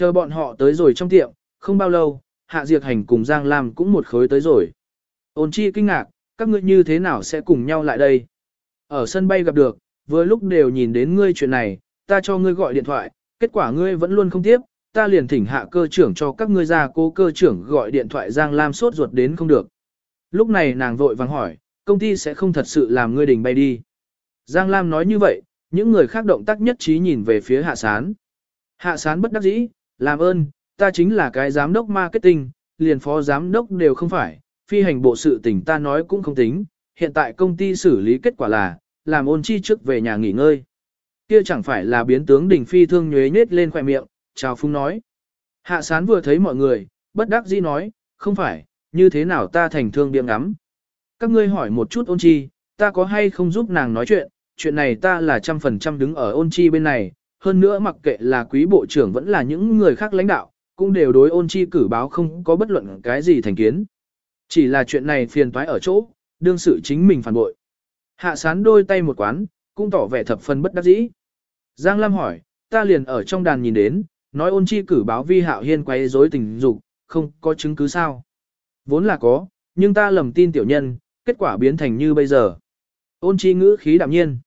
Chờ bọn họ tới rồi trong tiệm, không bao lâu, Hạ Diệp Hành cùng Giang Lam cũng một khối tới rồi. Ôn chi kinh ngạc, các ngươi như thế nào sẽ cùng nhau lại đây? Ở sân bay gặp được, vừa lúc đều nhìn đến ngươi chuyện này, ta cho ngươi gọi điện thoại, kết quả ngươi vẫn luôn không tiếp, ta liền thỉnh hạ cơ trưởng cho các ngươi ra cố cơ trưởng gọi điện thoại Giang Lam sốt ruột đến không được. Lúc này nàng vội vàng hỏi, công ty sẽ không thật sự làm ngươi đình bay đi. Giang Lam nói như vậy, những người khác động tác nhất trí nhìn về phía hạ sán. Hạ sán bất đắc dĩ, làm ơn, ta chính là cái giám đốc marketing, liền phó giám đốc đều không phải, phi hành bộ sự tình ta nói cũng không tính, hiện tại công ty xử lý kết quả là, làm ôn chi trước về nhà nghỉ ngơi. Kia chẳng phải là biến tướng đỉnh phi thương nhuế nết lên khỏe miệng, chào phung nói. Hạ sán vừa thấy mọi người, bất đắc dĩ nói, không phải, như thế nào ta thành thương điểm ngắm. Các ngươi hỏi một chút ôn chi, ta có hay không giúp nàng nói chuyện, chuyện này ta là trăm phần trăm đứng ở ôn chi bên này, hơn nữa mặc kệ là quý bộ trưởng vẫn là những người khác lãnh đạo, cũng đều đối ôn chi cử báo không có bất luận cái gì thành kiến. Chỉ là chuyện này phiền toái ở chỗ, đương sự chính mình phản bội. Hạ sán đôi tay một quán, cũng tỏ vẻ thập phần bất đắc dĩ. Giang Lam hỏi, ta liền ở trong đàn nhìn đến, nói ôn chi cử báo vi hạo hiên quay rối tình dục, không có chứng cứ sao. Vốn là có, nhưng ta lầm tin tiểu nhân, kết quả biến thành như bây giờ. Ôn chi ngữ khí đạm nhiên.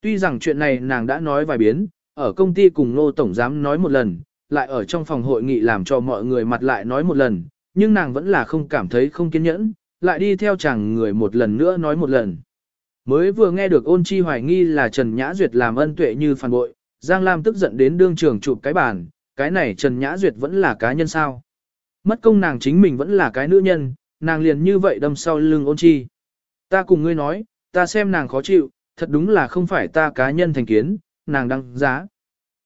Tuy rằng chuyện này nàng đã nói vài biến, ở công ty cùng nô tổng giám nói một lần, lại ở trong phòng hội nghị làm cho mọi người mặt lại nói một lần, nhưng nàng vẫn là không cảm thấy không kiên nhẫn, lại đi theo chàng người một lần nữa nói một lần. Mới vừa nghe được ôn chi hoài nghi là Trần Nhã Duyệt làm ân tuệ như phản bội, Giang Lam tức giận đến đương trường chụp cái bàn, cái này Trần Nhã Duyệt vẫn là cá nhân sao. Mất công nàng chính mình vẫn là cái nữ nhân, nàng liền như vậy đâm sau lưng ôn chi. Ta cùng ngươi nói, ta xem nàng khó chịu, thật đúng là không phải ta cá nhân thành kiến, nàng đăng giá.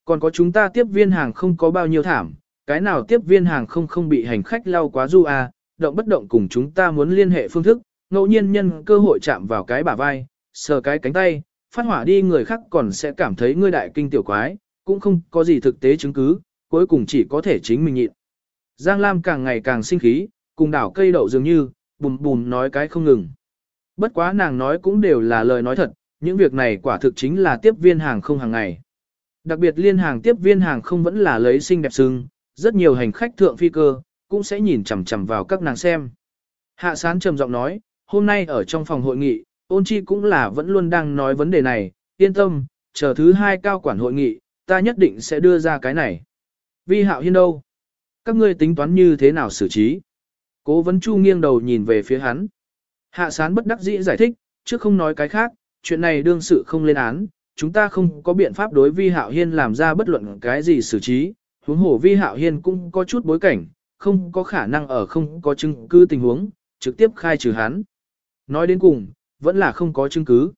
Còn có chúng ta tiếp viên hàng không có bao nhiêu thảm, cái nào tiếp viên hàng không không bị hành khách lao quá du à, động bất động cùng chúng ta muốn liên hệ phương thức, ngẫu nhiên nhân cơ hội chạm vào cái bả vai, sờ cái cánh tay, phát hỏa đi người khác còn sẽ cảm thấy ngươi đại kinh tiểu quái, cũng không có gì thực tế chứng cứ, cuối cùng chỉ có thể chính mình nhịn. Giang Lam càng ngày càng sinh khí, cùng đảo cây đậu dường như, bùm bùm nói cái không ngừng. Bất quá nàng nói cũng đều là lời nói thật, những việc này quả thực chính là tiếp viên hàng không hàng ngày. Đặc biệt liên hàng tiếp viên hàng không vẫn là lấy xinh đẹp sưng, rất nhiều hành khách thượng phi cơ, cũng sẽ nhìn chằm chằm vào các nàng xem. Hạ sán trầm giọng nói, hôm nay ở trong phòng hội nghị, ôn chi cũng là vẫn luôn đang nói vấn đề này, yên tâm, chờ thứ hai cao quản hội nghị, ta nhất định sẽ đưa ra cái này. Vi hạo hiên đâu? Các ngươi tính toán như thế nào xử trí? Cố vấn chu nghiêng đầu nhìn về phía hắn. Hạ sán bất đắc dĩ giải thích, trước không nói cái khác, chuyện này đương sự không lên án, chúng ta không có biện pháp đối vi hạo hiên làm ra bất luận cái gì xử trí, huống hồ vi hạo hiên cũng có chút bối cảnh, không có khả năng ở không có chứng cứ tình huống, trực tiếp khai trừ hắn. Nói đến cùng, vẫn là không có chứng cứ.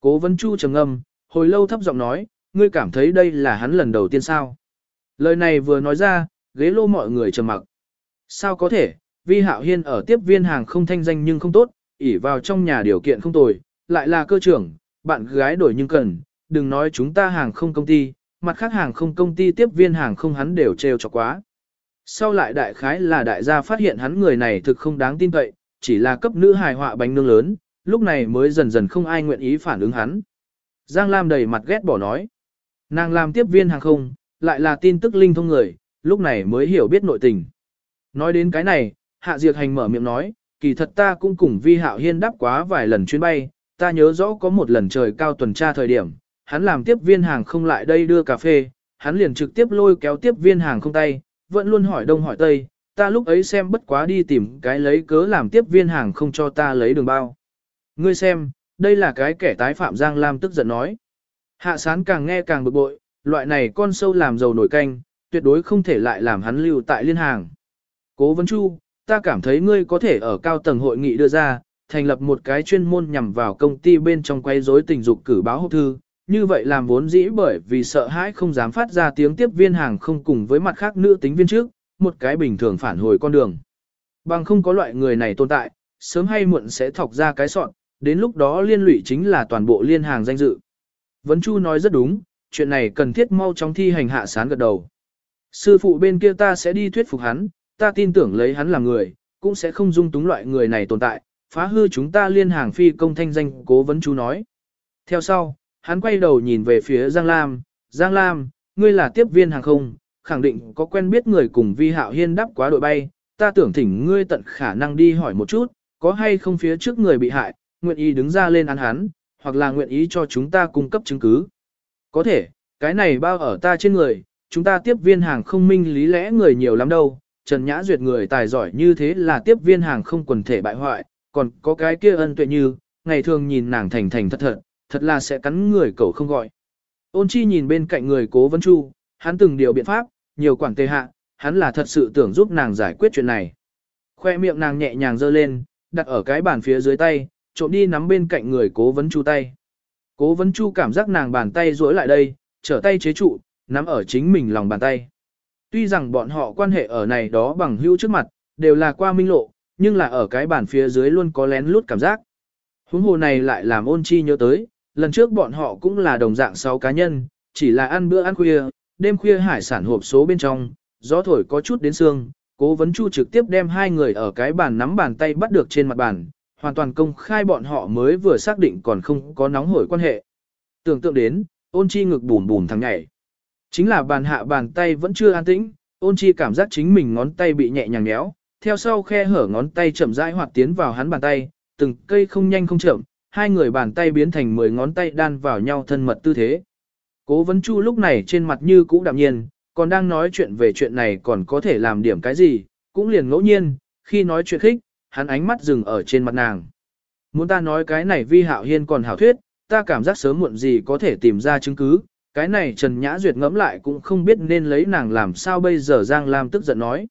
Cố vấn chu trầm ngâm, hồi lâu thấp giọng nói, ngươi cảm thấy đây là hắn lần đầu tiên sao. Lời này vừa nói ra, ghế lô mọi người trầm mặc. Sao có thể, vi hạo hiên ở tiếp viên hàng không thanh danh nhưng không tốt, ỉ vào trong nhà điều kiện không tồi, lại là cơ trưởng, bạn gái đổi nhưng cần, đừng nói chúng ta hàng không công ty, mặt khác hàng không công ty tiếp viên hàng không hắn đều trêu cho quá. Sau lại đại khái là đại gia phát hiện hắn người này thực không đáng tin cậy, chỉ là cấp nữ hài họa bánh nương lớn, lúc này mới dần dần không ai nguyện ý phản ứng hắn. Giang Lam đầy mặt ghét bỏ nói. Nàng làm tiếp viên hàng không, lại là tin tức linh thông người, lúc này mới hiểu biết nội tình. Nói đến cái này, Hạ Diệt Hành mở miệng nói, kỳ thật ta cũng cùng Vi Hạo Hiên đáp quá vài lần chuyến bay, ta nhớ rõ có một lần trời cao tuần tra thời điểm, hắn làm tiếp viên hàng không lại đây đưa cà phê, hắn liền trực tiếp lôi kéo tiếp viên hàng không tay, vẫn luôn hỏi đông hỏi tây, ta lúc ấy xem bất quá đi tìm cái lấy cớ làm tiếp viên hàng không cho ta lấy đường bao. Ngươi xem, đây là cái kẻ tái phạm Giang Lam tức giận nói. Hạ sán càng nghe càng bực bội, loại này con sâu làm dầu nổi canh, tuyệt đối không thể lại làm hắn lưu tại liên hàng. Cố vấn chu, ta cảm thấy ngươi có thể ở cao tầng hội nghị đưa ra, thành lập một cái chuyên môn nhằm vào công ty bên trong quay rối tình dục cử báo hộp thư. Như vậy làm vốn dĩ bởi vì sợ hãi không dám phát ra tiếng tiếp viên hàng không cùng với mặt khác nữ tính viên trước, một cái bình thường phản hồi con đường. Bằng không có loại người này tồn tại, sớm hay muộn sẽ thọc ra cái sọn, đến lúc đó liên lụy chính là toàn bộ liên hàng danh dự. Vấn Chu nói rất đúng, chuyện này cần thiết mau chóng thi hành hạ sán gật đầu. Sư phụ bên kia ta sẽ đi thuyết phục hắn, ta tin tưởng lấy hắn làm người, cũng sẽ không dung túng loại người này tồn tại, phá hư chúng ta liên hàng phi công thanh danh cố vấn chú nói. Theo sau, hắn quay đầu nhìn về phía Giang Lam, Giang Lam, ngươi là tiếp viên hàng không, khẳng định có quen biết người cùng vi hạo hiên đáp quá đội bay, ta tưởng thỉnh ngươi tận khả năng đi hỏi một chút, có hay không phía trước người bị hại, nguyện ý đứng ra lên án hắn, hoặc là nguyện ý cho chúng ta cung cấp chứng cứ. Có thể, cái này bao ở ta trên người, chúng ta tiếp viên hàng không minh lý lẽ người nhiều lắm đâu, Trần Nhã Duyệt người tài giỏi như thế là tiếp viên hàng không quần thể bại hoại, còn có cái kia ân tuệ như, ngày thường nhìn nàng thành thành thật thật, thật là sẽ cắn người cậu không gọi. Ôn chi nhìn bên cạnh người cố vấn chu, hắn từng điều biện pháp, nhiều quản tê hạ, hắn là thật sự tưởng giúp nàng giải quyết chuyện này. Khoe miệng nàng nhẹ nhàng giơ lên, đặt ở cái bàn phía dưới tay, trộm đi nắm bên cạnh người cố vấn chu tay. Cố vấn chu cảm giác nàng bàn tay duỗi lại đây, trở tay chế trụ, nắm ở chính mình lòng bàn tay. Tuy rằng bọn họ quan hệ ở này đó bằng hữu trước mặt, đều là qua minh lộ, nhưng là ở cái bàn phía dưới luôn có lén lút cảm giác. Huống hồ này lại làm ôn chi nhớ tới, lần trước bọn họ cũng là đồng dạng 6 cá nhân, chỉ là ăn bữa ăn khuya, đêm khuya hải sản hộp số bên trong, gió thổi có chút đến xương, cố vấn chu trực tiếp đem hai người ở cái bàn nắm bàn tay bắt được trên mặt bàn, hoàn toàn công khai bọn họ mới vừa xác định còn không có nóng hổi quan hệ. Tưởng tượng đến, ôn chi ngực bùn bùn thằng nhảy. Chính là bàn hạ bàn tay vẫn chưa an tĩnh, ôn chi cảm giác chính mình ngón tay bị nhẹ nhàng méo, theo sau khe hở ngón tay chậm rãi hoạt tiến vào hắn bàn tay, từng cây không nhanh không chậm, hai người bàn tay biến thành 10 ngón tay đan vào nhau thân mật tư thế. Cố vấn chu lúc này trên mặt như cũ đạm nhiên, còn đang nói chuyện về chuyện này còn có thể làm điểm cái gì, cũng liền ngẫu nhiên, khi nói chuyện khích, hắn ánh mắt dừng ở trên mặt nàng. Muốn ta nói cái này vi hạo hiên còn hảo thuyết, ta cảm giác sớm muộn gì có thể tìm ra chứng cứ, cái này Trần Nhã Duyệt ngẫm lại cũng không biết nên lấy nàng làm sao bây giờ Giang Lam tức giận nói.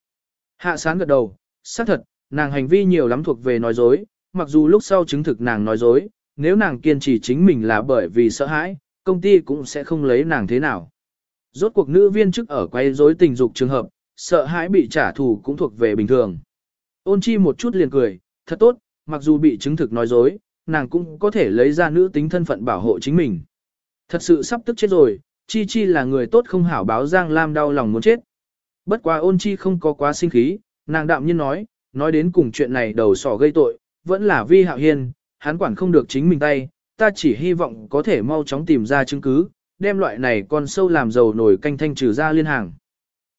Hạ sán gật đầu, xác thật, nàng hành vi nhiều lắm thuộc về nói dối, mặc dù lúc sau chứng thực nàng nói dối, nếu nàng kiên trì chính mình là bởi vì sợ hãi, công ty cũng sẽ không lấy nàng thế nào. Rốt cuộc nữ viên chức ở quay dối tình dục trường hợp, sợ hãi bị trả thù cũng thuộc về bình thường. Ôn chi một chút liền cười, thật tốt, mặc dù bị chứng thực nói dối, nàng cũng có thể lấy ra nữ tính thân phận bảo hộ chính mình. Thật sự sắp tức chết rồi, chi chi là người tốt không hảo báo Giang Lam đau lòng muốn chết. Bất quá ôn chi không có quá sinh khí, nàng đạm nhiên nói, nói đến cùng chuyện này đầu sỏ gây tội, vẫn là vi hạo hiên, hắn quản không được chính mình tay, ta chỉ hy vọng có thể mau chóng tìm ra chứng cứ, đem loại này con sâu làm dầu nổi canh thanh trừ ra liên hàng.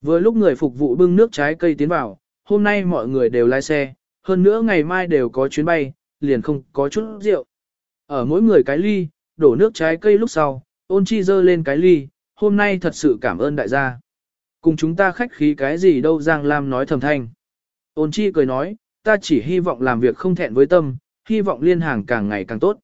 Vừa lúc người phục vụ bưng nước trái cây tiến vào, hôm nay mọi người đều lái xe, hơn nữa ngày mai đều có chuyến bay, liền không có chút rượu. Ở mỗi người cái ly, đổ nước trái cây lúc sau, ôn chi dơ lên cái ly, hôm nay thật sự cảm ơn đại gia. Cùng chúng ta khách khí cái gì đâu Giang Lam nói thầm thanh. Ôn chi cười nói, ta chỉ hy vọng làm việc không thẹn với tâm, hy vọng liên hàng càng ngày càng tốt.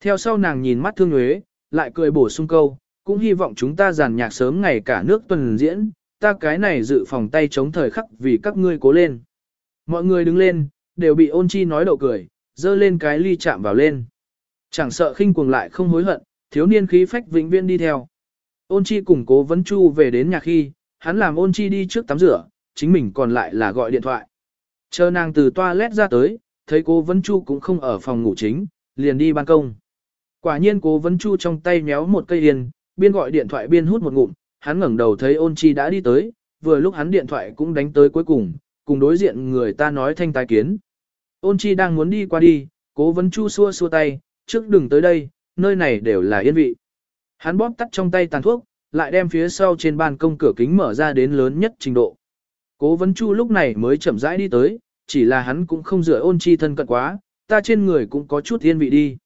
Theo sau nàng nhìn mắt thương nhuế, lại cười bổ sung câu, cũng hy vọng chúng ta giàn nhạc sớm ngày cả nước tuần diễn, ta cái này dự phòng tay chống thời khắc vì các ngươi cố lên. Mọi người đứng lên, đều bị ôn chi nói đậu cười, dơ lên cái ly chạm vào lên. Chẳng sợ khinh cuồng lại không hối hận, thiếu niên khí phách vĩnh viên đi theo. Ôn chi cùng cố vấn chu về đến nhà khi, hắn làm ôn chi đi trước tắm rửa, chính mình còn lại là gọi điện thoại. Chờ nàng từ toilet ra tới, thấy cô Vân chu cũng không ở phòng ngủ chính, liền đi ban công. Quả nhiên cô Vân chu trong tay méo một cây yên, biên gọi điện thoại biên hút một ngụm, hắn ngẩng đầu thấy ôn chi đã đi tới, vừa lúc hắn điện thoại cũng đánh tới cuối cùng, cùng đối diện người ta nói thanh tái kiến. Ôn chi đang muốn đi qua đi, cố vấn chu xua xua tay, trước đừng tới đây, nơi này đều là yên vị. Hắn bóp tắt trong tay tàn thuốc, lại đem phía sau trên ban công cửa kính mở ra đến lớn nhất trình độ. Cố vấn chu lúc này mới chậm rãi đi tới, chỉ là hắn cũng không rửa ôn chi thân cận quá, ta trên người cũng có chút yên vị đi.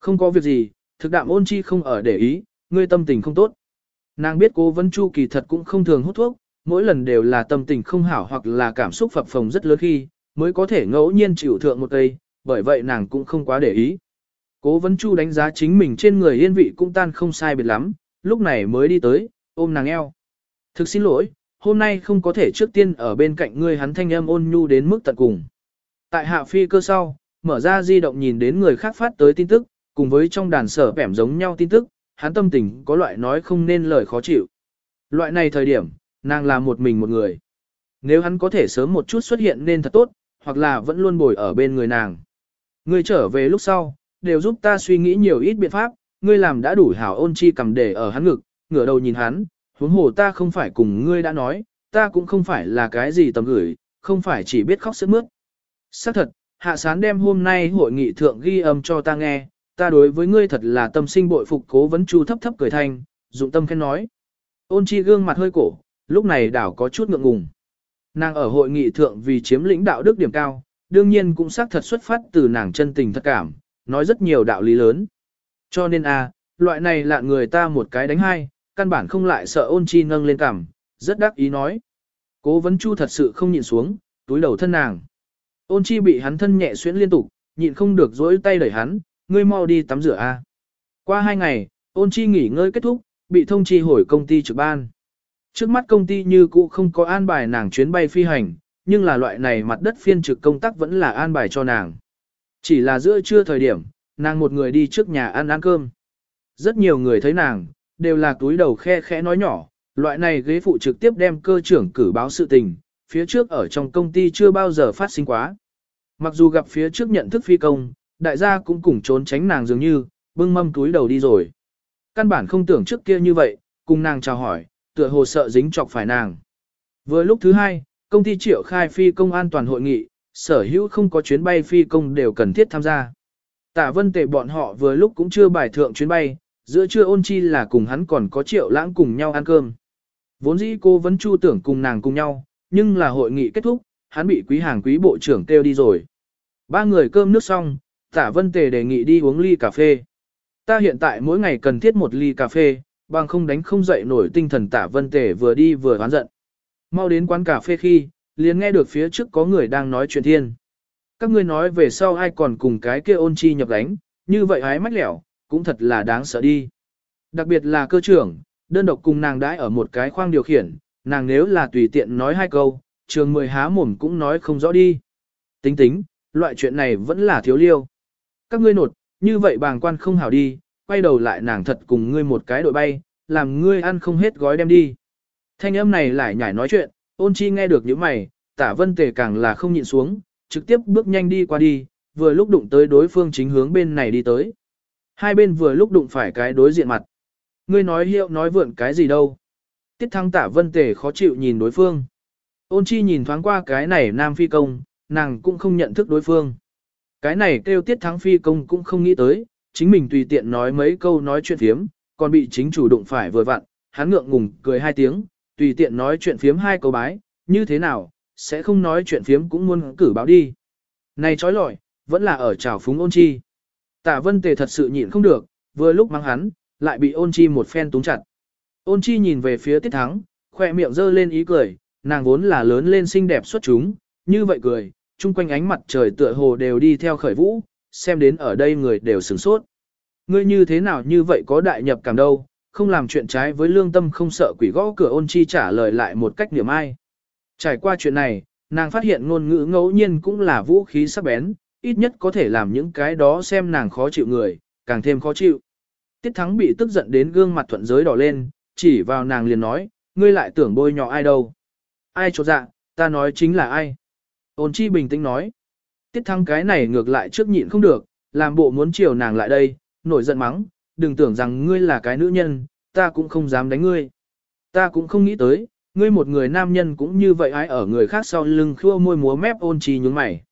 Không có việc gì, thực đạm ôn chi không ở để ý, ngươi tâm tình không tốt. Nàng biết cố vấn chu kỳ thật cũng không thường hút thuốc, mỗi lần đều là tâm tình không hảo hoặc là cảm xúc phập phồng rất lớn khi, mới có thể ngẫu nhiên chịu thượng một cây, bởi vậy nàng cũng không quá để ý. Cố vấn chu đánh giá chính mình trên người yên vị cũng tan không sai biệt lắm, lúc này mới đi tới, ôm nàng eo. Thực xin lỗi, hôm nay không có thể trước tiên ở bên cạnh ngươi hắn thanh âm ôn nhu đến mức tận cùng. Tại hạ phi cơ sau, mở ra di động nhìn đến người khác phát tới tin tức, cùng với trong đàn sở bẻm giống nhau tin tức, hắn tâm tình có loại nói không nên lời khó chịu. Loại này thời điểm, nàng là một mình một người. Nếu hắn có thể sớm một chút xuất hiện nên thật tốt, hoặc là vẫn luôn bồi ở bên người nàng. người trở về lúc sau, đều giúp ta suy nghĩ nhiều ít biện pháp, ngươi làm đã đủ hảo ôn chi cầm để ở hắn ngực, ngửa đầu nhìn hắn, huống hồ ta không phải cùng ngươi đã nói, ta cũng không phải là cái gì tầm gửi, không phải chỉ biết khóc sức mướt. Xác thật, hạ sán đem hôm nay hội nghị thượng ghi âm cho ta nghe, ta đối với ngươi thật là tâm sinh bội phục cố vấn chu thấp thấp cười thanh, dụng tâm khen nói. Ôn chi gương mặt hơi cổ, lúc này đảo có chút ngượng ngùng. Nàng ở hội nghị thượng vì chiếm lĩnh đạo đức điểm cao, đương nhiên cũng xác thật xuất phát từ nàng chân tình thật cảm, nói rất nhiều đạo lý lớn. Cho nên a, loại này lạ người ta một cái đánh hai, căn bản không lại sợ ôn chi nâng lên cảm, rất đắc ý nói. Cố vấn chu thật sự không nhịn xuống, túi đầu thân nàng. Ôn chi bị hắn thân nhẹ xuyễn liên tục, nhịn không được dỗi tay đẩy hắn, ngươi mau đi tắm rửa a. Qua hai ngày, ôn chi nghỉ ngơi kết thúc, bị thông chi hồi công ty trực ban. Trước mắt công ty như cũ không có an bài nàng chuyến bay phi hành, nhưng là loại này mặt đất phiên trực công tác vẫn là an bài cho nàng. Chỉ là giữa trưa thời điểm, nàng một người đi trước nhà ăn ăn cơm. Rất nhiều người thấy nàng, đều là túi đầu khe khẽ nói nhỏ, loại này ghế phụ trực tiếp đem cơ trưởng cử báo sự tình, phía trước ở trong công ty chưa bao giờ phát sinh quá. Mặc dù gặp phía trước nhận thức phi công, đại gia cũng cùng trốn tránh nàng dường như, bưng mâm túi đầu đi rồi. Căn bản không tưởng trước kia như vậy, cùng nàng chào hỏi, tựa hồ sợ dính chọc phải nàng. Vừa lúc thứ hai, công ty triệu khai phi công an toàn hội nghị, sở hữu không có chuyến bay phi công đều cần thiết tham gia. Tả vân tề bọn họ vừa lúc cũng chưa bài thượng chuyến bay, giữa trưa ôn chi là cùng hắn còn có triệu lãng cùng nhau ăn cơm. Vốn dĩ cô vẫn chu tưởng cùng nàng cùng nhau, nhưng là hội nghị kết thúc, hắn bị quý hàng quý bộ trưởng kêu đi rồi. Ba người cơm nước xong, tả vân tề đề nghị đi uống ly cà phê. Ta hiện tại mỗi ngày cần thiết một ly cà phê, bằng không đánh không dậy nổi tinh thần tả vân tề vừa đi vừa oán giận. Mau đến quán cà phê khi, liền nghe được phía trước có người đang nói chuyện thiên. Các ngươi nói về sau ai còn cùng cái kia ôn chi nhập đánh, như vậy hái mách lẻo, cũng thật là đáng sợ đi. Đặc biệt là cơ trưởng, đơn độc cùng nàng đãi ở một cái khoang điều khiển, nàng nếu là tùy tiện nói hai câu, trường mười há mồm cũng nói không rõ đi. Tính tính, loại chuyện này vẫn là thiếu liêu. Các ngươi nột, như vậy bàng quan không hảo đi, quay đầu lại nàng thật cùng ngươi một cái đội bay, làm ngươi ăn không hết gói đem đi. Thanh âm này lại nhảy nói chuyện, ôn chi nghe được những mày, tả vân tề càng là không nhịn xuống, trực tiếp bước nhanh đi qua đi, vừa lúc đụng tới đối phương chính hướng bên này đi tới. Hai bên vừa lúc đụng phải cái đối diện mặt. Ngươi nói hiệu nói vượn cái gì đâu. Tiết thăng tả vân tề khó chịu nhìn đối phương. Ôn chi nhìn thoáng qua cái này nam phi công, nàng cũng không nhận thức đối phương. Cái này kêu tiết thắng phi công cũng không nghĩ tới, chính mình tùy tiện nói mấy câu nói chuyện phiếm, còn bị chính chủ đụng phải vừa vặn, hắn ngượng ngùng cười hai tiếng, tùy tiện nói chuyện phiếm hai câu bái, như thế nào, sẽ không nói chuyện phiếm cũng muốn cử báo đi. Này trói lọi, vẫn là ở trào phúng ôn chi. Tả vân tề thật sự nhịn không được, vừa lúc mắng hắn, lại bị ôn chi một phen túng chặt. Ôn chi nhìn về phía tiết thắng, khoe miệng giơ lên ý cười, nàng vốn là lớn lên xinh đẹp xuất chúng, như vậy cười, chung quanh ánh mặt trời tựa hồ đều đi theo khởi vũ, xem đến ở đây người đều sửng sốt. Ngươi như thế nào như vậy có đại nhập cảm đâu, không làm chuyện trái với lương tâm không sợ quỷ gõ cửa ôn chi trả lời lại một cách niệm ai. Trải qua chuyện này, nàng phát hiện ngôn ngữ ngẫu nhiên cũng là vũ khí sắc bén, ít nhất có thể làm những cái đó xem nàng khó chịu người, càng thêm khó chịu. Tiết Thắng bị tức giận đến gương mặt thuận giới đỏ lên, chỉ vào nàng liền nói, ngươi lại tưởng bôi nhỏ ai đâu. Ai cho dạ, ta nói chính là ai. Ôn chi bình tĩnh nói. Tiết Thắng cái này ngược lại trước nhịn không được, làm bộ muốn chiều nàng lại đây, nổi giận mắng, đừng tưởng rằng ngươi là cái nữ nhân, ta cũng không dám đánh ngươi. Ta cũng không nghĩ tới, ngươi một người nam nhân cũng như vậy ai ở người khác sau lưng khua môi múa mép ôn trì nhướng mày.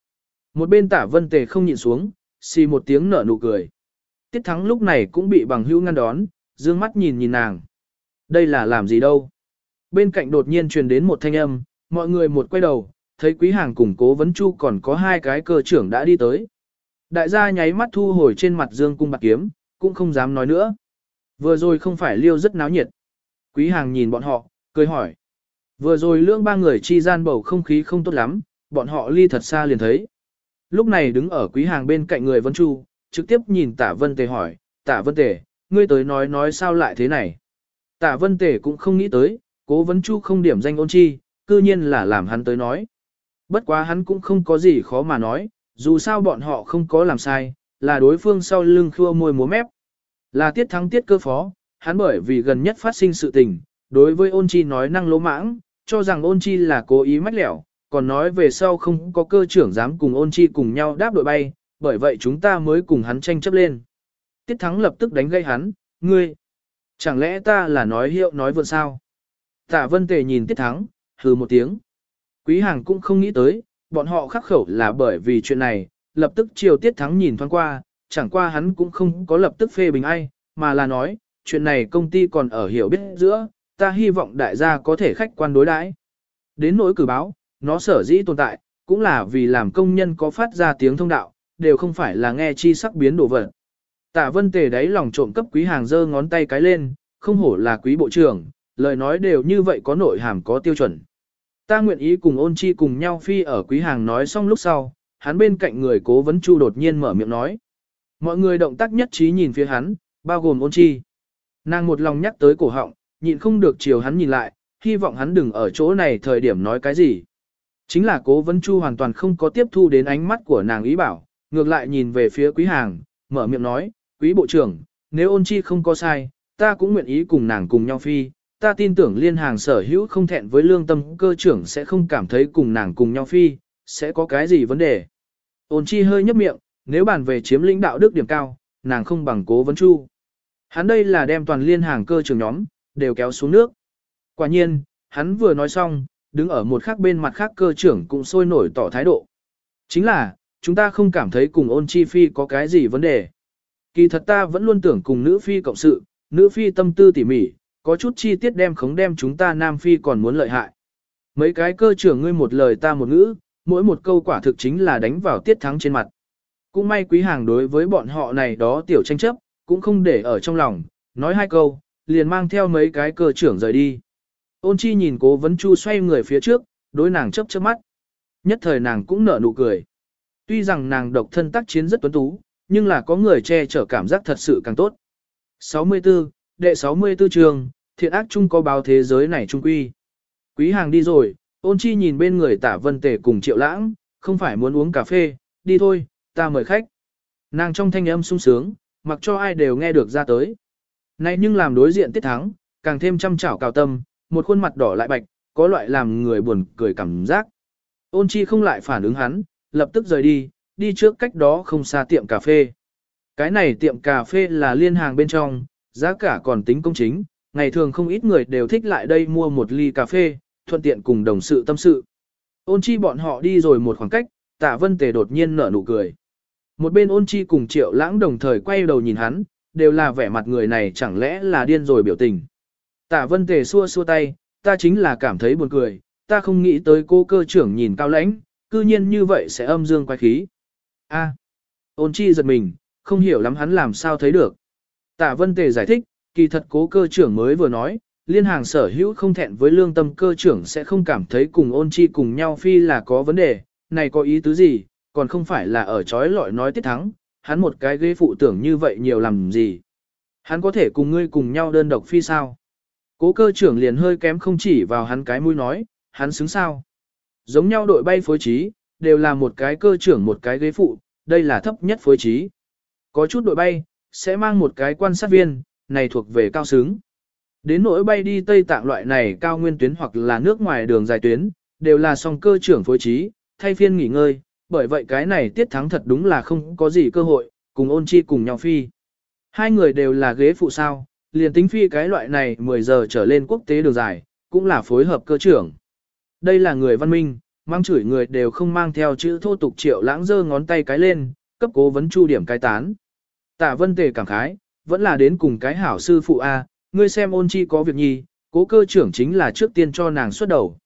Một bên tả vân tề không nhịn xuống, xì một tiếng nở nụ cười. Tiết thắng lúc này cũng bị bằng hữu ngăn đón, dương mắt nhìn nhìn nàng. Đây là làm gì đâu? Bên cạnh đột nhiên truyền đến một thanh âm, mọi người một quay đầu, thấy quý hàng cùng cố vấn chu còn có hai cái cơ trưởng đã đi tới. Đại gia nháy mắt thu hồi trên mặt dương cung bạc kiếm, cũng không dám nói nữa. Vừa rồi không phải liêu rất náo nhiệt. Quý hàng nhìn bọn họ, cười hỏi. Vừa rồi lưỡng ba người chi gian bầu không khí không tốt lắm, bọn họ ly thật xa liền thấy. Lúc này đứng ở quý hàng bên cạnh người Vân Chu, trực tiếp nhìn tả vân tề hỏi, tả vân tề, ngươi tới nói nói sao lại thế này. Tả vân tề cũng không nghĩ tới, cố Vân Chu không điểm danh ôn chi, cư nhiên là làm hắn tới nói. Bất quá hắn cũng không có gì khó mà nói, dù sao bọn họ không có làm sai, là đối phương sau lưng khua môi múa mép. Là tiết thắng tiết cơ phó, hắn bởi vì gần nhất phát sinh sự tình, đối với ôn chi nói năng lỗ mãng, cho rằng ôn chi là cố ý mách lẻo, còn nói về sau không có cơ trưởng dám cùng ôn chi cùng nhau đáp đội bay, bởi vậy chúng ta mới cùng hắn tranh chấp lên. Tiết thắng lập tức đánh gây hắn, ngươi, chẳng lẽ ta là nói hiệu nói vượn sao? Tạ vân tề nhìn tiết thắng, hừ một tiếng. Quý hàng cũng không nghĩ tới, bọn họ khắc khẩu là bởi vì chuyện này, lập tức chiều tiết thắng nhìn thoáng qua, chẳng qua hắn cũng không có lập tức phê bình ai, mà là nói, chuyện này công ty còn ở hiểu biết giữa, ta hy vọng đại gia có thể khách quan đối đãi. Đến nỗi cử báo, nó sở dĩ tồn tại, cũng là vì làm công nhân có phát ra tiếng thông đạo, đều không phải là nghe chi sắc biến đổ vật. Tạ vân tề đáy lòng trộm cấp quý hàng giơ ngón tay cái lên, không hổ là quý bộ trưởng, lời nói đều như vậy có nội hàm có tiêu chuẩn. Ta nguyện ý cùng ôn chi cùng nhau phi ở quý hàng nói xong lúc sau, hắn bên cạnh người cố vấn chu đột nhiên mở miệng nói. Mọi người động tác nhất trí nhìn phía hắn, bao gồm ôn chi. Nàng một lòng nhắc tới cổ họng, nhịn không được chiều hắn nhìn lại, hy vọng hắn đừng ở chỗ này thời điểm nói cái gì. Chính là cố vấn chu hoàn toàn không có tiếp thu đến ánh mắt của nàng ý bảo, ngược lại nhìn về phía quý hàng, mở miệng nói, quý bộ trưởng, nếu ôn chi không có sai, ta cũng nguyện ý cùng nàng cùng nhau phi, ta tin tưởng liên hàng sở hữu không thẹn với lương tâm cơ trưởng sẽ không cảm thấy cùng nàng cùng nhau phi, sẽ có cái gì vấn đề. Ôn chi hơi nhấp miệng, nếu bàn về chiếm lĩnh đạo đức điểm cao, nàng không bằng cố vấn chu. Hắn đây là đem toàn liên hàng cơ trưởng nhóm, đều kéo xuống nước. Quả nhiên, hắn vừa nói xong, đứng ở một khác bên mặt khác cơ trưởng cũng sôi nổi tỏ thái độ. Chính là, chúng ta không cảm thấy cùng ôn chi phi có cái gì vấn đề. Kỳ thật ta vẫn luôn tưởng cùng nữ phi cộng sự, nữ phi tâm tư tỉ mỉ, có chút chi tiết đem khống đem chúng ta nam phi còn muốn lợi hại. Mấy cái cơ trưởng ngươi một lời ta một ngữ, mỗi một câu quả thực chính là đánh vào tiết thắng trên mặt. Cũng may quý hàng đối với bọn họ này đó tiểu tranh chấp, cũng không để ở trong lòng, nói hai câu, liền mang theo mấy cái cơ trưởng rời đi. Ôn chi nhìn cố vấn chu xoay người phía trước, đối nàng chấp chớp mắt. Nhất thời nàng cũng nở nụ cười. Tuy rằng nàng độc thân tác chiến rất tuấn tú, nhưng là có người che chở cảm giác thật sự càng tốt. 64, đệ 64 trường, thiện ác chung có báo thế giới này trung quy. Quý hàng đi rồi, ôn chi nhìn bên người tả vân tể cùng triệu lãng, không phải muốn uống cà phê, đi thôi, ta mời khách. Nàng trong thanh âm sung sướng, mặc cho ai đều nghe được ra tới. Này nhưng làm đối diện tiết thắng, càng thêm chăm chảo cào tâm, một khuôn mặt đỏ lại bạch, có loại làm người buồn cười cảm giác. Ôn chi không lại phản ứng hắn, lập tức rời đi, đi trước cách đó không xa tiệm cà phê. Cái này tiệm cà phê là liên hàng bên trong, giá cả còn tính công chính, ngày thường không ít người đều thích lại đây mua một ly cà phê, thuận tiện cùng đồng sự tâm sự. Ôn chi bọn họ đi rồi một khoảng cách, tạ vân tề đột nhiên nở nụ cười. Một bên ôn chi cùng triệu lãng đồng thời quay đầu nhìn hắn, đều là vẻ mặt người này chẳng lẽ là điên rồi biểu tình. Tạ vân tề xua xua tay, ta chính là cảm thấy buồn cười, ta không nghĩ tới cô cơ trưởng nhìn cao lãnh, cư nhiên như vậy sẽ âm dương quái khí. A. ôn chi giật mình, không hiểu lắm hắn làm sao thấy được. Tạ vân tề giải thích, kỳ thật cố cơ trưởng mới vừa nói, liên hàng sở hữu không thẹn với lương tâm cơ trưởng sẽ không cảm thấy cùng ôn chi cùng nhau phi là có vấn đề, này có ý tứ gì, còn không phải là ở chói lọi nói tiết thắng, hắn một cái ghế phụ tưởng như vậy nhiều làm gì. Hắn có thể cùng ngươi cùng nhau đơn độc phi sao. Cố cơ trưởng liền hơi kém không chỉ vào hắn cái mũi nói, hắn xứng sao. Giống nhau đội bay phối trí, đều là một cái cơ trưởng một cái ghế phụ, đây là thấp nhất phối trí. Có chút đội bay, sẽ mang một cái quan sát viên, này thuộc về cao xứng. Đến nỗi bay đi Tây Tạng loại này cao nguyên tuyến hoặc là nước ngoài đường dài tuyến, đều là song cơ trưởng phối trí, thay phiên nghỉ ngơi, bởi vậy cái này tiết thắng thật đúng là không có gì cơ hội, cùng ôn chi cùng nhau phi. Hai người đều là ghế phụ sao, liền tính phi cái loại này 10 giờ trở lên quốc tế đường dài, cũng là phối hợp cơ trưởng. Đây là người văn minh, mang chửi người đều không mang theo chữ thô tục triệu lãng dơ ngón tay cái lên, cấp cố vấn chu điểm cái tán. Tạ vân tề cảm khái, vẫn là đến cùng cái hảo sư phụ A, ngươi xem ôn chi có việc nhi, cố cơ trưởng chính là trước tiên cho nàng xuất đầu.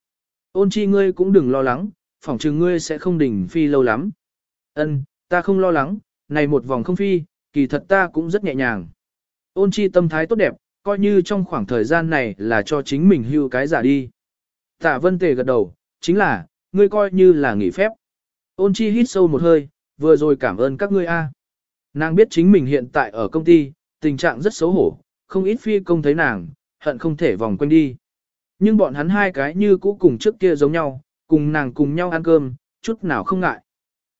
Ôn chi ngươi cũng đừng lo lắng, phỏng chừng ngươi sẽ không đỉnh phi lâu lắm. Ân, ta không lo lắng, này một vòng không phi, kỳ thật ta cũng rất nhẹ nhàng. Ôn chi tâm thái tốt đẹp, coi như trong khoảng thời gian này là cho chính mình hưu cái giả đi. Tạ vân tề gật đầu, chính là, ngươi coi như là nghỉ phép. Ôn chi hít sâu một hơi, vừa rồi cảm ơn các ngươi a. Nàng biết chính mình hiện tại ở công ty, tình trạng rất xấu hổ, không ít phi công thấy nàng, hận không thể vòng quanh đi. Nhưng bọn hắn hai cái như cũ cùng trước kia giống nhau, cùng nàng cùng nhau ăn cơm, chút nào không ngại.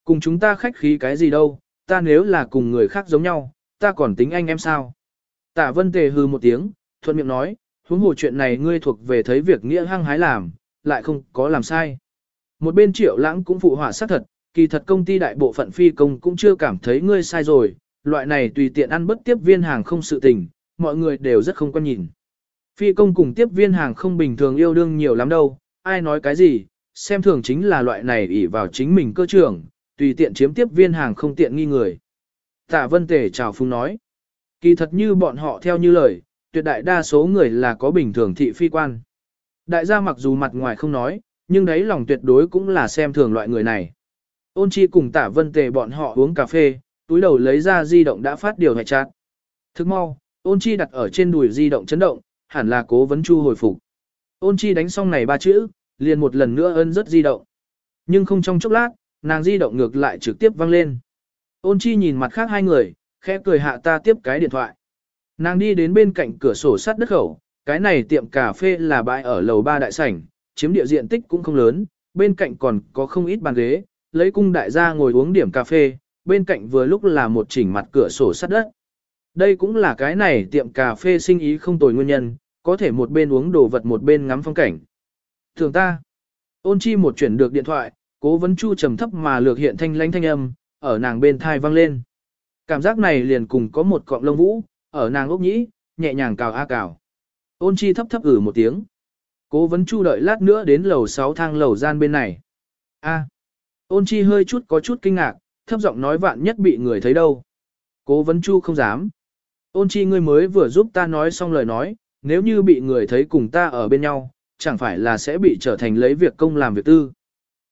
Cùng chúng ta khách khí cái gì đâu, ta nếu là cùng người khác giống nhau, ta còn tính anh em sao. Tạ vân tề hư một tiếng, thuận miệng nói, huống hồ chuyện này ngươi thuộc về thấy việc nghĩa hăng hái làm, lại không có làm sai. Một bên triệu lãng cũng phụ họa xác thật, kỳ thật công ty đại bộ phận phi công cũng chưa cảm thấy ngươi sai rồi, loại này tùy tiện ăn bất tiếp viên hàng không sự tình, mọi người đều rất không quan nhìn. Phi công cùng tiếp viên hàng không bình thường yêu đương nhiều lắm đâu, ai nói cái gì, xem thường chính là loại này ỷ vào chính mình cơ trưởng, tùy tiện chiếm tiếp viên hàng không tiện nghi người. Tạ Vân Tề chào phung nói, kỳ thật như bọn họ theo như lời, tuyệt đại đa số người là có bình thường thị phi quan. Đại gia mặc dù mặt ngoài không nói, nhưng đấy lòng tuyệt đối cũng là xem thường loại người này. Ôn chi cùng tạ vân tề bọn họ uống cà phê, túi đầu lấy ra di động đã phát điều hệ chát. Thức mau, ôn chi đặt ở trên đùi di động chấn động, hẳn là cố vấn chu hồi phục. Ôn chi đánh xong này ba chữ, liền một lần nữa ân rất di động. Nhưng không trong chốc lát, nàng di động ngược lại trực tiếp văng lên. Ôn chi nhìn mặt khác hai người, khẽ cười hạ ta tiếp cái điện thoại. Nàng đi đến bên cạnh cửa sổ sắt đất khẩu, cái này tiệm cà phê là bãi ở lầu ba đại sảnh, chiếm địa diện tích cũng không lớn, bên cạnh còn có không ít bàn ghế, lấy cung đại gia ngồi uống điểm cà phê, bên cạnh vừa lúc là một chỉnh mặt cửa sổ sắt đất. Đây cũng là cái này tiệm cà phê sinh ý không tồi nguyên nhân, có thể một bên uống đồ vật một bên ngắm phong cảnh. Thường ta, ôn chi một chuyển được điện thoại, cố vấn chu trầm thấp mà lược hiện thanh lãnh thanh âm, ở nàng bên thai vang lên. Cảm giác này liền cùng có một cọng lông vũ, ở nàng ốc nhĩ, nhẹ nhàng cào a cào. Ôn chi thấp thấp ử một tiếng. Cố vấn chu đợi lát nữa đến lầu 6 thang lầu gian bên này. A. Ôn chi hơi chút có chút kinh ngạc, thấp giọng nói vạn nhất bị người thấy đâu. Cố vấn chu không dám. Ôn chi ngươi mới vừa giúp ta nói xong lời nói, nếu như bị người thấy cùng ta ở bên nhau, chẳng phải là sẽ bị trở thành lấy việc công làm việc tư.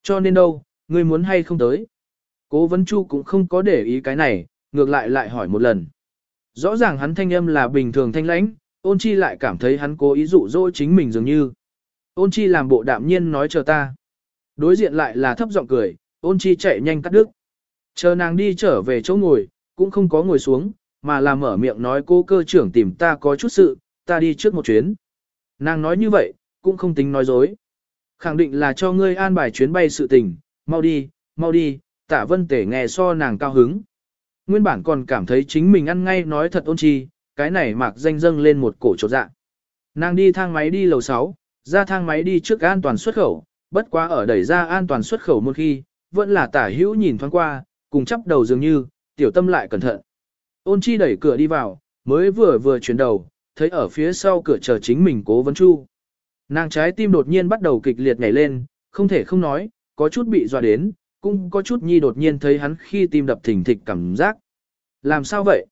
Cho nên đâu, ngươi muốn hay không tới. Cố vấn chu cũng không có để ý cái này, ngược lại lại hỏi một lần. Rõ ràng hắn thanh âm là bình thường thanh lãnh, ôn chi lại cảm thấy hắn cố ý dụ dỗ chính mình dường như. Ôn chi làm bộ đạm nhiên nói chờ ta. Đối diện lại là thấp giọng cười, ôn chi chạy nhanh cắt đứt. Chờ nàng đi trở về chỗ ngồi, cũng không có ngồi xuống, mà là mở miệng nói cô cơ trưởng tìm ta có chút sự, ta đi trước một chuyến. Nàng nói như vậy, cũng không tính nói dối. Khẳng định là cho ngươi an bài chuyến bay sự tình, mau đi, mau đi, tả vân tể nghe so nàng cao hứng. Nguyên bản còn cảm thấy chính mình ăn ngay nói thật ôn chi, cái này mạc danh dâng lên một cổ trột dạ. Nàng đi thang máy đi lầu 6, ra thang máy đi trước an toàn xuất khẩu, bất quá ở đẩy ra an toàn xuất khẩu một khi, vẫn là tả hữu nhìn thoáng qua, cùng chắp đầu dường như, tiểu tâm lại cẩn thận. Ôn chi đẩy cửa đi vào, mới vừa vừa chuyển đầu, thấy ở phía sau cửa chờ chính mình cố vấn chu. Nàng trái tim đột nhiên bắt đầu kịch liệt nhảy lên, không thể không nói, có chút bị dọa đến, cũng có chút nhi đột nhiên thấy hắn khi tim đập thình thịch cảm giác. Làm sao vậy?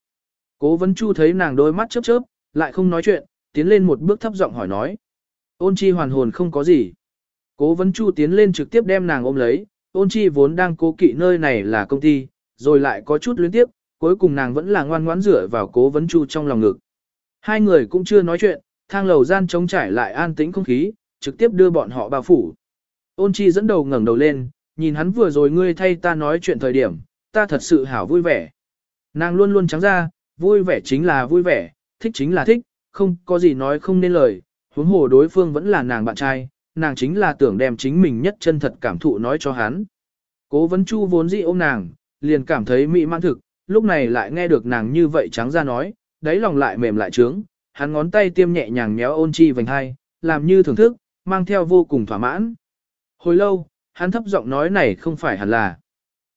Cố vấn chu thấy nàng đôi mắt chớp chớp, lại không nói chuyện, tiến lên một bước thấp giọng hỏi nói. Ôn chi hoàn hồn không có gì. Cố vấn chu tiến lên trực tiếp đem nàng ôm lấy, ôn chi vốn đang cố kỵ nơi này là công ty, rồi lại có chút luyến tiếp, cuối cùng nàng vẫn là ngoan ngoãn rửa vào cố vấn chu trong lòng ngực. Hai người cũng chưa nói chuyện, thang lầu gian trống trải lại an tĩnh không khí, trực tiếp đưa bọn họ bao phủ. Ôn chi dẫn đầu ngẩng đầu lên, nhìn hắn vừa rồi ngươi thay ta nói chuyện thời điểm, ta thật sự hảo vui vẻ. Nàng luôn luôn trắng ra, vui vẻ chính là vui vẻ, thích chính là thích, không có gì nói không nên lời, huống hồ đối phương vẫn là nàng bạn trai, nàng chính là tưởng đem chính mình nhất chân thật cảm thụ nói cho hắn. Cố vấn chu vốn dĩ ôm nàng, liền cảm thấy mỹ mãn thực, lúc này lại nghe được nàng như vậy trắng ra nói, đáy lòng lại mềm lại trướng, hắn ngón tay tiêm nhẹ nhàng méo ôn chi vành hai, làm như thưởng thức, mang theo vô cùng thỏa mãn. Hồi lâu, hắn thấp giọng nói này không phải hẳn là.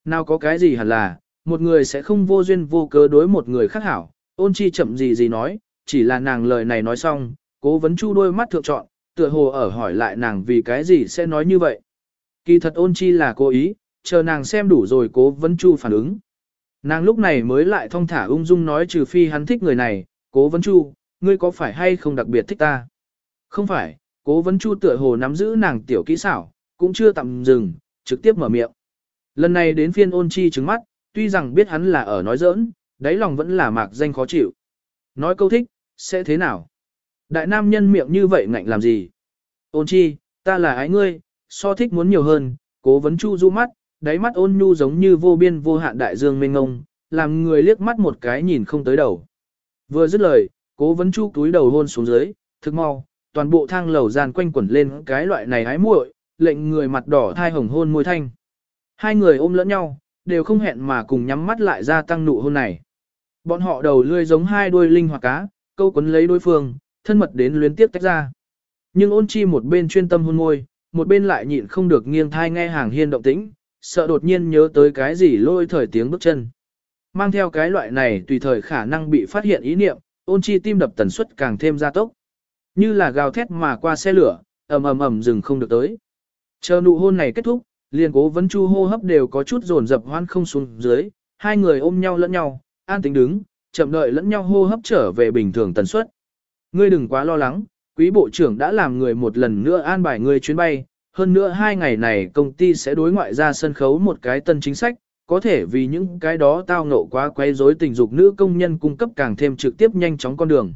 Nào có cái gì hẳn là, một người sẽ không vô duyên vô cớ đối một người khác hảo, ôn chi chậm gì gì nói, chỉ là nàng lời này nói xong, cố vấn chu đôi mắt thượng trọn, tựa hồ ở hỏi lại nàng vì cái gì sẽ nói như vậy. Kỳ thật ôn chi là cố ý, chờ nàng xem đủ rồi cố vấn chu phản ứng. Nàng lúc này mới lại thong thả ung dung nói trừ phi hắn thích người này, cố vấn chu, ngươi có phải hay không đặc biệt thích ta? Không phải, cố vấn chu tựa hồ nắm giữ nàng tiểu kỹ xảo, cũng chưa tạm dừng, trực tiếp mở miệng. Lần này đến phiên ôn chi trứng mắt, tuy rằng biết hắn là ở nói giỡn, đáy lòng vẫn là mạc danh khó chịu. Nói câu thích, sẽ thế nào? Đại nam nhân miệng như vậy ngạnh làm gì? Ôn chi, ta là ái ngươi, so thích muốn nhiều hơn, cố vấn chu du mắt, đáy mắt ôn nhu giống như vô biên vô hạn đại dương mênh ngông, làm người liếc mắt một cái nhìn không tới đầu. Vừa dứt lời, cố vấn chu túi đầu hôn xuống dưới, thức mau, toàn bộ thang lầu gian quanh quẩn lên cái loại này hái muội, lệnh người mặt đỏ thai hồng hôn môi thanh. Hai người ôm lẫn nhau, đều không hẹn mà cùng nhắm mắt lại ra tăng nụ hôn này. Bọn họ đầu lươi giống hai đuôi linh hoặc cá, câu quấn lấy đối phương, thân mật đến luyến tiếp tách ra. Nhưng ôn chi một bên chuyên tâm hôn môi, một bên lại nhịn không được nghiêng thai nghe hàng hiên động tĩnh, sợ đột nhiên nhớ tới cái gì lôi thời tiếng bước chân. Mang theo cái loại này tùy thời khả năng bị phát hiện ý niệm, ôn chi tim đập tần suất càng thêm gia tốc. Như là gào thét mà qua xe lửa, ầm ầm ầm dừng không được tới. Chờ nụ hôn này kết thúc, liền cố vấn chu hô hấp đều có chút dồn dập hoan không xuống dưới, hai người ôm nhau lẫn nhau, an tính đứng, chậm đợi lẫn nhau hô hấp trở về bình thường tần suất. Ngươi đừng quá lo lắng, quý bộ trưởng đã làm người một lần nữa an bài ngươi chuyến bay, hơn nữa hai ngày này công ty sẽ đối ngoại ra sân khấu một cái tân chính sách, có thể vì những cái đó tao ngộ quá quấy rối tình dục nữ công nhân cung cấp càng thêm trực tiếp nhanh chóng con đường.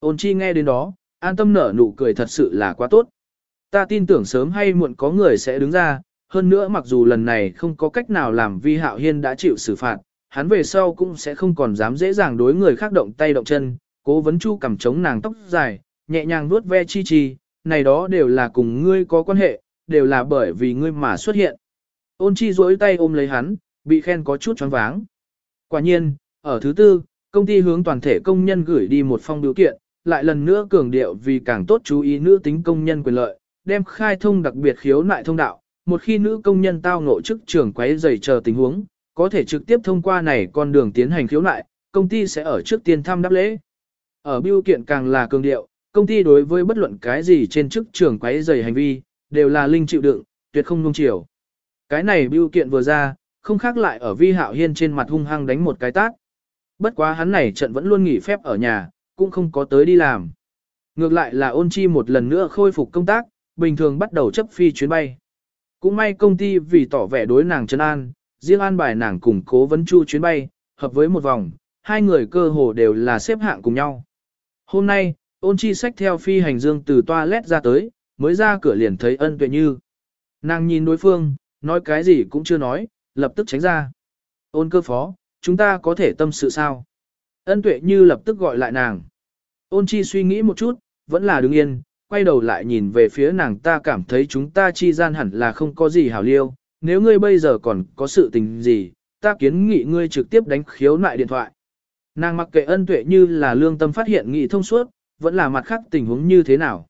Ôn chi nghe đến đó, an tâm nở nụ cười thật sự là quá tốt. Ta tin tưởng sớm hay muộn có người sẽ đứng ra, hơn nữa mặc dù lần này không có cách nào làm vi hạo hiên đã chịu xử phạt, hắn về sau cũng sẽ không còn dám dễ dàng đối người khác động tay động chân, cố vấn chu cầm chống nàng tóc dài, nhẹ nhàng vuốt ve chi chi, này đó đều là cùng ngươi có quan hệ, đều là bởi vì ngươi mà xuất hiện. Ôn chi duỗi tay ôm lấy hắn, bị khen có chút choáng váng. Quả nhiên, ở thứ tư, công ty hướng toàn thể công nhân gửi đi một phong biểu kiện, lại lần nữa cường điệu vì càng tốt chú ý nữ tính công nhân quyền lợi, đem khai thông đặc biệt khiếu nại thông đạo, một khi nữ công nhân tao ngộ chức trưởng quấy rầy chờ tình huống, có thể trực tiếp thông qua này con đường tiến hành khiếu nại, công ty sẽ ở trước tiên thăm đáp lễ. Ở biểu kiện càng là cường điệu, công ty đối với bất luận cái gì trên chức trưởng quấy rầy hành vi, đều là linh chịu đựng, tuyệt không nung chiều. Cái này biểu kiện vừa ra, không khác lại ở vi hạo hiên trên mặt hung hăng đánh một cái tát. Bất quá hắn này trận vẫn luôn nghỉ phép ở nhà, cũng không có tới đi làm. Ngược lại là ôn chi một lần nữa khôi phục công tác, bình thường bắt đầu chấp phi chuyến bay. Cũng may công ty vì tỏ vẻ đối nàng chân an, riêng an bài nàng cùng cố vấn chu chuyến bay, hợp với một vòng, hai người cơ hồ đều là xếp hạng cùng nhau. Hôm nay, ôn chi sách theo phi hành dương từ toilet ra tới, mới ra cửa liền thấy ân tuệ như. Nàng nhìn đối phương, nói cái gì cũng chưa nói, lập tức tránh ra. Ôn cơ phó, chúng ta có thể tâm sự sao? Ân tuệ như lập tức gọi lại nàng. Ôn chi suy nghĩ một chút, vẫn là đứng yên, quay đầu lại nhìn về phía nàng ta cảm thấy chúng ta chi gian hẳn là không có gì hảo liêu. Nếu ngươi bây giờ còn có sự tình gì, ta kiến nghị ngươi trực tiếp đánh khiếu nại điện thoại. Nàng mặc kệ ân tuệ như là lương tâm phát hiện nghị thông suốt, vẫn là mặt khác tình huống như thế nào.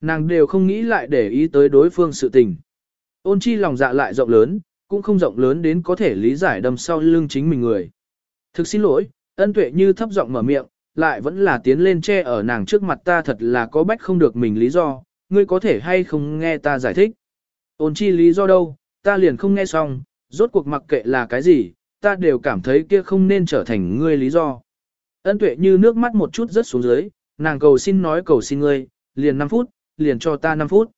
Nàng đều không nghĩ lại để ý tới đối phương sự tình. Ôn chi lòng dạ lại rộng lớn, cũng không rộng lớn đến có thể lý giải đâm sau lưng chính mình người. Thực xin lỗi, ân tuệ như thấp giọng mở miệng, lại vẫn là tiến lên che ở nàng trước mặt ta thật là có bách không được mình lý do, ngươi có thể hay không nghe ta giải thích. Ôn chi lý do đâu, ta liền không nghe xong, rốt cuộc mặc kệ là cái gì, ta đều cảm thấy kia không nên trở thành ngươi lý do. Ân tuệ như nước mắt một chút rớt xuống dưới, nàng cầu xin nói cầu xin ngươi, liền 5 phút, liền cho ta 5 phút.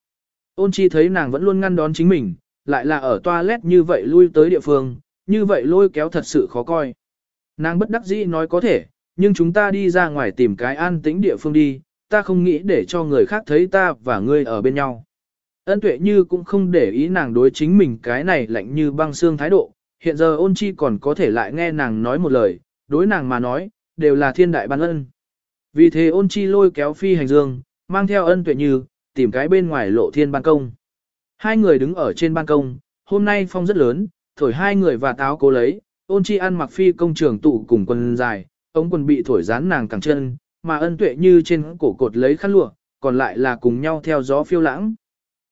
Ôn chi thấy nàng vẫn luôn ngăn đón chính mình, lại là ở toilet như vậy lui tới địa phương, như vậy lôi kéo thật sự khó coi. Nàng bất đắc dĩ nói có thể, nhưng chúng ta đi ra ngoài tìm cái an tĩnh địa phương đi, ta không nghĩ để cho người khác thấy ta và ngươi ở bên nhau. Ân tuệ như cũng không để ý nàng đối chính mình cái này lạnh như băng xương thái độ, hiện giờ ôn chi còn có thể lại nghe nàng nói một lời, đối nàng mà nói, đều là thiên đại ban ân. Vì thế ôn chi lôi kéo phi hành dương, mang theo ân tuệ như, tìm cái bên ngoài lộ thiên ban công. Hai người đứng ở trên ban công, hôm nay phong rất lớn, thổi hai người và táo cố lấy, ôn chi ăn mặc phi công trường tụ cùng quần dài, ống quần bị thổi dán nàng cẳng chân, mà ân tuệ như trên cổ cột lấy khăn lụa, còn lại là cùng nhau theo gió phiêu lãng.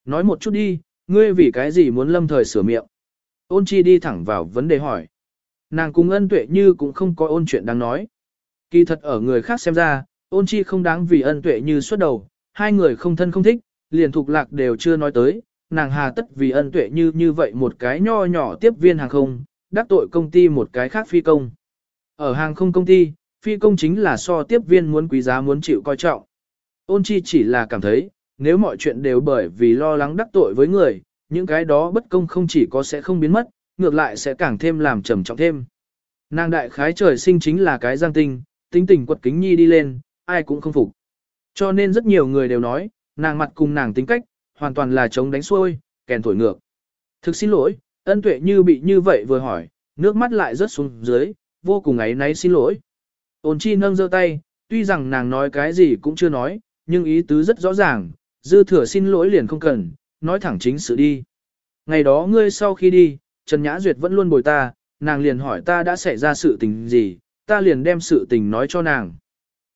Nói một chút đi, ngươi vì cái gì muốn lâm thời sửa miệng? Ôn chi đi thẳng vào vấn đề hỏi. Nàng cùng ân tuệ như cũng không có ôn chuyện đáng nói. Kỳ thật ở người khác xem ra, ôn chi không đáng vì ân tuệ như xuất đầu, hai người không thân không thích, liền thuộc lạc đều chưa nói tới, nàng hà tất vì ân tuệ như như vậy một cái nho nhỏ tiếp viên hàng không, đắc tội công ty một cái khác phi công. Ở hàng không công ty, phi công chính là so tiếp viên muốn quý giá muốn chịu coi trọng. Ôn chi chỉ là cảm thấy, nếu mọi chuyện đều bởi vì lo lắng đắc tội với người, những cái đó bất công không chỉ có sẽ không biến mất, ngược lại sẽ càng thêm làm trầm trọng thêm. Nàng đại khái trời sinh chính là cái giang tinh, tính tình quật kính nhi đi lên, ai cũng không phục. Cho nên rất nhiều người đều nói, nàng mặt cùng nàng tính cách, hoàn toàn là chống đánh xuôi, kèn thổi ngược. Thực xin lỗi, ân tuệ như bị như vậy vừa hỏi, nước mắt lại rớt xuống dưới, vô cùng ấy náy xin lỗi. Ôn chi nâng giơ tay, tuy rằng nàng nói cái gì cũng chưa nói, nhưng ý tứ rất rõ ràng, dư thừa xin lỗi liền không cần, nói thẳng chính sự đi. Ngày đó ngươi sau khi đi, Trần Nhã Duyệt vẫn luôn bồi ta, nàng liền hỏi ta đã xảy ra sự tình gì, ta liền đem sự tình nói cho nàng.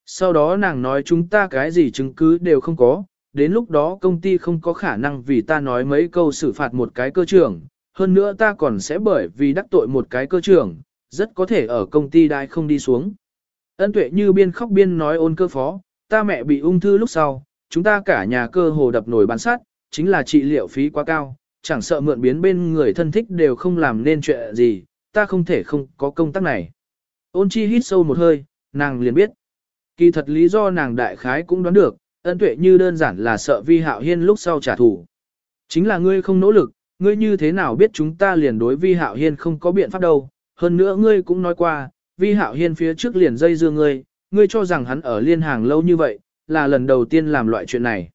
Sau đó nàng nói chúng ta cái gì chứng cứ đều không có, đến lúc đó công ty không có khả năng vì ta nói mấy câu xử phạt một cái cơ trưởng, hơn nữa ta còn sẽ bởi vì đắc tội một cái cơ trưởng, rất có thể ở công ty đại không đi xuống. Ân tuệ như biên khóc biên nói ôn cơ phó, ta mẹ bị ung thư lúc sau, chúng ta cả nhà cơ hồ đập nổi bán sát, chính là trị liệu phí quá cao, chẳng sợ mượn biến bên người thân thích đều không làm nên chuyện gì, ta không thể không có công tác này. Ôn chi hít sâu một hơi, nàng liền biết. Kỳ thật lý do nàng đại khái cũng đoán được, ân tuệ như đơn giản là sợ vi hạo hiên lúc sau trả thù. Chính là ngươi không nỗ lực, ngươi như thế nào biết chúng ta liền đối vi hạo hiên không có biện pháp đâu, hơn nữa ngươi cũng nói qua, vi hạo hiên phía trước liền dây dưa ngươi, ngươi cho rằng hắn ở liên hàng lâu như vậy, là lần đầu tiên làm loại chuyện này.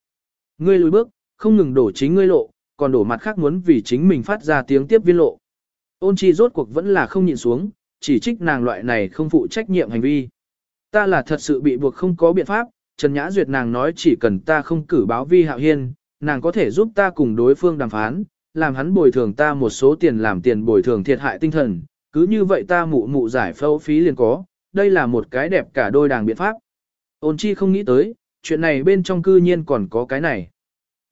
Ngươi lùi bước, không ngừng đổ chính ngươi lộ, còn đổ mặt khác muốn vì chính mình phát ra tiếng tiếp viên lộ. Ôn chi rốt cuộc vẫn là không nhìn xuống, chỉ trích nàng loại này không phụ trách nhiệm hành vi. Ta là thật sự bị buộc không có biện pháp, Trần Nhã Duyệt nàng nói chỉ cần ta không cử báo vi hạo hiên, nàng có thể giúp ta cùng đối phương đàm phán, làm hắn bồi thường ta một số tiền làm tiền bồi thường thiệt hại tinh thần, cứ như vậy ta mụ mụ giải phẫu phí liền có, đây là một cái đẹp cả đôi đàng biện pháp. Ôn chi không nghĩ tới, chuyện này bên trong cư nhiên còn có cái này.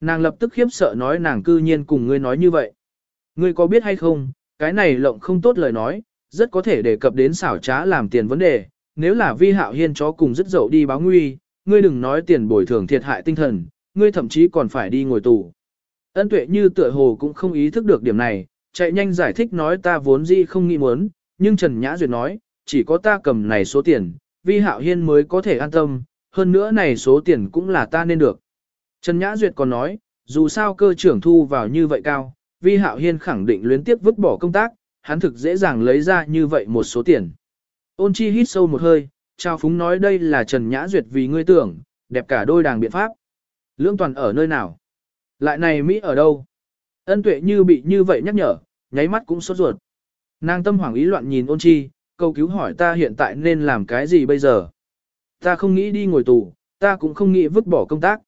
Nàng lập tức khiếp sợ nói nàng cư nhiên cùng ngươi nói như vậy. Ngươi có biết hay không, cái này lộng không tốt lời nói, rất có thể đề cập đến xảo trá làm tiền vấn đề. Nếu là vi hạo hiên chó cùng rất dậu đi báo nguy, ngươi đừng nói tiền bồi thường thiệt hại tinh thần, ngươi thậm chí còn phải đi ngồi tù. Ân tuệ như tựa hồ cũng không ý thức được điểm này, chạy nhanh giải thích nói ta vốn gì không nghĩ muốn, nhưng Trần Nhã Duyệt nói, chỉ có ta cầm này số tiền, vi hạo hiên mới có thể an tâm, hơn nữa này số tiền cũng là ta nên được. Trần Nhã Duyệt còn nói, dù sao cơ trưởng thu vào như vậy cao, vi hạo hiên khẳng định luyến tiếp vứt bỏ công tác, hắn thực dễ dàng lấy ra như vậy một số tiền. Ôn chi hít sâu một hơi, trao phúng nói đây là Trần Nhã Duyệt vì ngươi tưởng, đẹp cả đôi đàng biện pháp. Lương toàn ở nơi nào? Lại này Mỹ ở đâu? Ân tuệ như bị như vậy nhắc nhở, nháy mắt cũng sốt ruột. Nàng tâm hoảng ý loạn nhìn ôn chi, câu cứu hỏi ta hiện tại nên làm cái gì bây giờ? Ta không nghĩ đi ngồi tù, ta cũng không nghĩ vứt bỏ công tác.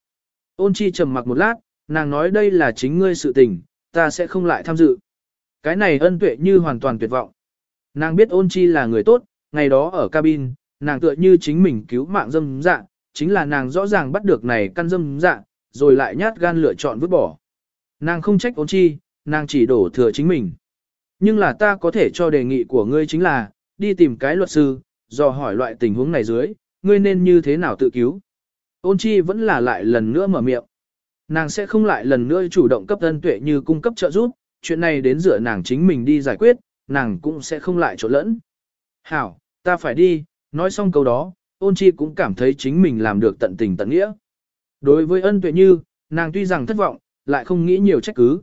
Ôn chi trầm mặc một lát, nàng nói đây là chính ngươi sự tình, ta sẽ không lại tham dự. Cái này ân tuệ như hoàn toàn tuyệt vọng. Nàng biết ôn chi là người tốt, ngày đó ở cabin, nàng tựa như chính mình cứu mạng dâm dạ, chính là nàng rõ ràng bắt được này căn dâm dạ, rồi lại nhát gan lựa chọn vứt bỏ. Nàng không trách ôn chi, nàng chỉ đổ thừa chính mình. Nhưng là ta có thể cho đề nghị của ngươi chính là, đi tìm cái luật sư, dò hỏi loại tình huống này dưới, ngươi nên như thế nào tự cứu. Ôn chi vẫn là lại lần nữa mở miệng. Nàng sẽ không lại lần nữa chủ động cấp ân tuệ như cung cấp trợ giúp, chuyện này đến giữa nàng chính mình đi giải quyết, nàng cũng sẽ không lại trộn lẫn. Hảo, ta phải đi, nói xong câu đó, ôn chi cũng cảm thấy chính mình làm được tận tình tận nghĩa. Đối với ân tuệ như, nàng tuy rằng thất vọng, lại không nghĩ nhiều trách cứ.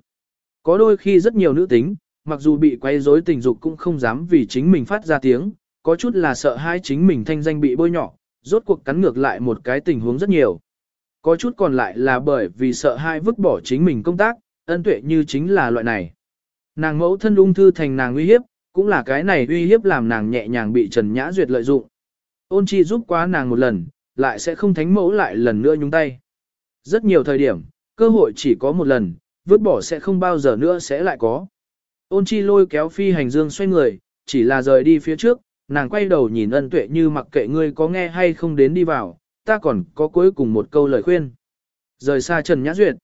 Có đôi khi rất nhiều nữ tính, mặc dù bị quay rối tình dục cũng không dám vì chính mình phát ra tiếng, có chút là sợ hai chính mình thanh danh bị bôi nhọ, rốt cuộc cắn ngược lại một cái tình huống rất nhiều. Có chút còn lại là bởi vì sợ hai vứt bỏ chính mình công tác, ân tuệ như chính là loại này. Nàng mẫu thân ung thư thành nàng uy hiếp, cũng là cái này uy hiếp làm nàng nhẹ nhàng bị Trần Nhã Duyệt lợi dụng. Ôn chi giúp quá nàng một lần, lại sẽ không thánh mẫu lại lần nữa nhúng tay. Rất nhiều thời điểm, cơ hội chỉ có một lần, vứt bỏ sẽ không bao giờ nữa sẽ lại có. Ôn chi lôi kéo phi hành dương xoay người, chỉ là rời đi phía trước, nàng quay đầu nhìn ân tuệ như mặc kệ ngươi có nghe hay không đến đi vào, ta còn có cuối cùng một câu lời khuyên. Rời xa Trần Nhã Duyệt.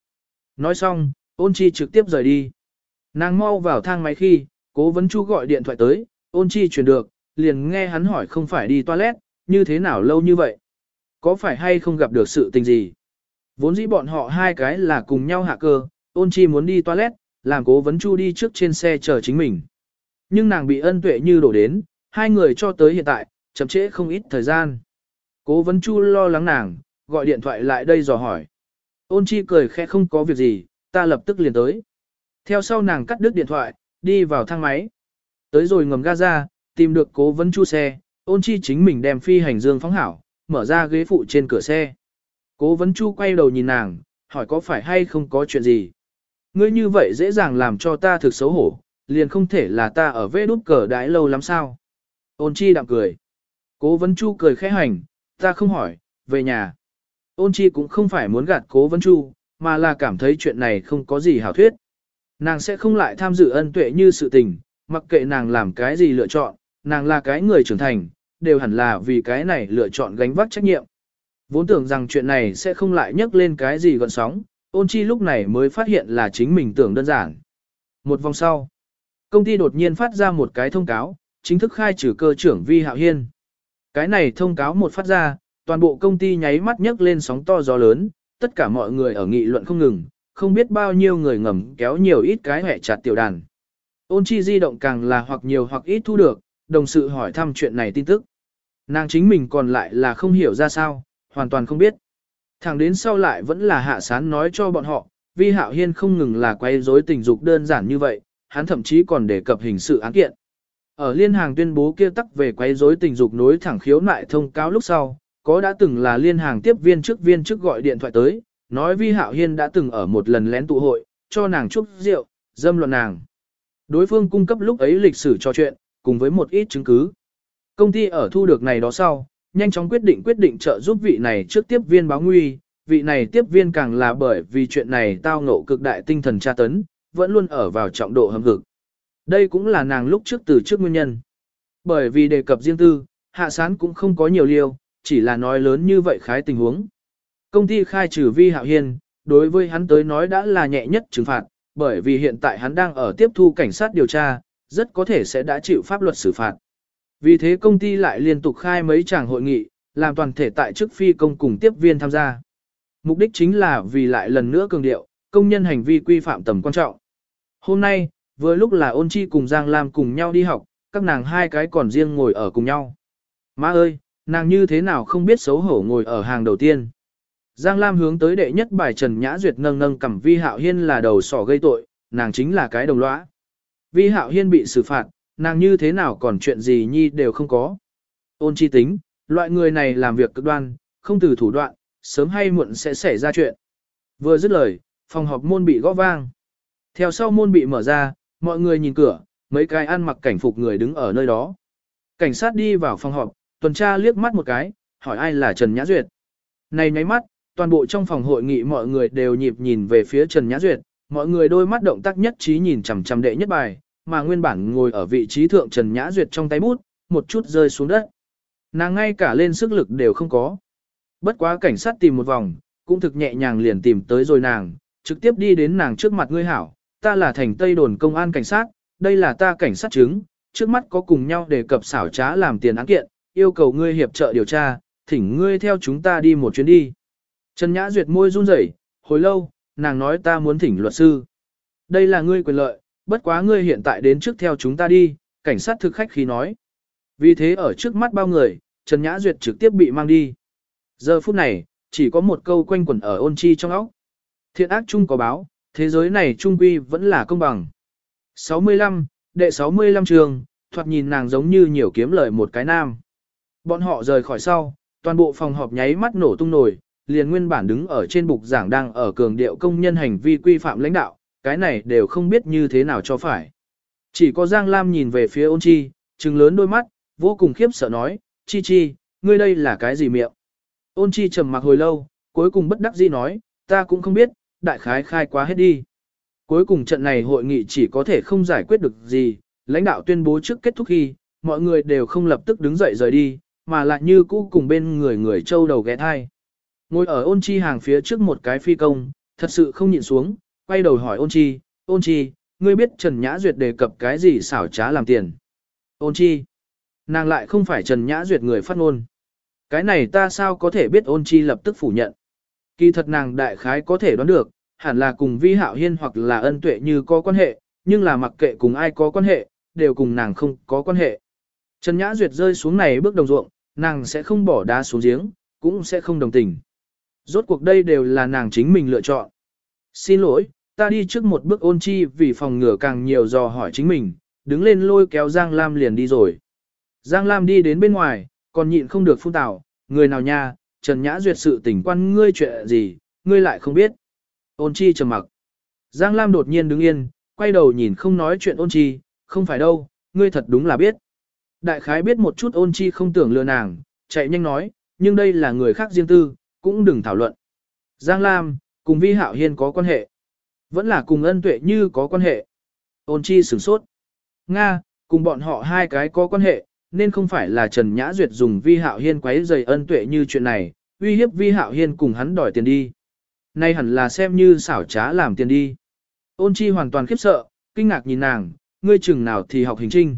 Nói xong, ôn chi trực tiếp rời đi. Nàng mau vào thang máy khi, cố vấn chu gọi điện thoại tới, ôn chi truyền được, liền nghe hắn hỏi không phải đi toilet, như thế nào lâu như vậy? Có phải hay không gặp được sự tình gì? Vốn dĩ bọn họ hai cái là cùng nhau hạ cơ, ôn chi muốn đi toilet, làm cố vấn chu đi trước trên xe chờ chính mình. Nhưng nàng bị ân tuệ như đổ đến, hai người cho tới hiện tại, chậm trễ không ít thời gian. Cố vấn chu lo lắng nàng, gọi điện thoại lại đây dò hỏi. Ôn chi cười khẽ không có việc gì, ta lập tức liền tới. Theo sau nàng cắt đứt điện thoại, đi vào thang máy. Tới rồi ngầm ga ra, tìm được cố vấn chu xe, ôn chi chính mình đem phi hành dương phóng hảo, mở ra ghế phụ trên cửa xe. Cố vấn chu quay đầu nhìn nàng, hỏi có phải hay không có chuyện gì. Ngươi như vậy dễ dàng làm cho ta thực xấu hổ, liền không thể là ta ở vê đút cờ đãi lâu lắm sao. Ôn chi đạm cười. Cố vấn chu cười khẽ hành, ta không hỏi, về nhà. Ôn chi cũng không phải muốn gạt cố vấn chu, mà là cảm thấy chuyện này không có gì hảo thuyết. Nàng sẽ không lại tham dự ân tuệ như sự tình, mặc kệ nàng làm cái gì lựa chọn, nàng là cái người trưởng thành, đều hẳn là vì cái này lựa chọn gánh vác trách nhiệm. Vốn tưởng rằng chuyện này sẽ không lại nhắc lên cái gì gần sóng, ôn chi lúc này mới phát hiện là chính mình tưởng đơn giản. Một vòng sau, công ty đột nhiên phát ra một cái thông cáo, chính thức khai trừ cơ trưởng Vi Hạo Hiên. Cái này thông cáo một phát ra, toàn bộ công ty nháy mắt nhấc lên sóng to gió lớn, tất cả mọi người ở nghị luận không ngừng, không biết bao nhiêu người ngầm kéo nhiều ít cái hẹ chặt tiểu đàn. Ôn chi di động càng là hoặc nhiều hoặc ít thu được, đồng sự hỏi thăm chuyện này tin tức. Nàng chính mình còn lại là không hiểu ra sao, hoàn toàn không biết. Thẳng đến sau lại vẫn là hạ sán nói cho bọn họ, vi hạo hiên không ngừng là quay rối tình dục đơn giản như vậy, hắn thậm chí còn đề cập hình sự án kiện. Ở liên hàng tuyên bố kia tắc về quấy rối tình dục nối thẳng khiếu nại thông cáo lúc sau, có đã từng là liên hàng tiếp viên trước viên trước gọi điện thoại tới, nói Vi Hạo Hiên đã từng ở một lần lén tụ hội, cho nàng chúc rượu, dâm luận nàng. Đối phương cung cấp lúc ấy lịch sử trò chuyện, cùng với một ít chứng cứ. Công ty ở thu được này đó sau, nhanh chóng quyết định quyết định trợ giúp vị này trước tiếp viên báo nguy, vị này tiếp viên càng là bởi vì chuyện này tao ngộ cực đại tinh thần tra tấn, vẫn luôn ở vào trọng độ hâm hực. Đây cũng là nàng lúc trước từ trước nguyên nhân. Bởi vì đề cập riêng tư, hạ sán cũng không có nhiều liêu, chỉ là nói lớn như vậy khái tình huống. Công ty khai trừ vi hạo hiên, đối với hắn tới nói đã là nhẹ nhất trừng phạt, bởi vì hiện tại hắn đang ở tiếp thu cảnh sát điều tra, rất có thể sẽ đã chịu pháp luật xử phạt. Vì thế công ty lại liên tục khai mấy tràng hội nghị, làm toàn thể tại chức phi công cùng tiếp viên tham gia. Mục đích chính là vì lại lần nữa cường điệu, công nhân hành vi quy phạm tầm quan trọng. Hôm nay, vừa lúc là ôn chi cùng Giang Lam cùng nhau đi học, các nàng hai cái còn riêng ngồi ở cùng nhau. Má ơi, nàng như thế nào không biết xấu hổ ngồi ở hàng đầu tiên. Giang Lam hướng tới đệ nhất bài Trần Nhã Duyệt nâng nâng cầm Vi Hạo Hiên là đầu sỏ gây tội, nàng chính là cái đồng lõa. Vi Hạo Hiên bị xử phạt, nàng như thế nào còn chuyện gì nhi đều không có. Ôn chi tính, loại người này làm việc cực đoan, không từ thủ đoạn, sớm hay muộn sẽ xảy ra chuyện. Vừa dứt lời, phòng họp môn bị gõ vang. Theo sau môn bị mở ra, mọi người nhìn cửa, mấy cái ăn mặc cảnh phục người đứng ở nơi đó. Cảnh sát đi vào phòng họp, tuần tra liếc mắt một cái, hỏi ai là Trần Nhã Duyệt. Này nháy mắt, toàn bộ trong phòng hội nghị mọi người đều nhịp nhìn về phía Trần Nhã Duyệt, mọi người đôi mắt động tác nhất trí nhìn chằm chằm đệ nhất bài, mà nguyên bản ngồi ở vị trí thượng Trần Nhã Duyệt trong tay bút, một chút rơi xuống đất. Nàng ngay cả lên sức lực đều không có. Bất quá cảnh sát tìm một vòng, cũng thực nhẹ nhàng liền tìm tới rồi nàng, trực tiếp đi đến nàng trước mặt ngươi hảo, ta là thành Tây đồn công an cảnh sát, đây là ta cảnh sát chứng, trước mắt có cùng nhau đề cập xảo trá làm tiền án kiện, yêu cầu ngươi hiệp trợ điều tra, thỉnh ngươi theo chúng ta đi một chuyến đi. Trần Nhã Duyệt môi run rẩy, hồi lâu, nàng nói ta muốn thỉnh luật sư. Đây là ngươi quyền lợi, bất quá ngươi hiện tại đến trước theo chúng ta đi, cảnh sát thực khách khi nói. Vì thế ở trước mắt bao người, Trần Nhã Duyệt trực tiếp bị mang đi. Giờ phút này, chỉ có một câu quanh quẩn ở ôn chi trong óc. Thiện ác chung có báo, thế giới này trung quy vẫn là công bằng. 65, đệ 65 trường, thoạt nhìn nàng giống như nhiều kiếm lời một cái nam. Bọn họ rời khỏi sau, toàn bộ phòng họp nháy mắt nổ tung nổi, liền nguyên bản đứng ở trên bục giảng đang ở cường điệu công nhân hành vi quy phạm lãnh đạo, cái này đều không biết như thế nào cho phải. Chỉ có Giang Lam nhìn về phía ôn chi, trừng lớn đôi mắt, vô cùng khiếp sợ nói, chi chi, ngươi đây là cái gì miệng? Ôn chi trầm mặc hồi lâu, cuối cùng bất đắc dĩ nói, ta cũng không biết, đại khái khai quá hết đi. Cuối cùng trận này hội nghị chỉ có thể không giải quyết được gì, lãnh đạo tuyên bố trước kết thúc khi, mọi người đều không lập tức đứng dậy rời đi, mà lại như cũ cùng bên người người châu đầu ghé thai. Ngồi ở ôn chi hàng phía trước một cái phi công, thật sự không nhịn xuống, quay đầu hỏi ôn chi, ôn chi, ngươi biết Trần Nhã Duyệt đề cập cái gì xảo trá làm tiền. Ôn chi, nàng lại không phải Trần Nhã Duyệt người phát ngôn. Cái này ta sao có thể biết ôn chi lập tức phủ nhận. Kỳ thật nàng đại khái có thể đoán được, hẳn là cùng vi hạo hiên hoặc là ân tuệ như có quan hệ, nhưng là mặc kệ cùng ai có quan hệ, đều cùng nàng không có quan hệ. Trần Nhã Duyệt rơi xuống này bước đồng ruộng, nàng sẽ không bỏ đá xuống giếng, cũng sẽ không đồng tình. Rốt cuộc đây đều là nàng chính mình lựa chọn. Xin lỗi, ta đi trước một bước ôn chi vì phòng ngừa càng nhiều dò hỏi chính mình, đứng lên lôi kéo Giang Lam liền đi rồi. Giang Lam đi đến bên ngoài, còn nhịn không được phun tảo, người nào nha, Trần Nhã Duyệt sự tình quan ngươi chuyện gì, ngươi lại không biết. Ôn chi trầm mặc. Giang Lam đột nhiên đứng yên, quay đầu nhìn không nói chuyện ôn chi, không phải đâu, ngươi thật đúng là biết. Đại khái biết một chút ôn chi không tưởng lừa nàng, chạy nhanh nói, nhưng đây là người khác riêng tư, cũng đừng thảo luận. Giang Lam, cùng Vi Hạo Hiên có quan hệ. Vẫn là cùng ân tuệ như có quan hệ. Ôn chi sửng sốt. Nga, cùng bọn họ hai cái có quan hệ, nên không phải là Trần Nhã Duyệt dùng Vi Hạo Hiên quấy rầy ân tuệ như chuyện này, uy hiếp Vi Hạo Hiên cùng hắn đòi tiền đi. Nay hẳn là xem như xảo trá làm tiền đi. Ôn chi hoàn toàn khiếp sợ, kinh ngạc nhìn nàng, ngươi chừng nào thì học hình trinh.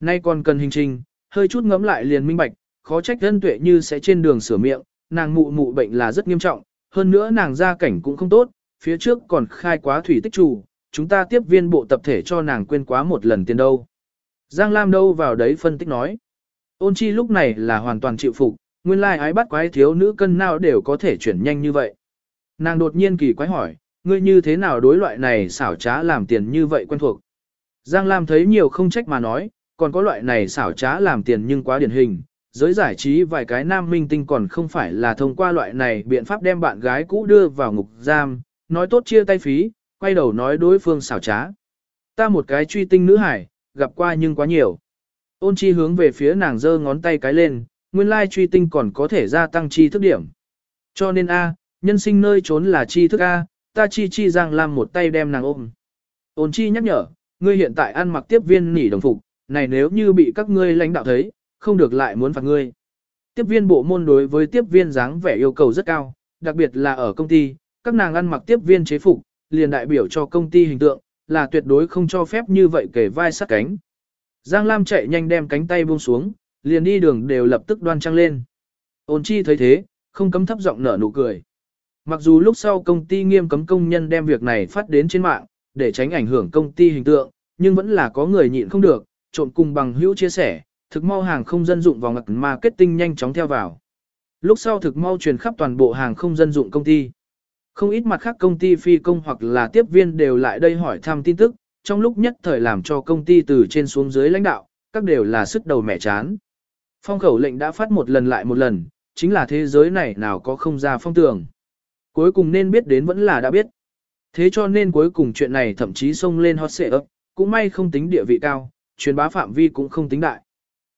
Nay còn cần hình trinh, hơi chút ngẫm lại liền minh bạch, khó trách ân tuệ như sẽ trên đường sửa miệng, nàng mụ mụ bệnh là rất nghiêm trọng, hơn nữa nàng gia cảnh cũng không tốt, phía trước còn khai quá thủy tích chủ, chúng ta tiếp viên bộ tập thể cho nàng quên quá một lần tiền đâu. Giang Lam đâu vào đấy phân tích nói. Ôn chi lúc này là hoàn toàn chịu phục, nguyên lai ái bắt quái thiếu nữ cân nào đều có thể chuyển nhanh như vậy. Nàng đột nhiên kỳ quái hỏi, ngươi như thế nào đối loại này xảo trá làm tiền như vậy quen thuộc. Giang Lam thấy nhiều không trách mà nói, còn có loại này xảo trá làm tiền nhưng quá điển hình. Giới giải trí vài cái nam minh tinh còn không phải là thông qua loại này biện pháp đem bạn gái cũ đưa vào ngục giam, nói tốt chia tay phí, quay đầu nói đối phương xảo trá. Ta một cái truy tinh nữ hải, gặp qua nhưng quá nhiều. Ôn chi hướng về phía nàng giơ ngón tay cái lên, nguyên lai truy tinh còn có thể gia tăng chi thức điểm. Cho nên A, nhân sinh nơi trốn là chi thức A, ta chi chi giang làm một tay đem nàng ôm. Ôn chi nhắc nhở, ngươi hiện tại ăn mặc tiếp viên nỉ đồng phục, này nếu như bị các ngươi lãnh đạo thấy, không được lại muốn phạt ngươi. Tiếp viên bộ môn đối với tiếp viên dáng vẻ yêu cầu rất cao, đặc biệt là ở công ty, các nàng ăn mặc tiếp viên chế phục, liền đại biểu cho công ty hình tượng, là tuyệt đối không cho phép như vậy kể vai sát cánh. Giang Lam chạy nhanh đem cánh tay buông xuống, liền đi đường đều lập tức đoan trang lên. Ôn chi thấy thế, không cấm thấp giọng nở nụ cười. Mặc dù lúc sau công ty nghiêm cấm công nhân đem việc này phát đến trên mạng, để tránh ảnh hưởng công ty hình tượng, nhưng vẫn là có người nhịn không được, trộn cùng bằng hữu chia sẻ, thực mau hàng không dân dụng vào ngặt marketing nhanh chóng theo vào. Lúc sau thực mau truyền khắp toàn bộ hàng không dân dụng công ty. Không ít mặt khác công ty phi công hoặc là tiếp viên đều lại đây hỏi thăm tin tức, trong lúc nhất thời làm cho công ty từ trên xuống dưới lãnh đạo, các đều là sức đầu mẻ chán. Phong khẩu lệnh đã phát một lần lại một lần, chính là thế giới này nào có không ra phong tường. Cuối cùng nên biết đến vẫn là đã biết. Thế cho nên cuối cùng chuyện này thậm chí xông lên hot xệ ấp, cũng may không tính địa vị cao, truyền bá phạm vi cũng không tính đại.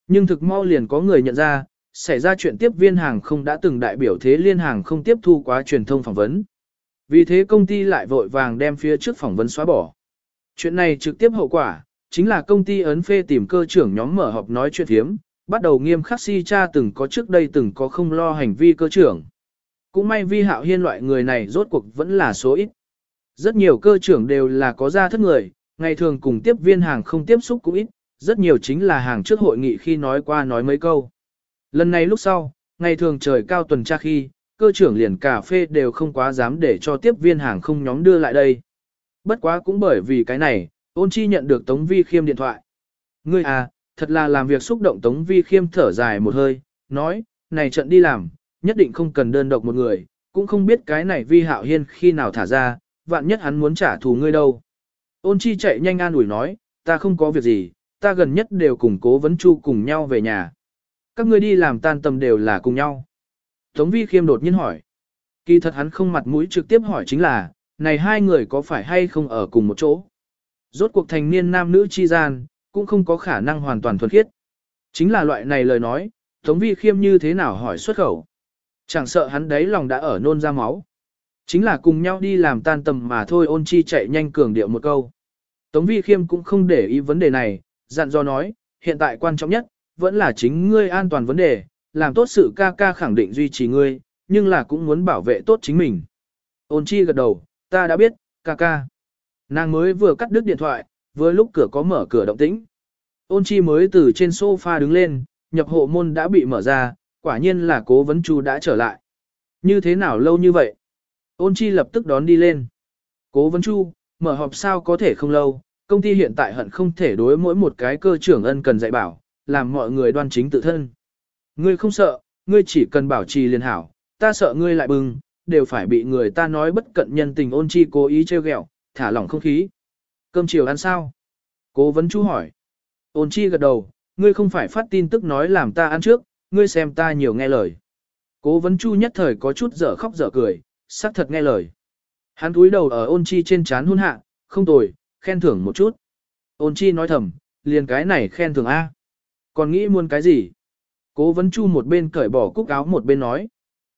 Nhưng thực mau liền có người nhận ra, xảy ra chuyện tiếp viên hàng không đã từng đại biểu thế liên hàng không tiếp thu quá truyền thông phỏng vấn. Vì thế công ty lại vội vàng đem phía trước phỏng vấn xóa bỏ. Chuyện này trực tiếp hậu quả, chính là công ty ấn phê tìm cơ trưởng nhóm mở họp nói chuyện thiếm, bắt đầu nghiêm khắc si cha từng có trước đây từng có không lo hành vi cơ trưởng. Cũng may vi hạo hiên loại người này rốt cuộc vẫn là số ít. Rất nhiều cơ trưởng đều là có gia thất người, ngày thường cùng tiếp viên hàng không tiếp xúc cũng ít, rất nhiều chính là hàng trước hội nghị khi nói qua nói mấy câu. Lần này lúc sau, ngày thường trời cao tuần tra khi, cơ trưởng liền cà phê đều không quá dám để cho tiếp viên hàng không nhóm đưa lại đây. Bất quá cũng bởi vì cái này, ôn chi nhận được Tống Vi Khiêm điện thoại. Ngươi à, thật là làm việc xúc động Tống Vi Khiêm thở dài một hơi, nói, này trận đi làm, nhất định không cần đơn độc một người, cũng không biết cái này Vi Hạo Hiên khi nào thả ra, vạn nhất hắn muốn trả thù ngươi đâu. Ôn chi chạy nhanh an ủi nói, ta không có việc gì, ta gần nhất đều cùng cố vấn chu cùng nhau về nhà. Các ngươi đi làm tan tầm đều là cùng nhau. Tống vi khiêm đột nhiên hỏi. Kỳ thật hắn không mặt mũi trực tiếp hỏi chính là, này hai người có phải hay không ở cùng một chỗ. Rốt cuộc thành niên nam nữ chi gian, cũng không có khả năng hoàn toàn thuần khiết. Chính là loại này lời nói, Tống vi khiêm như thế nào hỏi xuất khẩu. Chẳng sợ hắn đấy lòng đã ở nôn ra máu. Chính là cùng nhau đi làm tan tầm mà thôi ôn chi chạy nhanh cường điệu một câu. Tống vi khiêm cũng không để ý vấn đề này, dặn dò nói, hiện tại quan trọng nhất, vẫn là chính ngươi an toàn vấn đề, làm tốt sự ca ca khẳng định duy trì ngươi, nhưng là cũng muốn bảo vệ tốt chính mình. Ôn chi gật đầu, ta đã biết, ca ca. Nàng mới vừa cắt đứt điện thoại, vừa lúc cửa có mở cửa động tĩnh. Ôn chi mới từ trên sofa đứng lên, nhập hộ môn đã bị mở ra, quả nhiên là cố vấn chu đã trở lại. Như thế nào lâu như vậy? Ôn chi lập tức đón đi lên. Cố vấn chu, mở họp sao có thể không lâu, công ty hiện tại hận không thể đối mỗi một cái cơ trưởng ân cần dạy bảo, làm mọi người đoan chính tự thân. Ngươi không sợ, ngươi chỉ cần bảo trì liền hảo, ta sợ ngươi lại bừng, đều phải bị người ta nói bất cận nhân tình ôn chi cố ý trêu ghẹo, thả lỏng không khí. Cơm chiều ăn sao? Cố vấn chú hỏi. Ôn chi gật đầu, ngươi không phải phát tin tức nói làm ta ăn trước, ngươi xem ta nhiều nghe lời. Cố vấn chu nhất thời có chút dở khóc dở cười, xác thật nghe lời. Hắn túi đầu ở ôn chi trên chán hôn hạ, không tồi, khen thưởng một chút. Ôn chi nói thầm, liền cái này khen thưởng A. Còn nghĩ muốn cái gì? Cố vấn chu một bên cởi bỏ cúc áo một bên nói.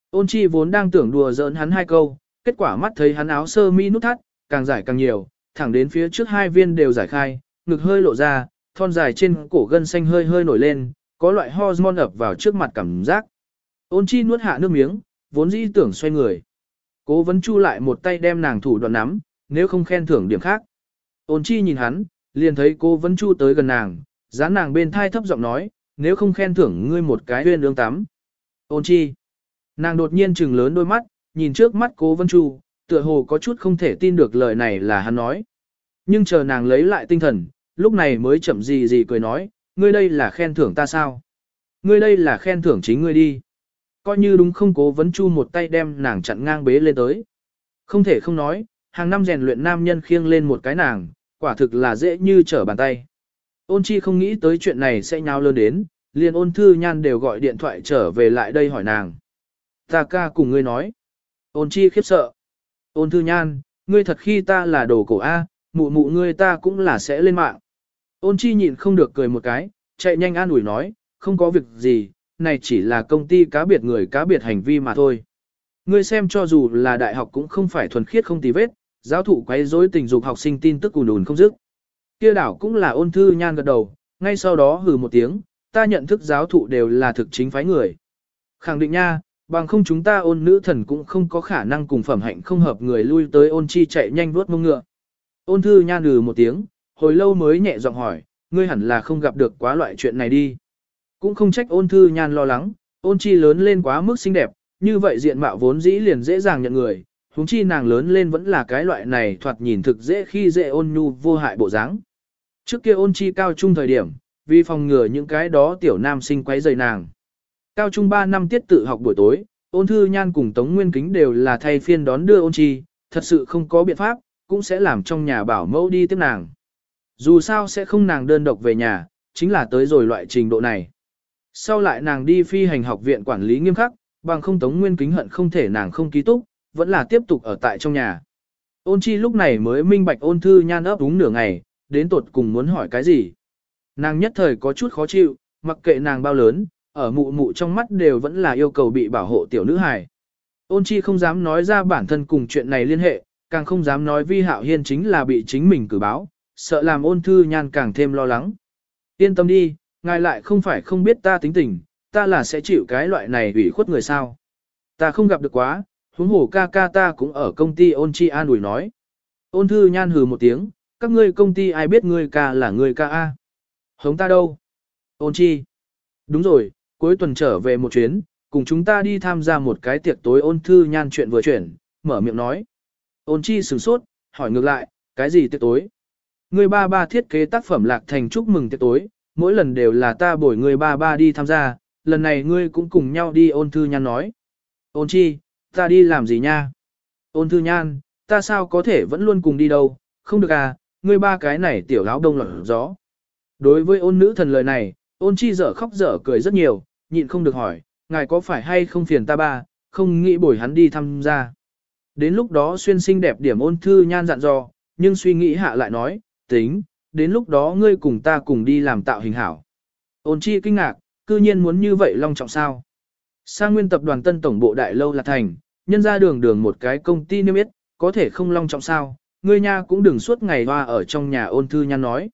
Ôn chi vốn đang tưởng đùa giỡn hắn hai câu, kết quả mắt thấy hắn áo sơ mi nút thắt, càng giải càng nhiều, thẳng đến phía trước hai viên đều giải khai, ngực hơi lộ ra, thon dài trên cổ gân xanh hơi hơi nổi lên, có loại hormone ập vào trước mặt cảm giác. Ôn chi nuốt hạ nước miếng, vốn dĩ tưởng xoay người. Cố vấn chu lại một tay đem nàng thủ đoạn nắm, nếu không khen thưởng điểm khác. Ôn chi nhìn hắn, liền thấy cô vấn chu tới gần nàng, dán nàng bên thai thấp giọng nói, nếu không khen thưởng ngươi một cái huyên ương tắm. Ôn chi. Nàng đột nhiên trừng lớn đôi mắt, nhìn trước mắt cố vân chu, tựa hồ có chút không thể tin được lời này là hắn nói. Nhưng chờ nàng lấy lại tinh thần, lúc này mới chậm gì gì cười nói, ngươi đây là khen thưởng ta sao? Ngươi đây là khen thưởng chính ngươi đi. Coi như đúng không cố vấn chu một tay đem nàng chặn ngang bế lên tới. Không thể không nói, hàng năm rèn luyện nam nhân khiêng lên một cái nàng, quả thực là dễ như trở bàn tay. Ôn chi không nghĩ tới chuyện này sẽ nháo lớn đến, liền ôn thư nhan đều gọi điện thoại trở về lại đây hỏi nàng. Ta ca cùng ngươi nói. Ôn chi khiếp sợ. Ôn thư nhan, ngươi thật khi ta là đồ cổ A, mụ mụ ngươi ta cũng là sẽ lên mạng. Ôn chi nhịn không được cười một cái, chạy nhanh an ủi nói, không có việc gì, này chỉ là công ty cá biệt người cá biệt hành vi mà thôi. Ngươi xem cho dù là đại học cũng không phải thuần khiết không tì vết, giáo thụ quấy rối tình dục học sinh tin tức ùn ùn không dứt. Kia đảo cũng là ôn thư nhan gật đầu, ngay sau đó hừ một tiếng, ta nhận thức giáo thụ đều là thực chính phái người. Khẳng định nha, bằng không chúng ta ôn nữ thần cũng không có khả năng cùng phẩm hạnh không hợp người lui tới ôn chi chạy nhanh vuốt mông ngựa. Ôn thư nhan lừ một tiếng, hồi lâu mới nhẹ giọng hỏi, ngươi hẳn là không gặp được quá loại chuyện này đi. Cũng không trách ôn thư nhan lo lắng, ôn chi lớn lên quá mức xinh đẹp, như vậy diện mạo vốn dĩ liền dễ dàng nhận người, huống chi nàng lớn lên vẫn là cái loại này thoạt nhìn thực dễ khi dễ ôn nhu vô hại bộ dáng. Trước kia ôn chi cao trung thời điểm, vì phòng ngừa những cái đó tiểu nam sinh quấy rầy nàng. Cao trung 3 năm tiết tự học buổi tối, ôn thư nhan cùng Tống Nguyên Kính đều là thay phiên đón đưa ôn chi, thật sự không có biện pháp, cũng sẽ làm trong nhà bảo mẫu đi tiếp nàng. Dù sao sẽ không nàng đơn độc về nhà, chính là tới rồi loại trình độ này. Sau lại nàng đi phi hành học viện quản lý nghiêm khắc, bằng không Tống Nguyên Kính hận không thể nàng không ký túc, vẫn là tiếp tục ở tại trong nhà. Ôn chi lúc này mới minh bạch ôn thư nhan ấp đúng nửa ngày, đến tột cùng muốn hỏi cái gì. Nàng nhất thời có chút khó chịu, mặc kệ nàng bao lớn, ở mụ mụ trong mắt đều vẫn là yêu cầu bị bảo hộ tiểu nữ hài. Ôn chi không dám nói ra bản thân cùng chuyện này liên hệ, càng không dám nói vi hạo hiên chính là bị chính mình cử báo, sợ làm ôn thư nhan càng thêm lo lắng. Yên tâm đi, ngài lại không phải không biết ta tính tình, ta là sẽ chịu cái loại này ủy khuất người sao. Ta không gặp được quá, huống hồ ca ca ta cũng ở công ty ôn chi an ủi nói. Ôn thư nhan hừ một tiếng, các ngươi công ty ai biết ngươi ca là ngươi ca A. Hống ta đâu? Ôn chi. Đúng rồi, cuối tuần trở về một chuyến, cùng chúng ta đi tham gia một cái tiệc tối ôn thư nhan chuyện vừa chuyển, mở miệng nói. Ôn chi sửng sốt, hỏi ngược lại, cái gì tiệc tối? Người ba ba thiết kế tác phẩm lạc thành chúc mừng tiệc tối, mỗi lần đều là ta bổi người ba ba đi tham gia, lần này ngươi cũng cùng nhau đi ôn thư nhan nói. Ôn chi, ta đi làm gì nha? Ôn thư nhan, ta sao có thể vẫn luôn cùng đi đâu, không được à, ngươi ba cái này tiểu áo đông lọt gió. Đối với ôn nữ thần lời này, ôn chi dở khóc dở cười rất nhiều, nhịn không được hỏi, ngài có phải hay không phiền ta ba, không nghĩ bồi hắn đi tham gia. Đến lúc đó xuyên sinh đẹp điểm ôn thư nhan dặn dò, nhưng suy nghĩ hạ lại nói, tính, đến lúc đó ngươi cùng ta cùng đi làm tạo hình hảo. Ôn chi kinh ngạc, cư nhiên muốn như vậy long trọng sao. Sang nguyên tập đoàn tân tổng bộ đại lâu là thành, nhân ra đường đường một cái công ty niêm yết, có thể không long trọng sao, ngươi nha cũng đừng suốt ngày hoa ở trong nhà ôn thư nhăn nói.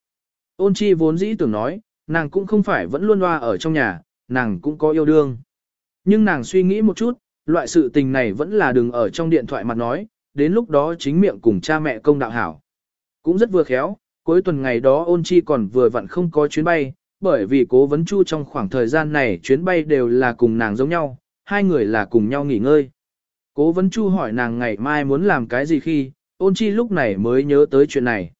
Ôn chi vốn dĩ tưởng nói, nàng cũng không phải vẫn luôn hoa ở trong nhà, nàng cũng có yêu đương. Nhưng nàng suy nghĩ một chút, loại sự tình này vẫn là đừng ở trong điện thoại mặt nói, đến lúc đó chính miệng cùng cha mẹ công đạo hảo. Cũng rất vừa khéo, cuối tuần ngày đó ôn chi còn vừa vặn không có chuyến bay, bởi vì cố vấn chu trong khoảng thời gian này chuyến bay đều là cùng nàng giống nhau, hai người là cùng nhau nghỉ ngơi. Cố vấn chu hỏi nàng ngày mai muốn làm cái gì khi, ôn chi lúc này mới nhớ tới chuyện này.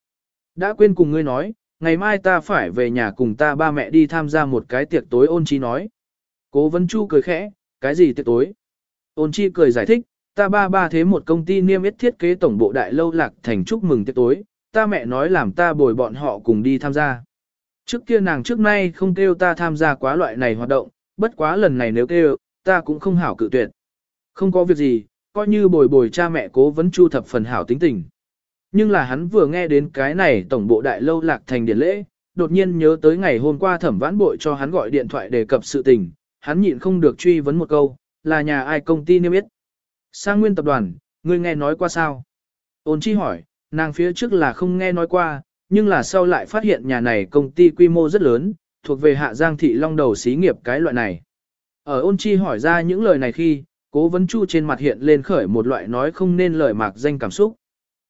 Đã quên cùng ngươi nói, ngày mai ta phải về nhà cùng ta ba mẹ đi tham gia một cái tiệc tối ôn chi nói. Cố vấn chu cười khẽ, cái gì tiệc tối? Ôn chi cười giải thích, ta ba ba thế một công ty niêm yết thiết kế tổng bộ đại lâu lạc thành chúc mừng tiệc tối, ta mẹ nói làm ta bồi bọn họ cùng đi tham gia. Trước kia nàng trước nay không kêu ta tham gia quá loại này hoạt động, bất quá lần này nếu kêu, ta cũng không hảo cự tuyệt. Không có việc gì, coi như bồi bồi cha mẹ cố vấn chu thập phần hảo tính tình. Nhưng là hắn vừa nghe đến cái này tổng bộ đại lâu lạc thành điển lễ, đột nhiên nhớ tới ngày hôm qua thẩm vãn bội cho hắn gọi điện thoại đề cập sự tình, hắn nhịn không được truy vấn một câu, là nhà ai công ty niêm yết. Sang nguyên tập đoàn, ngươi nghe nói qua sao? Ôn chi hỏi, nàng phía trước là không nghe nói qua, nhưng là sau lại phát hiện nhà này công ty quy mô rất lớn, thuộc về hạ giang thị long đầu xí nghiệp cái loại này. Ở ôn chi hỏi ra những lời này khi, cố vấn chu trên mặt hiện lên khởi một loại nói không nên lời mạc danh cảm xúc.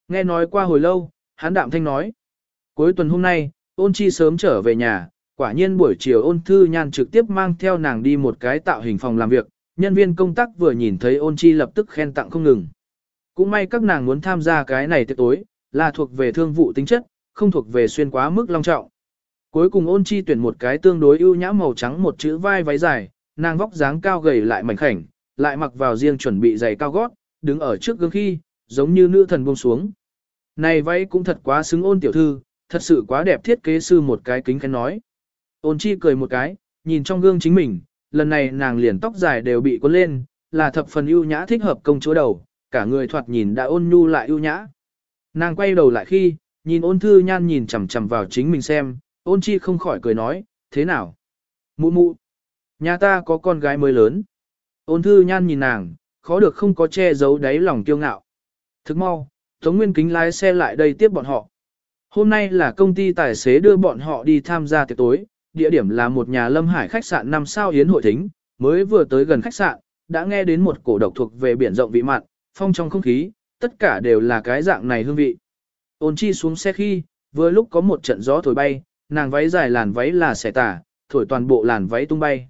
Nghe nói qua hồi lâu, hắn đạm thanh nói. Cuối tuần hôm nay, ôn chi sớm trở về nhà, quả nhiên buổi chiều ôn thư nhan trực tiếp mang theo nàng đi một cái tạo hình phòng làm việc, nhân viên công tác vừa nhìn thấy ôn chi lập tức khen tặng không ngừng. Cũng may các nàng muốn tham gia cái này tiệc tối, là thuộc về thương vụ tính chất, không thuộc về xuyên quá mức long trọng. Cuối cùng ôn chi tuyển một cái tương đối ưu nhã màu trắng một chữ vai váy dài, nàng vóc dáng cao gầy lại mảnh khảnh, lại mặc vào riêng chuẩn bị giày cao gót, đứng ở trước gương khi, giống như nữ thần buông xuống. Này váy cũng thật quá xứng ôn tiểu thư, thật sự quá đẹp thiết kế sư một cái kính khen nói. Ôn chi cười một cái, nhìn trong gương chính mình, lần này nàng liền tóc dài đều bị cuốn lên, là thập phần ưu nhã thích hợp công chúa đầu, cả người thoạt nhìn đã ôn nhu lại ưu nhã. Nàng quay đầu lại khi, nhìn ôn thư nhan nhìn chằm chằm vào chính mình xem, ôn chi không khỏi cười nói, thế nào? Mụ mụ, nhà ta có con gái mới lớn. Ôn thư nhan nhìn nàng, khó được không có che giấu đáy lòng kiêu ngạo. Thức mau, Tống Nguyên Kính lái xe lại đây tiếp bọn họ. Hôm nay là công ty tài xế đưa bọn họ đi tham gia tiệc tối, địa điểm là một nhà lâm hải khách sạn 5 sao yến hội thính, mới vừa tới gần khách sạn, đã nghe đến một cổ độc thuộc về biển rộng vị mặn, phong trong không khí, tất cả đều là cái dạng này hương vị. Ôn chi xuống xe khi, vừa lúc có một trận gió thổi bay, nàng váy dài làn váy là xẻ tả, thổi toàn bộ làn váy tung bay.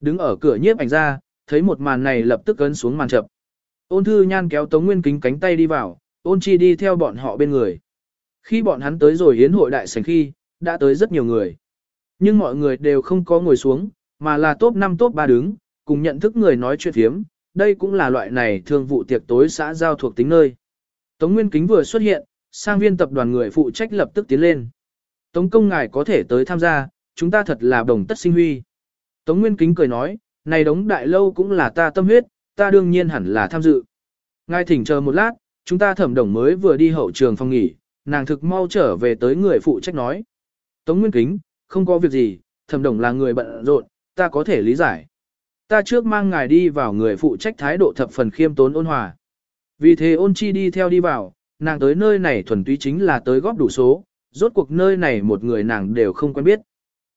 Đứng ở cửa nhiếp ảnh ra, thấy một màn này lập tức ấn xuống màn chập. Ôn thư nhan kéo Tống Nguyên Kính cánh tay đi vào, ôn chi đi theo bọn họ bên người. Khi bọn hắn tới rồi hiến hội đại sảnh khi, đã tới rất nhiều người. Nhưng mọi người đều không có ngồi xuống, mà là top 5 top 3 đứng, cùng nhận thức người nói chuyện thiếm, đây cũng là loại này thường vụ tiệc tối xã giao thuộc tính nơi. Tống Nguyên Kính vừa xuất hiện, sang viên tập đoàn người phụ trách lập tức tiến lên. Tống công ngài có thể tới tham gia, chúng ta thật là đồng tất sinh huy. Tống Nguyên Kính cười nói, này đống đại lâu cũng là ta tâm huyết, ta đương nhiên hẳn là tham dự. Ngài thỉnh chờ một lát, chúng ta thẩm đồng mới vừa đi hậu trường phòng nghỉ, nàng thực mau trở về tới người phụ trách nói. Tống Nguyên Kính, không có việc gì, thẩm đồng là người bận rộn, ta có thể lý giải. Ta trước mang ngài đi vào người phụ trách thái độ thập phần khiêm tốn ôn hòa. Vì thế ôn chi đi theo đi vào, nàng tới nơi này thuần túy chính là tới góp đủ số, rốt cuộc nơi này một người nàng đều không quen biết.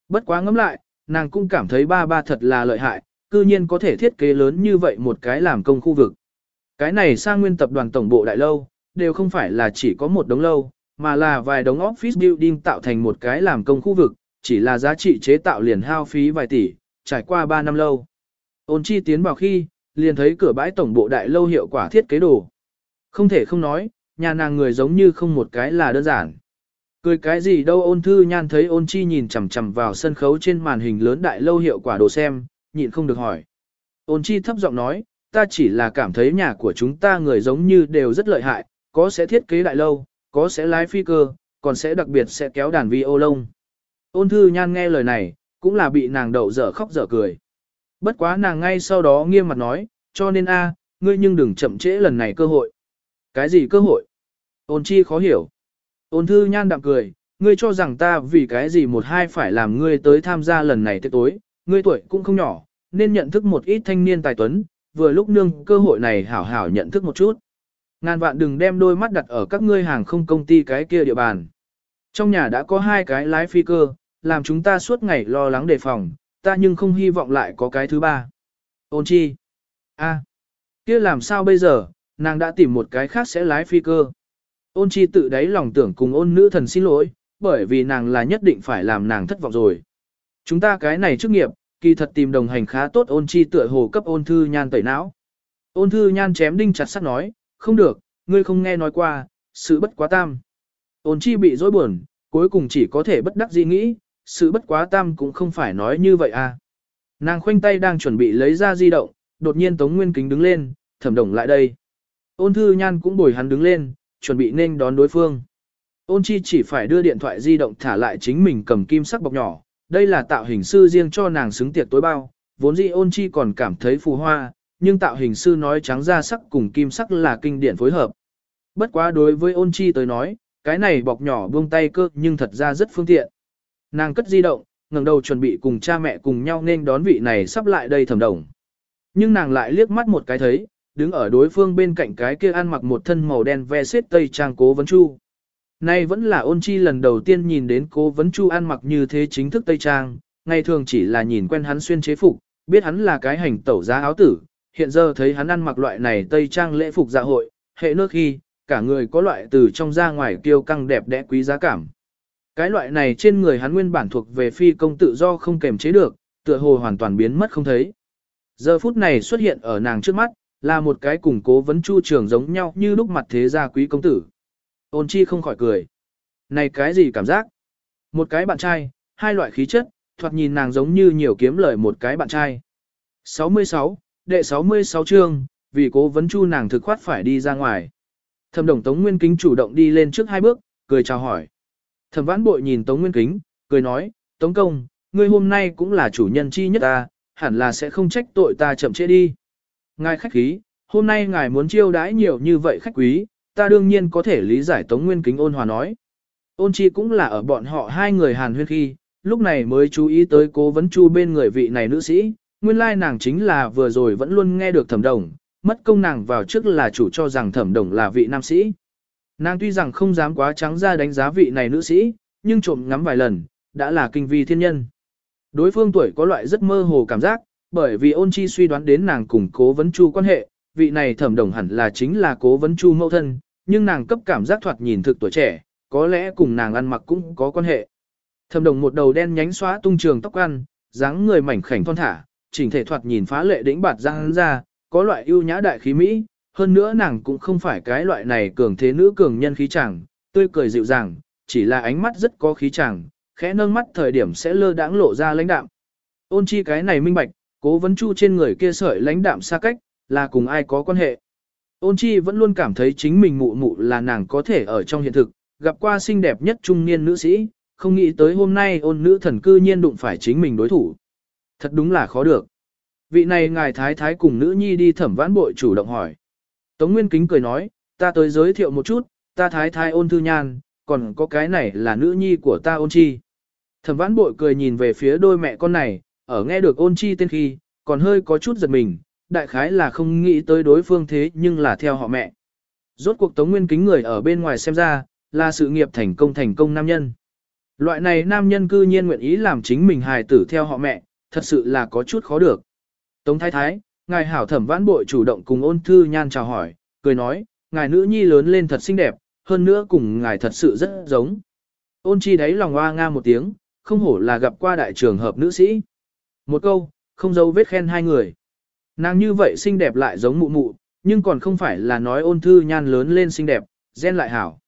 Bất quá ngẫm lại, nàng cũng cảm thấy ba ba thật là lợi hại, cư nhiên có thể thiết kế lớn như vậy một cái làm công khu vực. Cái này sang nguyên tập đoàn tổng bộ đại lâu, đều không phải là chỉ có một đống lâu, mà là vài đống office building tạo thành một cái làm công khu vực, chỉ là giá trị chế tạo liền hao phí vài tỷ, trải qua 3 năm lâu. Ôn chi tiến vào khi, liền thấy cửa bãi tổng bộ đại lâu hiệu quả thiết kế đồ. Không thể không nói, nhà nàng người giống như không một cái là đơn giản. Cười cái gì đâu ôn thư nhan thấy ôn chi nhìn chằm chằm vào sân khấu trên màn hình lớn đại lâu hiệu quả đồ xem, nhịn không được hỏi. Ôn chi thấp giọng nói, ta chỉ là cảm thấy nhà của chúng ta người giống như đều rất lợi hại, có sẽ thiết kế đại lâu, có sẽ lái phi cơ, còn sẽ đặc biệt sẽ kéo đàn vi ô lông. Ôn thư nhan nghe lời này, cũng là bị nàng đậu dở khóc dở cười. Bất quá nàng ngay sau đó nghiêm mặt nói, cho nên a, ngươi nhưng đừng chậm trễ lần này cơ hội. Cái gì cơ hội? Ôn chi khó hiểu. Ôn thư nhan đạm cười, ngươi cho rằng ta vì cái gì một hai phải làm ngươi tới tham gia lần này tiệc tối, ngươi tuổi cũng không nhỏ, nên nhận thức một ít thanh niên tài tuấn, vừa lúc nương cơ hội này hảo hảo nhận thức một chút. Ngàn vạn đừng đem đôi mắt đặt ở các ngươi hàng không công ty cái kia địa bàn. Trong nhà đã có hai cái lái phi cơ, làm chúng ta suốt ngày lo lắng đề phòng, ta nhưng không hy vọng lại có cái thứ ba. Ôn chi? a, kia làm sao bây giờ, nàng đã tìm một cái khác sẽ lái phi cơ. Ôn chi tự đáy lòng tưởng cùng ôn nữ thần xin lỗi, bởi vì nàng là nhất định phải làm nàng thất vọng rồi. Chúng ta cái này chức nghiệp, kỳ thật tìm đồng hành khá tốt ôn chi tựa hồ cấp ôn thư nhan tẩy não. Ôn thư nhan chém đinh chặt sắt nói, không được, ngươi không nghe nói qua, sự bất quá tam. Ôn chi bị dối buồn, cuối cùng chỉ có thể bất đắc dĩ nghĩ, sự bất quá tam cũng không phải nói như vậy à. Nàng khoanh tay đang chuẩn bị lấy ra di động, đột nhiên Tống Nguyên Kính đứng lên, thẩm đồng lại đây. Ôn thư nhan cũng bồi hắn đứng lên, chuẩn bị nên đón đối phương. Ôn chi chỉ phải đưa điện thoại di động thả lại chính mình cầm kim sắc bọc nhỏ, đây là tạo hình sư riêng cho nàng xứng tiệc tối bao, vốn dĩ ôn chi còn cảm thấy phù hoa, nhưng tạo hình sư nói trắng ra sắc cùng kim sắc là kinh điển phối hợp. Bất quá đối với ôn chi tới nói, cái này bọc nhỏ buông tay cơ nhưng thật ra rất phương tiện. Nàng cất di động, ngẩng đầu chuẩn bị cùng cha mẹ cùng nhau nên đón vị này sắp lại đây thẩm đồng. Nhưng nàng lại liếc mắt một cái thấy, đứng ở đối phương bên cạnh cái kia ăn mặc một thân màu đen ve xếp tây trang cố vấn chu. Nay vẫn là ôn chi lần đầu tiên nhìn đến cố vấn chu ăn mặc như thế chính thức tây trang, ngày thường chỉ là nhìn quen hắn xuyên chế phục, biết hắn là cái hành tẩu giá áo tử, hiện giờ thấy hắn ăn mặc loại này tây trang lễ phục dạ hội, hệ nước khi, cả người có loại từ trong ra ngoài kiêu căng đẹp đẽ quý giá cảm. Cái loại này trên người hắn nguyên bản thuộc về phi công tự do không kềm chế được, tựa hồ hoàn toàn biến mất không thấy. Giờ phút này xuất hiện ở nàng trước mắt, là một cái củng cố vấn chu trường giống nhau như lúc mặt thế gia quý công tử. Ôn chi không khỏi cười. Này cái gì cảm giác? Một cái bạn trai, hai loại khí chất, thoạt nhìn nàng giống như nhiều kiếm lời một cái bạn trai. 66, đệ 66 chương, vì cố vấn chu nàng thực khoát phải đi ra ngoài. Thẩm đồng Tống Nguyên Kính chủ động đi lên trước hai bước, cười chào hỏi. Thẩm vãn bội nhìn Tống Nguyên Kính, cười nói, Tống Công, ngươi hôm nay cũng là chủ nhân chi nhất ta, hẳn là sẽ không trách tội ta chậm trễ đi. Ngài khách khí, hôm nay ngài muốn chiêu đãi nhiều như vậy khách quý, ta đương nhiên có thể lý giải Tống Nguyên Kính ôn hòa nói. Ôn chi cũng là ở bọn họ hai người hàn huyên khi, lúc này mới chú ý tới cố vấn chu bên người vị này nữ sĩ, nguyên lai nàng chính là vừa rồi vẫn luôn nghe được thẩm đồng, mất công nàng vào trước là chủ cho rằng thẩm đồng là vị nam sĩ. Nàng tuy rằng không dám quá trắng ra đánh giá vị này nữ sĩ, nhưng trộm ngắm vài lần, đã là kinh vi thiên nhân. Đối phương tuổi có loại rất mơ hồ cảm giác, bởi vì ôn chi suy đoán đến nàng cùng cố vấn chu quan hệ, vị này thẩm đồng hẳn là chính là cố vấn chu mẫu thân, nhưng nàng cấp cảm giác thoạt nhìn thực tuổi trẻ, có lẽ cùng nàng ăn mặc cũng có quan hệ. Thẩm đồng một đầu đen nhánh xóa tung trường tóc ăn, dáng người mảnh khảnh thon thả, chỉnh thể thoạt nhìn phá lệ đĩnh bạt răng ra, có loại ưu nhã đại khí mỹ, hơn nữa nàng cũng không phải cái loại này cường thế nữ cường nhân khí chàng, tươi cười dịu dàng, chỉ là ánh mắt rất có khí chàng, khẽ nâng mắt thời điểm sẽ lơ đãng lộ ra lãnh đạm. Ôn chi cái này minh bạch, cố vấn chu trên người kia sợi lãnh đạm xa cách, là cùng ai có quan hệ. Ôn chi vẫn luôn cảm thấy chính mình mụ mụ là nàng có thể ở trong hiện thực, gặp qua xinh đẹp nhất trung niên nữ sĩ, không nghĩ tới hôm nay ôn nữ thần cư nhiên đụng phải chính mình đối thủ. Thật đúng là khó được. Vị này ngài thái thái cùng nữ nhi đi thẩm vãn bội chủ động hỏi. Tống Nguyên Kính cười nói, ta tới giới thiệu một chút, ta thái thái ôn thư nhan, còn có cái này là nữ nhi của ta ôn chi. Thẩm vãn bội cười nhìn về phía đôi mẹ con này, ở nghe được ôn chi tên khi, còn hơi có chút giật mình, đại khái là không nghĩ tới đối phương thế nhưng là theo họ mẹ. Rốt cuộc Tống Nguyên Kính người ở bên ngoài xem ra, là sự nghiệp thành công thành công nam nhân. Loại này nam nhân cư nhiên nguyện ý làm chính mình hài tử theo họ mẹ, thật sự là có chút khó được. Tống Thái Thái, ngài hảo thẩm vãn bội chủ động cùng ôn thư nhan chào hỏi, cười nói, ngài nữ nhi lớn lên thật xinh đẹp, hơn nữa cùng ngài thật sự rất giống. Ôn chi đấy lòng hoa nga một tiếng, không hổ là gặp qua đại trường hợp nữ sĩ. Một câu, không giấu vết khen hai người. Nàng như vậy xinh đẹp lại giống mụ mụ, nhưng còn không phải là nói ôn thư nhan lớn lên xinh đẹp, gen lại hảo.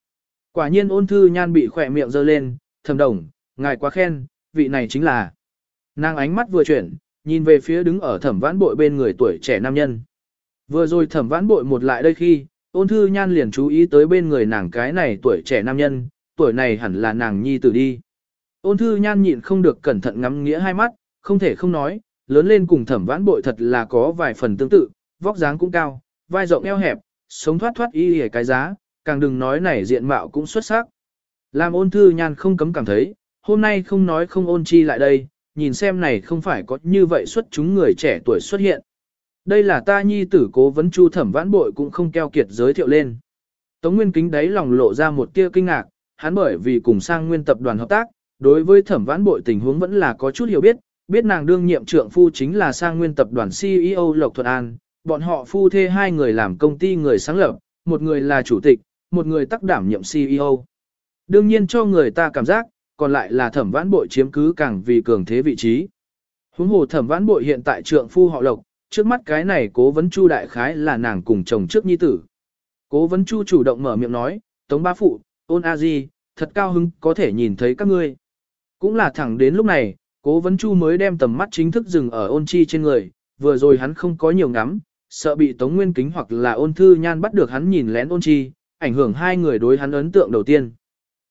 Quả nhiên ôn thư nhan bị khỏe miệng dơ lên, thầm đồng, ngài quá khen, vị này chính là. Nàng ánh mắt vừa chuyển, nhìn về phía đứng ở thẩm vãn bội bên người tuổi trẻ nam nhân. Vừa rồi thẩm vãn bội một lại đây khi, ôn thư nhan liền chú ý tới bên người nàng cái này tuổi trẻ nam nhân, tuổi này hẳn là nàng nhi tử đi. Ôn thư nhan nhịn không được cẩn thận ngắm nghĩa hai mắt, không thể không nói, lớn lên cùng thẩm vãn bội thật là có vài phần tương tự, vóc dáng cũng cao, vai rộng eo hẹp, sống thoát thoát y hề cái giá, càng đừng nói này diện mạo cũng xuất sắc. Làm ôn thư nhan không cấm cảm thấy, hôm nay không nói không ôn chi lại đây, nhìn xem này không phải có như vậy xuất chúng người trẻ tuổi xuất hiện. Đây là ta nhi tử cố vấn chu thẩm vãn bội cũng không keo kiệt giới thiệu lên. Tống Nguyên Kính đấy lòng lộ ra một tia kinh ngạc, hắn bởi vì cùng sang nguyên tập đoàn hợp tác, đối với thẩm vãn bội tình huống vẫn là có chút hiểu biết, biết nàng đương nhiệm trưởng phu chính là sang nguyên tập đoàn CEO Lộc Thuận An, bọn họ phu thê hai người làm công ty người sáng lập, một người là chủ tịch, một người tác đảm nhiệm CEO. Đương nhiên cho người ta cảm giác, còn lại là thẩm vãn bội chiếm cứ càng vì cường thế vị trí. Huống hồ thẩm vãn bội hiện tại trượng phu họ lộc, trước mắt cái này cố vấn chu đại khái là nàng cùng chồng trước nhi tử. Cố vấn chu chủ động mở miệng nói, tống ba phụ, ôn a di, thật cao hứng có thể nhìn thấy các ngươi. Cũng là thẳng đến lúc này, cố vấn chu mới đem tầm mắt chính thức dừng ở ôn chi trên người, vừa rồi hắn không có nhiều ngắm, sợ bị tống nguyên kính hoặc là ôn thư nhan bắt được hắn nhìn lén ôn chi, ảnh hưởng hai người đối hắn ấn tượng đầu tiên.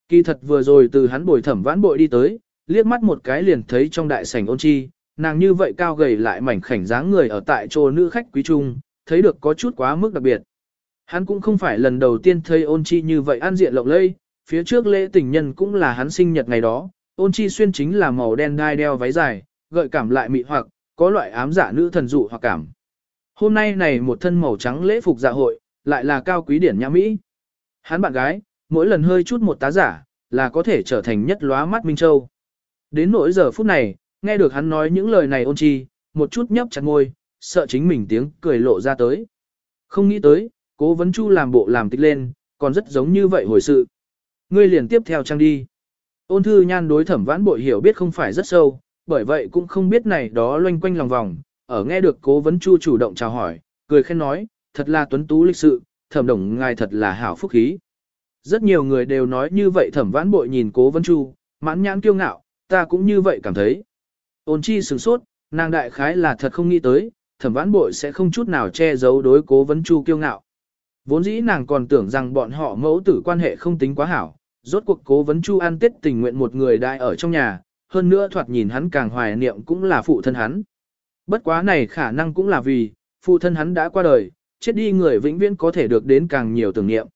Kỳ thật vừa rồi từ hắn bồi thẩm vãn bội đi tới, liếc mắt một cái liền thấy trong đại sảnh ôn chi, nàng như vậy cao gầy lại mảnh khảnh dáng người ở tại chỗ nữ khách quý trung, thấy được có chút quá mức đặc biệt. Hắn cũng không phải lần đầu tiên thấy ôn chi như vậy an diện lộng lẫy, phía trước lễ tình nhân cũng là hắn sinh nhật ngày đó, ôn chi xuyên chính là màu đen đai đeo váy dài, gợi cảm lại mị hoặc, có loại ám giả nữ thần dụ hoặc cảm. Hôm nay này một thân màu trắng lễ phục dạ hội, lại là cao quý điển nhã Mỹ. Hắn bạn gái, mỗi lần hơi chút một tá giả, là có thể trở thành nhất lóa mắt Minh Châu. Đến nỗi giờ phút này, nghe được hắn nói những lời này ôn chi, một chút nhấp chặt môi, sợ chính mình tiếng cười lộ ra tới. Không nghĩ tới, cố vấn chu làm bộ làm tịch lên, còn rất giống như vậy hồi sự. Ngươi liền tiếp theo trang đi. Ôn thư nhan đối thẩm vãn bội hiểu biết không phải rất sâu, bởi vậy cũng không biết này đó loanh quanh lòng vòng, ở nghe được cố vấn chu chủ động chào hỏi, cười khen nói, thật là tuấn tú lịch sự, thẩm đồng ngài thật là hảo phúc khí. Rất nhiều người đều nói như vậy thẩm vãn bội nhìn cố vấn chu, mãn nhãn kiêu ngạo, ta cũng như vậy cảm thấy. Ôn chi sửng sốt, nàng đại khái là thật không nghĩ tới, thẩm vãn bội sẽ không chút nào che giấu đối cố vấn chu kiêu ngạo. Vốn dĩ nàng còn tưởng rằng bọn họ mẫu tử quan hệ không tính quá hảo, rốt cuộc cố vấn chu an tết tình nguyện một người đại ở trong nhà, hơn nữa thoạt nhìn hắn càng hoài niệm cũng là phụ thân hắn. Bất quá này khả năng cũng là vì, phụ thân hắn đã qua đời, chết đi người vĩnh viễn có thể được đến càng nhiều tưởng niệm.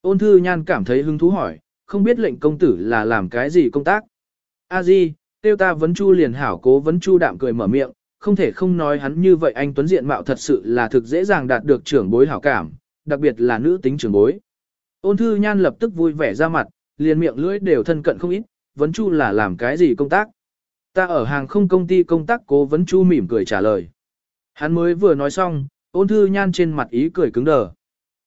Ôn thư nhan cảm thấy hứng thú hỏi, không biết lệnh công tử là làm cái gì công tác. A di, tiêu ta vấn chu liền hảo cố vấn chu đạm cười mở miệng, không thể không nói hắn như vậy anh Tuấn Diện mạo thật sự là thực dễ dàng đạt được trưởng bối hảo cảm, đặc biệt là nữ tính trưởng bối. Ôn thư nhan lập tức vui vẻ ra mặt, liền miệng lưỡi đều thân cận không ít, vấn chu là làm cái gì công tác. Ta ở hàng không công ty công tác cố vấn chu mỉm cười trả lời. Hắn mới vừa nói xong, ôn thư nhan trên mặt ý cười cứng đờ.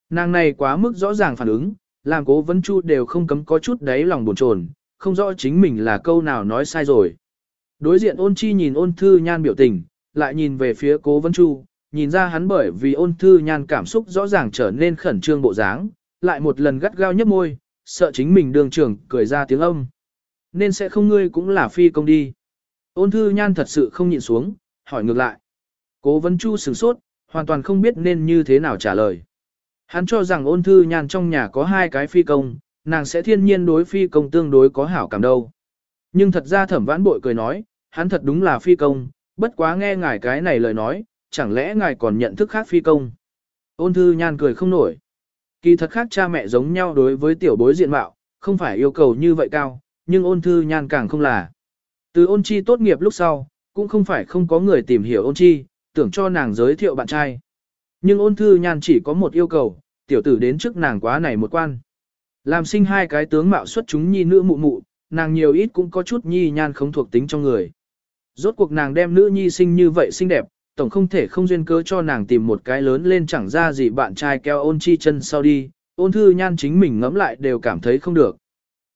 Nàng này quá mức rõ ràng phản ứng, làm cố vấn chu đều không cấm có chút đáy lòng buồn chồn, không rõ chính mình là câu nào nói sai rồi. Đối diện ôn chi nhìn ôn thư nhan biểu tình, lại nhìn về phía cố vấn chu, nhìn ra hắn bởi vì ôn thư nhan cảm xúc rõ ràng trở nên khẩn trương bộ dáng, lại một lần gắt gao nhấp môi, sợ chính mình đường trưởng cười ra tiếng âm. Nên sẽ không ngươi cũng là phi công đi. Ôn thư nhan thật sự không nhịn xuống, hỏi ngược lại. Cố vấn chu sửng sốt, hoàn toàn không biết nên như thế nào trả lời. Hắn cho rằng ôn thư nhan trong nhà có hai cái phi công, nàng sẽ thiên nhiên đối phi công tương đối có hảo cảm đâu. Nhưng thật ra thẩm vãn bội cười nói, hắn thật đúng là phi công, bất quá nghe ngài cái này lời nói, chẳng lẽ ngài còn nhận thức khác phi công. Ôn thư nhan cười không nổi. Kỳ thật khác cha mẹ giống nhau đối với tiểu bối diện mạo, không phải yêu cầu như vậy cao, nhưng ôn thư nhan càng không là. Từ ôn chi tốt nghiệp lúc sau, cũng không phải không có người tìm hiểu ôn chi, tưởng cho nàng giới thiệu bạn trai. Nhưng ôn thư nhan chỉ có một yêu cầu, tiểu tử đến trước nàng quá này một quan. Làm sinh hai cái tướng mạo xuất chúng nhi nữ mụ mụ, nàng nhiều ít cũng có chút nhi nhan không thuộc tính trong người. Rốt cuộc nàng đem nữ nhi sinh như vậy xinh đẹp, tổng không thể không duyên cớ cho nàng tìm một cái lớn lên chẳng ra gì bạn trai keo ôn chi chân sau đi, ôn thư nhan chính mình ngẫm lại đều cảm thấy không được.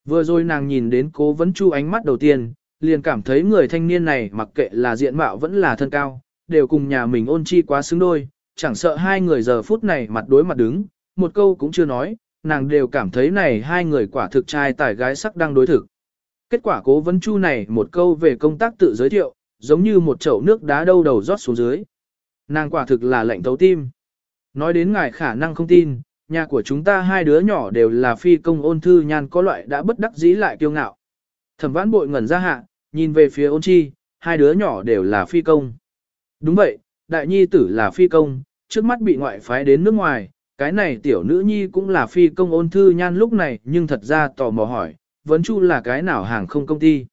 Vừa rồi nàng nhìn đến cố vấn chu ánh mắt đầu tiên, liền cảm thấy người thanh niên này mặc kệ là diện mạo vẫn là thân cao, đều cùng nhà mình ôn chi quá xứng đôi, chẳng sợ hai người giờ phút này mặt đối mặt đứng, một câu cũng chưa nói, nàng đều cảm thấy này hai người quả thực trai tài gái sắc đang đối thực. Kết quả cố vấn chu này một câu về công tác tự giới thiệu, giống như một chậu nước đá đâu đầu rót xuống dưới. Nàng quả thực là lệnh thấu tim. Nói đến ngài khả năng không tin, nhà của chúng ta hai đứa nhỏ đều là phi công ôn thư nhan có loại đã bất đắc dĩ lại kiêu ngạo. Thẩm vãn bội ngẩn ra hạ, nhìn về phía ôn chi, hai đứa nhỏ đều là phi công. Đúng vậy, đại nhi tử là phi công, trước mắt bị ngoại phái đến nước ngoài, cái này tiểu nữ nhi cũng là phi công ôn thư nhan lúc này nhưng thật ra tò mò hỏi, vấn chu là cái nào hàng không công ty.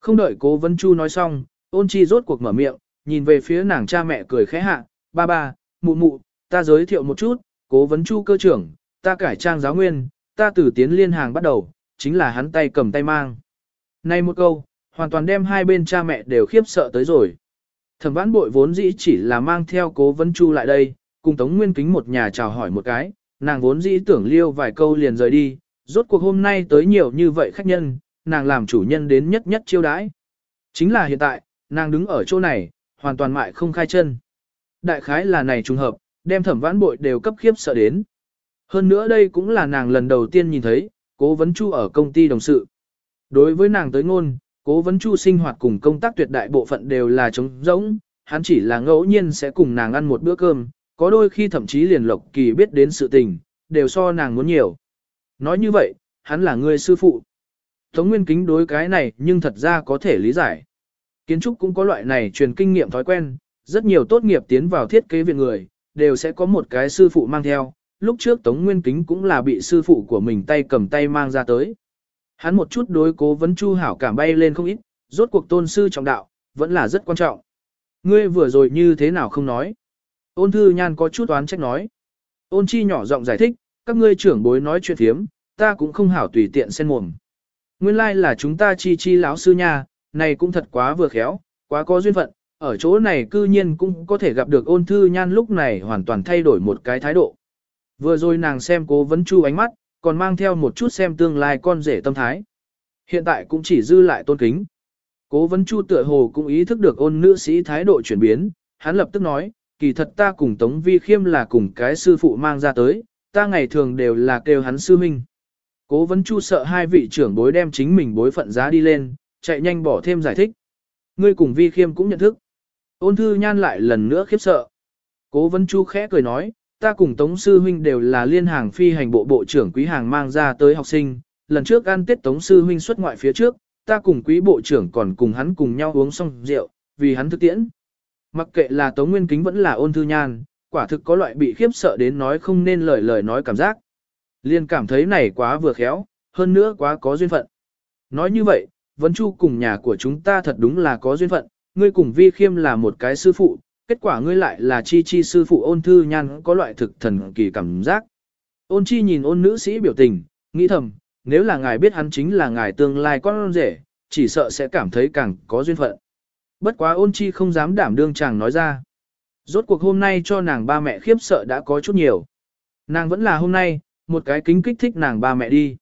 Không đợi cố vấn chu nói xong, ôn chi rốt cuộc mở miệng, nhìn về phía nàng cha mẹ cười khẽ hạ, ba ba, mụ mụ, ta giới thiệu một chút, cố vấn chu cơ trưởng, ta cải trang giáo nguyên, ta từ tiến liên hàng bắt đầu, chính là hắn tay cầm tay mang. Này một câu, hoàn toàn đem hai bên cha mẹ đều khiếp sợ tới rồi. Thẩm vãn bội vốn dĩ chỉ là mang theo cố vấn chu lại đây, cùng Tống Nguyên Kính một nhà chào hỏi một cái, nàng vốn dĩ tưởng liêu vài câu liền rời đi, rốt cuộc hôm nay tới nhiều như vậy khách nhân, nàng làm chủ nhân đến nhất nhất chiêu đãi. Chính là hiện tại, nàng đứng ở chỗ này, hoàn toàn mại không khai chân. Đại khái là này trùng hợp, đem thẩm vãn bội đều cấp khiếp sợ đến. Hơn nữa đây cũng là nàng lần đầu tiên nhìn thấy, cố vấn chu ở công ty đồng sự. Đối với nàng tới ngôn, cố vấn chu sinh hoạt cùng công tác tuyệt đại bộ phận đều là trống rỗng, hắn chỉ là ngẫu nhiên sẽ cùng nàng ăn một bữa cơm, có đôi khi thậm chí liền lộc kỳ biết đến sự tình, đều so nàng muốn nhiều. Nói như vậy, hắn là người sư phụ. Tống Nguyên Kính đối cái này nhưng thật ra có thể lý giải. Kiến trúc cũng có loại này truyền kinh nghiệm thói quen, rất nhiều tốt nghiệp tiến vào thiết kế viện người, đều sẽ có một cái sư phụ mang theo. Lúc trước Tống Nguyên Kính cũng là bị sư phụ của mình tay cầm tay mang ra tới. Hắn một chút đối cố vấn chu hảo cảm bay lên không ít, rốt cuộc tôn sư trọng đạo, vẫn là rất quan trọng. Ngươi vừa rồi như thế nào không nói? Ôn thư nhan có chút oán trách nói. Ôn chi nhỏ giọng giải thích, các ngươi trưởng bối nói chuyện thiếm, ta cũng không hảo tùy tiện xen mồm. Nguyên lai like là chúng ta chi chi lão sư nha, này cũng thật quá vừa khéo, quá có duyên phận, ở chỗ này cư nhiên cũng có thể gặp được ôn thư nhan lúc này hoàn toàn thay đổi một cái thái độ. Vừa rồi nàng xem cố vấn chu ánh mắt, còn mang theo một chút xem tương lai con rể tâm thái. Hiện tại cũng chỉ dư lại tôn kính. Cố vấn chu tựa hồ cũng ý thức được ôn nữ sĩ thái độ chuyển biến, hắn lập tức nói, kỳ thật ta cùng Tống Vi Khiêm là cùng cái sư phụ mang ra tới, ta ngày thường đều là kêu hắn sư minh. Cố vấn chu sợ hai vị trưởng bối đem chính mình bối phận giá đi lên, chạy nhanh bỏ thêm giải thích. Ngươi cùng vi khiêm cũng nhận thức. Ôn thư nhan lại lần nữa khiếp sợ. Cố vấn chu khẽ cười nói, ta cùng Tống Sư Huynh đều là liên hàng phi hành bộ bộ trưởng quý hàng mang ra tới học sinh. Lần trước ăn tết Tống Sư Huynh xuất ngoại phía trước, ta cùng quý bộ trưởng còn cùng hắn cùng nhau uống xong rượu, vì hắn thực tiễn. Mặc kệ là Tống Nguyên Kính vẫn là ôn thư nhan, quả thực có loại bị khiếp sợ đến nói không nên lời lời nói cảm giác. Liên cảm thấy này quá vừa khéo, hơn nữa quá có duyên phận. Nói như vậy, Vấn Chu cùng nhà của chúng ta thật đúng là có duyên phận, ngươi cùng Vi Khiêm là một cái sư phụ, kết quả ngươi lại là chi chi sư phụ ôn thư nhan có loại thực thần kỳ cảm giác. Ôn chi nhìn ôn nữ sĩ biểu tình, nghĩ thầm, nếu là ngài biết hắn chính là ngài tương lai con rể, chỉ sợ sẽ cảm thấy càng có duyên phận. Bất quá ôn chi không dám đảm đương chàng nói ra. Rốt cuộc hôm nay cho nàng ba mẹ khiếp sợ đã có chút nhiều. Nàng vẫn là hôm nay, một cái kính kích thích nàng ba mẹ đi.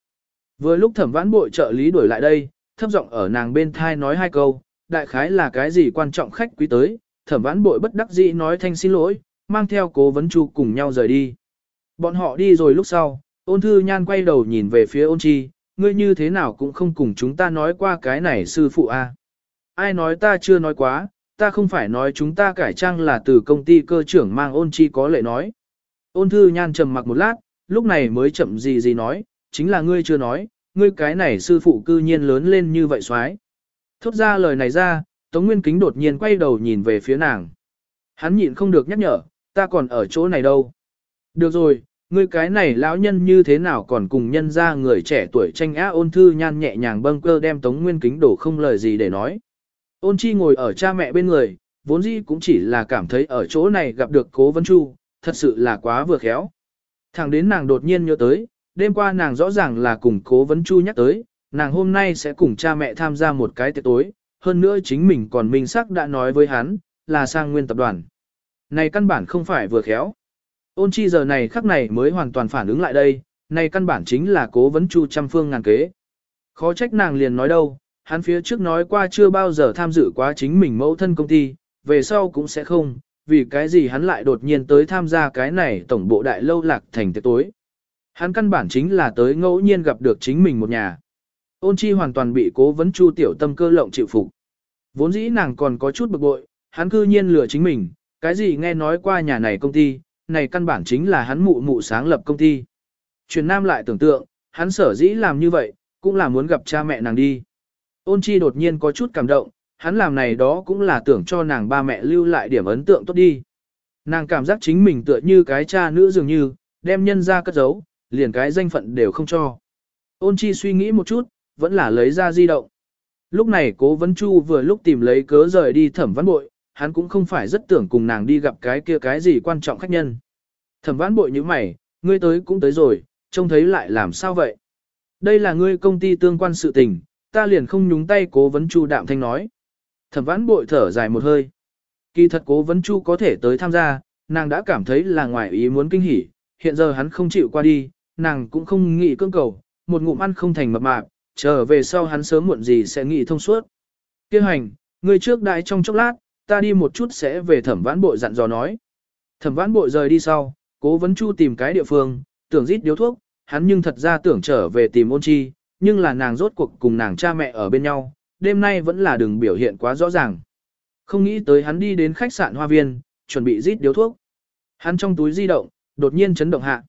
Vừa lúc thẩm vãn bội trợ lý đuổi lại đây, thấp giọng ở nàng bên thai nói hai câu, đại khái là cái gì quan trọng khách quý tới, thẩm vãn bội bất đắc dĩ nói thanh xin lỗi, mang theo cố vấn chu cùng nhau rời đi. Bọn họ đi rồi lúc sau, ôn thư nhan quay đầu nhìn về phía ôn chi, ngươi như thế nào cũng không cùng chúng ta nói qua cái này sư phụ a. Ai nói ta chưa nói quá, ta không phải nói chúng ta cải trang là từ công ty cơ trưởng mang ôn chi có lệ nói. Ôn thư nhan trầm mặc một lát, lúc này mới chậm gì gì nói, chính là ngươi chưa nói, ngươi cái này sư phụ cư nhiên lớn lên như vậy xoái. Thốt ra lời này ra, Tống Nguyên Kính đột nhiên quay đầu nhìn về phía nàng. Hắn nhịn không được nhắc nhở, ta còn ở chỗ này đâu. Được rồi, ngươi cái này lão nhân như thế nào còn cùng nhân ra người trẻ tuổi tranh á ôn thư nhan nhẹ nhàng bâng cơ đem Tống Nguyên Kính đổ không lời gì để nói. Ôn chi ngồi ở cha mẹ bên người, vốn dĩ cũng chỉ là cảm thấy ở chỗ này gặp được cố vấn chu, thật sự là quá vừa khéo. Thẳng đến nàng đột nhiên nhớ tới, đêm qua nàng rõ ràng là cùng cố vấn chu nhắc tới, nàng hôm nay sẽ cùng cha mẹ tham gia một cái tiệc tối, hơn nữa chính mình còn minh sắc đã nói với hắn, là sang nguyên tập đoàn. Này căn bản không phải vừa khéo. Ôn chi giờ này khắc này mới hoàn toàn phản ứng lại đây, này căn bản chính là cố vấn chu trăm phương ngàn kế. Khó trách nàng liền nói đâu, hắn phía trước nói qua chưa bao giờ tham dự quá chính mình mẫu thân công ty, về sau cũng sẽ không, vì cái gì hắn lại đột nhiên tới tham gia cái này tổng bộ đại lâu lạc thành tiệc tối. Hắn căn bản chính là tới ngẫu nhiên gặp được chính mình một nhà. Ôn chi hoàn toàn bị cố vấn chu tiểu tâm cơ lộng chịu phục. Vốn dĩ nàng còn có chút bực bội, hắn cư nhiên lừa chính mình, cái gì nghe nói qua nhà này công ty, này căn bản chính là hắn mụ mụ sáng lập công ty. Truyền Nam lại tưởng tượng, hắn sở dĩ làm như vậy, cũng là muốn gặp cha mẹ nàng đi. Ôn chi đột nhiên có chút cảm động, hắn làm này đó cũng là tưởng cho nàng ba mẹ lưu lại điểm ấn tượng tốt đi. Nàng cảm giác chính mình tựa như cái cha nữ dường như, đem nhân ra cất giấu, liền cái danh phận đều không cho. Ôn chi suy nghĩ một chút, vẫn là lấy ra di động. Lúc này cố vấn chu vừa lúc tìm lấy cớ rời đi thẩm văn bội, hắn cũng không phải rất tưởng cùng nàng đi gặp cái kia cái gì quan trọng khách nhân. Thẩm văn bội như mày, ngươi tới cũng tới rồi, trông thấy lại làm sao vậy? Đây là ngươi công ty tương quan sự tình, ta liền không nhúng tay cố vấn chu đạm thanh nói. Thẩm vãn bội thở dài một hơi. Kỳ thật cố vấn chu có thể tới tham gia, nàng đã cảm thấy là ngoài ý muốn kinh hỉ, hiện giờ hắn không chịu qua đi, nàng cũng không nghĩ cưỡng cầu, một ngụm ăn không thành mập mạp, trở về sau hắn sớm muộn gì sẽ nghĩ thông suốt. Kêu hành, người trước đại trong chốc lát, ta đi một chút sẽ về thẩm vãn bội dặn dò nói. Thẩm vãn bội rời đi sau, cố vấn chu tìm cái địa phương, tưởng rít điếu thuốc, hắn nhưng thật ra tưởng trở về tìm ôn chi, nhưng là nàng rốt cuộc cùng nàng cha mẹ ở bên nhau, đêm nay vẫn là đừng biểu hiện quá rõ ràng. Không nghĩ tới hắn đi đến khách sạn hoa viên, chuẩn bị rít điếu thuốc. Hắn trong túi di động, đột nhiên chấn động hạ.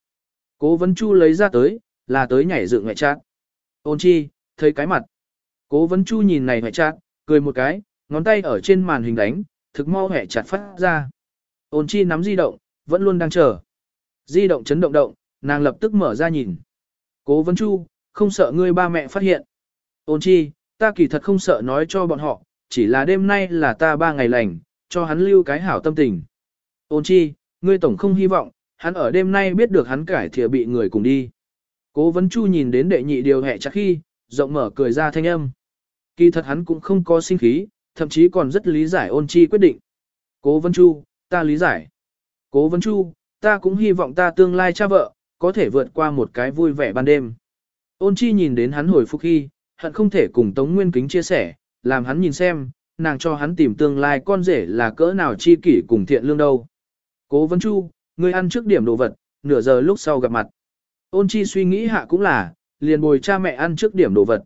Cố vấn chu lấy ra tới, là tới nhảy dựng ngoại trạng. Ôn chi, thấy cái mặt. Cố vấn chu nhìn này ngoại trạng, cười một cái, ngón tay ở trên màn hình đánh, thực mau hẻ chặt phát ra. Ôn chi nắm di động, vẫn luôn đang chờ. Di động chấn động động, nàng lập tức mở ra nhìn. Cố vấn chu, không sợ ngươi ba mẹ phát hiện. Ôn chi, ta kỳ thật không sợ nói cho bọn họ, chỉ là đêm nay là ta ba ngày lành, cho hắn lưu cái hảo tâm tình. Ôn chi, ngươi tổng không hy vọng, hắn ở đêm nay biết được hắn cải thìa bị người cùng đi. Cố vấn chu nhìn đến đệ nhị điều hẹ chắc khi, rộng mở cười ra thanh âm. Kỳ thật hắn cũng không có sinh khí, thậm chí còn rất lý giải ôn chi quyết định. Cố vấn chu, ta lý giải. Cố vấn chu, ta cũng hy vọng ta tương lai cha vợ, có thể vượt qua một cái vui vẻ ban đêm. Ôn chi nhìn đến hắn hồi phục khi, hận không thể cùng Tống Nguyên Kính chia sẻ, làm hắn nhìn xem, nàng cho hắn tìm tương lai con rể là cỡ nào chi kỷ cùng thiện lương đâu. Cố vấn chu, ngươi ăn trước điểm đồ vật, nửa giờ lúc sau gặp mặt. Ôn chi suy nghĩ hạ cũng là, liền bồi cha mẹ ăn trước điểm đồ vật.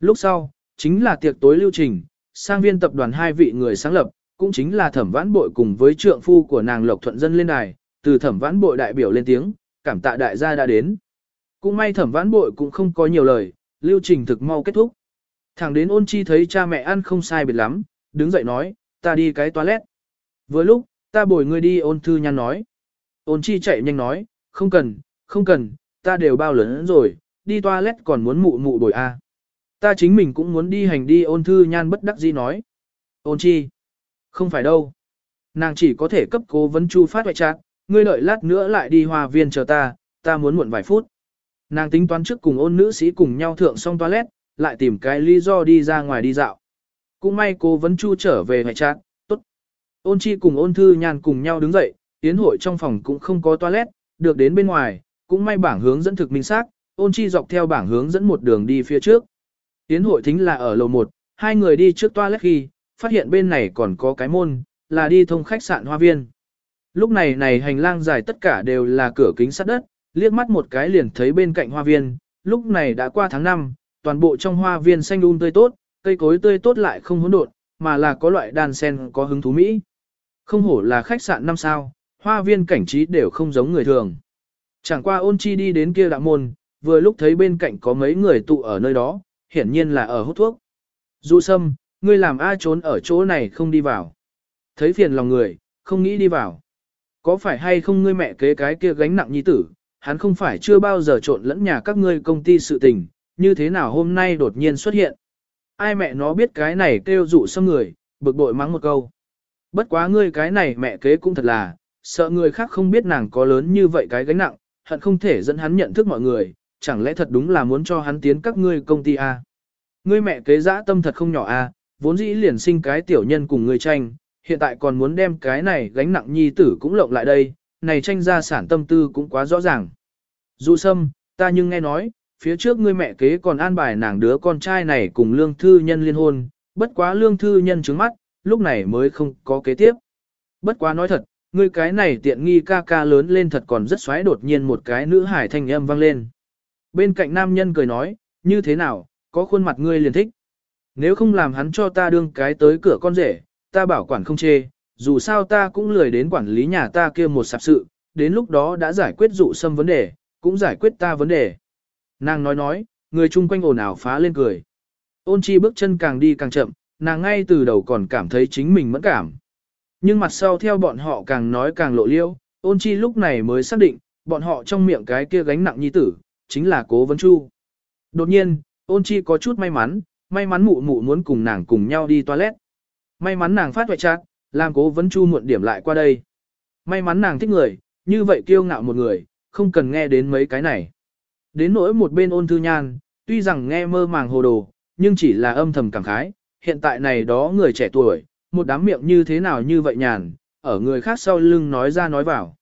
Lúc sau, chính là tiệc tối lưu trình, sang viên tập đoàn hai vị người sáng lập, cũng chính là thẩm vãn bội cùng với trượng phu của nàng Lộc Thuận Dân lên đài, từ thẩm vãn bội đại biểu lên tiếng, cảm tạ đại gia đã đến. Cũng may thẩm vãn bội cũng không có nhiều lời, lưu trình thực mau kết thúc. Thẳng đến ôn chi thấy cha mẹ ăn không sai biệt lắm, đứng dậy nói, ta đi cái toilet. Vừa lúc, ta bồi ngươi đi ôn thư nhăn nói. Ôn chi chạy nhanh nói, không cần, không cần, ta đều bao lớn rồi, đi toilet còn muốn mụ mụ bồi a. À. Ta chính mình cũng muốn đi hành đi ôn thư nhan bất đắc dĩ nói. Ôn chi? Không phải đâu. Nàng chỉ có thể cấp cố vấn chu phát hoại trạng, ngươi đợi lát nữa lại đi hòa viên chờ ta, ta muốn muộn vài phút. Nàng tính toán trước cùng ôn nữ sĩ cùng nhau thượng xong toilet, lại tìm cái lý do đi ra ngoài đi dạo. Cũng may cố vấn chu trở về hoại trạng, tốt. Ôn chi cùng ôn thư nhan cùng nhau đứng dậy, tiến hội trong phòng cũng không có toilet, được đến bên ngoài, cũng may bảng hướng dẫn thực minh xác, ôn chi dọc theo bảng hướng dẫn một đường đi phía trước. Tiến hội thính là ở lầu 1, hai người đi trước toilet khi, phát hiện bên này còn có cái môn, là đi thông khách sạn hoa viên. Lúc này này hành lang dài tất cả đều là cửa kính sắt đất, liếc mắt một cái liền thấy bên cạnh hoa viên, lúc này đã qua tháng 5, toàn bộ trong hoa viên xanh um tươi tốt, cây cối tươi tốt lại không hỗn độn, mà là có loại đàn sen có hứng thú mỹ. Không hổ là khách sạn năm sao, hoa viên cảnh trí đều không giống người thường. Chẳng qua ôn chi đi đến kia đạo môn, vừa lúc thấy bên cạnh có mấy người tụ ở nơi đó, hiển nhiên là ở hút thuốc. Du sâm, ngươi làm ai trốn ở chỗ này không đi vào. Thấy phiền lòng người, không nghĩ đi vào. Có phải hay không ngươi mẹ kế cái kia gánh nặng nhi tử, hắn không phải chưa bao giờ trộn lẫn nhà các ngươi công ty sự tình, như thế nào hôm nay đột nhiên xuất hiện. Ai mẹ nó biết cái này kêu dụ xâm người, bực bội mắng một câu. Bất quá ngươi cái này mẹ kế cũng thật là, sợ người khác không biết nàng có lớn như vậy cái gánh nặng, hận không thể dẫn hắn nhận thức mọi người, chẳng lẽ thật đúng là muốn cho hắn tiến các ngươi công ty A. Ngươi mẹ kế dã tâm thật không nhỏ A, vốn dĩ liền sinh cái tiểu nhân cùng ngươi tranh, hiện tại còn muốn đem cái này gánh nặng nhi tử cũng lộng lại đây, này tranh gia sản tâm tư cũng quá rõ ràng. Dụ sâm, ta nhưng nghe nói, phía trước ngươi mẹ kế còn an bài nàng đứa con trai này cùng lương thư nhân liên hôn, bất quá lương thư nhân trứng mắt, lúc này mới không có kế tiếp. Bất quá nói thật, ngươi cái này tiện nghi ca ca lớn lên thật còn rất xoáy đột nhiên một cái nữ hải thanh âm vang lên. Bên cạnh nam nhân cười nói, như thế nào, có khuôn mặt ngươi liền thích. Nếu không làm hắn cho ta đương cái tới cửa con rể, ta bảo quản không chê, dù sao ta cũng lười đến quản lý nhà ta kia một sạp sự, đến lúc đó đã giải quyết dụ xâm vấn đề, cũng giải quyết ta vấn đề. Nàng nói nói, người chung quanh ồn ào phá lên cười. Ôn chi bước chân càng đi càng chậm, nàng ngay từ đầu còn cảm thấy chính mình mẫn cảm. Nhưng mặt sau theo bọn họ càng nói càng lộ liêu, ôn chi lúc này mới xác định, bọn họ trong miệng cái kia gánh nặng nhi tử, chính là cố vấn chu. Đột nhiên, ôn chi có chút may mắn, may mắn mụ mụ muốn cùng nàng cùng nhau đi toilet. May mắn nàng phát hoại chát, làm cố vấn chu muộn điểm lại qua đây. May mắn nàng thích người, như vậy kiêu ngạo một người, không cần nghe đến mấy cái này. Đến nỗi một bên ôn thư nhan, tuy rằng nghe mơ màng hồ đồ, nhưng chỉ là âm thầm cảm khái, hiện tại này đó người trẻ tuổi, một đám miệng như thế nào như vậy nhàn, ở người khác sau lưng nói ra nói vào.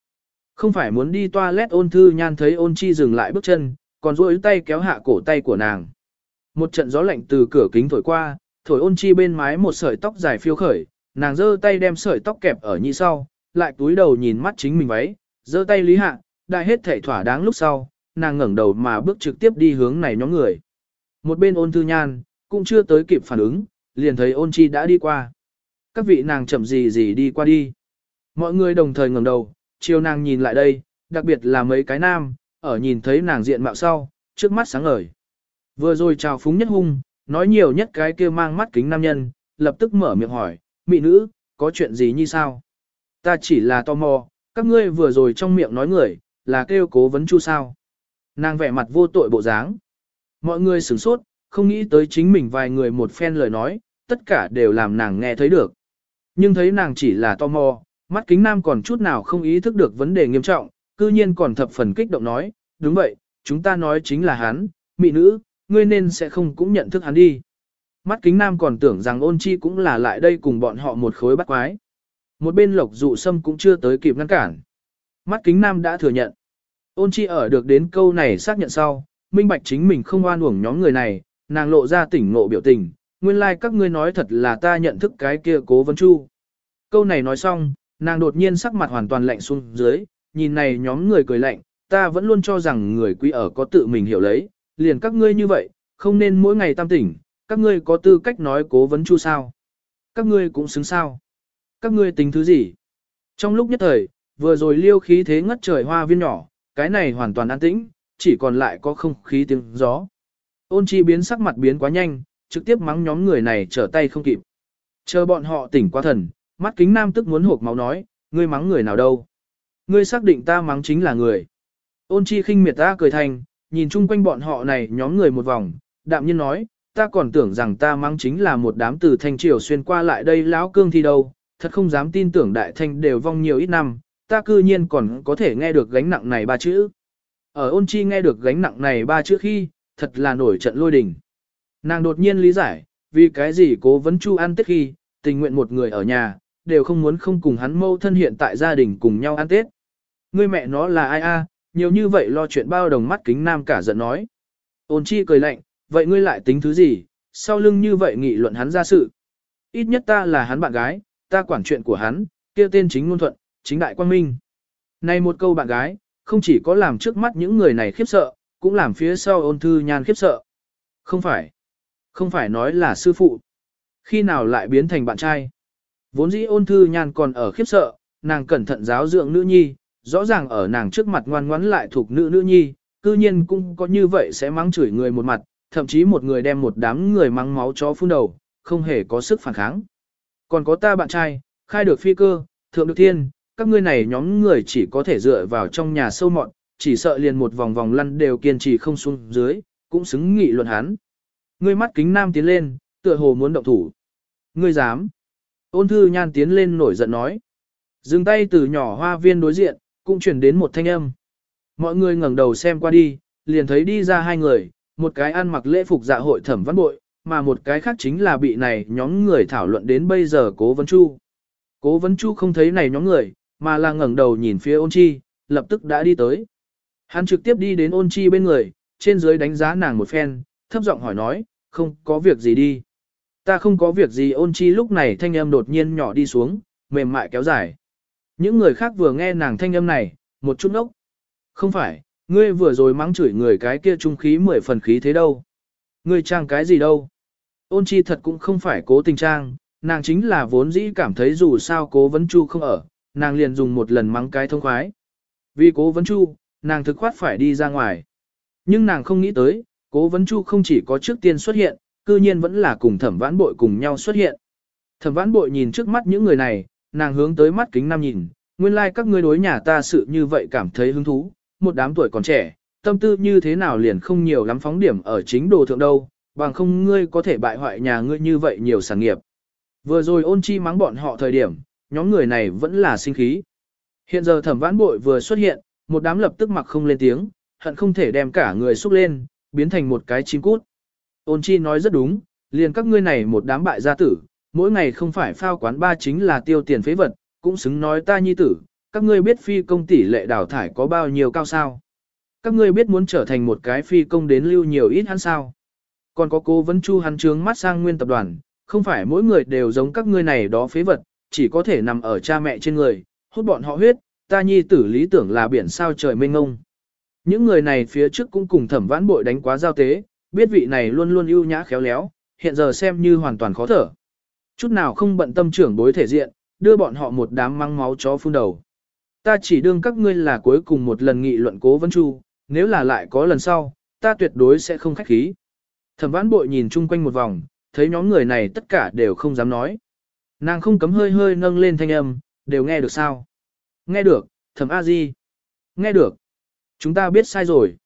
Không phải muốn đi toilet ôn thư nhan thấy ôn chi dừng lại bước chân, còn duỗi tay kéo hạ cổ tay của nàng. Một trận gió lạnh từ cửa kính thổi qua, thổi ôn chi bên mái một sợi tóc dài phiêu khởi, nàng giơ tay đem sợi tóc kẹp ở nhị sau, lại túi đầu nhìn mắt chính mình váy, giơ tay lý hạ, đại hết thể thỏa đáng lúc sau, nàng ngẩng đầu mà bước trực tiếp đi hướng này nhóm người. Một bên ôn thư nhan, cũng chưa tới kịp phản ứng, liền thấy ôn chi đã đi qua. Các vị nàng chậm gì gì đi qua đi. Mọi người đồng thời ngẩng đầu, chiều nàng nhìn lại đây, đặc biệt là mấy cái nam, ở nhìn thấy nàng diện mạo sau, trước mắt sáng ngời. Vừa rồi chào phúng nhất hung, nói nhiều nhất cái kia mang mắt kính nam nhân, lập tức mở miệng hỏi, mị nữ, có chuyện gì như sao? Ta chỉ là tò mò, các ngươi vừa rồi trong miệng nói người, là kêu cố vấn chu sao? Nàng vẻ mặt vô tội bộ dáng. Mọi người sửng sốt, không nghĩ tới chính mình vài người một phen lời nói, tất cả đều làm nàng nghe thấy được. Nhưng thấy nàng chỉ là tò mò, mắt kính nam còn chút nào không ý thức được vấn đề nghiêm trọng, cư nhiên còn thập phần kích động nói, đúng vậy, chúng ta nói chính là hắn, mị nữ, ngươi nên sẽ không cũng nhận thức hắn đi. Mắt kính nam còn tưởng rằng ôn chi cũng là lại đây cùng bọn họ một khối bắt quái. Một bên lộc dụ sâm cũng chưa tới kịp ngăn cản. Mắt kính nam đã thừa nhận. Ôn chi ở được đến câu này xác nhận sau, minh bạch chính mình không oan uổng nhóm người này, nàng lộ ra tỉnh ngộ biểu tình, nguyên lai like các ngươi nói thật là ta nhận thức cái kia cố vấn chu. Câu này nói xong, nàng đột nhiên sắc mặt hoàn toàn lạnh xuống dưới, nhìn này nhóm người cười lạnh, ta vẫn luôn cho rằng người quý ở có tự mình hiểu lấy, liền các ngươi như vậy, không nên mỗi ngày tam tỉnh, các ngươi có tư cách nói cố vấn chu sao? Các ngươi cũng xứng sao? Các ngươi tính thứ gì? Trong lúc nhất thời, vừa rồi liêu khí thế ngất trời hoa viên nhỏ, cái này hoàn toàn an tĩnh, chỉ còn lại có không khí tiếng gió. Ôn chi biến sắc mặt biến quá nhanh, trực tiếp mắng nhóm người này trở tay không kịp. Chờ bọn họ tỉnh qua thần, mắt kính nam tức muốn hộp máu nói, ngươi mắng người nào đâu? Ngươi xác định ta mắng chính là người. Ôn chi khinh miệt ta cười thành, nhìn chung quanh bọn họ này nhóm người một vòng, đạm nhiên nói, ta còn tưởng rằng ta mắng chính là một đám từ thanh triều xuyên qua lại đây lão cương thi đâu, thật không dám tin tưởng đại thanh đều vong nhiều ít năm, ta cư nhiên còn có thể nghe được gánh nặng này ba chữ. Ở ôn chi nghe được gánh nặng này ba chữ khi, thật là nổi trận lôi đình. Nàng đột nhiên lý giải, vì cái gì cố vấn chu ăn tết khi, tình nguyện một người ở nhà, đều không muốn không cùng hắn mâu thân hiện tại gia đình cùng nhau ăn tết. Ngươi mẹ nó là ai a? À, nhiều như vậy lo chuyện bao đồng mắt kính nam cả giận nói. Ôn chi cười lạnh, vậy ngươi lại tính thứ gì, sau lưng như vậy nghị luận hắn ra sự. Ít nhất ta là hắn bạn gái, ta quản chuyện của hắn, kia tên chính ngôn thuận, chính đại quan minh. Này một câu bạn gái, không chỉ có làm trước mắt những người này khiếp sợ, cũng làm phía sau ôn thư nhan khiếp sợ. Không phải, không phải nói là sư phụ. Khi nào lại biến thành bạn trai? Vốn dĩ ôn thư nhan còn ở khiếp sợ, nàng cẩn thận giáo dưỡng nữ nhi, rõ ràng ở nàng trước mặt ngoan ngoãn lại thuộc nữ nữ nhi, cư nhiên cũng có như vậy sẽ mắng chửi người một mặt, thậm chí một người đem một đám người mắng máu chó phun đầu, không hề có sức phản kháng. Còn có ta bạn trai, khai được phi cơ, thượng được thiên, các ngươi này nhóm người chỉ có thể dựa vào trong nhà sâu mọn, chỉ sợ liền một vòng vòng lăn đều kiên trì không xuống dưới, cũng xứng nghị luận hắn. Ngươi mắt kính nam tiến lên, tựa hồ muốn động thủ. Ngươi dám. Ôn thư nhan tiến lên nổi giận nói. Dừng tay từ nhỏ hoa viên đối diện, cũng chuyển đến một thanh âm. Mọi người ngẩng đầu xem qua đi, liền thấy đi ra hai người, một cái ăn mặc lễ phục dạ hội thẩm văn bội, mà một cái khác chính là bị này nhóm người thảo luận đến bây giờ cố vấn chu. Cố vấn chu không thấy này nhóm người, mà là ngẩng đầu nhìn phía ôn chi, lập tức đã đi tới. Hắn trực tiếp đi đến ôn chi bên người, trên dưới đánh giá nàng một phen, thấp giọng hỏi nói, không có việc gì đi. Ta không có việc gì ôn chi lúc này thanh âm đột nhiên nhỏ đi xuống, mềm mại kéo dài. Những người khác vừa nghe nàng thanh âm này, một chút ốc. Không phải, ngươi vừa rồi mắng chửi người cái kia trung khí mười phần khí thế đâu. Ngươi trang cái gì đâu. Ôn chi thật cũng không phải cố tình trang, nàng chính là vốn dĩ cảm thấy dù sao cố vấn chu không ở, nàng liền dùng một lần mắng cái thông khoái. Vì cố vấn chu, nàng thực khoát phải đi ra ngoài. Nhưng nàng không nghĩ tới, cố vấn chu không chỉ có trước tiên xuất hiện, cư nhiên vẫn là cùng thẩm vãn bội cùng nhau xuất hiện. Thẩm vãn bội nhìn trước mắt những người này, nàng hướng tới mắt kính nam nhìn, nguyên lai like các ngươi đối nhà ta sự như vậy cảm thấy hứng thú, một đám tuổi còn trẻ, tâm tư như thế nào liền không nhiều lắm phóng điểm ở chính đồ thượng đâu, bằng không ngươi có thể bại hoại nhà ngươi như vậy nhiều sản nghiệp. Vừa rồi ôn chi mắng bọn họ thời điểm, nhóm người này vẫn là sinh khí. Hiện giờ thẩm vãn bội vừa xuất hiện, một đám lập tức mặc không lên tiếng, hận không thể đem cả người xúc lên, biến thành một cái chim cút. Ôn chi nói rất đúng, liền các ngươi này một đám bại gia tử, mỗi ngày không phải phao quán ba chính là tiêu tiền phế vật, cũng xứng nói ta nhi tử, các ngươi biết phi công tỷ lệ đào thải có bao nhiêu cao sao. Các ngươi biết muốn trở thành một cái phi công đến lưu nhiều ít hắn sao. Còn có cô vấn chu hắn trướng mắt sang nguyên tập đoàn, không phải mỗi người đều giống các ngươi này đó phế vật, chỉ có thể nằm ở cha mẹ trên người, hút bọn họ huyết, ta nhi tử lý tưởng là biển sao trời mênh ngông. Những người này phía trước cũng cùng thẩm vãn bội đánh quá giao tế, biết vị này luôn luôn ưu nhã khéo léo, hiện giờ xem như hoàn toàn khó thở. Chút nào không bận tâm trưởng bối thể diện, đưa bọn họ một đám mang máu chó phun đầu. Ta chỉ đương các ngươi là cuối cùng một lần nghị luận cố vấn chu, nếu là lại có lần sau, ta tuyệt đối sẽ không khách khí. Thẩm vãn bội nhìn chung quanh một vòng, thấy nhóm người này tất cả đều không dám nói. Nàng không cấm hơi hơi nâng lên thanh âm, đều nghe được sao? Nghe được, thẩm A Di. Nghe được. Chúng ta biết sai rồi.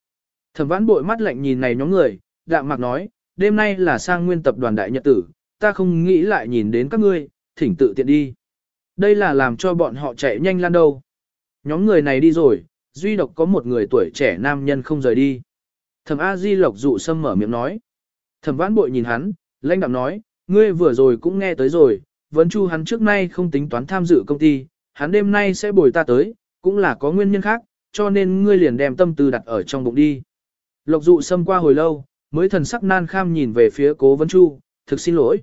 Thẩm vãn bội mắt lạnh nhìn này nhóm người, đạm mạc nói, đêm nay là sang nguyên tập đoàn đại nhật tử, ta không nghĩ lại nhìn đến các ngươi, thỉnh tự tiện đi. Đây là làm cho bọn họ chạy nhanh lan đâu. Nhóm người này đi rồi, duy độc có một người tuổi trẻ nam nhân không rời đi. Thẩm A Di lộc dụ sâm mở miệng nói. Thẩm vãn bội nhìn hắn, lãnh đạm nói, ngươi vừa rồi cũng nghe tới rồi, vấn chu hắn trước nay không tính toán tham dự công ty, hắn đêm nay sẽ bồi ta tới, cũng là có nguyên nhân khác, cho nên ngươi liền đem tâm tư đặt ở trong bụng đi. Lộc dụ xâm qua hồi lâu, mới thần sắc nan kham nhìn về phía cố vấn chu, thực xin lỗi.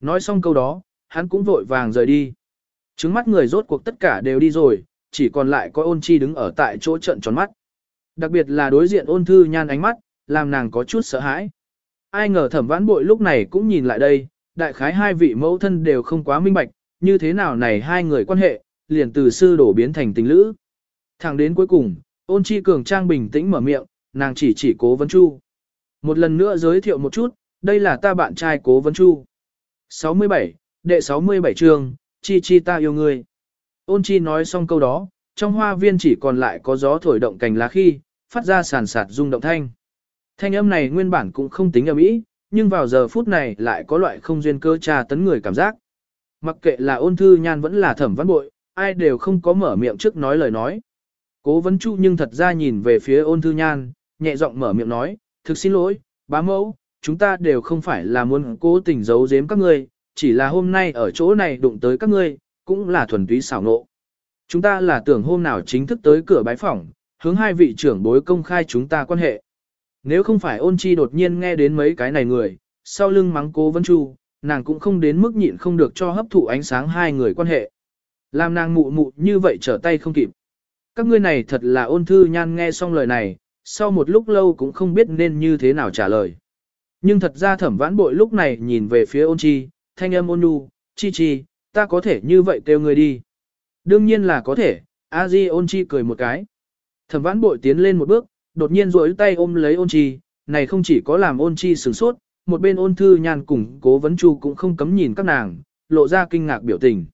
Nói xong câu đó, hắn cũng vội vàng rời đi. Trứng mắt người rốt cuộc tất cả đều đi rồi, chỉ còn lại có ôn chi đứng ở tại chỗ trận tròn mắt. Đặc biệt là đối diện ôn thư nhan ánh mắt, làm nàng có chút sợ hãi. ai ngờ thẩm vãn bội lúc này cũng nhìn lại đây, đại khái hai vị mẫu thân đều không quá minh bạch, như thế nào này hai người quan hệ, liền từ sư đổ biến thành tình lữ. Thẳng đến cuối cùng, ôn chi cường trang bình tĩnh mở miệng, nàng chỉ chỉ cố vấn chu. Một lần nữa giới thiệu một chút, đây là ta bạn trai cố vấn chu. 67, đệ 67 chương, chi chi ta yêu ngươi. Ôn chi nói xong câu đó, trong hoa viên chỉ còn lại có gió thổi động cành lá khi, phát ra sàn sạt rung động thanh. Thanh âm này nguyên bản cũng không tính âm mỹ, nhưng vào giờ phút này lại có loại không duyên cơ trà tấn người cảm giác. Mặc kệ là ôn thư nhan vẫn là thẩm văn bội, ai đều không có mở miệng trước nói lời nói. Cố vấn chu nhưng thật ra nhìn về phía ôn thư nhan, nhẹ giọng mở miệng nói, thực xin lỗi, bá mẫu, chúng ta đều không phải là muốn cố tình giấu giếm các ngươi, chỉ là hôm nay ở chỗ này đụng tới các ngươi, cũng là thuần túy xảo nộ. Chúng ta là tưởng hôm nào chính thức tới cửa bái phỏng, hướng hai vị trưởng bối công khai chúng ta quan hệ. Nếu không phải ôn chi đột nhiên nghe đến mấy cái này người, sau lưng mắng cố vấn chu, nàng cũng không đến mức nhịn không được cho hấp thụ ánh sáng hai người quan hệ. Làm nàng mụ mụ như vậy trở tay không kịp. Các ngươi này thật là ôn thư nhan nghe xong lời này, sau một lúc lâu cũng không biết nên như thế nào trả lời. Nhưng thật ra thẩm vãn bội lúc này nhìn về phía ôn chi, thanh âm ôn nhu, chi chi, ta có thể như vậy kêu người đi. Đương nhiên là có thể, a di ôn chi cười một cái. Thẩm vãn bội tiến lên một bước, đột nhiên rỗi tay ôm lấy ôn chi, này không chỉ có làm ôn chi sửng sốt, một bên ôn thư nhan cùng cố vấn chu cũng không cấm nhìn các nàng, lộ ra kinh ngạc biểu tình.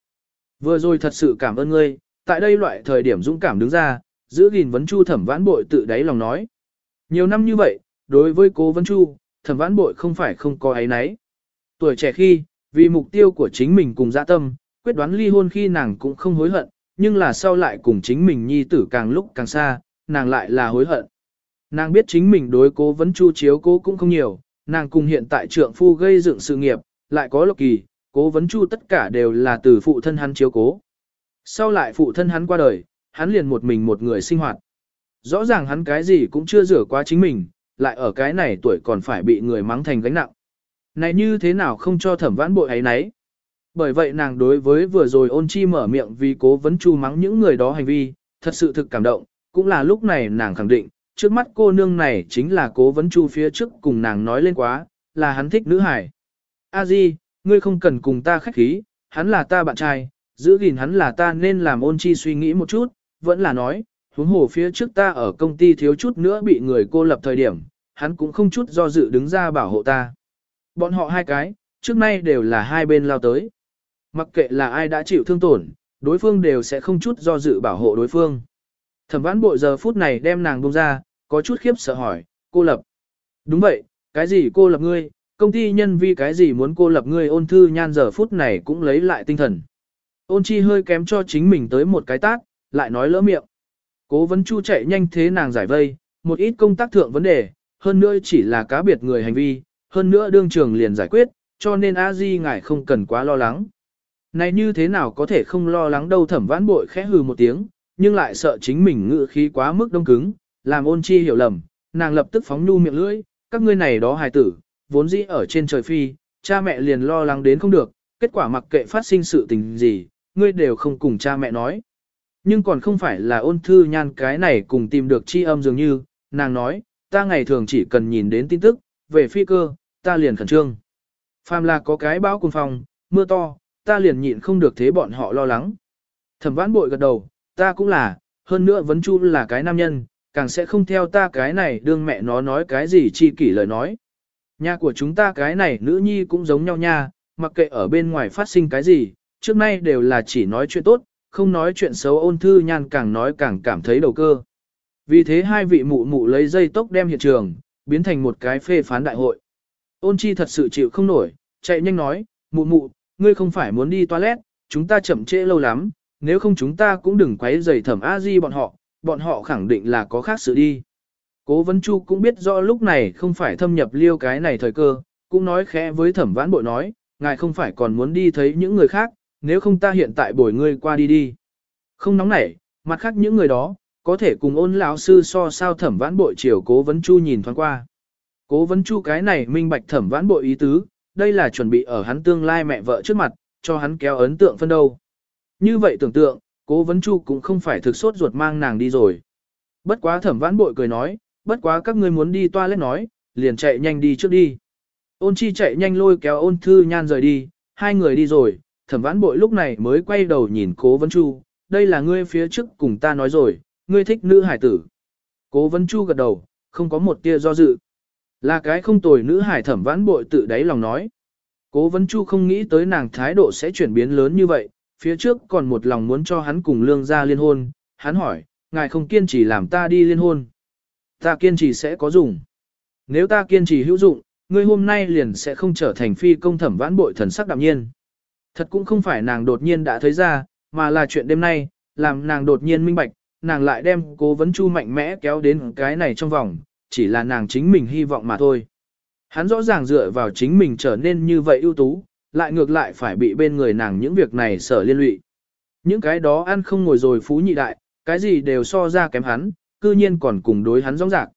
Vừa rồi thật sự cảm ơn ngươi, tại đây loại thời điểm dũng cảm đứng ra, giữ gìn vấn chu thẩm vãn bội tự đáy lòng nói. Nhiều năm như vậy, đối với cố vấn chu, thẩm vãn bội không phải không có ấy nấy. Tuổi trẻ khi, vì mục tiêu của chính mình cùng dạ tâm, quyết đoán ly hôn khi nàng cũng không hối hận, nhưng là sau lại cùng chính mình nhi tử càng lúc càng xa, nàng lại là hối hận. Nàng biết chính mình đối cố vấn chu chiếu cố cũng không nhiều, nàng cùng hiện tại trượng phu gây dựng sự nghiệp, lại có lộc kỳ, cố vấn chu tất cả đều là từ phụ thân hắn chiếu cố. Sau lại phụ thân hắn qua đời, hắn liền một mình một người sinh hoạt. Rõ ràng hắn cái gì cũng chưa rửa qua chính mình, lại ở cái này tuổi còn phải bị người mắng thành gánh nặng. Này như thế nào không cho thẩm vãn bội ấy nấy? Bởi vậy nàng đối với vừa rồi ôn chi mở miệng vì cố vấn chu mắng những người đó hành vi, thật sự thực cảm động, cũng là lúc này nàng khẳng định, trước mắt cô nương này chính là cố vấn chu phía trước cùng nàng nói lên quá, là hắn thích nữ hải. A Di, ngươi không cần cùng ta khách khí, hắn là ta bạn trai, giữ gìn hắn là ta nên làm ôn chi suy nghĩ một chút, vẫn là nói, huống hồ phía trước ta ở công ty thiếu chút nữa bị người cô lập thời điểm, hắn cũng không chút do dự đứng ra bảo hộ ta. Bọn họ hai cái, trước nay đều là hai bên lao tới. Mặc kệ là ai đã chịu thương tổn, đối phương đều sẽ không chút do dự bảo hộ đối phương. Thẩm vãn bội giờ phút này đem nàng bông ra, có chút khiếp sợ hỏi, cô lập. Đúng vậy, cái gì cô lập ngươi, công ty nhân vi cái gì muốn cô lập ngươi ôn thư nhan giờ phút này cũng lấy lại tinh thần. Ôn chi hơi kém cho chính mình tới một cái tát, lại nói lỡ miệng. Cố vấn chu chạy nhanh thế nàng giải vây, một ít công tác thượng vấn đề, hơn nữa chỉ là cá biệt người hành vi, hơn nữa đương trường liền giải quyết, cho nên a di ngài không cần quá lo lắng. Này như thế nào có thể không lo lắng đâu thẩm vãn bội khẽ hừ một tiếng, nhưng lại sợ chính mình ngự khí quá mức đông cứng, làm ôn chi hiểu lầm, nàng lập tức phóng nhu miệng lưỡi, các ngươi này đó hài tử, vốn dĩ ở trên trời phi, cha mẹ liền lo lắng đến không được, kết quả mặc kệ phát sinh sự tình gì, ngươi đều không cùng cha mẹ nói. Nhưng còn không phải là ôn thư nhan cái này cùng tìm được chi âm dường như, nàng nói, ta ngày thường chỉ cần nhìn đến tin tức, về phi cơ, ta liền khẩn trương. Phàm là có cái bão cùng phòng, mưa to, ta liền nhịn không được thế bọn họ lo lắng. Thẩm vãn bội gật đầu, ta cũng là, hơn nữa vấn chu là cái nam nhân, càng sẽ không theo ta cái này đương mẹ nó nói cái gì chi kỷ lời nói. Nhà của chúng ta cái này nữ nhi cũng giống nhau nha, mặc kệ ở bên ngoài phát sinh cái gì, trước nay đều là chỉ nói chuyện tốt, không nói chuyện xấu ôn thư nhan càng nói càng cảm thấy đầu cơ. Vì thế hai vị mụ mụ lấy dây tốc đem hiện trường, biến thành một cái phê phán đại hội. Ôn chi thật sự chịu không nổi, chạy nhanh nói, mụ mụ, ngươi không phải muốn đi toilet, chúng ta chậm trễ lâu lắm, nếu không chúng ta cũng đừng quấy rầy thẩm a di bọn họ, bọn họ khẳng định là có khác sự đi. Cố vấn chu cũng biết rõ lúc này không phải thâm nhập liêu cái này thời cơ, cũng nói khẽ với thẩm vãn bội nói, ngài không phải còn muốn đi thấy những người khác, nếu không ta hiện tại bồi ngươi qua đi đi. Không nóng nảy, mặt khác những người đó, có thể cùng ôn lão sư so sao thẩm vãn bội chiều cố vấn chu nhìn thoáng qua. Cố vấn chu cái này minh bạch thẩm vãn bội ý tứ, đây là chuẩn bị ở hắn tương lai mẹ vợ trước mặt, cho hắn kéo ấn tượng phân đâu. Như vậy tưởng tượng, cố vấn chu cũng không phải thực sốt ruột mang nàng đi rồi. Bất quá thẩm vãn bội cười nói, bất quá các ngươi muốn đi toilet nói, liền chạy nhanh đi trước đi. Ôn chi chạy nhanh lôi kéo ôn thư nhan rời đi, hai người đi rồi, thẩm vãn bội lúc này mới quay đầu nhìn cố vấn chu, đây là ngươi phía trước cùng ta nói rồi, ngươi thích nữ hải tử. Cố vấn chu gật đầu, không có một tia do dự. Là cái không tồi nữ hải thẩm vãn bội tự đáy lòng nói. Cố vấn chu không nghĩ tới nàng thái độ sẽ chuyển biến lớn như vậy, phía trước còn một lòng muốn cho hắn cùng lương gia liên hôn, hắn hỏi, ngài không kiên trì làm ta đi liên hôn. Ta kiên trì sẽ có dùng. Nếu ta kiên trì hữu dụng, ngươi hôm nay liền sẽ không trở thành phi công thẩm vãn bội thần sắc đạm nhiên. Thật cũng không phải nàng đột nhiên đã thấy ra, mà là chuyện đêm nay, làm nàng đột nhiên minh bạch, nàng lại đem cố vấn chu mạnh mẽ kéo đến cái này trong vòng, chỉ là nàng chính mình hy vọng mà thôi. Hắn rõ ràng dựa vào chính mình trở nên như vậy ưu tú, lại ngược lại phải bị bên người nàng những việc này sở liên lụy. Những cái đó ăn không ngồi rồi phú nhị đại, cái gì đều so ra kém hắn, cư nhiên còn cùng đối hắn rõ rạc.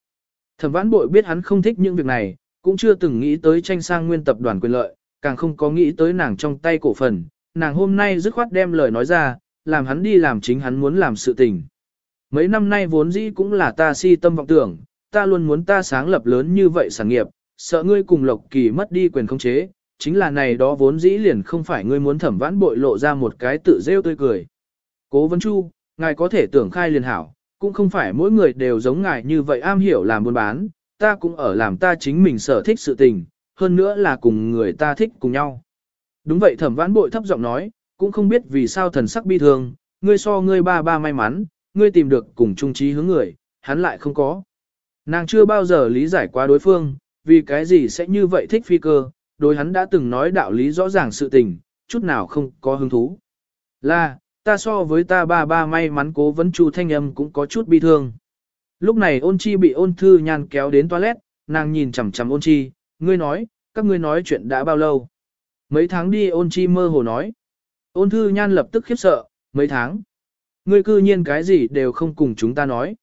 Thẩm vãn bội biết hắn không thích những việc này, cũng chưa từng nghĩ tới tranh sang nguyên tập đoàn quyền lợi, càng không có nghĩ tới nàng trong tay cổ phần, nàng hôm nay dứt khoát đem lời nói ra, làm hắn đi làm chính hắn muốn làm sự tình. Mấy năm nay vốn dĩ cũng là ta si tâm vọng tưởng, ta luôn muốn ta sáng lập lớn như vậy sản nghiệp, sợ ngươi cùng Lộc Kỳ mất đi quyền khống chế, chính là này đó vốn dĩ liền không phải ngươi muốn thẩm vãn bội lộ ra một cái tự rêu tươi cười. Cố vấn chu, ngài có thể tưởng khai liền hảo, cũng không phải mỗi người đều giống ngài như vậy am hiểu làm buôn bán, ta cũng ở làm ta chính mình sở thích sự tình, hơn nữa là cùng người ta thích cùng nhau. Đúng vậy thẩm vãn bội thấp giọng nói, cũng không biết vì sao thần sắc bi thương, ngươi so ngươi ba ba may mắn, ngươi tìm được cùng chung trí hướng người, hắn lại không có. Nàng chưa bao giờ lý giải qua đối phương, vì cái gì sẽ như vậy thích phi cơ, đối hắn đã từng nói đạo lý rõ ràng sự tình, chút nào không có hứng thú. Là, ta so với ta ba ba may mắn cố vấn chu thanh âm cũng có chút bi thương. Lúc này ôn chi bị ôn thư nhan kéo đến toilet, nàng nhìn chằm chằm ôn chi, ngươi nói, các ngươi nói chuyện đã bao lâu. Mấy tháng đi ôn chi mơ hồ nói. Ôn thư nhan lập tức khiếp sợ, mấy tháng. Ngươi cư nhiên cái gì đều không cùng chúng ta nói.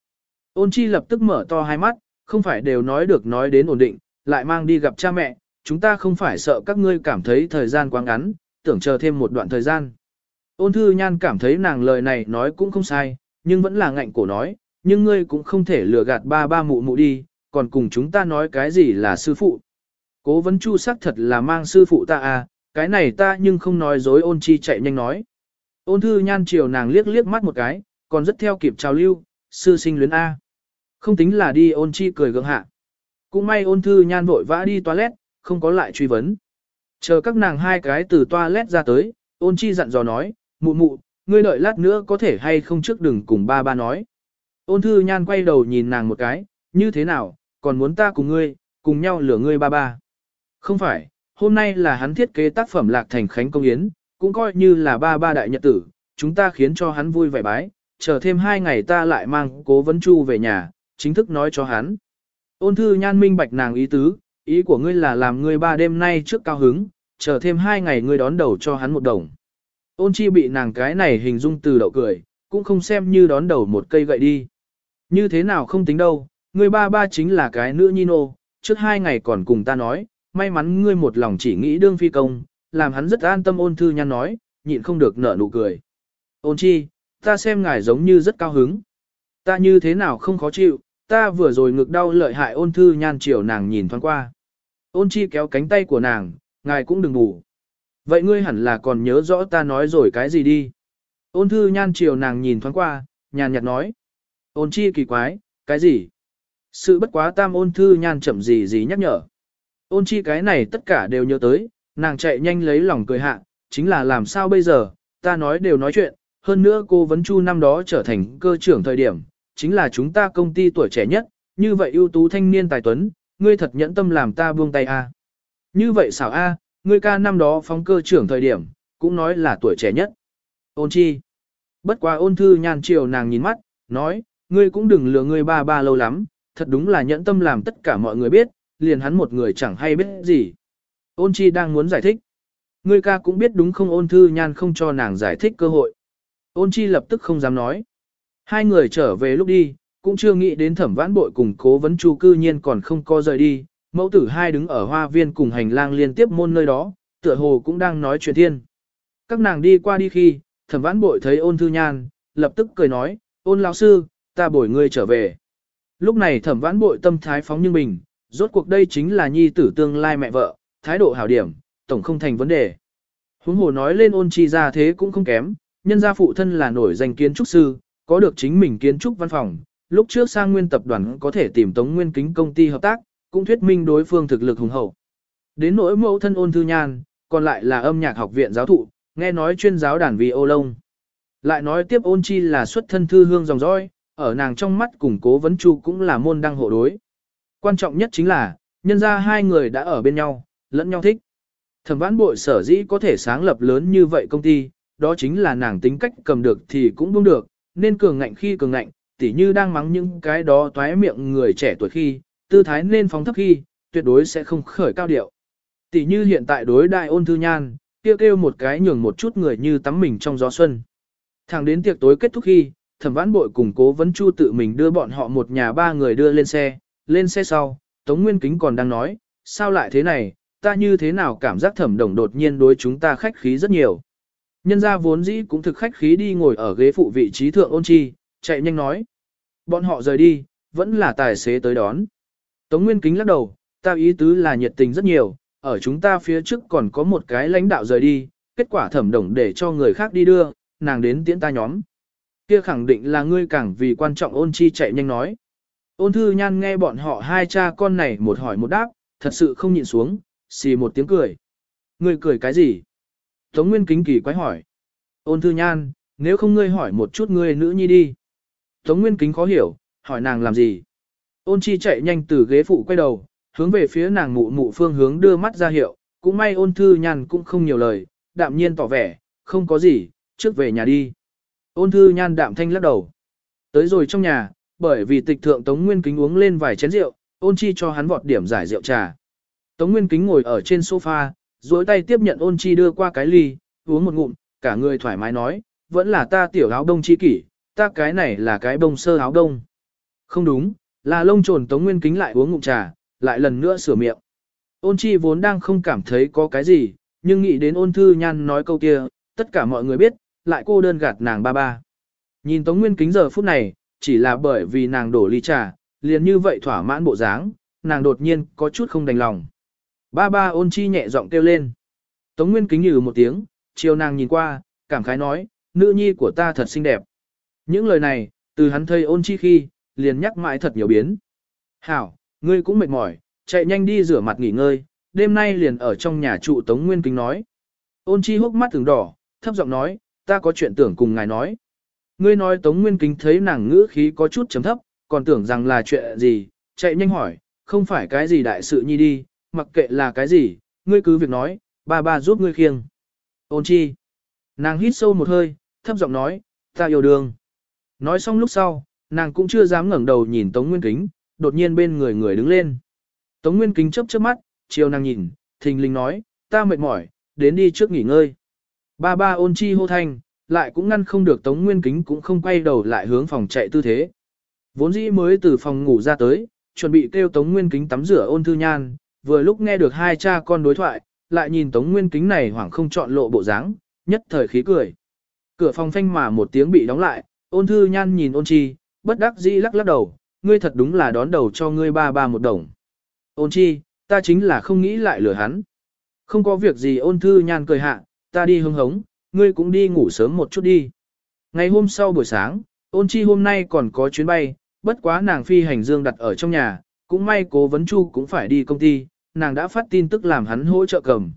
Ôn chi lập tức mở to hai mắt, không phải đều nói được nói đến ổn định, lại mang đi gặp cha mẹ, chúng ta không phải sợ các ngươi cảm thấy thời gian quá ngắn, tưởng chờ thêm một đoạn thời gian. Ôn thư nhan cảm thấy nàng lời này nói cũng không sai, nhưng vẫn là ngạnh cổ nói, nhưng ngươi cũng không thể lừa gạt ba ba mụ mụ đi, còn cùng chúng ta nói cái gì là sư phụ. Cố vấn chu sắc thật là mang sư phụ ta à, cái này ta nhưng không nói dối ôn chi chạy nhanh nói. Ôn thư nhan chiều nàng liếc liếc mắt một cái, còn rất theo kịp trào lưu, sư sinh luyến A. Không tính là đi ôn chi cười gượng hạ. Cũng may ôn thư nhan vội vã đi toilet, không có lại truy vấn. Chờ các nàng hai cái từ toilet ra tới, ôn chi dặn dò nói, mụ mụ, ngươi đợi lát nữa có thể hay không trước đừng cùng ba ba nói. Ôn thư nhan quay đầu nhìn nàng một cái, như thế nào, còn muốn ta cùng ngươi, cùng nhau lửa ngươi ba ba. Không phải, hôm nay là hắn thiết kế tác phẩm lạc thành khánh công yến, cũng coi như là ba ba đại nhật tử, chúng ta khiến cho hắn vui vẻ bái, chờ thêm hai ngày ta lại mang cố vấn chu về nhà, chính thức nói cho hắn. Ôn thư nhan minh bạch nàng ý tứ, ý của ngươi là làm ngươi ba đêm nay trước cao hứng, chờ thêm hai ngày ngươi đón đầu cho hắn một đồng. Ôn chi bị nàng cái này hình dung từ đậu cười, cũng không xem như đón đầu một cây gậy đi. Như thế nào không tính đâu, ngươi ba ba chính là cái nữ nhi nô, trước hai ngày còn cùng ta nói, may mắn ngươi một lòng chỉ nghĩ đương phi công, làm hắn rất an tâm ôn thư nhăn nói, nhịn không được nở nụ cười. Ôn chi, ta xem ngài giống như rất cao hứng. Ta như thế nào không khó chịu, ta vừa rồi ngực đau lợi hại ôn thư nhan chiều nàng nhìn thoáng qua. Ôn chi kéo cánh tay của nàng, ngài cũng đừng ngủ. Vậy ngươi hẳn là còn nhớ rõ ta nói rồi cái gì đi. Ôn thư nhan chiều nàng nhìn thoáng qua, nhàn nhạt nói. Ôn chi kỳ quái, cái gì? Sự bất quá tam ôn thư nhan chậm gì gì nhắc nhở. Ôn chi cái này tất cả đều nhớ tới, nàng chạy nhanh lấy lòng cười hạ, chính là làm sao bây giờ, ta nói đều nói chuyện, hơn nữa cô vấn chu năm đó trở thành cơ trưởng thời điểm, chính là chúng ta công ty tuổi trẻ nhất, như vậy ưu tú thanh niên tài tuấn, ngươi thật nhẫn tâm làm ta buông tay a. Như vậy xảo a, ngươi ca năm đó phóng cơ trưởng thời điểm, cũng nói là tuổi trẻ nhất. Ôn chi. Bất quá ôn thư nhàn chiều nàng nhìn mắt, nói, ngươi cũng đừng lừa ngươi ba ba lâu lắm, thật đúng là nhẫn tâm làm tất cả mọi người biết, liền hắn một người chẳng hay biết gì. Ôn chi đang muốn giải thích. Ngươi ca cũng biết đúng không ôn thư nhan không cho nàng giải thích cơ hội. Ôn chi lập tức không dám nói. Hai người trở về lúc đi, cũng chưa nghĩ đến thẩm vãn bội cùng cố vấn chu cư nhiên còn không co rời đi. Mẫu tử hai đứng ở hoa viên cùng hành lang liên tiếp môn nơi đó, tựa hồ cũng đang nói chuyện thiên. Các nàng đi qua đi khi, thẩm vãn bội thấy ôn thư nhan, lập tức cười nói, ôn lão sư, ta bổi ngươi trở về. Lúc này thẩm vãn bội tâm thái phóng như mình, rốt cuộc đây chính là nhi tử tương lai mẹ vợ, thái độ hảo điểm, tổng không thành vấn đề. Huống hồ nói lên ôn chi ra thế cũng không kém, nhân gia phụ thân là nổi danh kiến trúc sư, có được chính mình kiến trúc văn phòng, lúc trước sang nguyên tập đoàn có thể tìm tống nguyên kính công ty hợp tác, cũng thuyết minh đối phương thực lực hùng hậu. Đến nỗi mẫu thân ôn thư nhan, còn lại là âm nhạc học viện giáo thụ, nghe nói chuyên giáo đàn vi ô lông. Lại nói tiếp ôn chi là xuất thân thư hương dòng dõi, ở nàng trong mắt củng cố vấn chu cũng là môn đăng hộ đối. Quan trọng nhất chính là, nhân ra hai người đã ở bên nhau, lẫn nhau thích. Thẩm vãn bội sở dĩ có thể sáng lập lớn như vậy công ty, đó chính là nàng tính cách cầm được thì cũng đúng được, nên cường ngạnh khi cường ngạnh, tỉ như đang mắng những cái đó toái miệng người trẻ tuổi khi, tư thái nên phóng thấp khi, tuyệt đối sẽ không khởi cao điệu. Tỉ như hiện tại đối đại ôn thư nhan, kêu kêu một cái nhường một chút người như tắm mình trong gió xuân. Thẳng đến tiệc tối kết thúc khi, thẩm vãn bội cùng cố vấn chu tự mình đưa bọn họ một nhà ba người đưa lên xe, lên xe sau, Tống Nguyên Kính còn đang nói, sao lại thế này, ta như thế nào cảm giác thẩm đồng đột nhiên đối chúng ta khách khí rất nhiều. Nhân ra vốn dĩ cũng thực khách khí đi ngồi ở ghế phụ vị trí thượng ôn chi, chạy nhanh nói. Bọn họ rời đi, vẫn là tài xế tới đón. Tống Nguyên Kính lắc đầu, ta ý tứ là nhiệt tình rất nhiều, ở chúng ta phía trước còn có một cái lãnh đạo rời đi, kết quả thẩm đồng để cho người khác đi đưa, nàng đến tiễn ta nhóm. Kia khẳng định là ngươi càng vì quan trọng ôn chi chạy nhanh nói. Ôn thư nhan nghe bọn họ hai cha con này một hỏi một đáp, thật sự không nhịn xuống, xì một tiếng cười. Ngươi cười cái gì? Tống Nguyên kính kỳ quái hỏi. Ôn thư nhan, nếu không ngươi hỏi một chút ngươi nữ nhi đi. Tống Nguyên kính khó hiểu, hỏi nàng làm gì? Ôn chi chạy nhanh từ ghế phụ quay đầu, hướng về phía nàng mụ mụ phương hướng đưa mắt ra hiệu, cũng may ôn thư nhan cũng không nhiều lời, đạm nhiên tỏ vẻ, không có gì, trước về nhà đi. Ôn thư nhan đạm thanh lắc đầu. Tới rồi trong nhà, bởi vì tịch thượng Tống Nguyên Kính uống lên vài chén rượu, ôn chi cho hắn vọt điểm giải rượu trà. Tống Nguyên Kính ngồi ở trên sofa, duỗi tay tiếp nhận ôn chi đưa qua cái ly, uống một ngụm, cả người thoải mái nói, vẫn là ta tiểu áo đông chi kỷ, ta cái này là cái bông sơ áo đông. Không đúng, là lông trồn Tống Nguyên Kính lại uống ngụm trà, lại lần nữa sửa miệng. Ôn chi vốn đang không cảm thấy có cái gì, nhưng nghĩ đến ôn thư nhan nói câu kia, tất cả mọi người biết, lại cô đơn gạt nàng ba ba. Nhìn Tống Nguyên Kính giờ phút này, chỉ là bởi vì nàng đổ ly trà, liền như vậy thỏa mãn bộ dáng, nàng đột nhiên có chút không đành lòng. Ba ba ôn chi nhẹ giọng kêu lên. Tống Nguyên Kính nhừ một tiếng, chiều nàng nhìn qua, cảm khái nói, nữ nhi của ta thật xinh đẹp. Những lời này, từ hắn thây ôn chi khi, liền nhắc mãi thật nhiều biến. Hảo, ngươi cũng mệt mỏi, chạy nhanh đi rửa mặt nghỉ ngơi, đêm nay liền ở trong nhà trụ Tống Nguyên Kính nói. Ôn chi hốc mắt thường đỏ, thấp giọng nói, ta có chuyện tưởng cùng ngài nói. Ngươi nói Tống Nguyên Kính thấy nàng ngữ khí có chút chấm thấp, còn tưởng rằng là chuyện gì, chạy nhanh hỏi, không phải cái gì đại sự nhi đi, mặc kệ là cái gì, ngươi cứ việc nói, ba ba giúp ngươi khiêng. Ôn chi. Nàng hít sâu một hơi, thấp giọng nói, ta yêu đương. Nói xong lúc sau, nàng cũng chưa dám ngẩng đầu nhìn Tống Nguyên Kính, đột nhiên bên người người đứng lên. Tống Nguyên Kính chớp chớp mắt, chiều nàng nhìn, thình lình nói, ta mệt mỏi, đến đi trước nghỉ ngơi. Ba ba ôn chi hô thanh, lại cũng ngăn không được Tống Nguyên Kính cũng không quay đầu lại hướng phòng chạy tư thế. Vốn dĩ mới từ phòng ngủ ra tới, chuẩn bị kêu Tống Nguyên Kính tắm rửa ôn thư nhan, vừa lúc nghe được hai cha con đối thoại, lại nhìn Tống Nguyên Kính này hoảng không chọn lộ bộ dáng, nhất thời khí cười. Cửa phòng phanh mà một tiếng bị đóng lại, ôn thư nhan nhìn ôn chi, bất đắc dĩ lắc lắc đầu, ngươi thật đúng là đón đầu cho ngươi ba ba một đồng. Ôn chi, ta chính là không nghĩ lại lừa hắn. Không có việc gì ôn thư nhan cười hạ, ta đi hưng hống, ngươi cũng đi ngủ sớm một chút đi. Ngày hôm sau buổi sáng, ôn chi hôm nay còn có chuyến bay, bất quá nàng phi hành dương đặt ở trong nhà, cũng may cố vấn chu cũng phải đi công ty, nàng đã phát tin tức làm hắn hỗ trợ cầm.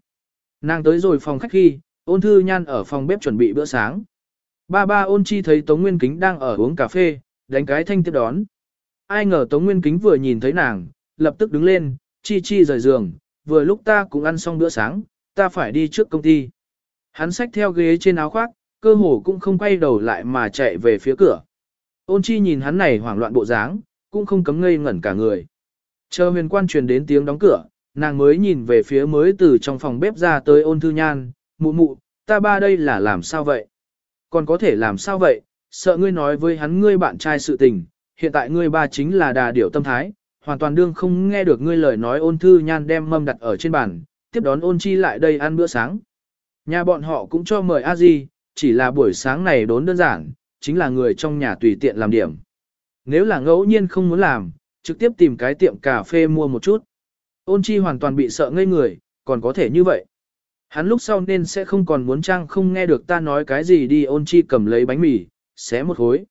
Nàng tới rồi phòng khách khi, ôn thư nhan ở phòng bếp chuẩn bị bữa sáng. Ba ba ôn chi thấy Tống Nguyên Kính đang ở uống cà phê, đánh cái thanh tiếp đón. Ai ngờ Tống Nguyên Kính vừa nhìn thấy nàng, lập tức đứng lên, chi chi rời giường, vừa lúc ta cũng ăn xong bữa sáng, ta phải đi trước công ty. Hắn xách theo ghế trên áo khoác, cơ hồ cũng không quay đầu lại mà chạy về phía cửa. Ôn chi nhìn hắn này hoảng loạn bộ dáng, cũng không cấm ngây ngẩn cả người. Chờ huyền quan truyền đến tiếng đóng cửa, nàng mới nhìn về phía mới từ trong phòng bếp ra tới ôn thư nhan, mụ mụ, ta ba đây là làm sao vậy? Còn có thể làm sao vậy? Sợ ngươi nói với hắn ngươi bạn trai sự tình, hiện tại ngươi ba chính là đà điểu tâm thái, hoàn toàn đương không nghe được ngươi lời nói ôn thư nhan đem mâm đặt ở trên bàn, tiếp đón ôn chi lại đây ăn bữa sáng. Nhà bọn họ cũng cho mời a di, chỉ là buổi sáng này đốn đơn giản, chính là người trong nhà tùy tiện làm điểm. Nếu là ngẫu nhiên không muốn làm, trực tiếp tìm cái tiệm cà phê mua một chút. Ôn chi hoàn toàn bị sợ ngây người, còn có thể như vậy. Hắn lúc sau nên sẽ không còn muốn trang không nghe được ta nói cái gì đi ôn chi cầm lấy bánh mì, xé một khối.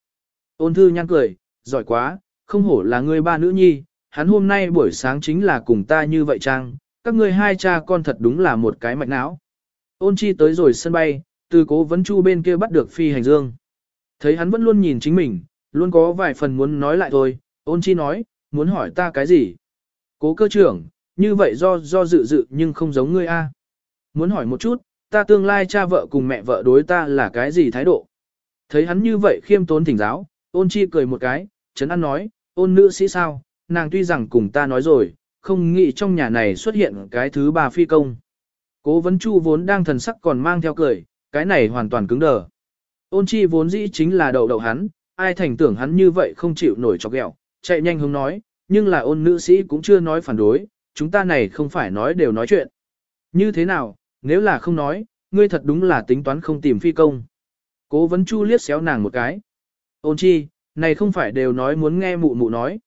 Ôn thư nhăn cười, giỏi quá, không hổ là ngươi ba nữ nhi, hắn hôm nay buổi sáng chính là cùng ta như vậy trang, các ngươi hai cha con thật đúng là một cái mạch não. Ôn chi tới rồi sân bay, từ cố vấn chu bên kia bắt được phi hành dương. Thấy hắn vẫn luôn nhìn chính mình, luôn có vài phần muốn nói lại thôi, ôn chi nói, muốn hỏi ta cái gì. Cố cơ trưởng, như vậy do do dự dự nhưng không giống ngươi a. Muốn hỏi một chút, ta tương lai cha vợ cùng mẹ vợ đối ta là cái gì thái độ. Thấy hắn như vậy khiêm tốn thỉnh giáo, ôn chi cười một cái, chấn an nói, ôn nữ sĩ sao, nàng tuy rằng cùng ta nói rồi, không nghĩ trong nhà này xuất hiện cái thứ ba phi công. Cố vấn chu vốn đang thần sắc còn mang theo cười, cái này hoàn toàn cứng đờ. Ôn chi vốn dĩ chính là đầu đầu hắn, ai thành tưởng hắn như vậy không chịu nổi chọc ghẹo, chạy nhanh hướng nói, nhưng là ôn nữ sĩ cũng chưa nói phản đối, chúng ta này không phải nói đều nói chuyện. Như thế nào, nếu là không nói, ngươi thật đúng là tính toán không tìm phi công. Cố vấn chu liếc xéo nàng một cái. Ôn chi, này không phải đều nói muốn nghe mụ mụ nói.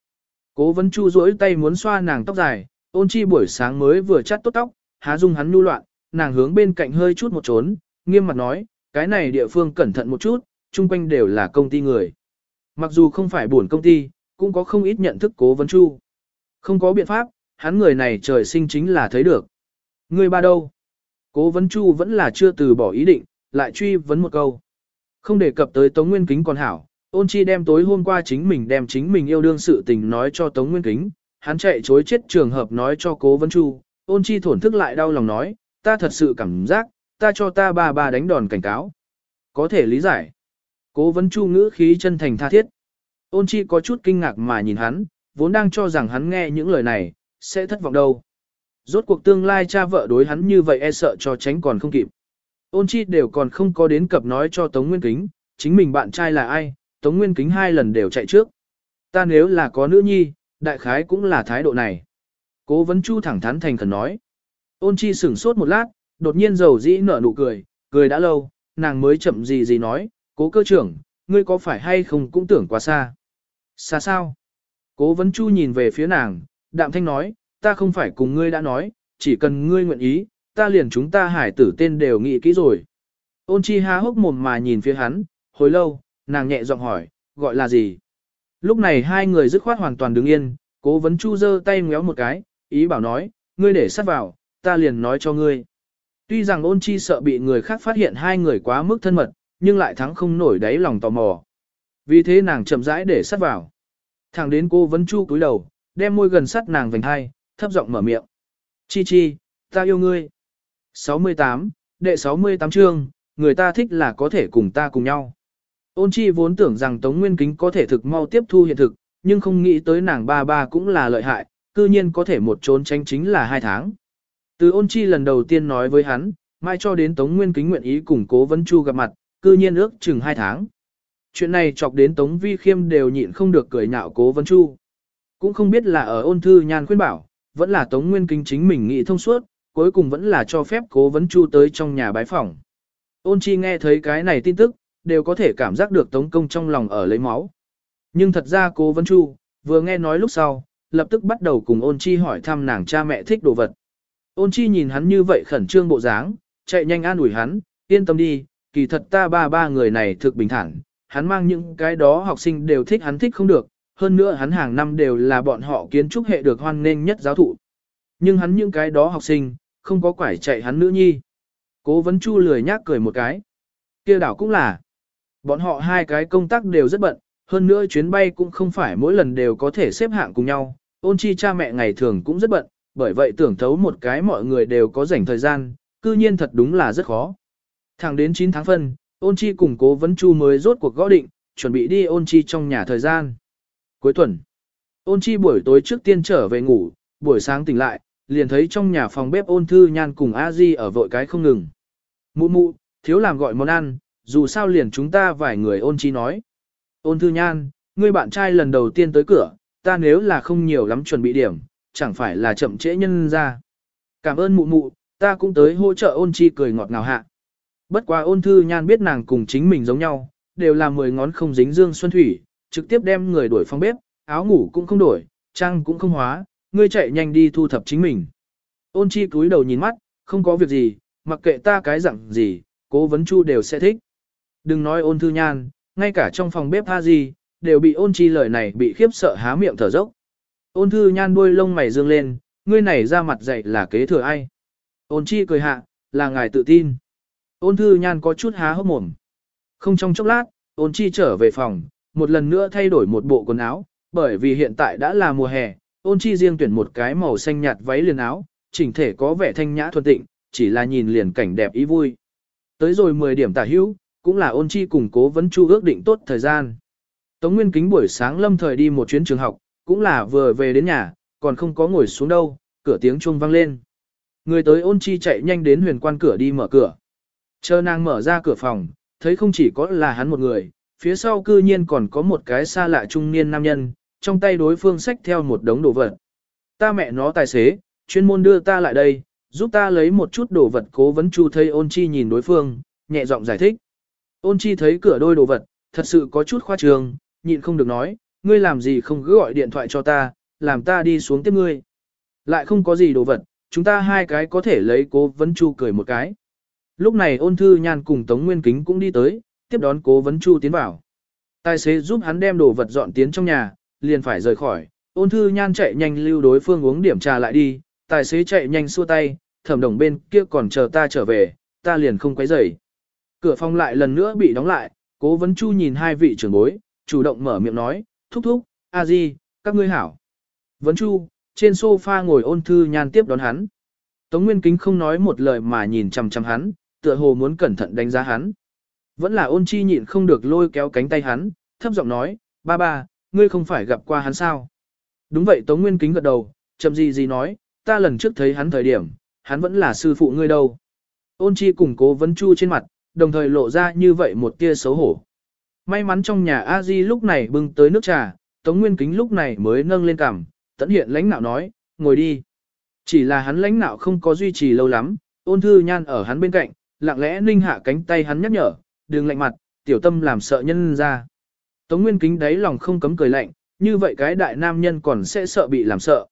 Cố vấn chu duỗi tay muốn xoa nàng tóc dài, ôn chi buổi sáng mới vừa chắt tốt tóc, há dung hắn nhu loạn, nàng hướng bên cạnh hơi chút một trốn, nghiêm mặt nói, cái này địa phương cẩn thận một chút, chung quanh đều là công ty người. Mặc dù không phải buồn công ty, cũng có không ít nhận thức cố vấn chu. Không có biện pháp, hắn người này trời sinh chính là thấy được. Người ba đâu? Cố vấn chu vẫn là chưa từ bỏ ý định, lại truy vấn một câu. Không đề cập tới Tống Nguyên Kính còn hảo, ôn chi đem tối hôm qua chính mình đem chính mình yêu đương sự tình nói cho Tống Nguyên Kính, hắn chạy chối chết trường hợp nói cho cố vấn chu, ôn chi thổn thức lại đau lòng nói, ta thật sự cảm giác, ta cho ta ba ba đánh đòn cảnh cáo. Có thể lý giải. Cố vấn chu ngữ khí chân thành tha thiết. Ôn chi có chút kinh ngạc mà nhìn hắn, vốn đang cho rằng hắn nghe những lời này, sẽ thất vọng đâu. Rốt cuộc tương lai cha vợ đối hắn như vậy e sợ cho tránh còn không kịp. Ôn chi đều còn không có đến cập nói cho Tống Nguyên Kính, chính mình bạn trai là ai, Tống Nguyên Kính hai lần đều chạy trước. Ta nếu là có nữ nhi, đại khái cũng là thái độ này. Cố vấn chu thẳng thắn thành khẩn nói. Ôn chi sửng sốt một lát, đột nhiên dầu dĩ nở nụ cười, cười đã lâu, nàng mới chậm gì gì nói, cố cơ trưởng, ngươi có phải hay không cũng tưởng quá xa. Xa sao? Cố vấn chu nhìn về phía nàng, đạm thanh nói, ta không phải cùng ngươi đã nói, chỉ cần ngươi nguyện ý, ta liền chúng ta hải tử tên đều nghĩ kỹ rồi. Ôn chi há hốc mồm mà nhìn phía hắn, hồi lâu, nàng nhẹ giọng hỏi, gọi là gì? Lúc này hai người dứt khoát hoàn toàn đứng yên, cố vấn chu giơ tay ngéo một cái, ý bảo nói, ngươi để sát vào, ta liền nói cho ngươi. Tuy rằng ôn chi sợ bị người khác phát hiện hai người quá mức thân mật, nhưng lại thắng không nổi đáy lòng tò mò. Vì thế nàng chậm rãi để sát vào. Thẳng đến cô vấn chu cúi đầu, đem môi gần sát nàng vành hai, thấp giọng mở miệng. Chi chi, ta yêu ngươi. 68, đệ 68 chương, người ta thích là có thể cùng ta cùng nhau. Ôn chi vốn tưởng rằng Tống Nguyên Kính có thể thực mau tiếp thu hiện thực, nhưng không nghĩ tới nàng ba ba cũng là lợi hại, cư nhiên có thể một trốn tránh chính là hai tháng. Từ ôn chi lần đầu tiên nói với hắn, mai cho đến Tống Nguyên Kính nguyện ý cùng cố vấn chu gặp mặt, cư nhiên ước chừng hai tháng. Chuyện này chọc đến Tống Vi Khiêm đều nhịn không được cười nhạo cố vấn chu. Cũng không biết là ở ôn thư nhan khuyên bảo, vẫn là Tống Nguyên Kính chính mình nghĩ thông suốt, cuối cùng vẫn là cho phép cố vấn chu tới trong nhà bái phòng Ôn chi nghe thấy cái này tin tức, đều có thể cảm giác được Tống Công trong lòng ở lấy máu. Nhưng thật ra cố vấn chu, vừa nghe nói lúc sau, lập tức bắt đầu cùng ôn chi hỏi thăm nàng cha mẹ thích đồ vật. Ôn chi nhìn hắn như vậy khẩn trương bộ dáng, chạy nhanh an ủi hắn, yên tâm đi, kỳ thật ta ba ba người này thực bình thản, hắn mang những cái đó học sinh đều thích hắn thích không được, hơn nữa hắn hàng năm đều là bọn họ kiến trúc hệ được hoan nghênh nhất giáo thụ. Nhưng hắn những cái đó học sinh, không có quải chạy hắn nữ nhi. Cố vấn chu lười nhác cười một cái. kia đảo cũng là. Bọn họ hai cái công tác đều rất bận, hơn nữa chuyến bay cũng không phải mỗi lần đều có thể xếp hạng cùng nhau. Ôn chi cha mẹ ngày thường cũng rất bận, bởi vậy tưởng thấu một cái mọi người đều có rảnh thời gian, cư nhiên thật đúng là rất khó. Thẳng đến 9 tháng phân, ôn chi cùng cố vấn chu mới rốt cuộc gõ định, chuẩn bị đi ôn chi trong nhà thời gian. Cuối tuần, ôn chi buổi tối trước tiên trở về ngủ, buổi sáng tỉnh lại, liền thấy trong nhà phòng bếp ôn thư nhan cùng a di ở vội cái không ngừng. Mụ mụ, thiếu làm gọi món ăn, dù sao liền chúng ta vài người ôn chi nói. Ôn thư nhan, ngươi bạn trai lần đầu tiên tới cửa, ta nếu là không nhiều lắm chuẩn bị điểm, chẳng phải là chậm trễ nhân ra. Cảm ơn mụ mụ, ta cũng tới hỗ trợ ôn chi cười ngọt ngào hạ. Bất quá ôn thư nhan biết nàng cùng chính mình giống nhau, đều là mười ngón không dính dương xuân thủy, trực tiếp đem người đuổi phòng bếp, áo ngủ cũng không đổi, trang cũng không hóa, ngươi chạy nhanh đi thu thập chính mình. Ôn chi cúi đầu nhìn mắt, không có việc gì, mặc kệ ta cái dạng gì, cố vấn chu đều sẽ thích. Đừng nói ôn thư nhan, ngay cả trong phòng bếp ha gì, đều bị ôn chi lời này bị khiếp sợ há miệng thở dốc. Ôn thư nhan đuôi lông mày dương lên, ngươi này ra mặt dạy là kế thừa ai. Ôn chi cười hạ, là ngài tự tin. Ôn thư nhan có chút há hốc mồm. Không trong chốc lát, ôn chi trở về phòng, một lần nữa thay đổi một bộ quần áo, bởi vì hiện tại đã là mùa hè, ôn chi riêng tuyển một cái màu xanh nhạt váy liền áo, chỉnh thể có vẻ thanh nhã thuần tịnh, chỉ là nhìn liền cảnh đẹp ý vui. Tới rồi 10 điểm tả hữu, cũng là ôn chi cùng cố vấn chu ước định tốt thời gian. Tống Nguyên Kính buổi sáng lâm thời đi một chuyến trường học, cũng là vừa về đến nhà, còn không có ngồi xuống đâu, cửa tiếng chuông vang lên. Người tới ôn chi chạy nhanh đến huyền quan cửa đi mở cửa. Chờ nàng mở ra cửa phòng, thấy không chỉ có là hắn một người, phía sau cư nhiên còn có một cái xa lạ trung niên nam nhân, trong tay đối phương xách theo một đống đồ vật. Ta mẹ nó tài xế, chuyên môn đưa ta lại đây, giúp ta lấy một chút đồ vật cố vấn chu thấy ôn chi nhìn đối phương, nhẹ giọng giải thích. Ôn chi thấy cửa đôi đồ vật, thật sự có chút khoa trương, nhịn không được nói, ngươi làm gì không cứ gọi điện thoại cho ta, làm ta đi xuống tiếp ngươi. Lại không có gì đồ vật, chúng ta hai cái có thể lấy cố vấn chu cười một cái. Lúc này ôn thư nhan cùng Tống Nguyên Kính cũng đi tới, tiếp đón cố vấn chu tiến vào. Tài xế giúp hắn đem đồ vật dọn tiến trong nhà, liền phải rời khỏi, ôn thư nhan chạy nhanh lưu đối phương uống điểm trà lại đi, tài xế chạy nhanh xua tay, thẩm đồng bên kia còn chờ ta trở về, ta liền không quấy rầy. Cửa phòng lại lần nữa bị đóng lại, cố vấn chu nhìn hai vị trưởng bối, chủ động mở miệng nói, thúc thúc, a di, các ngươi hảo. Vấn chu, trên sofa ngồi ôn thư nhan tiếp đón hắn. Tống Nguyên Kính không nói một lời mà nhìn chằm chằm hắn, tựa hồ muốn cẩn thận đánh giá hắn. Vẫn là ôn chi nhịn không được lôi kéo cánh tay hắn, thấp giọng nói, ba ba, ngươi không phải gặp qua hắn sao? Đúng vậy Tống Nguyên Kính gật đầu, chậm gì gì nói, ta lần trước thấy hắn thời điểm, hắn vẫn là sư phụ ngươi đâu. Ôn chi cùng cố vấn chu trên mặt, đồng thời lộ ra như vậy một tia xấu hổ. May mắn trong nhà a di lúc này bưng tới nước trà, Tống Nguyên Kính lúc này mới nâng lên cằm, tận hiện lãnh nạo nói, ngồi đi. Chỉ là hắn lãnh nạo không có duy trì lâu lắm, ôn thư nhan ở hắn bên cạnh, lặng lẽ ninh hạ cánh tay hắn nhắc nhở, đừng lạnh mặt, tiểu tâm làm sợ nhân ra. Tống Nguyên Kính đáy lòng không cấm cười lạnh, như vậy cái đại nam nhân còn sẽ sợ bị làm sợ.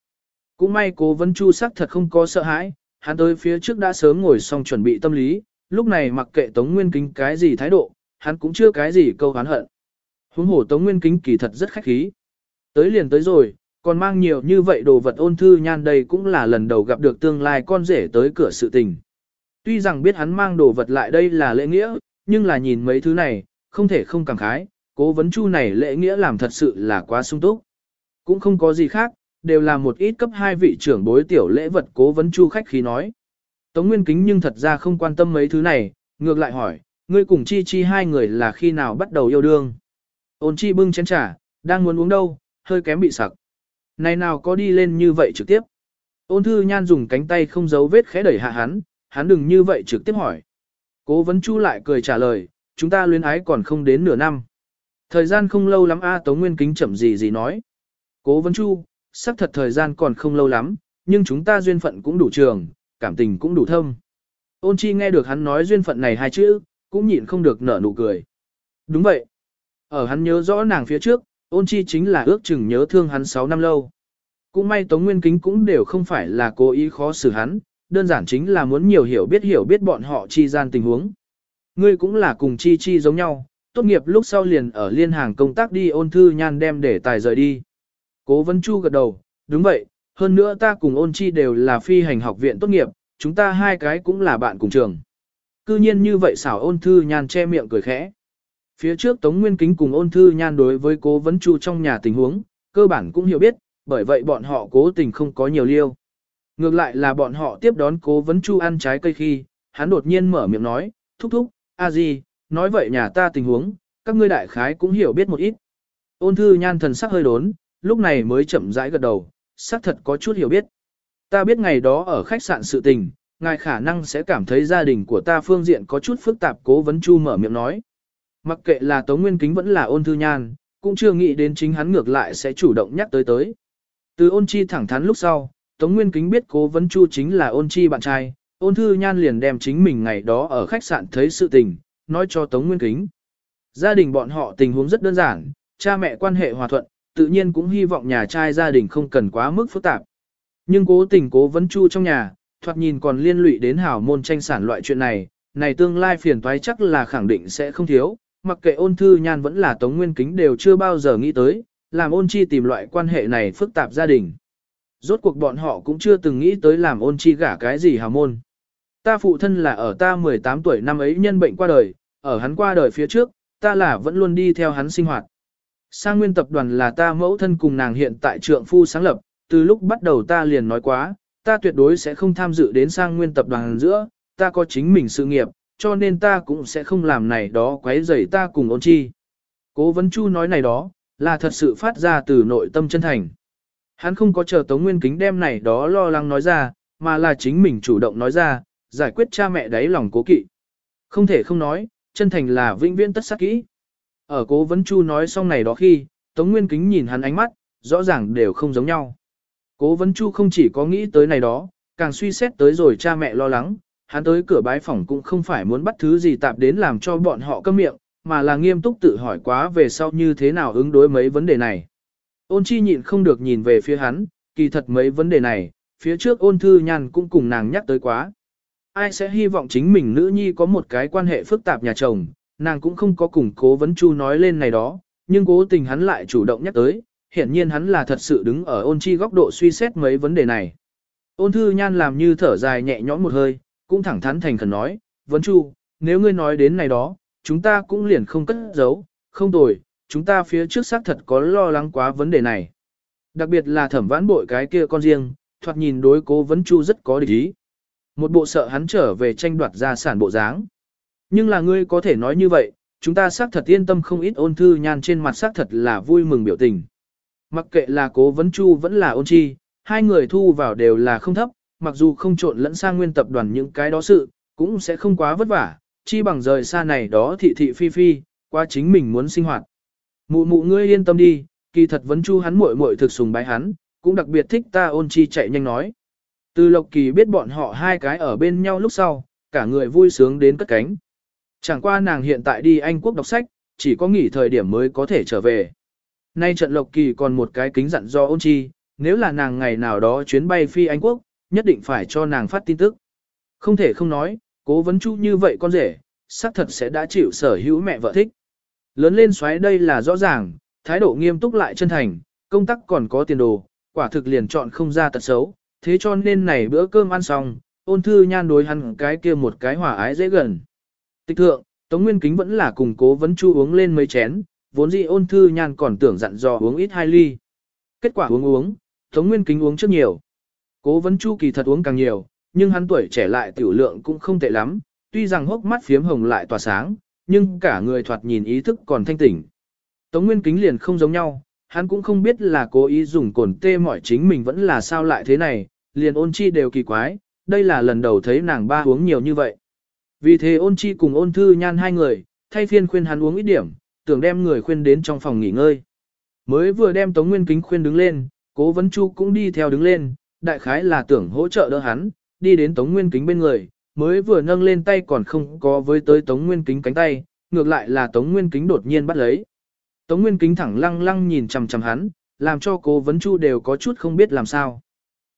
Cũng may cố vấn chu sắc thật không có sợ hãi, hắn tới phía trước đã sớm ngồi xong chuẩn bị tâm lý, lúc này mặc kệ Tống Nguyên Kính cái gì thái độ, hắn cũng chưa cái gì câu hán hận. Huống hồ Tống Nguyên Kính kỳ thật rất khách khí. Tới liền tới rồi, còn mang nhiều như vậy đồ vật ôn thư nhan đây cũng là lần đầu gặp được tương lai con rể tới cửa sự tình. Tuy rằng biết hắn mang đồ vật lại đây là lễ nghĩa, nhưng là nhìn mấy thứ này, không thể không cảm khái, cố vấn chu này lễ nghĩa làm thật sự là quá sung túc. Cũng không có gì khác, đều là một ít cấp hai vị trưởng bối tiểu lễ vật cố vấn chu khách khí nói. Tống Nguyên Kính nhưng thật ra không quan tâm mấy thứ này, ngược lại hỏi, ngươi cùng Chi Chi hai người là khi nào bắt đầu yêu đương. Ôn Chi bưng chén trà, đang muốn uống đâu, hơi kém bị sặc. Này nào có đi lên như vậy trực tiếp. Ôn thư nhan dùng cánh tay không giấu vết khẽ đẩy hạ hắn, hắn đừng như vậy trực tiếp hỏi. Cố vấn chu lại cười trả lời, chúng ta luyến ái còn không đến nửa năm. Thời gian không lâu lắm A Tống Nguyên Kính chậm gì gì nói. Cố vấn chu, xác thật thời gian còn không lâu lắm, nhưng chúng ta duyên phận cũng đủ trường, cảm tình cũng đủ thâm. Ôn chi nghe được hắn nói duyên phận này hai chữ, cũng nhịn không được nở nụ cười. Đúng vậy. Ở hắn nhớ rõ nàng phía trước, ôn chi chính là ước chừng nhớ thương hắn 6 năm lâu. Cũng may Tống Nguyên Kính cũng đều không phải là cố ý khó xử hắn, đơn giản chính là muốn nhiều hiểu biết hiểu biết bọn họ chi gian tình huống. Ngươi cũng là cùng chi chi giống nhau, tốt nghiệp lúc sau liền ở liên hàng công tác đi ôn thư nhan đem để tài rời đi. Cố Vân Chu gật đầu, đúng vậy, hơn nữa ta cùng ôn chi đều là phi hành học viện tốt nghiệp, chúng ta hai cái cũng là bạn cùng trường. Cư nhiên như vậy xảo ôn thư nhan che miệng cười khẽ. Phía trước Tống Nguyên Kính cùng ôn thư nhan đối với cố vấn chu trong nhà tình huống, cơ bản cũng hiểu biết, bởi vậy bọn họ cố tình không có nhiều liêu. Ngược lại là bọn họ tiếp đón cố vấn chu ăn trái cây khi, hắn đột nhiên mở miệng nói, thúc thúc, a gì, nói vậy nhà ta tình huống, các ngươi đại khái cũng hiểu biết một ít. Ôn thư nhan thần sắc hơi đốn, lúc này mới chậm rãi gật đầu, xác thật có chút hiểu biết. Ta biết ngày đó ở khách sạn sự tình, ngài khả năng sẽ cảm thấy gia đình của ta phương diện có chút phức tạp cố vấn chu mở miệng nói. Mặc kệ là Tống Nguyên Kính vẫn là ôn thư nhan, cũng chưa nghĩ đến chính hắn ngược lại sẽ chủ động nhắc tới tới. Từ ôn chi thẳng thắn lúc sau, Tống Nguyên Kính biết cố vấn chu chính là ôn chi bạn trai, ôn thư nhan liền đem chính mình ngày đó ở khách sạn thấy sự tình, nói cho Tống Nguyên Kính. Gia đình bọn họ tình huống rất đơn giản, cha mẹ quan hệ hòa thuận, tự nhiên cũng hy vọng nhà trai gia đình không cần quá mức phức tạp. Nhưng cố tình cố vấn chu trong nhà, thoạt nhìn còn liên lụy đến hảo môn tranh sản loại chuyện này, này tương lai phiền toái chắc là khẳng định sẽ không thiếu, mặc kệ ôn thư nhan vẫn là tống nguyên kính đều chưa bao giờ nghĩ tới, làm ôn chi tìm loại quan hệ này phức tạp gia đình. Rốt cuộc bọn họ cũng chưa từng nghĩ tới làm ôn chi gả cái gì hào môn. Ta phụ thân là ở ta 18 tuổi năm ấy nhân bệnh qua đời, ở hắn qua đời phía trước, ta là vẫn luôn đi theo hắn sinh hoạt. Sang nguyên tập đoàn là ta mẫu thân cùng nàng hiện tại trượng phu sáng lập, từ lúc bắt đầu ta liền nói quá, ta tuyệt đối sẽ không tham dự đến sang nguyên tập đoàn giữa, ta có chính mình sự nghiệp, cho nên ta cũng sẽ không làm này đó quấy rầy ta cùng ôn chi. Cố vấn chu nói này đó, là thật sự phát ra từ nội tâm chân thành. Hắn không có chờ Tống Nguyên Kính đem này đó lo lắng nói ra, mà là chính mình chủ động nói ra, giải quyết cha mẹ đáy lòng cố kỵ. Không thể không nói, chân thành là vĩnh viễn tất sắc kỹ. Ở cố vấn chu nói xong này đó khi, Tống Nguyên Kính nhìn hắn ánh mắt, rõ ràng đều không giống nhau. Cố vấn chu không chỉ có nghĩ tới này đó, càng suy xét tới rồi cha mẹ lo lắng, hắn tới cửa bái phòng cũng không phải muốn bắt thứ gì tạp đến làm cho bọn họ câm miệng, mà là nghiêm túc tự hỏi quá về sau như thế nào ứng đối mấy vấn đề này. Ôn chi nhịn không được nhìn về phía hắn, kỳ thật mấy vấn đề này, phía trước ôn thư nhàn cũng cùng nàng nhắc tới quá. Ai sẽ hy vọng chính mình nữ nhi có một cái quan hệ phức tạp nhà chồng, nàng cũng không có cùng cố vấn chu nói lên này đó, nhưng cố tình hắn lại chủ động nhắc tới, hiển nhiên hắn là thật sự đứng ở ôn chi góc độ suy xét mấy vấn đề này. Ôn thư nhan làm như thở dài nhẹ nhõm một hơi, cũng thẳng thắn thành khẩn nói, vấn chu, nếu ngươi nói đến này đó, chúng ta cũng liền không cất giấu, không tồi, chúng ta phía trước xác thật có lo lắng quá vấn đề này. Đặc biệt là thẩm vãn bội cái kia con riêng, thoạt nhìn đối cố vấn chu rất có địch ý. Một bộ sợ hắn trở về tranh đoạt gia sản bộ dáng. Nhưng là ngươi có thể nói như vậy, chúng ta xác thật yên tâm không ít ôn thư nhan trên mặt xác thật là vui mừng biểu tình. Mặc kệ là cố vấn chu vẫn là ôn chi, hai người thu vào đều là không thấp, mặc dù không trộn lẫn sang nguyên tập đoàn những cái đó sự, cũng sẽ không quá vất vả, chi bằng rời xa này đó thị thị phi phi, qua chính mình muốn sinh hoạt. Mụ mụ ngươi yên tâm đi, kỳ thật vấn chu hắn muội muội thực sùng bái hắn, cũng đặc biệt thích ta ôn chi chạy nhanh nói. Từ Lộc Kỳ biết bọn họ hai cái ở bên nhau lúc sau, cả người vui sướng đến cất cánh. Chẳng qua nàng hiện tại đi Anh Quốc đọc sách, chỉ có nghỉ thời điểm mới có thể trở về. Nay trận Lộc Kỳ còn một cái kính dặn do ôn chi, nếu là nàng ngày nào đó chuyến bay phi Anh Quốc, nhất định phải cho nàng phát tin tức. Không thể không nói, cố vấn chu như vậy con rể, xác thật sẽ đã chịu sở hữu mẹ vợ thích. Lớn lên xoáy đây là rõ ràng, thái độ nghiêm túc lại chân thành, công tác còn có tiền đồ, quả thực liền chọn không ra tật xấu, thế cho nên này bữa cơm ăn xong, ôn thư nhan đối hắn cái kia một cái hòa ái dễ gần. Tịch thượng, Tống Nguyên Kính vẫn là cùng cố vấn chu uống lên mấy chén, vốn dĩ ôn thư nhan còn tưởng dặn dò uống ít hai ly. Kết quả uống uống, Tống Nguyên Kính uống trước nhiều. Cố vấn chu kỳ thật uống càng nhiều, nhưng hắn tuổi trẻ lại tiểu lượng cũng không tệ lắm, tuy rằng hốc mắt phiếm hồng lại tỏa sáng, nhưng cả người thoạt nhìn ý thức còn thanh tỉnh. Tống Nguyên Kính liền không giống nhau, hắn cũng không biết là cố ý dùng cồn tê mỏi chính mình vẫn là sao lại thế này, liền ôn chi đều kỳ quái, đây là lần đầu thấy nàng ba uống nhiều như vậy. Vì thế ôn chi cùng ôn thư nhan hai người, thay phiên khuyên hắn uống ít điểm, tưởng đem người khuyên đến trong phòng nghỉ ngơi. Mới vừa đem Tống Nguyên Kính khuyên đứng lên, cố vấn chu cũng đi theo đứng lên, đại khái là tưởng hỗ trợ đỡ hắn, đi đến Tống Nguyên Kính bên người, mới vừa nâng lên tay còn không có với tới Tống Nguyên Kính cánh tay, ngược lại là Tống Nguyên Kính đột nhiên bắt lấy. Tống Nguyên Kính thẳng lăng lăng nhìn chằm chằm hắn, làm cho cố vấn chu đều có chút không biết làm sao.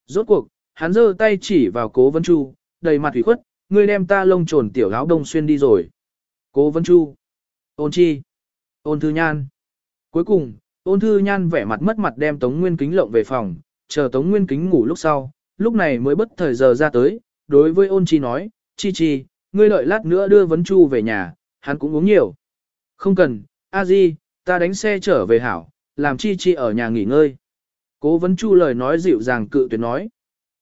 Rốt cuộc, hắn giơ tay chỉ vào cố vấn chu, đầy mặt ủy khuất, ngươi đem ta lông trồn tiểu áo đông xuyên đi rồi. Cố vấn chu. Ôn chi. Ôn thư nhan. Cuối cùng, ôn thư nhan vẻ mặt mất mặt đem Tống Nguyên Kính lộng về phòng, chờ Tống Nguyên Kính ngủ lúc sau, lúc này mới bất thời giờ ra tới, đối với ôn chi nói, chi chi, ngươi đợi lát nữa đưa vấn chu về nhà, hắn cũng uống nhiều. Không cần, a di, ta đánh xe trở về hảo, làm chi chi ở nhà nghỉ ngơi. Cố vấn chu lời nói dịu dàng cự tuyệt nói.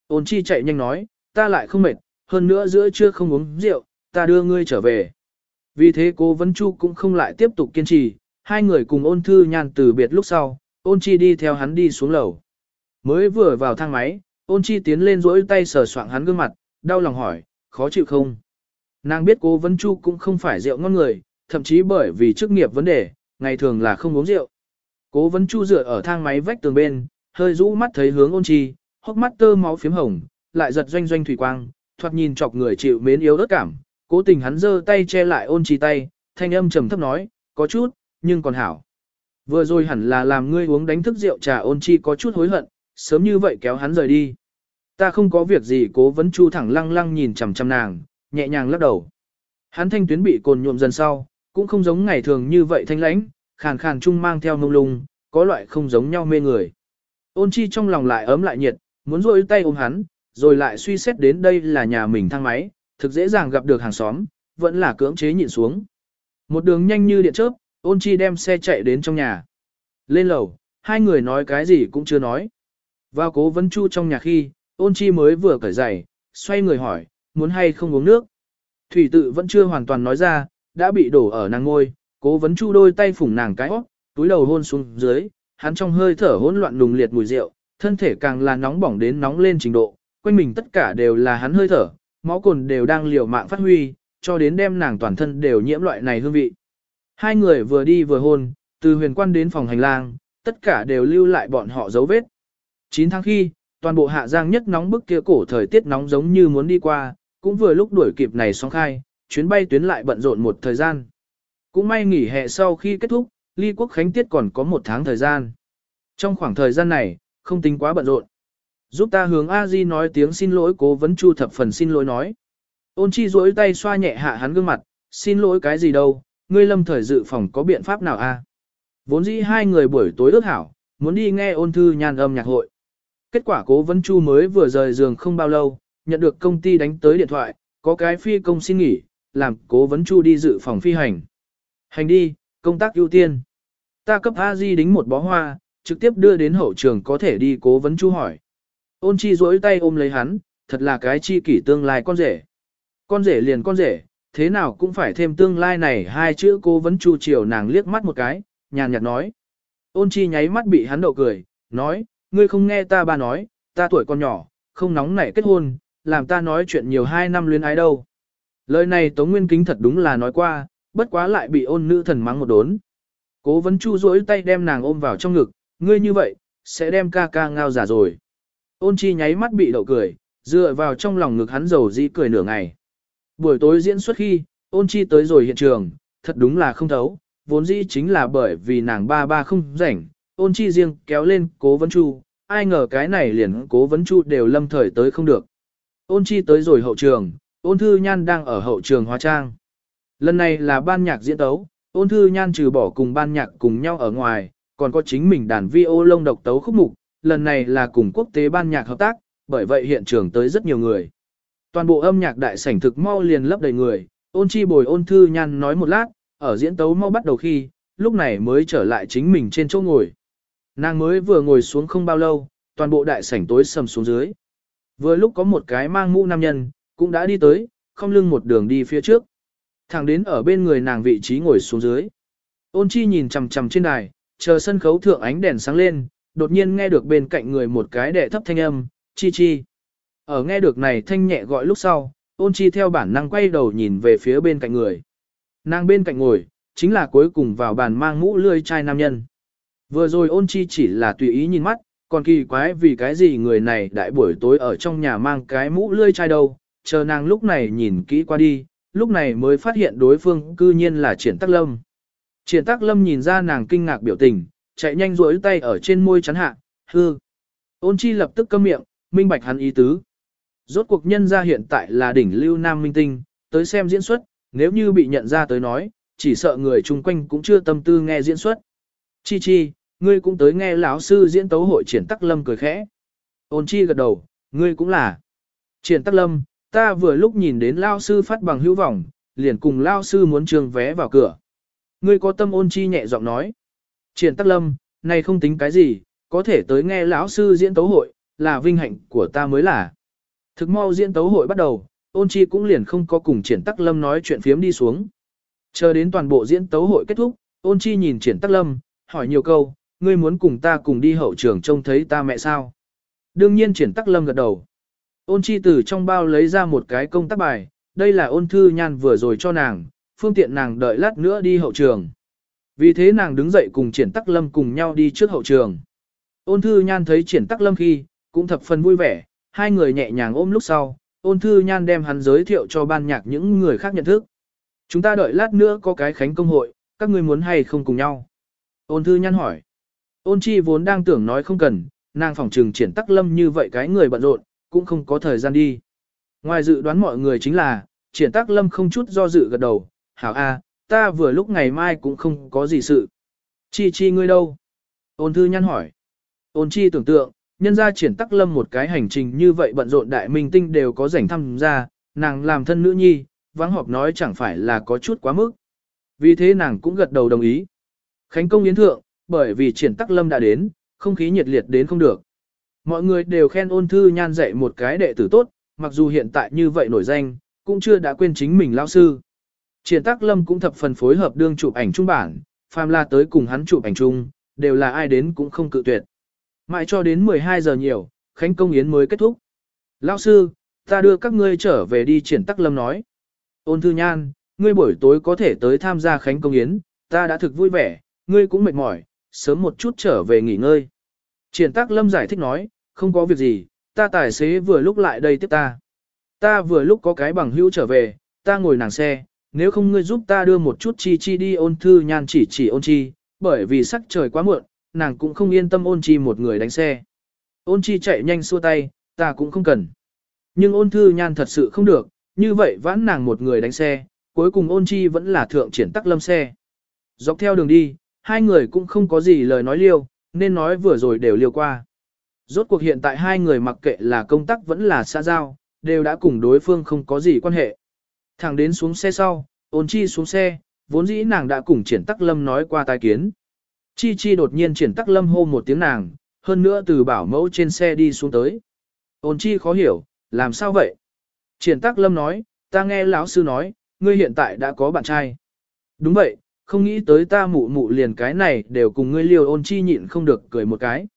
Ôn chi chạy nhanh nói, ta lại không mệt, hơn nữa giữa trưa không uống rượu, ta đưa ngươi trở về. Vì thế cố vấn chu cũng không lại tiếp tục kiên trì, hai người cùng ôn thư nhàn từ biệt lúc sau, ôn chi đi theo hắn đi xuống lầu. Mới vừa vào thang máy, ôn chi tiến lên rỗi tay sờ soạng hắn gương mặt, đau lòng hỏi, khó chịu không? Nàng biết cố vấn chu cũng không phải rượu ngon người, thậm chí bởi vì chức nghiệp vấn đề, ngày thường là không uống rượu. Cố vấn chu dựa ở thang máy vách tường bên, hơi rũ mắt thấy hướng ôn chi, hốc mắt tơ máu phiếm hồng, lại giật doanh doanh thủy quang, thoạt nhìn chọc người chịu mến yếu đất cảm. Cố tình hắn giơ tay che lại ôn trì tay, thanh âm trầm thấp nói, có chút, nhưng còn hảo. Vừa rồi hẳn là làm ngươi uống đánh thức rượu trà ôn chi có chút hối hận, sớm như vậy kéo hắn rời đi. Ta không có việc gì cố vấn chu thẳng lăng lăng nhìn chằm chằm nàng, nhẹ nhàng lắc đầu. Hắn thanh tuyến bị cồn nhuộm dần sau, cũng không giống ngày thường như vậy thanh lãnh, khàn khàn chung mang theo mông lung, có loại không giống nhau mê người. Ôn chi trong lòng lại ấm lại nhiệt, muốn rôi tay ôm hắn, rồi lại suy xét đến đây là nhà mình thang máy, thực dễ dàng gặp được hàng xóm, vẫn là cưỡng chế nhịn xuống. Một đường nhanh như điện chớp, ôn chi đem xe chạy đến trong nhà. Lên lầu, hai người nói cái gì cũng chưa nói. Vào cố vấn chu trong nhà khi, ôn chi mới vừa cởi giày, xoay người hỏi, muốn hay không uống nước. Thủy tự vẫn chưa hoàn toàn nói ra, đã bị đổ ở nàng ngôi, cố vấn chu đôi tay phủng nàng cái óc, túi đầu hôn xuống dưới, hắn trong hơi thở hỗn loạn lùng liệt mùi rượu, thân thể càng là nóng bỏng đến nóng lên trình độ, quanh mình tất cả đều là hắn hơi thở, máu cồn đều đang liều mạng phát huy, cho đến đem nàng toàn thân đều nhiễm loại này hương vị. Hai người vừa đi vừa hôn, từ huyền quan đến phòng hành lang, tất cả đều lưu lại bọn họ dấu vết. 9 tháng khi, toàn bộ hạ giang nhất nóng bức kia cổ thời tiết nóng giống như muốn đi qua, cũng vừa lúc đuổi kịp này sóng khai, chuyến bay tuyến lại bận rộn một thời gian. Cũng may nghỉ hè sau khi kết thúc, ly quốc khánh tiết còn có một tháng thời gian. Trong khoảng thời gian này, không tính quá bận rộn. Giúp ta hướng a di nói tiếng xin lỗi cố vấn chu thập phần xin lỗi nói. Ôn chi duỗi tay xoa nhẹ hạ hắn gương mặt, xin lỗi cái gì đâu, ngươi lâm thời dự phòng có biện pháp nào a? Vốn dĩ hai người buổi tối ước hảo, muốn đi nghe ôn thư nhàn âm nhạc hội. Kết quả cố vấn chu mới vừa rời giường không bao lâu, nhận được công ty đánh tới điện thoại, có cái phi công xin nghỉ, làm cố vấn chu đi dự phòng phi hành. Hành đi, công tác ưu tiên. Ta cấp a di đính một bó hoa, trực tiếp đưa đến hậu trường có thể đi cố vấn chu hỏi. Ôn chi duỗi tay ôm lấy hắn, thật là cái chi kỷ tương lai con rể. Con rể liền con rể, thế nào cũng phải thêm tương lai này hai chữ cố vấn chu chiều nàng liếc mắt một cái, nhàn nhạt nói. Ôn chi nháy mắt bị hắn đậu cười, nói, ngươi không nghe ta ba nói, ta tuổi còn nhỏ, không nóng nảy kết hôn, làm ta nói chuyện nhiều hai năm luyến ái đâu. Lời này Tống Nguyên Kính thật đúng là nói qua, bất quá lại bị ôn nữ thần mắng một đốn. Cố vấn chu rỗi tay đem nàng ôm vào trong ngực, ngươi như vậy, sẽ đem ca ca ngao giả rồi. Ôn chi nháy mắt bị đậu cười, dựa vào trong lòng ngực hắn dầu dĩ cười nửa ngày. Buổi tối diễn xuất khi, ôn chi tới rồi hiện trường, thật đúng là không thấu, vốn dĩ chính là bởi vì nàng ba ba không rảnh, ôn chi riêng kéo lên cố vấn chu, ai ngờ cái này liền cố vấn chu đều lâm thời tới không được. Ôn chi tới rồi hậu trường, ôn thư nhan đang ở hậu trường hóa trang. Lần này là ban nhạc diễn tấu, ôn thư nhan trừ bỏ cùng ban nhạc cùng nhau ở ngoài, còn có chính mình đàn vi ô lông độc tấu khúc mục, lần này là cùng quốc tế ban nhạc hợp tác, bởi vậy hiện trường tới rất nhiều người. Toàn bộ âm nhạc đại sảnh thực mau liền lấp đầy người, ôn chi bồi ôn thư nhan nói một lát, ở diễn tấu mau bắt đầu khi, lúc này mới trở lại chính mình trên chỗ ngồi. Nàng mới vừa ngồi xuống không bao lâu, toàn bộ đại sảnh tối sầm xuống dưới. Vừa lúc có một cái mang mũ nam nhân, cũng đã đi tới, không lưng một đường đi phía trước. Thẳng đến ở bên người nàng vị trí ngồi xuống dưới. Ôn chi nhìn chằm chằm trên đài, chờ sân khấu thượng ánh đèn sáng lên, đột nhiên nghe được bên cạnh người một cái đệ thấp thanh âm, chi chi. Ở nghe được này thanh nhẹ gọi lúc sau, ôn chi theo bản năng quay đầu nhìn về phía bên cạnh người. Nàng bên cạnh ngồi, chính là cuối cùng vào bàn mang mũ lươi chai nam nhân. Vừa rồi ôn chi chỉ là tùy ý nhìn mắt, còn kỳ quái vì cái gì người này đại buổi tối ở trong nhà mang cái mũ lươi chai đâu, chờ nàng lúc này nhìn kỹ qua đi, lúc này mới phát hiện đối phương cư nhiên là triển tắc lâm. Triển tắc lâm nhìn ra nàng kinh ngạc biểu tình, chạy nhanh duỗi tay ở trên môi chắn hạ, hư. Ôn chi lập tức câm miệng, minh bạch hắn ý tứ. Rốt cuộc nhân ra hiện tại là đỉnh lưu nam minh tinh, tới xem diễn xuất, nếu như bị nhận ra tới nói, chỉ sợ người chung quanh cũng chưa tâm tư nghe diễn xuất. Chi chi, ngươi cũng tới nghe lão sư diễn tấu hội triển tắc lâm cười khẽ. Ôn chi gật đầu, ngươi cũng là. Triển tắc lâm, ta vừa lúc nhìn đến lao sư phát bằng hữu vọng, liền cùng lao sư muốn trường vé vào cửa. Ngươi có tâm ôn chi nhẹ giọng nói. Triển tắc lâm, này không tính cái gì, có thể tới nghe lão sư diễn tấu hội, là vinh hạnh của ta mới là. Thực mau diễn tấu hội bắt đầu, ôn chi cũng liền không có cùng triển tắc lâm nói chuyện phiếm đi xuống. Chờ đến toàn bộ diễn tấu hội kết thúc, ôn chi nhìn triển tắc lâm, hỏi nhiều câu, ngươi muốn cùng ta cùng đi hậu trường trông thấy ta mẹ sao? Đương nhiên triển tắc lâm gật đầu. Ôn chi từ trong bao lấy ra một cái công tác bài, đây là ôn thư nhan vừa rồi cho nàng, phương tiện nàng đợi lát nữa đi hậu trường. Vì thế nàng đứng dậy cùng triển tắc lâm cùng nhau đi trước hậu trường. Ôn thư nhan thấy triển tắc lâm khi, cũng thập phần vui vẻ, hai người nhẹ nhàng ôm lúc sau, ôn thư nhan đem hắn giới thiệu cho ban nhạc những người khác nhận thức. Chúng ta đợi lát nữa có cái khánh công hội, các ngươi muốn hay không cùng nhau? Ôn thư nhan hỏi. Ôn chi vốn đang tưởng nói không cần, nàng phòng trừng triển tắc lâm như vậy cái người bận rộn, cũng không có thời gian đi. Ngoài dự đoán mọi người chính là, triển tắc lâm không chút do dự gật đầu, hảo a, ta vừa lúc ngày mai cũng không có gì sự. Chi chi ngươi đâu? Ôn thư nhăn hỏi. Ôn chi tưởng tượng, nhân ra triển tắc lâm một cái hành trình như vậy bận rộn đại minh tinh đều có rảnh thăm ra, nàng làm thân nữ nhi, vắng họp nói chẳng phải là có chút quá mức. Vì thế nàng cũng gật đầu đồng ý. Khánh công yến thượng, bởi vì triển tắc lâm đã đến, không khí nhiệt liệt đến không được. Mọi người đều khen ôn thư nhan dạy một cái đệ tử tốt, mặc dù hiện tại như vậy nổi danh, cũng chưa đã quên chính mình lao sư. Triển tắc lâm cũng thập phần phối hợp đương chụp ảnh chung bản, phàm la tới cùng hắn chụp ảnh chung, đều là ai đến cũng không cự tuyệt. Mãi cho đến 12 giờ nhiều, Khánh Công Yến mới kết thúc. Lão sư, ta đưa các ngươi trở về đi triển tắc lâm nói. Ôn thư nhan, ngươi buổi tối có thể tới tham gia Khánh Công Yến, ta đã thực vui vẻ, ngươi cũng mệt mỏi, sớm một chút trở về nghỉ ngơi. Triển tắc lâm giải thích nói, không có việc gì, ta tài xế vừa lúc lại đây tiếp ta. Ta vừa lúc có cái bằng hữu trở về, ta ngồi nàng xe, nếu không ngươi giúp ta đưa một chút chi chi đi ôn thư nhan chỉ chỉ ôn chi, bởi vì sắc trời quá muộn, nàng cũng không yên tâm ôn chi một người đánh xe. Ôn chi chạy nhanh xua tay, ta cũng không cần. Nhưng ôn thư nhan thật sự không được, như vậy vãn nàng một người đánh xe, cuối cùng ôn chi vẫn là thượng triển tắc lâm xe. Dọc theo đường đi, hai người cũng không có gì lời nói liêu, nên nói vừa rồi đều liêu qua. Rốt cuộc hiện tại hai người mặc kệ là công tác vẫn là xã giao, đều đã cùng đối phương không có gì quan hệ. Thẳng đến xuống xe sau, ôn chi xuống xe, vốn dĩ nàng đã cùng triển tắc lâm nói qua tai kiến. Chi chi đột nhiên triển tắc lâm hô một tiếng nàng, hơn nữa từ bảo mẫu trên xe đi xuống tới. Ôn chi khó hiểu, làm sao vậy? Triển tắc lâm nói, ta nghe lão sư nói, ngươi hiện tại đã có bạn trai. Đúng vậy, không nghĩ tới ta mụ mụ liền cái này đều cùng ngươi liều ôn chi nhịn không được cười một cái.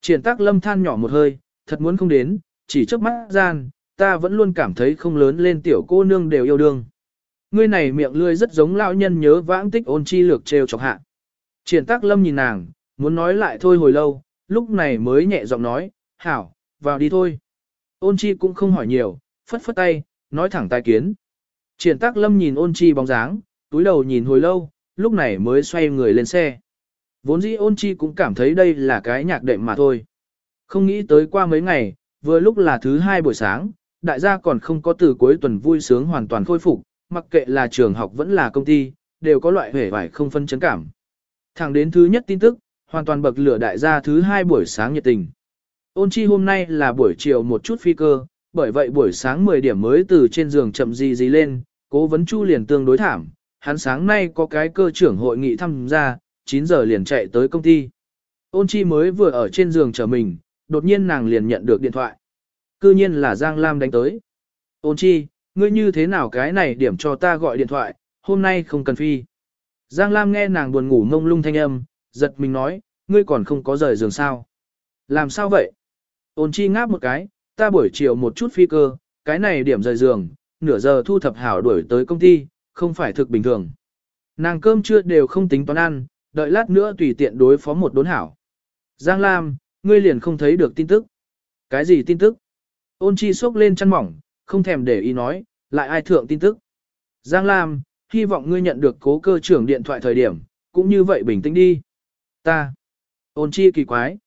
Triển tắc lâm than nhỏ một hơi, thật muốn không đến, chỉ trước mắt gian, ta vẫn luôn cảm thấy không lớn lên tiểu cô nương đều yêu đương. Ngươi này miệng lươi rất giống lão nhân nhớ vãng tích ôn chi lược trêu chọc hạ. Triển tác lâm nhìn nàng, muốn nói lại thôi hồi lâu, lúc này mới nhẹ giọng nói, hảo, vào đi thôi. Ôn chi cũng không hỏi nhiều, phất phất tay, nói thẳng tai kiến. Triển tác lâm nhìn ôn chi bóng dáng, túi đầu nhìn hồi lâu, lúc này mới xoay người lên xe. Vốn dĩ ôn chi cũng cảm thấy đây là cái nhạc đệm mà thôi. Không nghĩ tới qua mấy ngày, vừa lúc là thứ hai buổi sáng, đại gia còn không có từ cuối tuần vui sướng hoàn toàn khôi phục, mặc kệ là trường học vẫn là công ty, đều có loại hể vải không phân chấn cảm. Thẳng đến thứ nhất tin tức, hoàn toàn bậc lửa đại gia thứ hai buổi sáng nhiệt tình. Ôn chi hôm nay là buổi chiều một chút phi cơ, bởi vậy buổi sáng 10 điểm mới từ trên giường chậm gì gì lên, cố vấn chu liền tương đối thảm, hắn sáng nay có cái cơ trưởng hội nghị tham gia, 9 giờ liền chạy tới công ty. Ôn chi mới vừa ở trên giường chờ mình, đột nhiên nàng liền nhận được điện thoại. Cư nhiên là Giang Lam đánh tới. Ôn chi, ngươi như thế nào cái này điểm cho ta gọi điện thoại, hôm nay không cần phi. Giang Lam nghe nàng buồn ngủ ngông lung thanh âm, giật mình nói, ngươi còn không có rời giường sao. Làm sao vậy? Ôn chi ngáp một cái, ta buổi chiều một chút phi cơ, cái này điểm rời giường, nửa giờ thu thập hảo đuổi tới công ty, không phải thực bình thường. Nàng cơm trưa đều không tính toán ăn, đợi lát nữa tùy tiện đối phó một đốn hảo. Giang Lam, ngươi liền không thấy được tin tức. Cái gì tin tức? Ôn chi sốc lên chăn mỏng, không thèm để ý nói, lại ai thượng tin tức. Giang Lam, hy vọng ngươi nhận được cố cơ trưởng điện thoại thời điểm, cũng như vậy bình tĩnh đi. Ta. Ôn chi kỳ quái.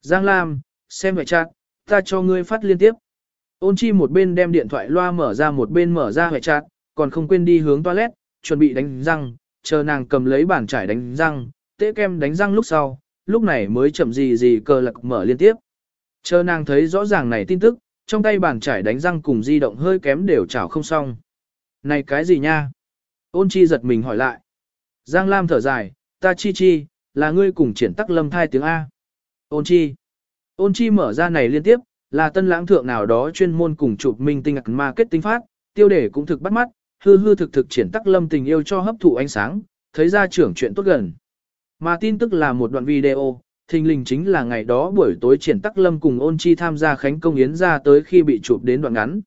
Giang Lam, xem hệ chat, ta cho ngươi phát liên tiếp. Ôn chi một bên đem điện thoại loa mở ra một bên mở ra hệ chat, còn không quên đi hướng toilet, chuẩn bị đánh răng, chờ nàng cầm lấy bàn trải đánh răng, tế kem đánh răng lúc sau, lúc này mới chậm gì gì cờ lạc mở liên tiếp. Chờ nàng thấy rõ ràng này tin tức, trong tay bàn trải đánh răng cùng di động hơi kém đều chảo không xong. Này cái gì nha? Ôn chi giật mình hỏi lại. Giang Lam thở dài, ta chi chi, là ngươi cùng triển tắc lâm thai tiếng A. Ôn chi. Ôn chi mở ra này liên tiếp, là tân lãng thượng nào đó chuyên môn cùng chụp minh tinh marketing phát, tiêu đề cũng thực bắt mắt, hư hư thực thực triển tắc lâm tình yêu cho hấp thụ ánh sáng, thấy ra trưởng chuyện tốt gần. Mà tin tức là một đoạn video, thình lình chính là ngày đó buổi tối triển tắc lâm cùng ôn chi tham gia khánh công yến ra tới khi bị chụp đến đoạn ngắn.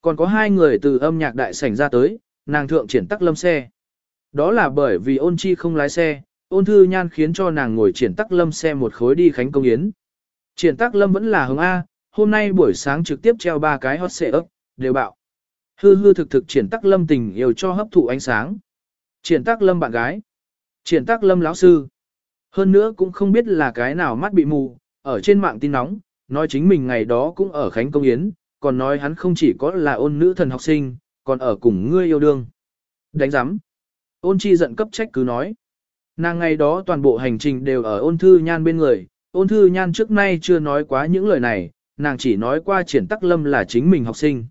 Còn có hai người từ âm nhạc đại sảnh ra tới, nàng thượng triển tắc lâm xe. Đó là bởi vì ôn chi không lái xe, ôn thư nhan khiến cho nàng ngồi triển tắc lâm xe một khối đi khánh công yến. Triển tắc lâm vẫn là hướng A, hôm nay buổi sáng trực tiếp treo ba cái hot xệ ấp, đều bạo. Hư hư thực thực triển tắc lâm tình yêu cho hấp thụ ánh sáng. Triển tắc lâm bạn gái. Triển tắc lâm lão sư. Hơn nữa cũng không biết là cái nào mắt bị mù, ở trên mạng tin nóng, nói chính mình ngày đó cũng ở Khánh Công Yến, còn nói hắn không chỉ có là ôn nữ thần học sinh, còn ở cùng ngươi yêu đương. Đánh giám. Ôn chi giận cấp trách cứ nói. Nàng ngày đó toàn bộ hành trình đều ở ôn thư nhan bên người, ôn thư nhan trước nay chưa nói quá những lời này, nàng chỉ nói qua triển tắc lâm là chính mình học sinh.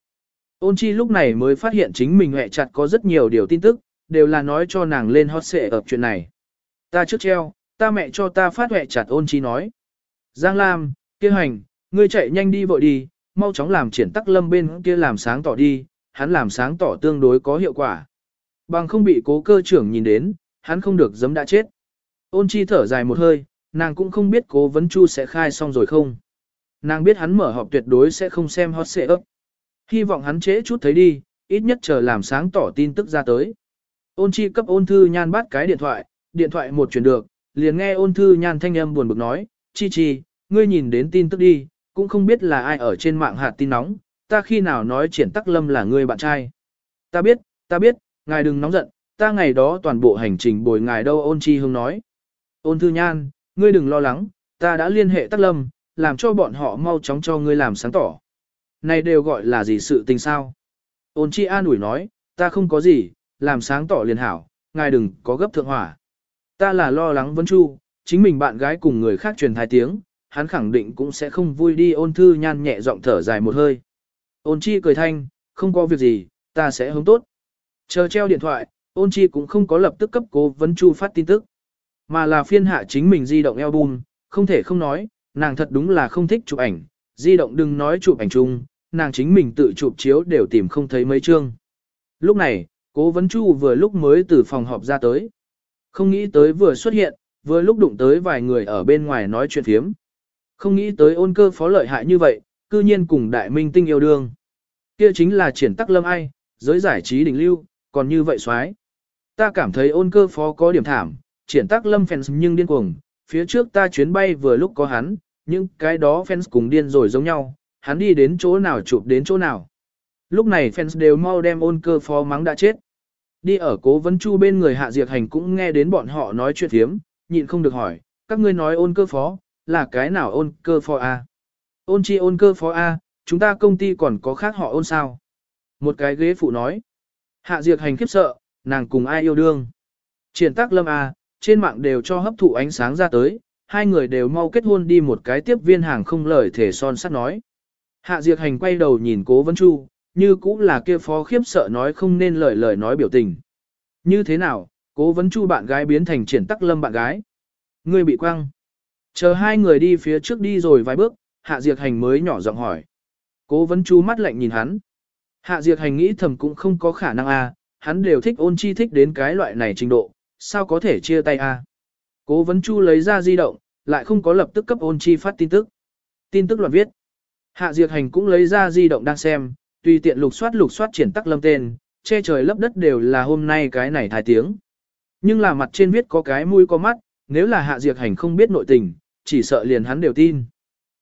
Ôn chi lúc này mới phát hiện chính mình hẹ chặt có rất nhiều điều tin tức, đều là nói cho nàng lên hot xệ ở chuyện này. Ta trước treo, ta mẹ cho ta phát huệ chặt ôn chi nói. Giang Lam, kia hành, ngươi chạy nhanh đi vội đi, mau chóng làm triển tắc lâm bên kia làm sáng tỏ đi, hắn làm sáng tỏ tương đối có hiệu quả. Bằng không bị cố cơ trưởng nhìn đến, hắn không được giấm đã chết. Ôn chi thở dài một hơi, nàng cũng không biết cố vấn chu sẽ khai xong rồi không. Nàng biết hắn mở họp tuyệt đối sẽ không xem hot xệ ấp. Hy vọng hắn trễ chút thấy đi, ít nhất chờ làm sáng tỏ tin tức ra tới. Ôn chi cấp ôn thư nhan bắt cái điện thoại, điện thoại một chuyển được, liền nghe ôn thư nhan thanh âm buồn bực nói, chi chi, ngươi nhìn đến tin tức đi, cũng không biết là ai ở trên mạng hạt tin nóng, ta khi nào nói triển tắc lâm là ngươi bạn trai. Ta biết, ta biết, ngài đừng nóng giận, ta ngày đó toàn bộ hành trình bồi ngài đâu ôn chi hương nói. Ôn thư nhan, ngươi đừng lo lắng, ta đã liên hệ tắc lâm, làm cho bọn họ mau chóng cho ngươi làm sáng tỏ. Này đều gọi là gì sự tình sao? Ôn chi an ủi nói, ta không có gì, làm sáng tỏ liền hảo, ngài đừng có gấp thượng hỏa. Ta là lo lắng vấn chu, chính mình bạn gái cùng người khác truyền hai tiếng, hắn khẳng định cũng sẽ không vui đi ôn thư nhan nhẹ giọng thở dài một hơi. Ôn chi cười thanh, không có việc gì, ta sẽ hướng tốt. Chờ treo điện thoại, ôn chi cũng không có lập tức cấp cố vấn chu phát tin tức. Mà là phiên hạ chính mình di động album, không thể không nói, nàng thật đúng là không thích chụp ảnh, di động đừng nói chụp ảnh chung, nàng chính mình tự chụp chiếu đều tìm không thấy mấy chương. Lúc này, cố vấn chu vừa lúc mới từ phòng họp ra tới. Không nghĩ tới vừa xuất hiện, vừa lúc đụng tới vài người ở bên ngoài nói chuyện thiếm. Không nghĩ tới ôn cơ phó lợi hại như vậy, cư nhiên cùng đại minh tinh yêu đương. Kia chính là triển tắc lâm ai, giới giải trí đỉnh lưu, còn như vậy xoái. Ta cảm thấy ôn cơ phó có điểm thảm, triển tắc lâm fans nhưng điên cuồng, phía trước ta chuyến bay vừa lúc có hắn, nhưng cái đó fans cùng điên rồi giống nhau, hắn đi đến chỗ nào chụp đến chỗ nào. Lúc này fans đều mau đem ôn cơ phó mắng đã chết. Đi ở cố vấn chu bên người hạ diệt hành cũng nghe đến bọn họ nói chuyện thiếm, nhịn không được hỏi, các ngươi nói ôn cơ phó, là cái nào ôn cơ phó A? Ôn chi ôn cơ phó A, chúng ta công ty còn có khác họ ôn sao? Một cái ghế phụ nói. Hạ diệt hành khiếp sợ, nàng cùng ai yêu đương? Triển tác lâm A, trên mạng đều cho hấp thụ ánh sáng ra tới, hai người đều mau kết hôn đi một cái tiếp viên hàng không lời thể son sắt nói. Hạ diệt hành quay đầu nhìn cố vấn chu, như cũng là kia phó khiếp sợ nói không nên lời lời nói biểu tình. Như thế nào, cố vấn chu bạn gái biến thành triển tắc lâm bạn gái. Ngươi bị quăng. Chờ hai người đi phía trước đi rồi vài bước, hạ diệt hành mới nhỏ giọng hỏi. Cố vấn chu mắt lạnh nhìn hắn. Hạ diệt hành nghĩ thầm cũng không có khả năng a, à, hắn đều thích ôn chi thích đến cái loại này trình độ, sao có thể chia tay a? À? Cố vấn chu lấy ra di động, lại không có lập tức cấp ôn chi phát tin tức. Tin tức loạn viết. Hạ diệt hành cũng lấy ra di động đang xem, tùy tiện lục soát lục soát triển tắc lâm tên, che trời lấp đất đều là hôm nay cái này thái tiếng. Nhưng là mặt trên viết có cái mũi có mắt, nếu là hạ diệt hành không biết nội tình, chỉ sợ liền hắn đều tin.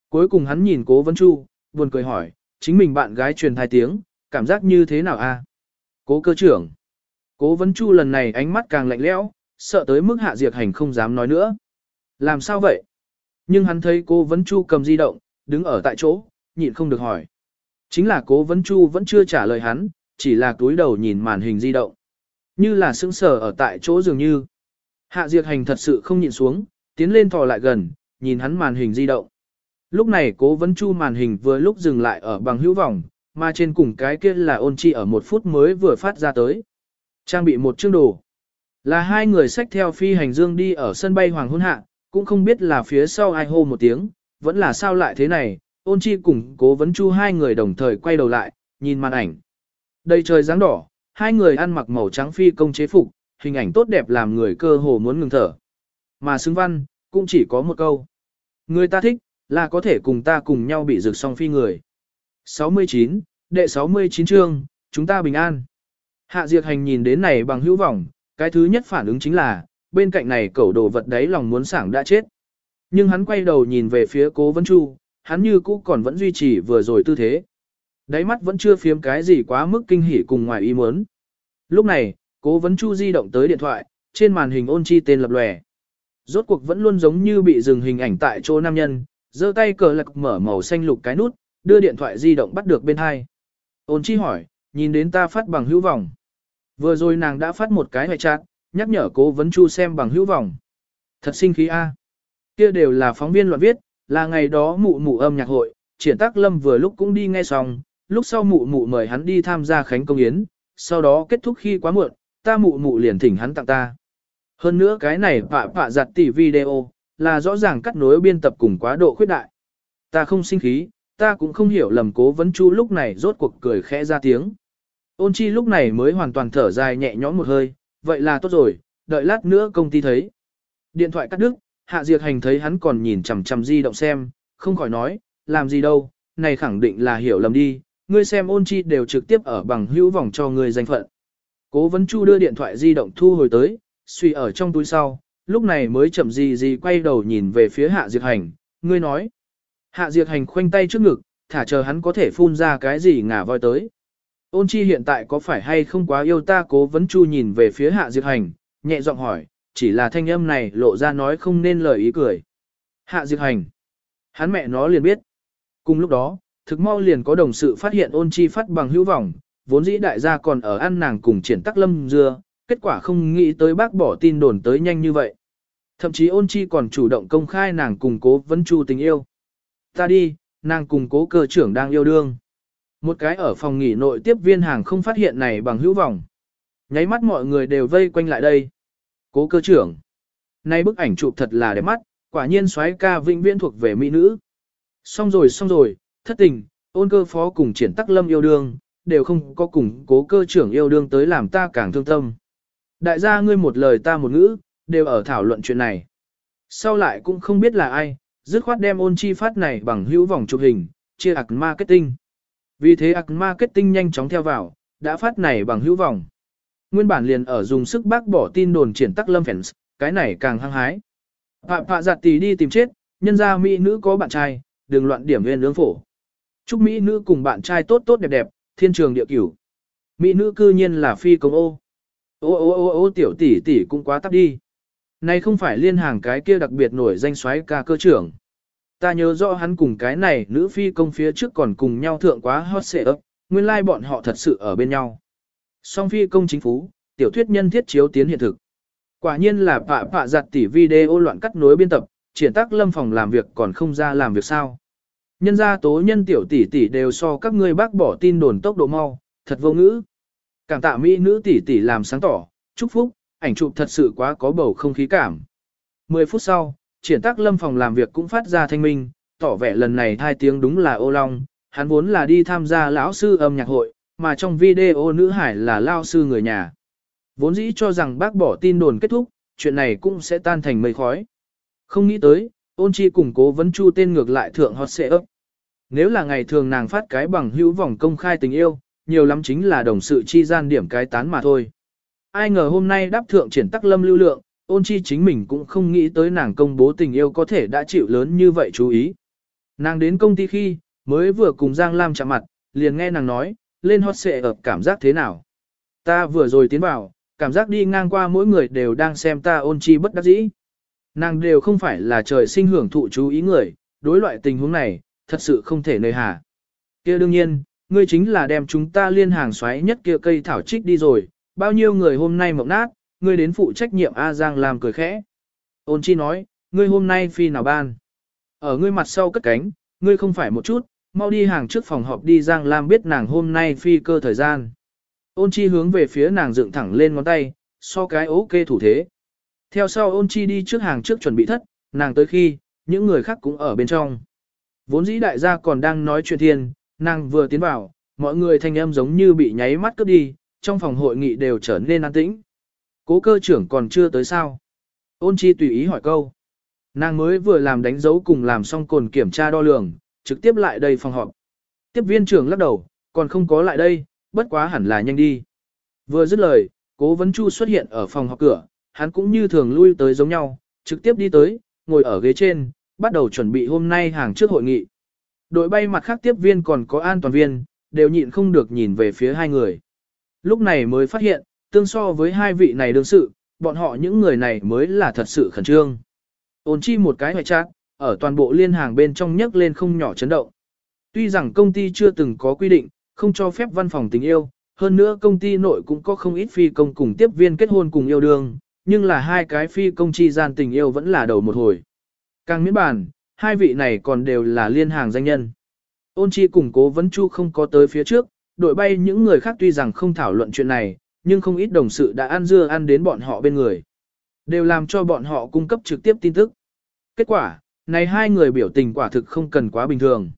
Cuối cùng hắn nhìn cố vấn chu, buồn cười hỏi, chính mình bạn gái truyền thai tiếng, cảm giác như thế nào a? Cố cơ trưởng. Cố vấn chu lần này ánh mắt càng lạnh lẽo, sợ tới mức hạ diệt hành không dám nói nữa. Làm sao vậy? Nhưng hắn thấy cố vấn chu cầm di động, đứng ở tại chỗ, nhịn không được hỏi. Chính là cố vấn chu vẫn chưa trả lời hắn, chỉ là túi đầu nhìn màn hình di động. Như là sững sờ ở tại chỗ dường như. Hạ diệt hành thật sự không nhịn xuống, tiến lên thò lại gần, nhìn hắn màn hình di động. Lúc này cố vấn chu màn hình vừa lúc dừng lại ở bằng hữu vòng, mà trên cùng cái kia là ôn chi ở một phút mới vừa phát ra tới. Trang bị một chương đồ. Là hai người xách theo phi hành dương đi ở sân bay Hoàng Hôn Hạ, cũng không biết là phía sau ai hô một tiếng, vẫn là sao lại thế này, ôn chi cùng cố vấn chu hai người đồng thời quay đầu lại, nhìn màn ảnh. Đây trời dáng đỏ, hai người ăn mặc màu trắng phi công chế phục, hình ảnh tốt đẹp làm người cơ hồ muốn ngừng thở. Mà xứng văn, cũng chỉ có một câu. Người ta thích, là có thể cùng ta cùng nhau bị rực song phi người. 69, đệ 69 chương, chúng ta bình an. Hạ Diệt Hành nhìn đến này bằng hữu vọng, cái thứ nhất phản ứng chính là, bên cạnh này cẩu đồ vật đấy lòng muốn sảng đã chết. Nhưng hắn quay đầu nhìn về phía cố vấn chu, hắn như cũ còn vẫn duy trì vừa rồi tư thế. Đáy mắt vẫn chưa phiếm cái gì quá mức kinh hỉ cùng ngoài ý muốn. Lúc này, cố vấn chu di động tới điện thoại, trên màn hình ôn chi tên lập lòe. Rốt cuộc vẫn luôn giống như bị dừng hình ảnh tại chỗ nam nhân, giơ tay cờ lạc mở màu xanh lục cái nút, đưa điện thoại di động bắt được bên hai. Ôn chi hỏi, nhìn đến ta phát bằng hữu vọng. Vừa rồi nàng đã phát một cái hệ chát, nhắc nhở cố vấn chu xem bằng hữu vọng. Thật sinh khí A. Kia đều là phóng viên loạn viết, là ngày đó mụ mụ âm nhạc hội, triển tác lâm vừa lúc cũng đi nghe xong, lúc sau mụ mụ mời hắn đi tham gia khánh công yến, sau đó kết thúc khi quá muộn, ta mụ mụ liền thỉnh hắn tặng ta. Hơn nữa cái này vạ vạ giặt tỷ video, là rõ ràng cắt nối biên tập cùng quá độ khuyết đại. Ta không sinh khí, ta cũng không hiểu lầm cố vấn chu lúc này rốt cuộc cười khẽ ra tiếng. Ôn chi lúc này mới hoàn toàn thở dài nhẹ nhõm một hơi, vậy là tốt rồi, đợi lát nữa công ty thấy. Điện thoại cắt đứt, Hạ Diệt Hành thấy hắn còn nhìn chằm chằm di động xem, không khỏi nói, làm gì đâu, này khẳng định là hiểu lầm đi, ngươi xem ôn chi đều trực tiếp ở bằng hữu vòng cho ngươi danh phận. Cố vấn chu đưa điện thoại di động thu hồi tới, suy ở trong túi sau, lúc này mới chậm gì gì quay đầu nhìn về phía Hạ Diệt Hành, ngươi nói. Hạ Diệt Hành khoanh tay trước ngực, thả chờ hắn có thể phun ra cái gì ngả voi tới. Ôn chi hiện tại có phải hay không quá yêu ta cố vấn chu nhìn về phía Hạ Diệt Hành, nhẹ giọng hỏi, chỉ là thanh âm này lộ ra nói không nên lời ý cười. Hạ Diệt Hành. Hắn mẹ nó liền biết. Cùng lúc đó, thực mau liền có đồng sự phát hiện ôn chi phát bằng hữu vọng, vốn dĩ đại gia còn ở ăn nàng cùng triển tắc lâm dưa, kết quả không nghĩ tới bác bỏ tin đồn tới nhanh như vậy. Thậm chí ôn chi còn chủ động công khai nàng cùng cố vấn chu tình yêu. Ta đi, nàng cùng cố cơ trưởng đang yêu đương. Một cái ở phòng nghỉ nội tiếp viên hàng không phát hiện này bằng hữu vọng. Nháy mắt mọi người đều vây quanh lại đây. Cố cơ trưởng. Nay bức ảnh chụp thật là đẹp mắt, quả nhiên soái ca vĩnh viễn thuộc về mỹ nữ. Xong rồi xong rồi, thất tình, ôn cơ phó cùng triển tắc lâm yêu đương, đều không có cùng cố cơ trưởng yêu đương tới làm ta càng thương tâm. Đại gia ngươi một lời ta một ngữ, đều ở thảo luận chuyện này. Sau lại cũng không biết là ai, dứt khoát đem ôn chi phát này bằng hữu vòng chụp hình, chia ạc marketing. Vì thế ạc marketing nhanh chóng theo vào, đã phát này bằng hữu vòng. Nguyên bản liền ở dùng sức bác bỏ tin đồn triển tắc lâm fans, cái này càng hăng hái. Phạm phạ giặt tỷ đi tìm chết, nhân ra mỹ nữ có bạn trai, đừng loạn điểm nguyên lương phổ. Chúc mỹ nữ cùng bạn trai tốt tốt đẹp đẹp, thiên trường địa cửu. Mỹ nữ cư nhiên là phi công ô. Ô ô ô ô tiểu tỷ tỷ cũng quá tắp đi. Này không phải liên hàng cái kia đặc biệt nổi danh xoáy ca cơ trưởng. Ta nhớ rõ hắn cùng cái này nữ phi công phía trước còn cùng nhau thượng quá hot xệ ấp, nguyên lai like bọn họ thật sự ở bên nhau. Song phi công chính phú, tiểu thuyết nhân thiết chiếu tiến hiện thực. Quả nhiên là pạ pạ giặt tỷ video loạn cắt nối biên tập, triển tác lâm phòng làm việc còn không ra làm việc sao. Nhân gia tố nhân tiểu tỷ tỷ đều so các ngươi bác bỏ tin đồn tốc độ mau, thật vô ngữ. Cảm tạ mỹ nữ tỷ tỷ làm sáng tỏ, chúc phúc, ảnh chụp thật sự quá có bầu không khí cảm. 10 phút sau, triển tác lâm phòng làm việc cũng phát ra thanh minh, tỏ vẻ lần này hai tiếng đúng là ô long, hắn vốn là đi tham gia lão sư âm nhạc hội, mà trong video nữ hải là lao sư người nhà. Vốn dĩ cho rằng bác bỏ tin đồn kết thúc, chuyện này cũng sẽ tan thành mây khói. Không nghĩ tới, ôn chi cùng cố vấn chu tên ngược lại thượng hot xệ ấp. Nếu là ngày thường nàng phát cái bằng hữu vòng công khai tình yêu, nhiều lắm chính là đồng sự chi gian điểm cái tán mà thôi. Ai ngờ hôm nay đáp thượng triển tắc lâm lưu lượng, ôn chi chính mình cũng không nghĩ tới nàng công bố tình yêu có thể đã chịu lớn như vậy chú ý. Nàng đến công ty khi, mới vừa cùng Giang Lam chạm mặt, liền nghe nàng nói, lên hot xệ ập cảm giác thế nào. Ta vừa rồi tiến vào, cảm giác đi ngang qua mỗi người đều đang xem ta ôn chi bất đắc dĩ. Nàng đều không phải là trời sinh hưởng thụ chú ý người, đối loại tình huống này, thật sự không thể nơi hà. kia đương nhiên, ngươi chính là đem chúng ta liên hàng xoáy nhất kia cây thảo trích đi rồi, bao nhiêu người hôm nay mộng nát, ngươi đến phụ trách nhiệm A Giang làm cười khẽ. Ôn chi nói, ngươi hôm nay phi nào ban. Ở ngươi mặt sau cất cánh, ngươi không phải một chút, mau đi hàng trước phòng họp đi Giang Lam biết nàng hôm nay phi cơ thời gian. Ôn chi hướng về phía nàng dựng thẳng lên ngón tay, so cái ok thủ thế. Theo sau ôn chi đi trước hàng trước chuẩn bị thất, nàng tới khi, những người khác cũng ở bên trong. Vốn dĩ đại gia còn đang nói chuyện thiên, nàng vừa tiến vào, mọi người thanh âm giống như bị nháy mắt cướp đi, trong phòng hội nghị đều trở nên an tĩnh. Cố cơ trưởng còn chưa tới sao? Ôn chi tùy ý hỏi câu. Nàng mới vừa làm đánh dấu cùng làm xong cồn kiểm tra đo lường, trực tiếp lại đây phòng họp. Tiếp viên trưởng lắc đầu, còn không có lại đây, bất quá hẳn là nhanh đi. Vừa dứt lời, cố vấn chu xuất hiện ở phòng họp cửa, hắn cũng như thường lui tới giống nhau, trực tiếp đi tới, ngồi ở ghế trên, bắt đầu chuẩn bị hôm nay hàng trước hội nghị. Đội bay mặt khác tiếp viên còn có an toàn viên, đều nhịn không được nhìn về phía hai người. Lúc này mới phát hiện, tương so với hai vị này đương sự, bọn họ những người này mới là thật sự khẩn trương. Ôn chi một cái hoài chát, ở toàn bộ liên hàng bên trong nhấc lên không nhỏ chấn động. Tuy rằng công ty chưa từng có quy định, không cho phép văn phòng tình yêu, hơn nữa công ty nội cũng có không ít phi công cùng tiếp viên kết hôn cùng yêu đương, nhưng là hai cái phi công chi gian tình yêu vẫn là đầu một hồi. Càng miễn bàn, hai vị này còn đều là liên hàng danh nhân. Ôn chi cùng cố vấn chu không có tới phía trước, đội bay những người khác tuy rằng không thảo luận chuyện này, nhưng không ít đồng sự đã ăn dưa ăn đến bọn họ bên người. Đều làm cho bọn họ cung cấp trực tiếp tin tức. Kết quả, này hai người biểu tình quả thực không cần quá bình thường.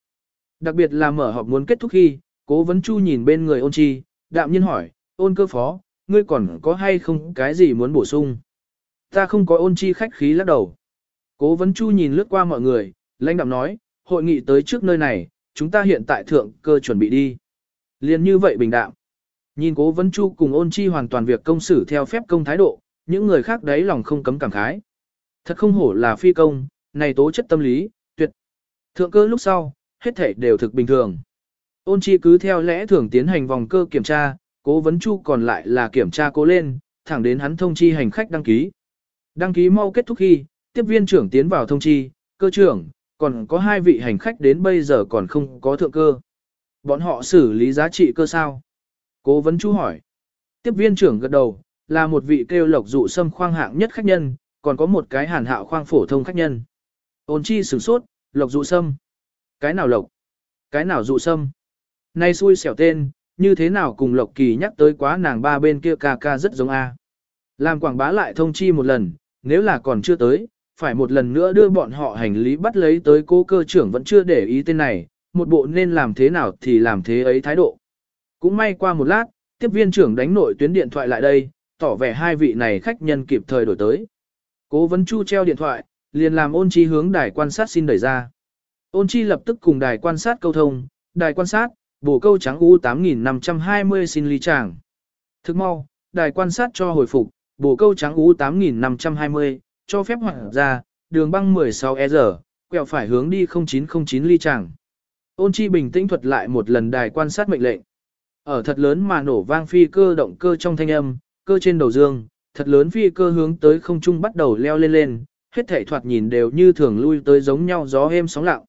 Đặc biệt là mở họp muốn kết thúc khi, cố vấn chu nhìn bên người ôn chi, đạm nhiên hỏi, ôn cơ phó, ngươi còn có hay không cái gì muốn bổ sung? Ta không có ôn chi khách khí lắc đầu. Cố vấn chu nhìn lướt qua mọi người, lãnh đạm nói, hội nghị tới trước nơi này, chúng ta hiện tại thượng cơ chuẩn bị đi. Liên như vậy bình đạm. Nhìn cố vấn chu cùng ôn chi hoàn toàn việc công xử theo phép công thái độ, những người khác đấy lòng không cấm cảm khái. Thật không hổ là phi công, này tố chất tâm lý, tuyệt. Thượng cơ lúc sau, hết thể đều thực bình thường. Ôn chi cứ theo lẽ thường tiến hành vòng cơ kiểm tra, cố vấn chu còn lại là kiểm tra cố lên, thẳng đến hắn thông chi hành khách đăng ký. Đăng ký mau kết thúc khi, tiếp viên trưởng tiến vào thông chi, cơ trưởng, còn có hai vị hành khách đến bây giờ còn không có thượng cơ. Bọn họ xử lý giá trị cơ sao? Cố vấn chu hỏi. Tiếp viên trưởng gật đầu, là một vị kêu lộc dụ sâm khoang hạng nhất khách nhân, còn có một cái hàn hạo khoang phổ thông khách nhân. Ôn chi sửng sốt, lộc dụ sâm. Cái nào lộc? Cái nào dụ sâm? Nay xui xẻo tên, như thế nào cùng lộc kỳ nhắc tới quá nàng ba bên kia ca ca rất giống A. Làm quảng bá lại thông chi một lần, nếu là còn chưa tới, phải một lần nữa đưa bọn họ hành lý bắt lấy tới cố cơ trưởng vẫn chưa để ý tên này, một bộ nên làm thế nào thì làm thế ấy thái độ. Cũng may qua một lát, tiếp viên trưởng đánh nội tuyến điện thoại lại đây, tỏ vẻ hai vị này khách nhân kịp thời đổi tới. Cố vấn chu treo điện thoại, liền làm ôn chi hướng đài quan sát xin đẩy ra. Ôn chi lập tức cùng đài quan sát câu thông, đài quan sát, bổ câu trắng U 8520 xin ly tràng. Thức mau, đài quan sát cho hồi phục, bổ câu trắng U 8520, cho phép hoạt ra, đường băng 16E quẹo phải hướng đi 0909 ly tràng. Ôn chi bình tĩnh thuật lại một lần đài quan sát mệnh lệnh. Ở thật lớn mà nổ vang phi cơ động cơ trong thanh âm, cơ trên đầu dương, thật lớn phi cơ hướng tới không trung bắt đầu leo lên lên, hết thảy thoạt nhìn đều như thường lui tới giống nhau gió êm sóng lặng.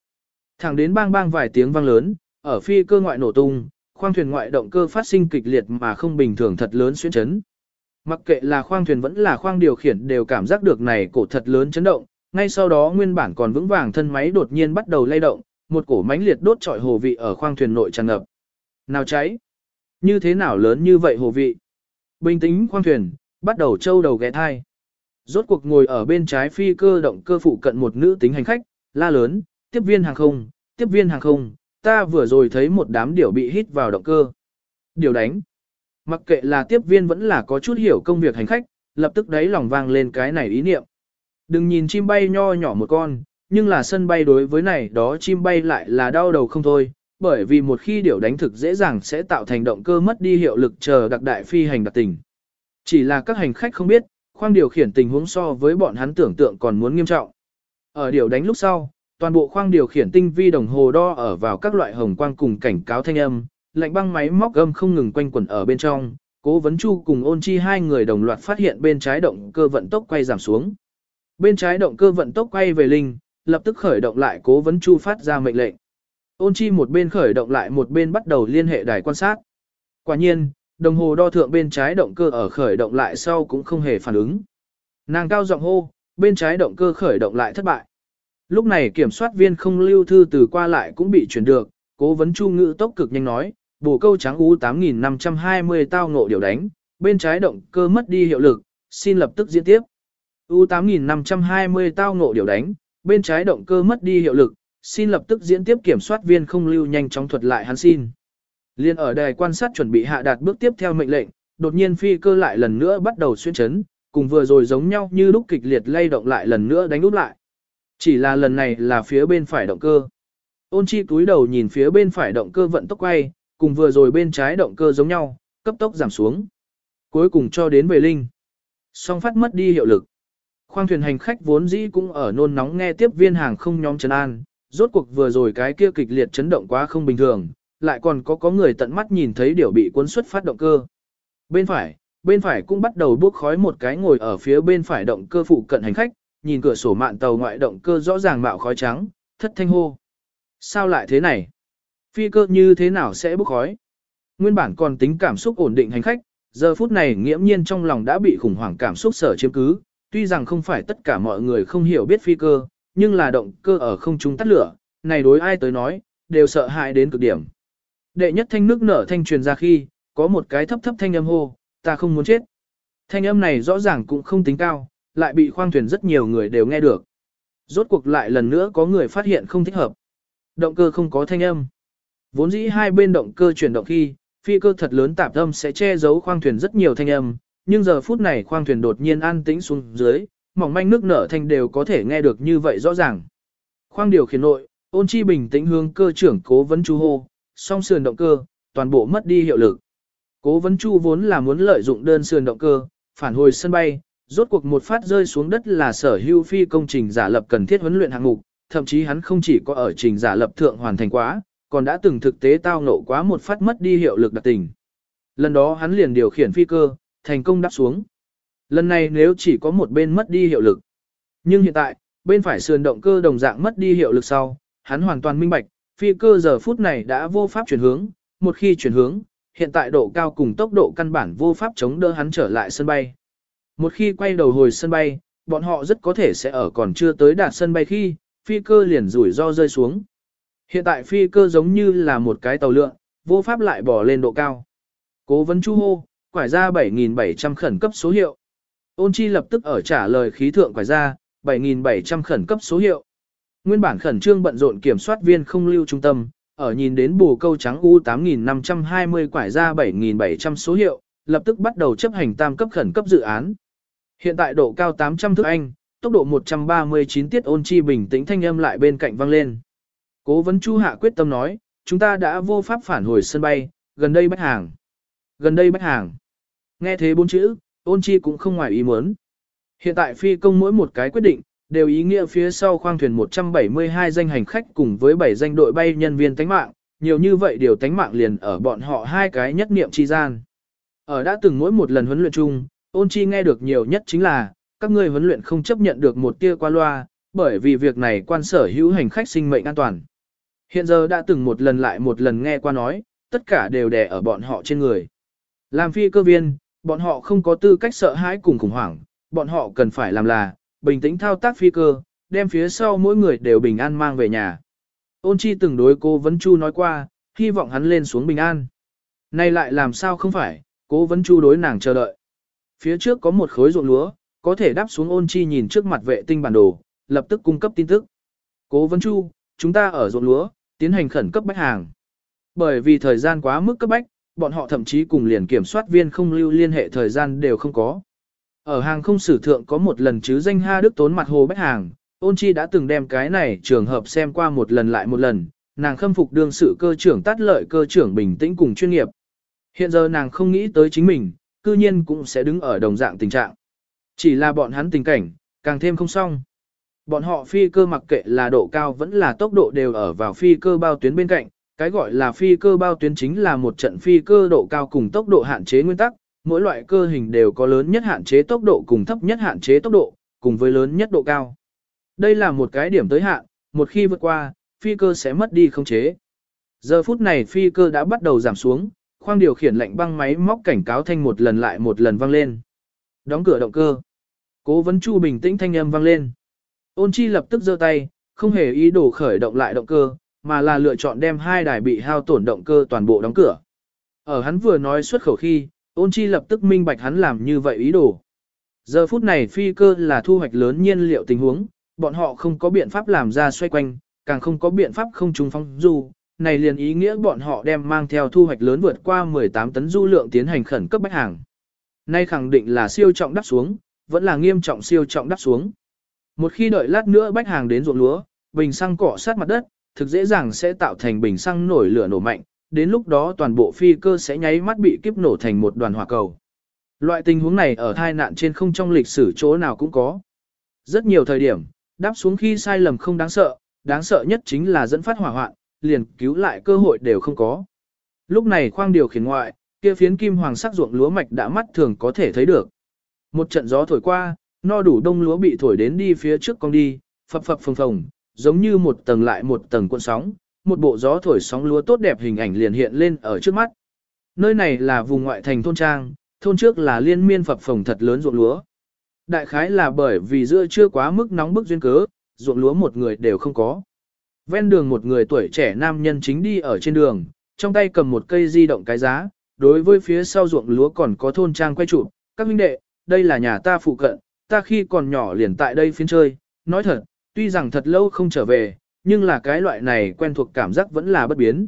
Thẳng đến bang bang vài tiếng vang lớn, ở phi cơ ngoại nổ tung, khoang thuyền ngoại động cơ phát sinh kịch liệt mà không bình thường thật lớn xuyên chấn. Mặc kệ là khoang thuyền vẫn là khoang điều khiển đều cảm giác được này cổ thật lớn chấn động, ngay sau đó nguyên bản còn vững vàng thân máy đột nhiên bắt đầu lay động, một cổ mánh liệt đốt trọi hồ vị ở khoang thuyền nội tràn ngập. Nào cháy? Như thế nào lớn như vậy hồ vị? Bình tĩnh khoang thuyền, bắt đầu trâu đầu ghé thai. Rốt cuộc ngồi ở bên trái phi cơ động cơ phụ cận một nữ tính hành khách, la lớn, tiếp viên hàng không, tiếp viên hàng không, ta vừa rồi thấy một đám điểu bị hít vào động cơ. Điều đánh. Mặc kệ là tiếp viên vẫn là có chút hiểu công việc hành khách, lập tức đấy lòng vang lên cái này ý niệm. Đừng nhìn chim bay nho nhỏ một con, nhưng là sân bay đối với này đó chim bay lại là đau đầu không thôi, bởi vì một khi điều đánh thực dễ dàng sẽ tạo thành động cơ mất đi hiệu lực chờ đặc đại phi hành đặc tình. Chỉ là các hành khách không biết, khoang điều khiển tình huống so với bọn hắn tưởng tượng còn muốn nghiêm trọng. Ở điều đánh lúc sau, toàn bộ khoang điều khiển tinh vi đồng hồ đo ở vào các loại hồng quang cùng cảnh cáo thanh âm, lạnh băng máy móc âm không ngừng quanh quẩn ở bên trong, cố vấn chu cùng ôn chi hai người đồng loạt phát hiện bên trái động cơ vận tốc quay giảm xuống. Bên trái động cơ vận tốc quay về linh, lập tức khởi động lại cố vấn chu phát ra mệnh lệnh. Ôn chi một bên khởi động lại một bên bắt đầu liên hệ đài quan sát. Quả nhiên, đồng hồ đo thượng bên trái động cơ ở khởi động lại sau cũng không hề phản ứng. Nàng cao giọng hô, bên trái động cơ khởi động lại thất bại. Lúc này kiểm soát viên không lưu thư từ qua lại cũng bị chuyển được, cố vấn chu ngữ tốc cực nhanh nói, bổ câu trắng U 8520 tao ngộ điều đánh, bên trái động cơ mất đi hiệu lực, xin lập tức diễn tiếp. U 8520 tao ngộ điều đánh, bên trái động cơ mất đi hiệu lực, xin lập tức diễn tiếp kiểm soát viên không lưu nhanh chóng thuật lại hắn xin. Liên ở đài quan sát chuẩn bị hạ đạt bước tiếp theo mệnh lệnh, đột nhiên phi cơ lại lần nữa bắt đầu xuyên chấn, cùng vừa rồi giống nhau như lúc kịch liệt lay động lại lần nữa đánh úp lại. Chỉ là lần này là phía bên phải động cơ. Ôn chi túi đầu nhìn phía bên phải động cơ vận tốc quay, cùng vừa rồi bên trái động cơ giống nhau, cấp tốc giảm xuống. Cuối cùng cho đến về linh. Song phát mất đi hiệu lực. Khoang thuyền hành khách vốn dĩ cũng ở nôn nóng nghe tiếp viên hàng không nhóm trấn an, rốt cuộc vừa rồi cái kia kịch liệt chấn động quá không bình thường, lại còn có có người tận mắt nhìn thấy điều bị cuốn xuất phát động cơ. Bên phải, bên phải cũng bắt đầu bốc khói một cái ngồi ở phía bên phải động cơ phụ cận hành khách, nhìn cửa sổ mạn tàu ngoại động cơ rõ ràng mạo khói trắng, thất thanh hô. Sao lại thế này? Phi cơ như thế nào sẽ bốc khói? Nguyên bản còn tính cảm xúc ổn định hành khách, giờ phút này nghiễm nhiên trong lòng đã bị khủng hoảng cảm xúc sở chiếm cứ, tuy rằng không phải tất cả mọi người không hiểu biết phi cơ, nhưng là động cơ ở không trung tắt lửa, này đối ai tới nói, đều sợ hãi đến cực điểm. Đệ nhất thanh nước nở thanh truyền ra khi, có một cái thấp thấp thanh âm hô, ta không muốn chết. Thanh âm này rõ ràng cũng không tính cao, lại bị khoang thuyền rất nhiều người đều nghe được. Rốt cuộc lại lần nữa có người phát hiện không thích hợp. Động cơ không có thanh âm. Vốn dĩ hai bên động cơ chuyển động khi, phi cơ thật lớn tạp âm sẽ che giấu khoang thuyền rất nhiều thanh âm, nhưng giờ phút này khoang thuyền đột nhiên an tĩnh xuống dưới, mỏng manh nước nở thanh đều có thể nghe được như vậy rõ ràng. Khoang điều khiển nội, ôn chi bình tĩnh hướng cơ trưởng cố vấn chú hô, song sườn động cơ, toàn bộ mất đi hiệu lực. Cố vấn chu vốn là muốn lợi dụng đơn sườn động cơ, phản hồi sân bay, rốt cuộc một phát rơi xuống đất là sở hữu phi công trình giả lập cần thiết huấn luyện hạng mục, thậm chí hắn không chỉ có ở trình giả lập thượng hoàn thành quá, còn đã từng thực tế tao nộ quá một phát mất đi hiệu lực đặc tình. Lần đó hắn liền điều khiển phi cơ, thành công đáp xuống. Lần này nếu chỉ có một bên mất đi hiệu lực. Nhưng hiện tại, bên phải sườn động cơ đồng dạng mất đi hiệu lực sau, hắn hoàn toàn minh bạch, phi cơ giờ phút này đã vô pháp chuyển hướng, một khi chuyển hướng, hiện tại độ cao cùng tốc độ căn bản vô pháp chống đỡ hắn trở lại sân bay. Một khi quay đầu hồi sân bay, bọn họ rất có thể sẽ ở còn chưa tới đạt sân bay khi, phi cơ liền rủi ro rơi xuống. Hiện tại phi cơ giống như là một cái tàu lượn, vô pháp lại bỏ lên độ cao. Cố vấn chu hô, quải ra 7.700 khẩn cấp số hiệu. Ôn chi lập tức ở trả lời khí thượng quải ra, 7.700 khẩn cấp số hiệu. Nguyên bản khẩn trương bận rộn kiểm soát viên không lưu trung tâm, ở nhìn đến bù câu trắng U8520 quải ra 7.700 số hiệu, lập tức bắt đầu chấp hành tam cấp khẩn cấp dự án. Hiện tại độ cao 800 thước Anh, tốc độ 139 tiết ôn chi bình tĩnh thanh âm lại bên cạnh vang lên. Cố vấn Chu Hạ quyết tâm nói, chúng ta đã vô pháp phản hồi sân bay, gần đây bách hàng. Gần đây bách hàng. Nghe thế bốn chữ, ôn chi cũng không ngoài ý muốn. Hiện tại phi công mỗi một cái quyết định, đều ý nghĩa phía sau khoang thuyền 172 danh hành khách cùng với 7 danh đội bay nhân viên tánh mạng, nhiều như vậy điều tánh mạng liền ở bọn họ hai cái nhất niệm chi gian. Ở đã từng mỗi một lần huấn luyện chung, ôn chi nghe được nhiều nhất chính là, các ngươi huấn luyện không chấp nhận được một tia qua loa, bởi vì việc này quan sở hữu hành khách sinh mệnh an toàn. Hiện giờ đã từng một lần lại một lần nghe qua nói, tất cả đều đè ở bọn họ trên người. Làm phi cơ viên, bọn họ không có tư cách sợ hãi cùng khủng hoảng, bọn họ cần phải làm là, bình tĩnh thao tác phi cơ, đem phía sau mỗi người đều bình an mang về nhà. Ôn chi từng đối cô Vấn Chu nói qua, hy vọng hắn lên xuống bình an. Nay lại làm sao không phải, cố Vấn Chu đối nàng chờ đợi. Phía trước có một khối ruộng lúa, có thể đáp xuống ôn chi nhìn trước mặt vệ tinh bản đồ, lập tức cung cấp tin tức. Cố Vấn Chu, chúng ta ở ruộng lúa, tiến hành khẩn cấp bách hàng. Bởi vì thời gian quá mức cấp bách, bọn họ thậm chí cùng liền kiểm soát viên không lưu liên hệ thời gian đều không có. Ở hàng không sử thượng có một lần chứ danh Ha Đức tốn mặt hồ bách hàng, ôn chi đã từng đem cái này trường hợp xem qua một lần lại một lần, nàng khâm phục đương sự cơ trưởng tát lợi cơ trưởng bình tĩnh cùng chuyên nghiệp. Hiện giờ nàng không nghĩ tới chính mình, cư nhiên cũng sẽ đứng ở đồng dạng tình trạng. Chỉ là bọn hắn tình cảnh, càng thêm không xong. Bọn họ phi cơ mặc kệ là độ cao vẫn là tốc độ đều ở vào phi cơ bao tuyến bên cạnh, cái gọi là phi cơ bao tuyến chính là một trận phi cơ độ cao cùng tốc độ hạn chế nguyên tắc, mỗi loại cơ hình đều có lớn nhất hạn chế tốc độ cùng thấp nhất hạn chế tốc độ, cùng với lớn nhất độ cao. Đây là một cái điểm tới hạn, một khi vượt qua, phi cơ sẽ mất đi không chế. Giờ phút này phi cơ đã bắt đầu giảm xuống, khoang điều khiển lệnh băng máy móc cảnh cáo thanh một lần lại một lần vang lên. Đóng cửa động cơ. Cố vấn chu bình tĩnh thanh âm vang lên. Ôn chi lập tức giơ tay, không hề ý đồ khởi động lại động cơ, mà là lựa chọn đem hai đài bị hao tổn động cơ toàn bộ đóng cửa. Ở hắn vừa nói xuất khẩu khi, ôn chi lập tức minh bạch hắn làm như vậy ý đồ. Giờ phút này phi cơ là thu hoạch lớn nhiên liệu tình huống, bọn họ không có biện pháp làm ra xoay quanh, càng không có biện pháp không trúng phong du, này liền ý nghĩa bọn họ đem mang theo thu hoạch lớn vượt qua 18 tấn du lượng tiến hành khẩn cấp bách hàng. Nay khẳng định là siêu trọng đắp xuống, vẫn là nghiêm trọng siêu trọng đắp xuống. Một khi đợi lát nữa bách hàng đến ruộng lúa, bình xăng cọ sát mặt đất, thực dễ dàng sẽ tạo thành bình xăng nổi lửa nổ mạnh, đến lúc đó toàn bộ phi cơ sẽ nháy mắt bị kiếp nổ thành một đoàn hỏa cầu. Loại tình huống này ở thai nạn trên không trong lịch sử chỗ nào cũng có. Rất nhiều thời điểm, đáp xuống khi sai lầm không đáng sợ, đáng sợ nhất chính là dẫn phát hỏa hoạn, liền cứu lại cơ hội đều không có. Lúc này khoang điều khiển ngoại, kia phiến kim hoàng sắc ruộng lúa mạch đã mắt thường có thể thấy được. Một trận gió thổi qua, no đủ đông lúa bị thổi đến đi phía trước con đi, phập phập phồng phồng, giống như một tầng lại một tầng cuộn sóng, một bộ gió thổi sóng lúa tốt đẹp hình ảnh liền hiện lên ở trước mắt. Nơi này là vùng ngoại thành thôn trang, thôn trước là liên miên phập phồng thật lớn ruộng lúa. Đại khái là bởi vì giữa chưa quá mức nóng bức duyên cớ, ruộng lúa một người đều không có. Ven đường một người tuổi trẻ nam nhân chính đi ở trên đường, trong tay cầm một cây di động cái giá, đối với phía sau ruộng lúa còn có thôn trang quay chụp, các huynh đệ, đây là nhà ta phụ cận, ta khi còn nhỏ liền tại đây phiến chơi, nói thật, tuy rằng thật lâu không trở về, nhưng là cái loại này quen thuộc cảm giác vẫn là bất biến.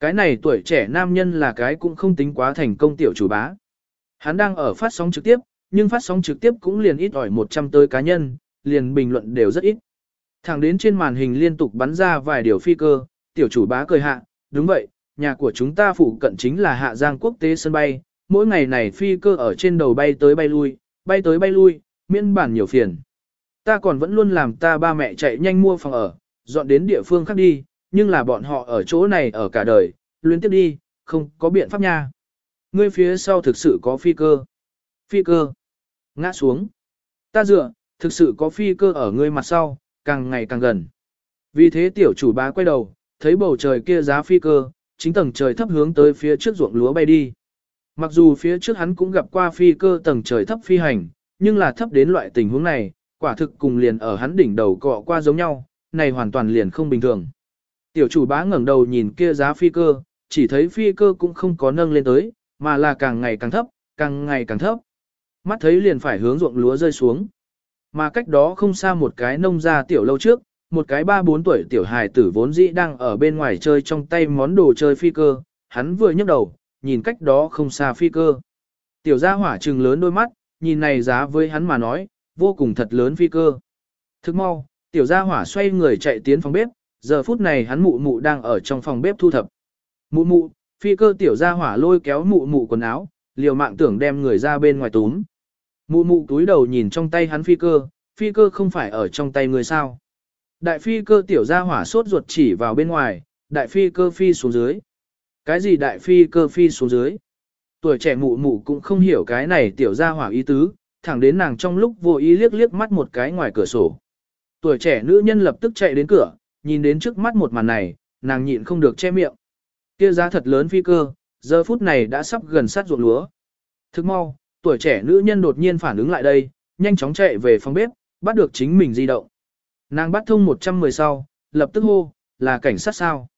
Cái này tuổi trẻ nam nhân là cái cũng không tính quá thành công tiểu chủ bá. Hắn đang ở phát sóng trực tiếp, nhưng phát sóng trực tiếp cũng liền ít ỏi 100 tới cá nhân, liền bình luận đều rất ít. Thẳng đến trên màn hình liên tục bắn ra vài điều phi cơ, tiểu chủ bá cười hạ, đúng vậy, nhà của chúng ta phụ cận chính là Hạ Giang quốc tế sân bay, mỗi ngày này phi cơ ở trên đầu bay tới bay lui, bay tới bay lui, miễn bản nhiều phiền. Ta còn vẫn luôn làm ta ba mẹ chạy nhanh mua phòng ở, dọn đến địa phương khác đi, nhưng là bọn họ ở chỗ này ở cả đời, luyến tiếp đi, không có biện pháp nha. Ngươi phía sau thực sự có phi cơ. Phi cơ. Ngã xuống. Ta dựa, thực sự có phi cơ ở ngươi mặt sau, càng ngày càng gần. Vì thế tiểu chủ bá quay đầu, thấy bầu trời kia giá phi cơ, chính tầng trời thấp hướng tới phía trước ruộng lúa bay đi. Mặc dù phía trước hắn cũng gặp qua phi cơ tầng trời thấp phi hành, nhưng là thấp đến loại tình huống này, quả thực cùng liền ở hắn đỉnh đầu cọ qua giống nhau, này hoàn toàn liền không bình thường. Tiểu chủ bá ngẩng đầu nhìn kia giá phi cơ, chỉ thấy phi cơ cũng không có nâng lên tới, mà là càng ngày càng thấp, càng ngày càng thấp. Mắt thấy liền phải hướng ruộng lúa rơi xuống. Mà cách đó không xa một cái nông gia tiểu lâu trước, một cái ba bốn tuổi tiểu hài tử vốn dĩ đang ở bên ngoài chơi trong tay món đồ chơi phi cơ, hắn vừa nhấc đầu, nhìn cách đó không xa phi cơ. Tiểu gia hỏa trừng lớn đôi mắt, nhìn này giá với hắn mà nói, vô cùng thật lớn phi cơ. Thức mau, tiểu gia hỏa xoay người chạy tiến phòng bếp, giờ phút này hắn mụ mụ đang ở trong phòng bếp thu thập. Mụ mụ, phi cơ tiểu gia hỏa lôi kéo mụ mụ quần áo, liều mạng tưởng đem người ra bên ngoài túm. Mụ mụ túi đầu nhìn trong tay hắn phi cơ, phi cơ không phải ở trong tay người sao. Đại phi cơ tiểu gia hỏa sốt ruột chỉ vào bên ngoài, đại phi cơ phi xuống dưới. Cái gì đại phi cơ phi xuống dưới? Tuổi trẻ mụ mụ cũng không hiểu cái này tiểu gia hỏa ý tứ, thẳng đến nàng trong lúc vô ý liếc liếc mắt một cái ngoài cửa sổ. Tuổi trẻ nữ nhân lập tức chạy đến cửa, nhìn đến trước mắt một màn này, nàng nhịn không được che miệng. Kia giá thật lớn phi cơ, giờ phút này đã sắp gần sát ruộng lúa. Thức mau, tuổi trẻ nữ nhân đột nhiên phản ứng lại đây, nhanh chóng chạy về phòng bếp, bắt được chính mình di động. Nàng bắt thông 110 sau, lập tức hô, là cảnh sát sao.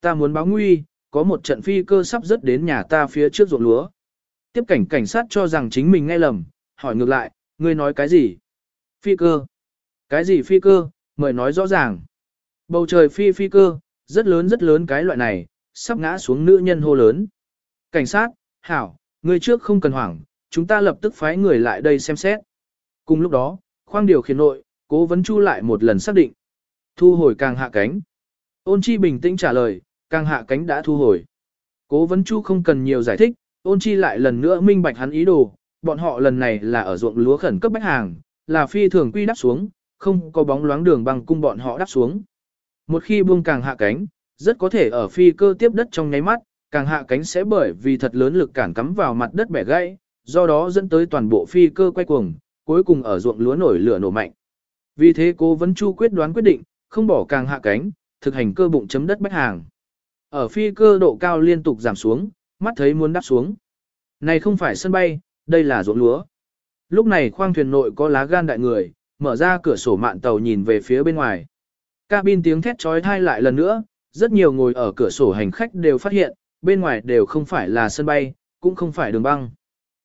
Ta muốn báo nguy, có một trận phi cơ sắp rớt đến nhà ta phía trước ruộng lúa. Tiếp cảnh cảnh sát cho rằng chính mình nghe lầm, hỏi ngược lại, ngươi nói cái gì? Phi cơ. Cái gì phi cơ, mời nói rõ ràng. Bầu trời phi phi cơ, rất lớn rất lớn cái loại này, sắp ngã xuống nữ nhân hô lớn. Cảnh sát, hảo, người trước không cần hoảng, chúng ta lập tức phái người lại đây xem xét. Cùng lúc đó, khoang điều khiển nội, cố vấn chu lại một lần xác định. Thu hồi càng hạ cánh. Ôn chi bình tĩnh trả lời, càng hạ cánh đã thu hồi. Cố vấn chu không cần nhiều giải thích, ôn chi lại lần nữa minh bạch hắn ý đồ, bọn họ lần này là ở ruộng lúa khẩn cấp bách hàng, là phi thường quy đắp xuống, không có bóng loáng đường bằng cung bọn họ đáp xuống. Một khi buông càng hạ cánh, rất có thể ở phi cơ tiếp đất trong nháy mắt, càng hạ cánh sẽ bởi vì thật lớn lực cản cắm vào mặt đất bẻ gãy, do đó dẫn tới toàn bộ phi cơ quay cuồng, cuối cùng ở ruộng lúa nổi lửa nổ mạnh. Vì thế cô vẫn chu quyết đoán quyết định, không bỏ càng hạ cánh, thực hành cơ bụng chấm đất bách hàng. Ở phi cơ độ cao liên tục giảm xuống, mắt thấy muốn đáp xuống. Này không phải sân bay, đây là ruộng lúa. Lúc này khoang thuyền nội có lá gan đại người, mở ra cửa sổ mạn tàu nhìn về phía bên ngoài. Cabin tiếng thét trói thai lại lần nữa, rất nhiều ngồi ở cửa sổ hành khách đều phát hiện, bên ngoài đều không phải là sân bay, cũng không phải đường băng.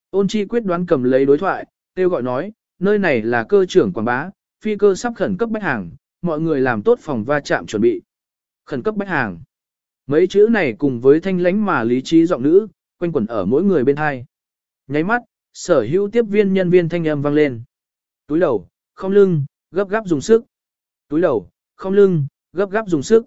Ôn chi quyết đoán cầm lấy đối thoại, kêu gọi nói, nơi này là cơ trưởng quảng bá, phi cơ sắp khẩn cấp bách hàng, mọi người làm tốt phòng va chạm chuẩn bị. Khẩn cấp bách hàng. Mấy chữ này cùng với thanh lánh mà lý trí giọng nữ, quanh quẩn ở mỗi người bên hai. Nháy mắt, sở hữu tiếp viên nhân viên thanh âm vang lên. Túi đầu, không lưng, gấp gáp dùng sức. Túi đầu, không lưng, gấp gáp dùng sức.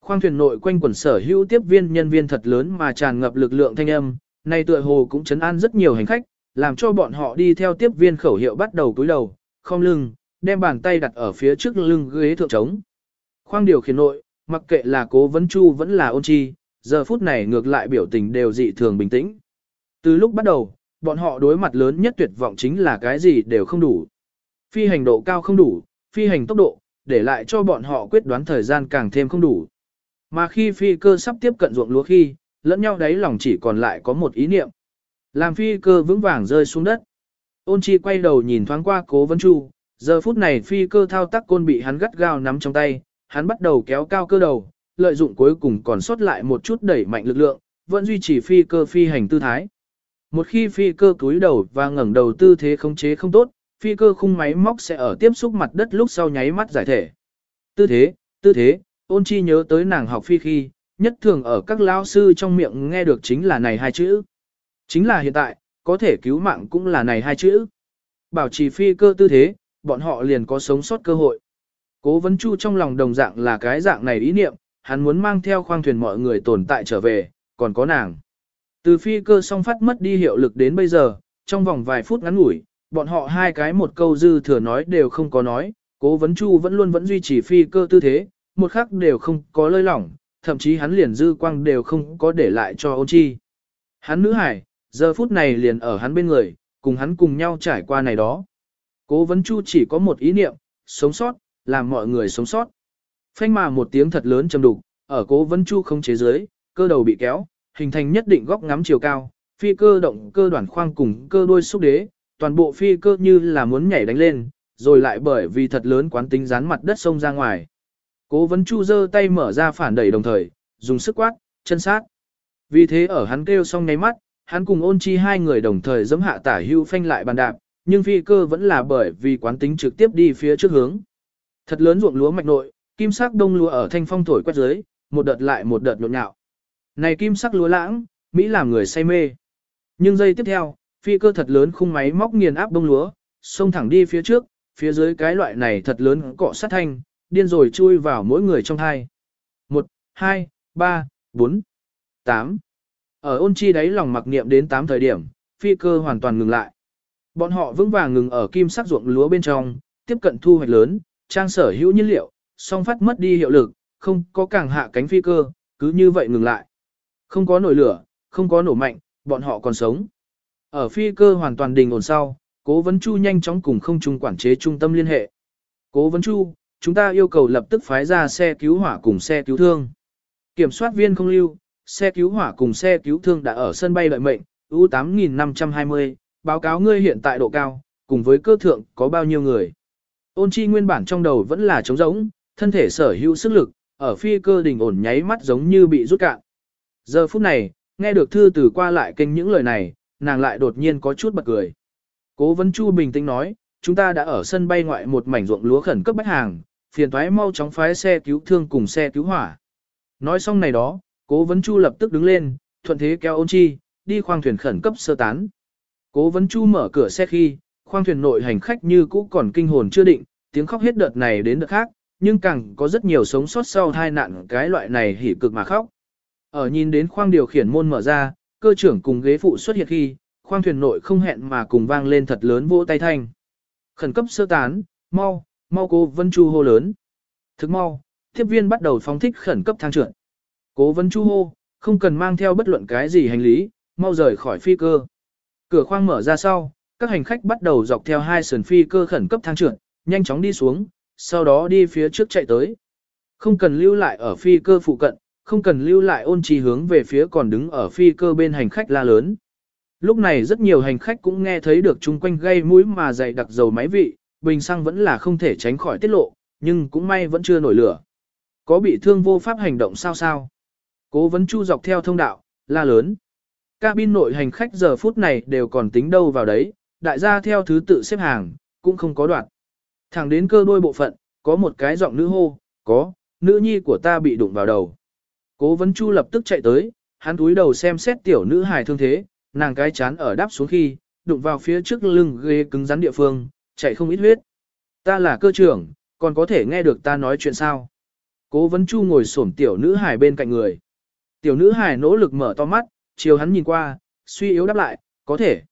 Khoang thuyền nội quanh quần sở hữu tiếp viên nhân viên thật lớn mà tràn ngập lực lượng thanh âm, này tựa hồ cũng chấn an rất nhiều hành khách, làm cho bọn họ đi theo tiếp viên khẩu hiệu bắt đầu túi đầu, không lưng, đem bàn tay đặt ở phía trước lưng ghế thượng trống. Khoang điều khiển nội, mặc kệ là cố vấn chu vẫn là ôn chi, giờ phút này ngược lại biểu tình đều dị thường bình tĩnh. Từ lúc bắt đầu, bọn họ đối mặt lớn nhất tuyệt vọng chính là cái gì đều không đủ. Phi hành độ cao không đủ, phi hành tốc độ, để lại cho bọn họ quyết đoán thời gian càng thêm không đủ. Mà khi phi cơ sắp tiếp cận ruộng lúa khi, lẫn nhau đấy lòng chỉ còn lại có một ý niệm. Làm phi cơ vững vàng rơi xuống đất. Ôn chi quay đầu nhìn thoáng qua cố vấn chu, giờ phút này phi cơ thao tác côn bị hắn gắt gao nắm trong tay, hắn bắt đầu kéo cao cơ đầu, lợi dụng cuối cùng còn sót lại một chút đẩy mạnh lực lượng, vẫn duy trì phi cơ phi hành tư thái. Một khi phi cơ cúi đầu và ngẩng đầu tư thế khống chế không tốt, phi cơ khung máy móc sẽ ở tiếp xúc mặt đất lúc sau nháy mắt giải thể. Tư thế, tư thế, ôn chi nhớ tới nàng học phi khi, nhất thường ở các lao sư trong miệng nghe được chính là này hai chữ. Chính là hiện tại, có thể cứu mạng cũng là này hai chữ. Bảo trì phi cơ tư thế, bọn họ liền có sống sót cơ hội. Cố vấn chu trong lòng đồng dạng là cái dạng này ý niệm, hắn muốn mang theo khoang thuyền mọi người tồn tại trở về, còn có nàng. Từ phi cơ song phát mất đi hiệu lực đến bây giờ, trong vòng vài phút ngắn ngủi, bọn họ hai cái một câu dư thừa nói đều không có nói, cố vấn chu vẫn luôn vẫn duy trì phi cơ tư thế, một khắc đều không có lơi lỏng, thậm chí hắn liền dư quang đều không có để lại cho ôn chi. Hắn nữ hải, giờ phút này liền ở hắn bên người, cùng hắn cùng nhau trải qua này đó. Cố vấn chu chỉ có một ý niệm, sống sót, làm mọi người sống sót. Phanh mà một tiếng thật lớn trầm đục, ở cố vấn chu không chế giới, cơ đầu bị kéo, hình thành nhất định góc ngắm chiều cao, phi cơ động cơ đoạn khoang cùng cơ đuôi xúc đế, toàn bộ phi cơ như là muốn nhảy đánh lên, rồi lại bởi vì thật lớn quán tính dán mặt đất sông ra ngoài. Cố vấn chu giơ tay mở ra phản đẩy đồng thời, dùng sức quát, chân sát. Vì thế ở hắn kêu xong nháy mắt, hắn cùng ôn chi hai người đồng thời giẫm hạ tả hưu phanh lại bàn đạp, nhưng phi cơ vẫn là bởi vì quán tính trực tiếp đi phía trước hướng. Thật lớn ruộng lúa mạch nội, kim sắc đông lúa ở thanh phong thổi quét dưới, một đợt lại một đợt nhộn nhạo. Này kim sắc lúa lãng, Mỹ làm người say mê. Nhưng giây tiếp theo, phi cơ thật lớn khung máy móc nghiền áp bông lúa, xông thẳng đi phía trước, phía dưới cái loại này thật lớn cọ sát thanh, điên rồi chui vào mỗi người trong hai. 1, 2, 3, 4, 8. Ở ôn chi đáy lòng mặc niệm đến 8 thời điểm, phi cơ hoàn toàn ngừng lại. Bọn họ vững vàng ngừng ở kim sắc ruộng lúa bên trong, tiếp cận thu hoạch lớn, trang sở hữu nhiên liệu, song phát mất đi hiệu lực, không có càng hạ cánh phi cơ, cứ như vậy ngừng lại. Không có nổi lửa, không có nổ mạnh, bọn họ còn sống. Ở phi cơ hoàn toàn đình ổn sau, cố vấn chu nhanh chóng cùng không trung quản chế trung tâm liên hệ. Cố vấn chu, chúng ta yêu cầu lập tức phái ra xe cứu hỏa cùng xe cứu thương. Kiểm soát viên không lưu, xe cứu hỏa cùng xe cứu thương đã ở sân bay lợi mệnh, U8520, báo cáo ngươi hiện tại độ cao, cùng với cơ thượng có bao nhiêu người. Ôn chi nguyên bản trong đầu vẫn là trống rỗng, thân thể sở hữu sức lực, ở phi cơ đình ổn nháy mắt giống như bị rút cạn. Giờ phút này, nghe được thư từ qua lại kênh những lời này, nàng lại đột nhiên có chút bật cười. Cố vấn Chu bình tĩnh nói, chúng ta đã ở sân bay ngoại một mảnh ruộng lúa khẩn cấp bách hàng, phiền thoái mau chóng phái xe cứu thương cùng xe cứu hỏa. Nói xong này đó, cố vấn Chu lập tức đứng lên, thuận thế kéo ôn chi, đi khoang thuyền khẩn cấp sơ tán. Cố vấn Chu mở cửa xe khi, khoang thuyền nội hành khách như cũ còn kinh hồn chưa định, tiếng khóc hết đợt này đến đợt khác, nhưng càng có rất nhiều sống sót sau tai nạn cái loại này hỉ cực mà khóc. Ở nhìn đến khoang điều khiển môn mở ra, cơ trưởng cùng ghế phụ xuất hiện khi, khoang thuyền nội không hẹn mà cùng vang lên thật lớn vỗ tay thanh. Khẩn cấp sơ tán, mau, mau cố vân chu hô lớn. Thức mau, tiếp viên bắt đầu phóng thích khẩn cấp thang trượt. Cố vân chu hô, không cần mang theo bất luận cái gì hành lý, mau rời khỏi phi cơ. Cửa khoang mở ra sau, các hành khách bắt đầu dọc theo hai sườn phi cơ khẩn cấp thang trượt, nhanh chóng đi xuống, sau đó đi phía trước chạy tới. Không cần lưu lại ở phi cơ phụ cận, không cần lưu lại ôn trì hướng về phía còn đứng ở phi cơ bên hành khách la lớn. Lúc này rất nhiều hành khách cũng nghe thấy được chung quanh gây mũi mà dày đặc dầu máy vị, bình xăng vẫn là không thể tránh khỏi tiết lộ, nhưng cũng may vẫn chưa nổi lửa. Có bị thương vô pháp hành động sao sao? Cố vấn chu dọc theo thông đạo, la lớn. Cabin nội hành khách giờ phút này đều còn tính đâu vào đấy, đại gia theo thứ tự xếp hàng, cũng không có đoạn. Thẳng đến cơ đôi bộ phận, có một cái giọng nữ hô, có, nữ nhi của ta bị đụng vào đầu. Cố vấn chu lập tức chạy tới, hắn túi đầu xem xét tiểu nữ hài thương thế, nàng cái chán ở đáp xuống khi, đụng vào phía trước lưng ghê cứng rắn địa phương, chạy không ít huyết. Ta là cơ trưởng, còn có thể nghe được ta nói chuyện sao. Cố vấn chu ngồi xổm tiểu nữ hài bên cạnh người. Tiểu nữ hài nỗ lực mở to mắt, chiều hắn nhìn qua, suy yếu đáp lại, có thể.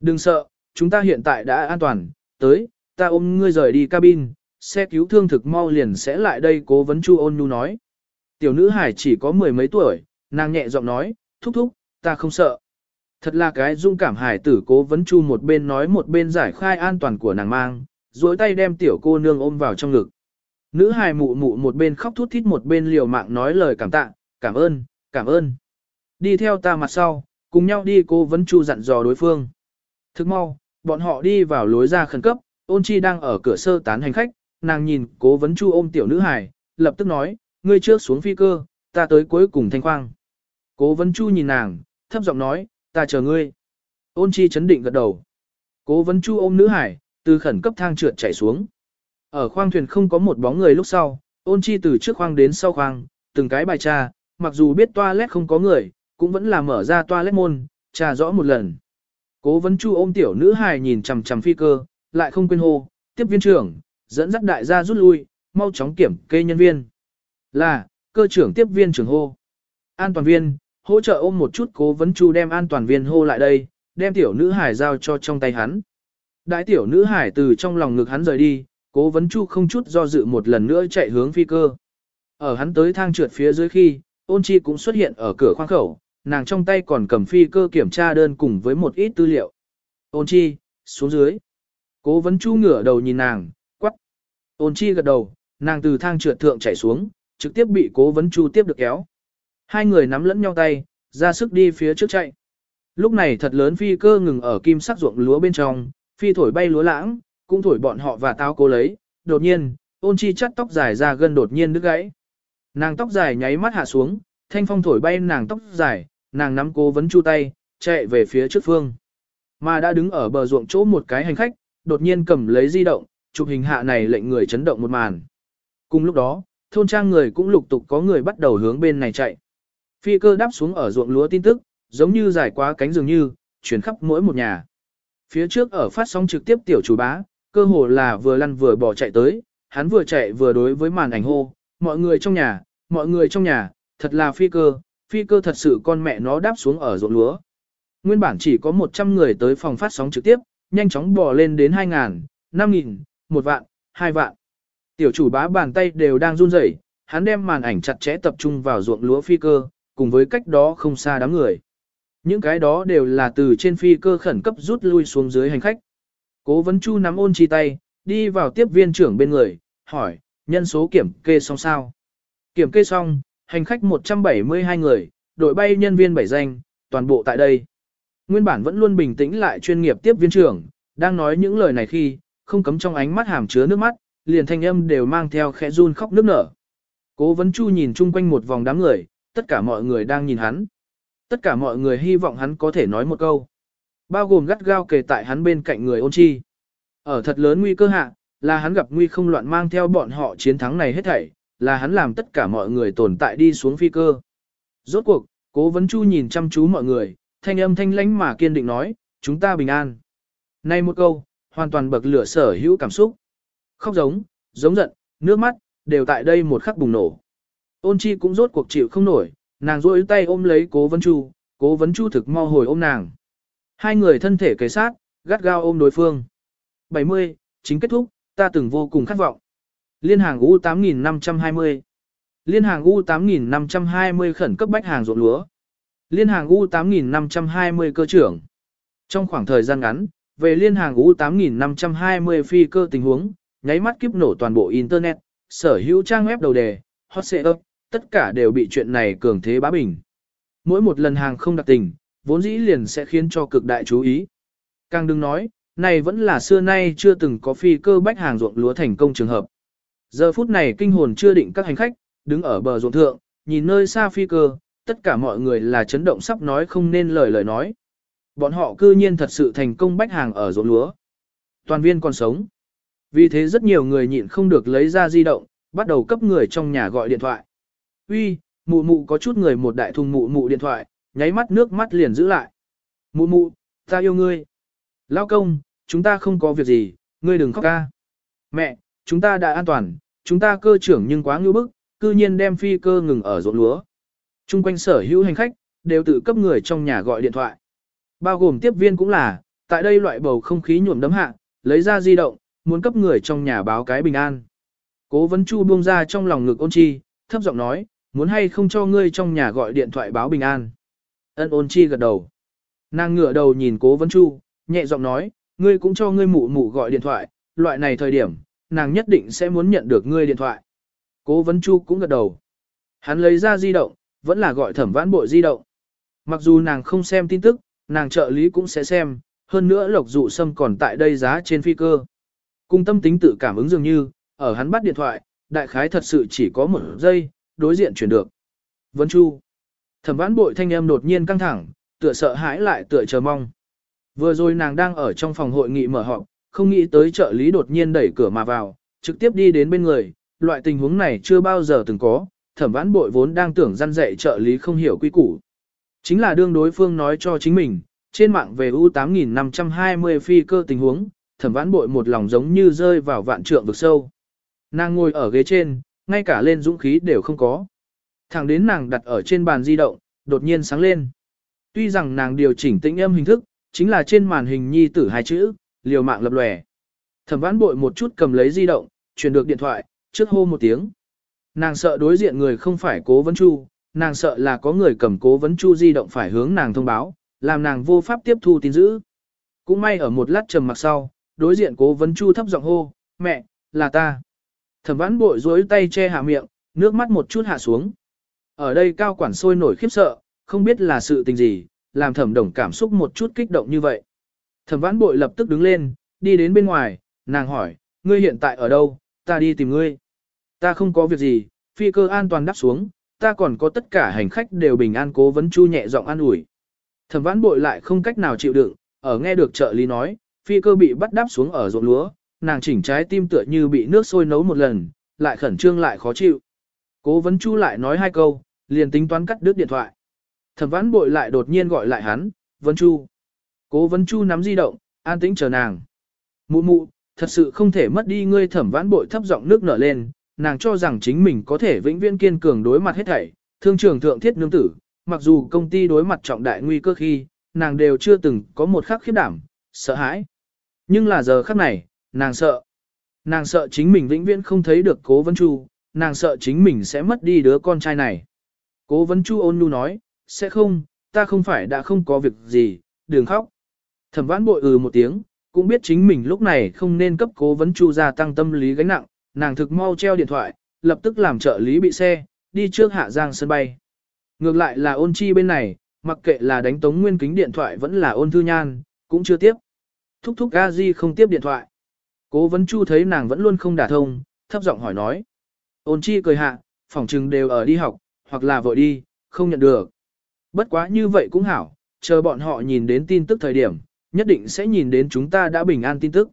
Đừng sợ, chúng ta hiện tại đã an toàn, tới, ta ôm ngươi rời đi cabin, xe cứu thương thực mau liền sẽ lại đây cố vấn chu ôn nhu nói. Tiểu nữ hải chỉ có mười mấy tuổi, nàng nhẹ giọng nói, thúc thúc, ta không sợ. Thật là cái dung cảm hải tử cố vấn chu một bên nói một bên giải khai an toàn của nàng mang, duỗi tay đem tiểu cô nương ôm vào trong ngực. Nữ hài mụ mụ một bên khóc thút thít một bên liều mạng nói lời cảm tạ, cảm ơn, cảm ơn. Đi theo ta mặt sau, cùng nhau đi cô vẫn chu dặn dò đối phương. Thức mau, bọn họ đi vào lối ra khẩn cấp, ôn chi đang ở cửa sơ tán hành khách, nàng nhìn cố vấn chu ôm tiểu nữ hài, lập tức nói, ngươi trước xuống phi cơ, ta tới cuối cùng thanh khoang. Cố vấn chu nhìn nàng, thấp giọng nói, ta chờ ngươi. Ôn chi chấn định gật đầu. Cố vấn chu ôm nữ hải, từ khẩn cấp thang trượt chạy xuống. Ở khoang thuyền không có một bóng người lúc sau, ôn chi từ trước khoang đến sau khoang, từng cái bài tra, mặc dù biết toilet không có người, cũng vẫn là mở ra toilet môn, trà rõ một lần. Cố vấn chu ôm tiểu nữ hài nhìn chằm chằm phi cơ, lại không quên hô, tiếp viên trưởng, dẫn dắt đại gia rút lui, mau chóng kiểm kê nhân viên. Là, cơ trưởng tiếp viên trưởng hô. An toàn viên, hỗ trợ ôm một chút cố vấn chu đem an toàn viên hô lại đây, đem tiểu nữ hải giao cho trong tay hắn. Đại tiểu nữ hải từ trong lòng ngực hắn rời đi, cố vấn chu không chút do dự một lần nữa chạy hướng phi cơ. Ở hắn tới thang trượt phía dưới khi, ôn chi cũng xuất hiện ở cửa khoang khẩu, nàng trong tay còn cầm phi cơ kiểm tra đơn cùng với một ít tư liệu. Ôn chi, xuống dưới. Cố vấn chu ngửa đầu nhìn nàng, quắc. Ôn chi gật đầu, nàng từ thang trượt thượng chạy xuống, trực tiếp bị cố vấn chu tiếp được kéo. Hai người nắm lẫn nhau tay, ra sức đi phía trước chạy. Lúc này thật lớn phi cơ ngừng ở kim sắc ruộng lúa bên trong, phi thổi bay lúa lãng, cũng thổi bọn họ và tao cố lấy. Đột nhiên, ôn chi chắt tóc dài ra gần đột nhiên đứt gãy. Nàng tóc dài nháy mắt hạ xuống, thanh phong thổi bay nàng tóc dài, nàng nắm cố vấn chu tay, chạy về phía trước phương. Mà đã đứng ở bờ ruộng chỗ một cái hành khách, đột nhiên cầm lấy di động, chụp hình hạ này lệnh người chấn động một màn. Cùng lúc đó, thôn trang người cũng lục tục có người bắt đầu hướng bên này chạy. Phi cơ đáp xuống ở ruộng lúa tin tức, giống như dài quá cánh dường như, chuyển khắp mỗi một nhà. Phía trước ở phát sóng trực tiếp tiểu chủ bá, cơ hồ là vừa lăn vừa bỏ chạy tới, hắn vừa chạy vừa đối với màn ảnh hô, mọi người trong nhà, mọi người trong nhà, thật là phi cơ, phi cơ thật sự con mẹ nó đáp xuống ở ruộng lúa. Nguyên bản chỉ có 100 người tới phòng phát sóng trực tiếp, nhanh chóng bò lên đến 2.000, 5.000, 1 vạn, 2 vạn. Tiểu chủ bá bàn tay đều đang run rẩy, hắn đem màn ảnh chặt chẽ tập trung vào ruộng lúa phi cơ, cùng với cách đó không xa đám người. Những cái đó đều là từ trên phi cơ khẩn cấp rút lui xuống dưới hành khách. Cố vấn chu nắm ôn chi tay, đi vào tiếp viên trưởng bên người, hỏi, nhân số kiểm kê xong sao? Kiểm kê xong, hành khách 172 người, đội bay nhân viên 7 danh, toàn bộ tại đây. Nguyên bản vẫn luôn bình tĩnh lại chuyên nghiệp tiếp viên trưởng, đang nói những lời này khi, không cấm trong ánh mắt hàm chứa nước mắt, liền thanh âm đều mang theo khẽ run khóc nước nở. Cố vấn chu nhìn chung quanh một vòng đám người, tất cả mọi người đang nhìn hắn. Tất cả mọi người hy vọng hắn có thể nói một câu. Bao gồm gắt gao kề tại hắn bên cạnh người ôn chi. Ở thật lớn nguy cơ hạ, là hắn gặp nguy không loạn mang theo bọn họ chiến thắng này hết thảy, là hắn làm tất cả mọi người tồn tại đi xuống phi cơ. Rốt cuộc, cố vấn chu nhìn chăm chú mọi người, thanh âm thanh lãnh mà kiên định nói, chúng ta bình an. Nay một câu, hoàn toàn bậc lửa sở hữu cảm xúc. Khóc giống, giống giận, nước mắt, đều tại đây một khắc bùng nổ. Ôn chi cũng rốt cuộc chịu không nổi, nàng rôi tay ôm lấy cố vấn chu, cố vấn chu thực mau hồi ôm nàng. Hai người thân thể kề sát, gắt gao ôm đối phương. 70, chính kết thúc, ta từng vô cùng khát vọng. Liên hàng U8520 Liên hàng U8520 khẩn cấp bách hàng ruộng lúa. Liên hàng U8520 cơ trưởng. Trong khoảng thời gian ngắn, về liên hàng U8520 phi cơ tình huống, nháy mắt kiếp nổ toàn bộ Internet, sở hữu trang web đầu đề, hot setup, tất cả đều bị chuyện này cường thế bá bình. Mỗi một lần hàng không đặc tình, vốn dĩ liền sẽ khiến cho cực đại chú ý. Càng đừng nói, này vẫn là xưa nay chưa từng có phi cơ bách hàng ruộng lúa thành công trường hợp. Giờ phút này kinh hồn chưa định các hành khách, đứng ở bờ ruộng thượng, nhìn nơi xa phi cơ, tất cả mọi người là chấn động sắp nói không nên lời lời nói. Bọn họ cư nhiên thật sự thành công bách hàng ở ruộng lúa. Toàn viên còn sống. Vì thế rất nhiều người nhịn không được lấy ra di động, bắt đầu cấp người trong nhà gọi điện thoại. Uy, mụ mụ có chút người một đại thùng mụ mụ điện thoại, nháy mắt nước mắt liền giữ lại. Mụ mụ, ta yêu ngươi. Lao công, chúng ta không có việc gì, ngươi đừng khóc ca. Mẹ, chúng ta đã an toàn, chúng ta cơ trưởng nhưng quá ngưu bức, cư nhiên đem phi cơ ngừng ở ruộng lúa. Trung quanh sở hữu hành khách, đều tự cấp người trong nhà gọi điện thoại. Bao gồm tiếp viên cũng là, tại đây loại bầu không khí nhuộm đấm hạ, lấy ra di động, muốn cấp người trong nhà báo cái bình an. Cố vấn chu buông ra trong lòng ngực ôn chi, thấp giọng nói, muốn hay không cho ngươi trong nhà gọi điện thoại báo bình an. Ân ôn chi gật đầu. Nàng ngửa đầu nhìn cố vấn chu, nhẹ giọng nói, ngươi cũng cho ngươi mụ mụ gọi điện thoại, loại này thời điểm, nàng nhất định sẽ muốn nhận được ngươi điện thoại. Cố vấn chu cũng gật đầu. Hắn lấy ra di động, vẫn là gọi thẩm vãn bội di động. Mặc dù nàng không xem tin tức, nàng trợ lý cũng sẽ xem, hơn nữa lộc dụ sâm còn tại đây giá trên phi cơ. Cung tâm tính tự cảm ứng dường như, ở hắn bắt điện thoại, đại khái thật sự chỉ có một giây, đối diện chuyển được. Vân Chu. Thẩm vãn bội thanh âm đột nhiên căng thẳng, tựa sợ hãi lại tựa chờ mong. Vừa rồi nàng đang ở trong phòng hội nghị mở họp, không nghĩ tới trợ lý đột nhiên đẩy cửa mà vào, trực tiếp đi đến bên người, loại tình huống này chưa bao giờ từng có, thẩm vãn bội vốn đang tưởng răn dạy trợ lý không hiểu quy củ. Chính là đương đối phương nói cho chính mình, trên mạng về U8520 phi cơ tình huống, thẩm vãn bội một lòng giống như rơi vào vạn trượng vực sâu. Nàng ngồi ở ghế trên, ngay cả lên dũng khí đều không có. Thẳng đến nàng đặt ở trên bàn di động, đột nhiên sáng lên. Tuy rằng nàng điều chỉnh tĩnh âm hình thức, chính là trên màn hình nhi tử hai chữ, liều mạng lập lòe. Thẩm vãn bội một chút cầm lấy di động, truyền được điện thoại, trước hô một tiếng. Nàng sợ đối diện người không phải cố vấn chu, nàng sợ là có người cầm cố vấn chu di động phải hướng nàng thông báo, làm nàng vô pháp tiếp thu tin dữ. Cũng may ở một lát trầm mặc sau, đối diện cố vấn chu thấp giọng hô, mẹ, là ta. Thẩm vãn bội dối tay che hạ miệng, nước mắt một chút hạ xuống. Ở đây cao quản sôi nổi khiếp sợ, không biết là sự tình gì, làm thẩm đồng cảm xúc một chút kích động như vậy. Thẩm vãn bội lập tức đứng lên, đi đến bên ngoài, nàng hỏi, ngươi hiện tại ở đâu, ta đi tìm ngươi. Ta không có việc gì, phi cơ an toàn đáp xuống, ta còn có tất cả hành khách đều bình an cố vấn chu nhẹ giọng an ủi. Thẩm vãn bội lại không cách nào chịu đựng, ở nghe được trợ lý nói, phi cơ bị bắt đáp xuống ở ruộng lúa, nàng chỉnh trái tim tựa như bị nước sôi nấu một lần, lại khẩn trương lại khó chịu. Cố vấn chu lại nói hai câu, liền tính toán cắt đứt điện thoại. Thẩm vãn bội lại đột nhiên gọi lại hắn, vấn chu. Cố vấn chu nắm di động, an tĩnh chờ nàng. Mụ mụ, thật sự không thể mất đi ngươi thẩm vãn bội thấp giọng nước nở lên, nàng cho rằng chính mình có thể vĩnh viễn kiên cường đối mặt hết thảy, thương trường thượng thiết nương tử, mặc dù công ty đối mặt trọng đại nguy cơ khi, nàng đều chưa từng có một khắc khiếp đảm, sợ hãi. Nhưng là giờ khắc này, nàng sợ. Nàng sợ chính mình vĩnh viễn không thấy được cố vấn chu, nàng sợ chính mình sẽ mất đi đứa con trai này. Cố vấn chu ôn nhu nói, sẽ không, ta không phải đã không có việc gì, đừng khóc. Thẩm vãn bội ừ một tiếng, cũng biết chính mình lúc này không nên cấp cố vấn chu gia tăng tâm lý gánh nặng, nàng thực mau treo điện thoại, lập tức làm trợ lý bị xe, đi trước hạ giang sân bay. Ngược lại là ôn chi bên này, mặc kệ là đánh tống nguyên kính điện thoại vẫn là ôn thư nhan, cũng chưa tiếp. Thúc thúc a di không tiếp điện thoại. Cố vấn chu thấy nàng vẫn luôn không đả thông, thấp giọng hỏi nói. Ôn chi cười hạ, phòng trừng đều ở đi học, hoặc là vội đi, không nhận được. Bất quá như vậy cũng hảo, chờ bọn họ nhìn đến tin tức thời điểm, nhất định sẽ nhìn đến chúng ta đã bình an tin tức.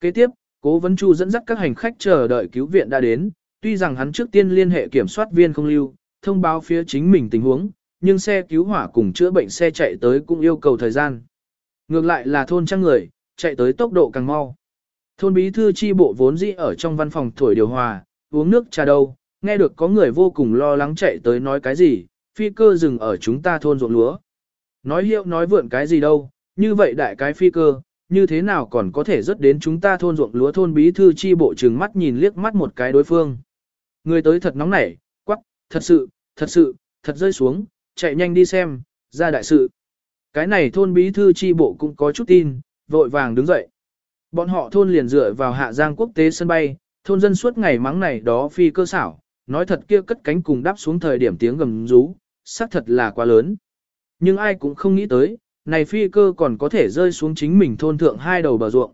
Kế tiếp, Cố Vấn Chu dẫn dắt các hành khách chờ đợi cứu viện đã đến, tuy rằng hắn trước tiên liên hệ kiểm soát viên không lưu, thông báo phía chính mình tình huống, nhưng xe cứu hỏa cùng chữa bệnh xe chạy tới cũng yêu cầu thời gian. Ngược lại là thôn trang người, chạy tới tốc độ càng mau. Thôn bí thư chi bộ vốn dĩ ở trong văn phòng thổi điều hòa, uống nước trà đâu, nghe được có người vô cùng lo lắng chạy tới nói cái gì, phi cơ dừng ở chúng ta thôn ruộng lúa. Nói hiệu nói vượn cái gì đâu, như vậy đại cái phi cơ, như thế nào còn có thể rớt đến chúng ta thôn ruộng lúa thôn bí thư chi bộ trừng mắt nhìn liếc mắt một cái đối phương. Người tới thật nóng nảy, quắc, thật sự, thật sự, thật rơi xuống, chạy nhanh đi xem, ra đại sự. Cái này thôn bí thư chi bộ cũng có chút tin, vội vàng đứng dậy. Bọn họ thôn liền dựa vào hạ giang quốc tế sân bay, thôn dân suốt ngày mắng này đó phi cơ xảo, nói thật kia cất cánh cùng đáp xuống thời điểm tiếng gầm rú, xác thật là quá lớn. Nhưng ai cũng không nghĩ tới, này phi cơ còn có thể rơi xuống chính mình thôn thượng hai đầu bờ ruộng.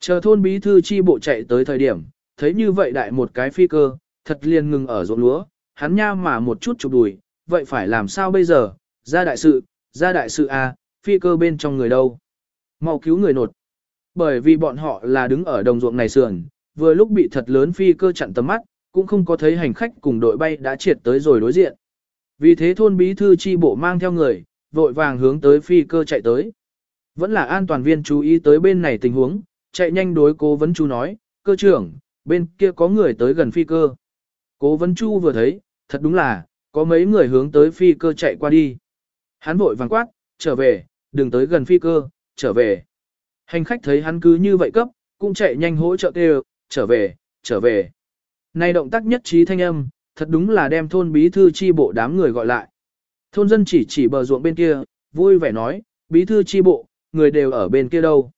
Chờ thôn bí thư chi bộ chạy tới thời điểm, thấy như vậy đại một cái phi cơ, thật liền ngừng ở ruộng lúa, hắn nha mà một chút chụp đùi, vậy phải làm sao bây giờ, ra đại sự, ra đại sự à, phi cơ bên trong người đâu mau cứu người nột. Bởi vì bọn họ là đứng ở đồng ruộng này sườn, vừa lúc bị thật lớn phi cơ chặn tầm mắt, cũng không có thấy hành khách cùng đội bay đã triệt tới rồi đối diện. Vì thế thôn bí thư chi bộ mang theo người, vội vàng hướng tới phi cơ chạy tới. Vẫn là an toàn viên chú ý tới bên này tình huống, chạy nhanh đối cố vấn chu nói, cơ trưởng, bên kia có người tới gần phi cơ. Cố vấn chu vừa thấy, thật đúng là, có mấy người hướng tới phi cơ chạy qua đi. Hắn vội vàng quát, trở về, đừng tới gần phi cơ, trở về. Hành khách thấy hắn cứ như vậy cấp, cũng chạy nhanh hỗ trợ kêu, trở về, trở về. Này động tác nhất trí thanh âm, thật đúng là đem thôn bí thư chi bộ đám người gọi lại. Thôn dân chỉ chỉ bờ ruộng bên kia, vui vẻ nói, bí thư chi bộ, người đều ở bên kia đâu.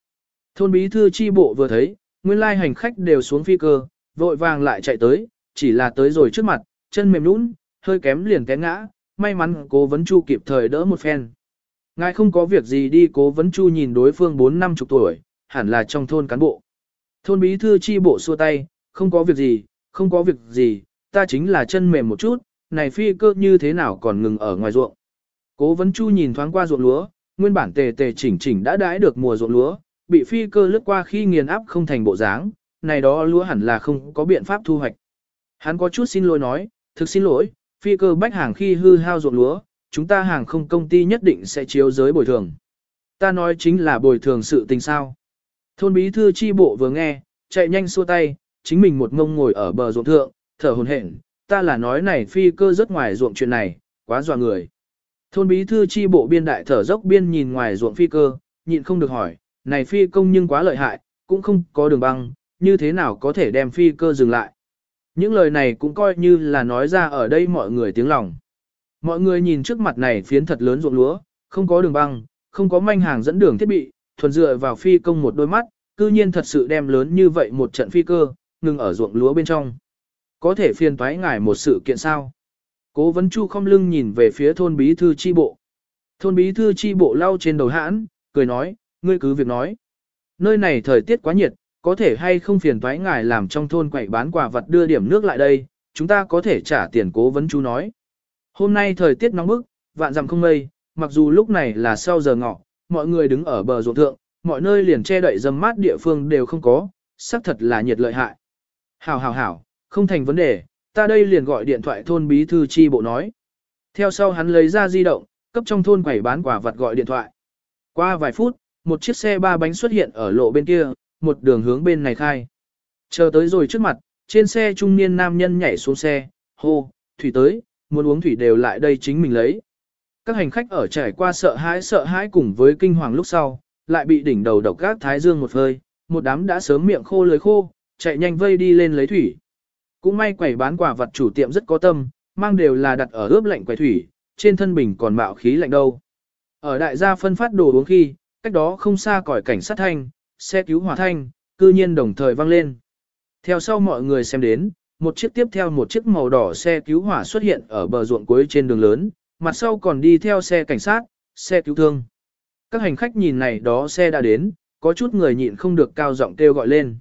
Thôn bí thư chi bộ vừa thấy, Nguyên lai hành khách đều xuống phi cơ, vội vàng lại chạy tới, chỉ là tới rồi trước mặt, chân mềm nũng, hơi kém liền té ngã, may mắn cố vấn chu kịp thời đỡ một phen. Ngài không có việc gì đi cố vấn chu nhìn đối phương 4 năm chục tuổi, hẳn là trong thôn cán bộ. Thôn bí thư chi bộ xua tay, không có việc gì, không có việc gì, ta chính là chân mềm một chút, này phi cơ như thế nào còn ngừng ở ngoài ruộng. Cố vấn chu nhìn thoáng qua ruộng lúa, nguyên bản tề tề chỉnh chỉnh đã đãi được mùa ruộng lúa, bị phi cơ lướt qua khi nghiền áp không thành bộ dáng, này đó lúa hẳn là không có biện pháp thu hoạch. Hắn có chút xin lỗi nói, thực xin lỗi, phi cơ bách hàng khi hư hao ruộng lúa, chúng ta hàng không công ty nhất định sẽ chiếu giới bồi thường. Ta nói chính là bồi thường sự tình sao. Thôn bí thư chi bộ vừa nghe, chạy nhanh xua tay, chính mình một ngông ngồi ở bờ ruộng thượng, thở hồn hển, ta là nói này phi cơ rất ngoài ruộng chuyện này, quá dọa người. Thôn bí thư chi bộ biên đại thở dốc biên nhìn ngoài ruộng phi cơ, nhịn không được hỏi, này phi công nhưng quá lợi hại, cũng không có đường băng, như thế nào có thể đem phi cơ dừng lại. Những lời này cũng coi như là nói ra ở đây mọi người tiếng lòng. Mọi người nhìn trước mặt này phiến thật lớn ruộng lúa, không có đường băng, không có manh hàng dẫn đường thiết bị, thuần dựa vào phi công một đôi mắt, cư nhiên thật sự đem lớn như vậy một trận phi cơ, ngừng ở ruộng lúa bên trong. Có thể phiền toái ngài một sự kiện sao? Cố vấn chu không lưng nhìn về phía thôn bí thư chi bộ. Thôn bí thư chi bộ lau trên đầu hãn, cười nói, ngươi cứ việc nói. Nơi này thời tiết quá nhiệt, có thể hay không phiền toái ngài làm trong thôn quậy bán quà vật đưa điểm nước lại đây, chúng ta có thể trả tiền cố vấn chú nói. Hôm nay thời tiết nóng bức, vạn dặm không mây, mặc dù lúc này là sau giờ ngọ, mọi người đứng ở bờ ruộng thượng, mọi nơi liền che đậy dâm mát địa phương đều không có, xác thật là nhiệt lợi hại. Hảo hảo hảo, không thành vấn đề, ta đây liền gọi điện thoại thôn bí thư chi bộ nói. Theo sau hắn lấy ra di động, cấp trong thôn quẩy bán quả vật gọi điện thoại. Qua vài phút, một chiếc xe ba bánh xuất hiện ở lộ bên kia, một đường hướng bên này khai. Chờ tới rồi trước mặt, trên xe trung niên nam nhân nhảy xuống xe, hô, thủy tới, muốn uống thủy đều lại đây chính mình lấy. Các hành khách ở trải qua sợ hãi sợ hãi cùng với kinh hoàng lúc sau, lại bị đỉnh đầu độc gác thái dương một hơi, một đám đã sớm miệng khô lưới khô, chạy nhanh vây đi lên lấy thủy. Cũng may quầy bán quả vật chủ tiệm rất có tâm, mang đều là đặt ở ướp lạnh quầy thủy, trên thân bình còn mạo khí lạnh đâu. Ở đại gia phân phát đồ uống khi, cách đó không xa còi cảnh sát thanh, xe cứu hỏa thanh, cư nhiên đồng thời vang lên. Theo sau mọi người xem đến, một chiếc tiếp theo một chiếc màu đỏ xe cứu hỏa xuất hiện ở bờ ruộng cuối trên đường lớn, mặt sau còn đi theo xe cảnh sát, xe cứu thương. Các hành khách nhìn này đó xe đã đến, có chút người nhịn không được cao giọng kêu gọi lên.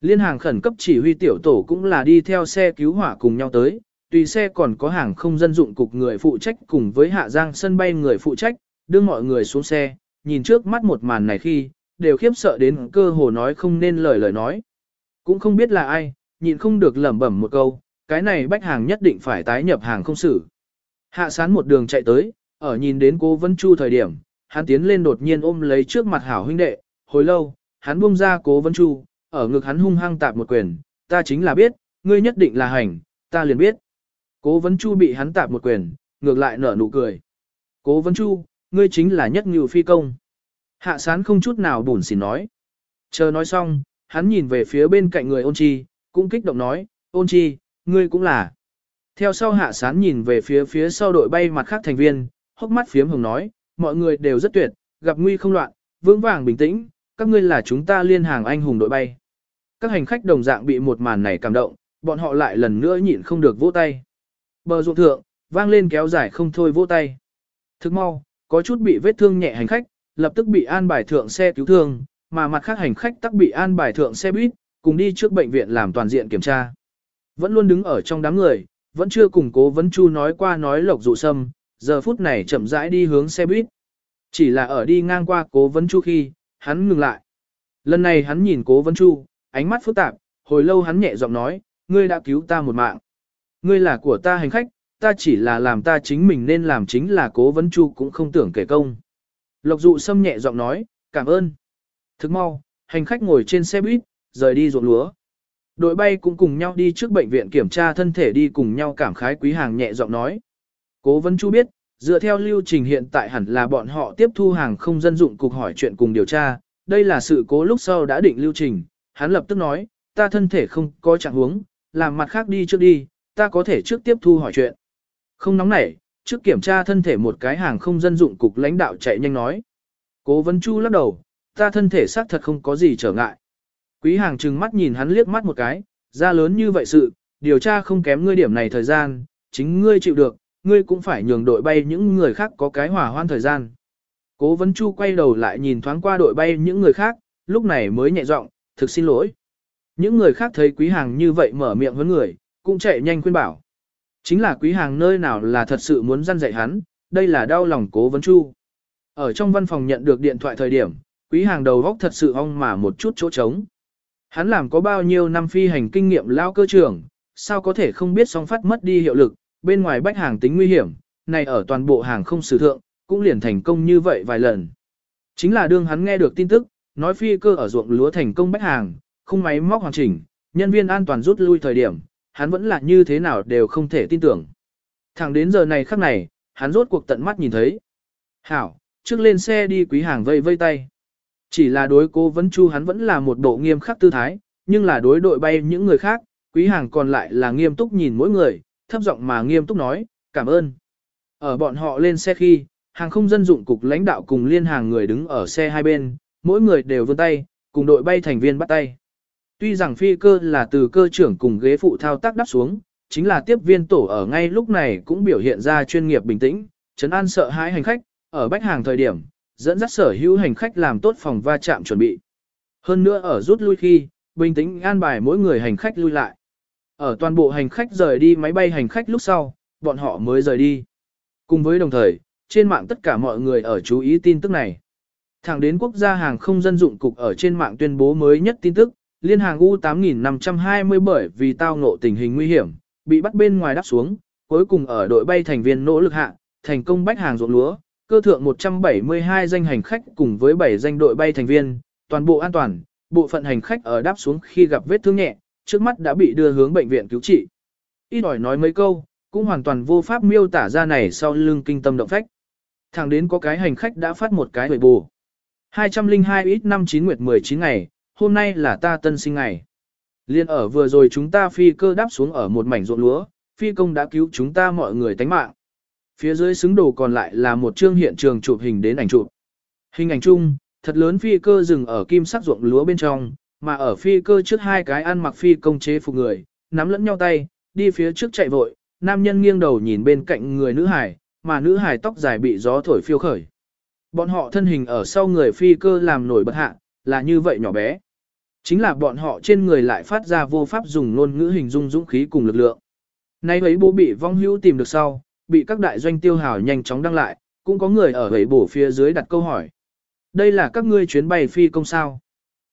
Liên hàng khẩn cấp chỉ huy tiểu tổ cũng là đi theo xe cứu hỏa cùng nhau tới, tùy xe còn có hàng không dân dụng cục người phụ trách cùng với hạ giang sân bay người phụ trách, đưa mọi người xuống xe, nhìn trước mắt một màn này khi, đều khiếp sợ đến cơ hồ nói không nên lời lời nói. Cũng không biết là ai, nhịn không được lẩm bẩm một câu, cái này bách hàng nhất định phải tái nhập hàng không xử. Hạ sán một đường chạy tới, ở nhìn đến cố Vân Chu thời điểm, hắn tiến lên đột nhiên ôm lấy trước mặt hảo huynh đệ, hồi lâu, hắn buông ra cố Vân Chu, ở ngực hắn hung hăng tạp một quyền, ta chính là biết, ngươi nhất định là hành, ta liền biết. Cố Vân Chu bị hắn tạp một quyền, ngược lại nở nụ cười. Cố Vân Chu, ngươi chính là nhất ngự phi công. Hạ sán không chút nào buồn xỉn nói. Chờ nói xong, hắn nhìn về phía bên cạnh người ôn chi, cũng kích động nói, ôn chi, ngươi cũng là. Theo sau hạ sán nhìn về phía phía sau đội bay mặt khác thành viên, hốc mắt phiếm hồng nói, mọi người đều rất tuyệt, gặp nguy không loạn, vững vàng bình tĩnh, các ngươi là chúng ta liên hàng anh hùng đội bay. Các hành khách đồng dạng bị một màn này cảm động, bọn họ lại lần nữa nhịn không được vỗ tay. Bờ ruộng thượng, vang lên kéo dài không thôi vỗ tay. Thức mau, có chút bị vết thương nhẹ hành khách, lập tức bị an bài thượng xe cứu thương, mà mặt khác hành khách tắc bị an bài thượng xe buýt, cùng đi trước bệnh viện làm toàn diện kiểm tra. Vẫn luôn đứng ở trong đám người, vẫn chưa cùng cố vấn chu nói qua nói lộc dụ sâm, giờ phút này chậm rãi đi hướng xe buýt. Chỉ là ở đi ngang qua cố vấn chu khi, hắn ngừng lại. Lần này hắn nhìn cố vấn chu, ánh mắt phức tạp, hồi lâu hắn nhẹ giọng nói, ngươi đã cứu ta một mạng. Ngươi là của ta hành khách, ta chỉ là làm ta chính mình nên làm chính là cố vấn chu cũng không tưởng kể công. Lộc dụ sâm nhẹ giọng nói, cảm ơn. Thức mau, hành khách ngồi trên xe buýt, rời đi ruộng lúa. Đội bay cũng cùng nhau đi trước bệnh viện kiểm tra thân thể đi cùng nhau cảm khái quý hàng nhẹ giọng nói. Cố vấn chu biết, dựa theo lưu trình hiện tại hẳn là bọn họ tiếp thu hàng không dân dụng cục hỏi chuyện cùng điều tra, đây là sự cố lúc sau đã định lưu trình, hắn lập tức nói, ta thân thể không có trạng huống, làm mặt khác đi trước đi, ta có thể trước tiếp thu hỏi chuyện. Không nóng nảy, trước kiểm tra thân thể một cái hàng không dân dụng cục lãnh đạo chạy nhanh nói. Cố vấn chu lắc đầu, ta thân thể xác thật không có gì trở ngại. Quý hàng trừng mắt nhìn hắn liếc mắt một cái, ra lớn như vậy sự, điều tra không kém ngươi điểm này thời gian, chính ngươi chịu được, ngươi cũng phải nhường đội bay những người khác có cái hỏa hoan thời gian. Cố vấn chu quay đầu lại nhìn thoáng qua đội bay những người khác, lúc này mới nhẹ giọng, thực xin lỗi. Những người khác thấy quý hàng như vậy mở miệng với người, cũng chạy nhanh khuyên bảo. Chính là quý hàng nơi nào là thật sự muốn răn dạy hắn, đây là đau lòng cố vấn chu. Ở trong văn phòng nhận được điện thoại thời điểm, quý hàng đầu góc thật sự ong mà một chút chỗ trống. Hắn làm có bao nhiêu năm phi hành kinh nghiệm lao cơ trưởng, sao có thể không biết song phát mất đi hiệu lực, bên ngoài bách hàng tính nguy hiểm, này ở toàn bộ hàng không sử thượng, cũng liền thành công như vậy vài lần. Chính là đương hắn nghe được tin tức, nói phi cơ ở ruộng lúa thành công bách hàng, không máy móc hoàn chỉnh, nhân viên an toàn rút lui thời điểm, hắn vẫn là như thế nào đều không thể tin tưởng. Thẳng đến giờ này khắc này, hắn rốt cuộc tận mắt nhìn thấy. Hảo, trước lên xe đi quý hàng vây vây tay. Chỉ là đối cố vấn chu hắn vẫn là một bộ nghiêm khắc tư thái, nhưng là đối đội bay những người khác, quý hàng còn lại là nghiêm túc nhìn mỗi người, thấp giọng mà nghiêm túc nói, cảm ơn. Ở bọn họ lên xe khi, hàng không dân dụng cục lãnh đạo cùng liên hàng người đứng ở xe hai bên, mỗi người đều vươn tay, cùng đội bay thành viên bắt tay. Tuy rằng phi cơ là từ cơ trưởng cùng ghế phụ thao tác đắp xuống, chính là tiếp viên tổ ở ngay lúc này cũng biểu hiện ra chuyên nghiệp bình tĩnh, chấn an sợ hãi hành khách, ở bách hàng thời điểm, dẫn dắt sở hữu hành khách làm tốt phòng va chạm chuẩn bị. Hơn nữa ở rút lui khi, bình tĩnh an bài mỗi người hành khách lui lại. Ở toàn bộ hành khách rời đi máy bay hành khách lúc sau, bọn họ mới rời đi. Cùng với đồng thời, trên mạng tất cả mọi người ở chú ý tin tức này. Thẳng đến quốc gia hàng không dân dụng cục ở trên mạng tuyên bố mới nhất tin tức, liên hàng U8520 bởi vì tao ngộ tình hình nguy hiểm, bị bắt bên ngoài đáp xuống, cuối cùng ở đội bay thành viên nỗ lực hạ, thành công bách hàng ruộng lúa, cơ thượng 172 danh hành khách cùng với 7 danh đội bay thành viên, toàn bộ an toàn, bộ phận hành khách ở đáp xuống khi gặp vết thương nhẹ, trước mắt đã bị đưa hướng bệnh viện cứu trị. Ít ỏi nói mấy câu, cũng hoàn toàn vô pháp miêu tả ra này sau lưng kinh tâm động phách. Thẳng đến có cái hành khách đã phát một cái hồi bù. 202 ít năm 9 nguyệt 19 ngày, hôm nay là ta tân sinh ngày. Liên ở vừa rồi chúng ta phi cơ đáp xuống ở một mảnh ruộng lúa, phi công đã cứu chúng ta mọi người tánh mạng. Phía dưới xứng đồ còn lại là một chương hiện trường chụp hình đến ảnh chụp. Hình ảnh chung, thật lớn phi cơ dừng ở kim sắc ruộng lúa bên trong, mà ở phi cơ trước hai cái ăn mặc phi công chế phục người, nắm lẫn nhau tay, đi phía trước chạy vội, nam nhân nghiêng đầu nhìn bên cạnh người nữ hải, mà nữ hải tóc dài bị gió thổi phiêu khởi. Bọn họ thân hình ở sau người phi cơ làm nổi bật hạ, là như vậy nhỏ bé. Chính là bọn họ trên người lại phát ra vô pháp dùng ngôn ngữ hình dung dũng khí cùng lực lượng. Nay ấy bố bị vong hữu tìm được sau, bị các đại doanh tiêu hào nhanh chóng đăng lại, cũng có người ở hầy bổ phía dưới đặt câu hỏi. Đây là các ngươi chuyến bay phi công sao?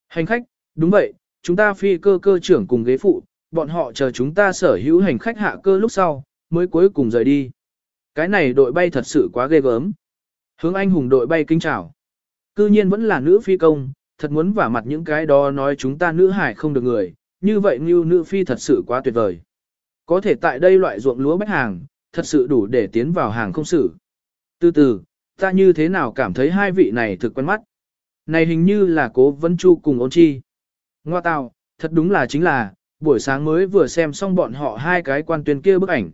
Hành khách, đúng vậy, chúng ta phi cơ cơ trưởng cùng ghế phụ, bọn họ chờ chúng ta sở hữu hành khách hạ cơ lúc sau, mới cuối cùng rời đi. Cái này đội bay thật sự quá ghê gớm. Hướng anh hùng đội bay kinh chào. Cư nhiên vẫn là nữ phi công, thật muốn vả mặt những cái đó nói chúng ta nữ hải không được người, như vậy như nữ phi thật sự quá tuyệt vời. Có thể tại đây loại ruộng lúa bách hàng, thật sự đủ để tiến vào hàng không xử. Từ từ, ta như thế nào cảm thấy hai vị này thực quen mắt. Này hình như là cố vấn chu cùng ôn chi. Ngoa tạo, thật đúng là chính là, buổi sáng mới vừa xem xong bọn họ hai cái quan tuyên kia bức ảnh.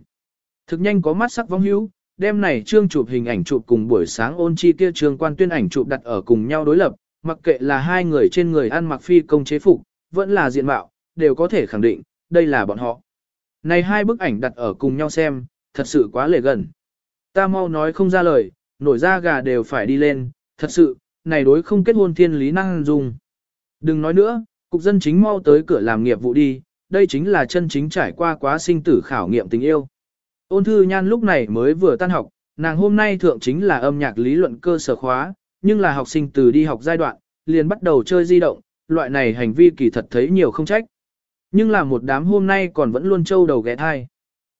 Thực nhanh có mắt sắc vong hữu, đêm này trương chụp hình ảnh chụp cùng buổi sáng ôn chi kia trương quan tuyên ảnh chụp đặt ở cùng nhau đối lập, mặc kệ là hai người trên người ăn mặc phi công chế phục, vẫn là diện mạo, đều có thể khẳng định, đây là bọn họ. Này hai bức ảnh đặt ở cùng nhau xem, thật sự quá lệ gần. Ta mau nói không ra lời, nổi da gà đều phải đi lên, thật sự, này đối không kết hôn thiên lý năng dùng. Đừng nói nữa, cục dân chính mau tới cửa làm nghiệp vụ đi, đây chính là chân chính trải qua quá sinh tử khảo nghiệm tình yêu. Ôn thư nhan lúc này mới vừa tan học, nàng hôm nay thượng chính là âm nhạc lý luận cơ sở khóa, nhưng là học sinh từ đi học giai đoạn, liền bắt đầu chơi di động, loại này hành vi kỳ thật thấy nhiều không trách. Nhưng là một đám hôm nay còn vẫn luôn trâu đầu ghé thai.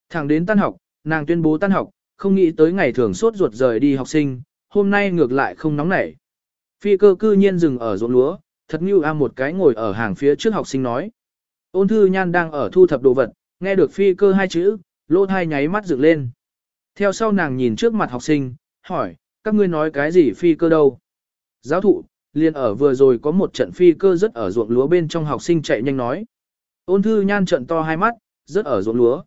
Thẳng đến tan học, nàng tuyên bố tan học, không nghĩ tới ngày thường sốt ruột rời đi học sinh, hôm nay ngược lại không nóng nảy. Phi cơ cư nhiên dừng ở ruộng lúa, thật như a một cái ngồi ở hàng phía trước học sinh nói. Ôn thư nhan đang ở thu thập đồ vật, nghe được phi cơ hai chữ, lỗ thai nháy mắt dựng lên. Theo sau nàng nhìn trước mặt học sinh, hỏi, các ngươi nói cái gì phi cơ đâu? Giáo thụ, liền ở vừa rồi có một trận phi cơ rất ở ruộng lúa bên trong học sinh chạy nhanh nói. Ôn thư nhan trận to hai mắt, rất ở ruộng lúa.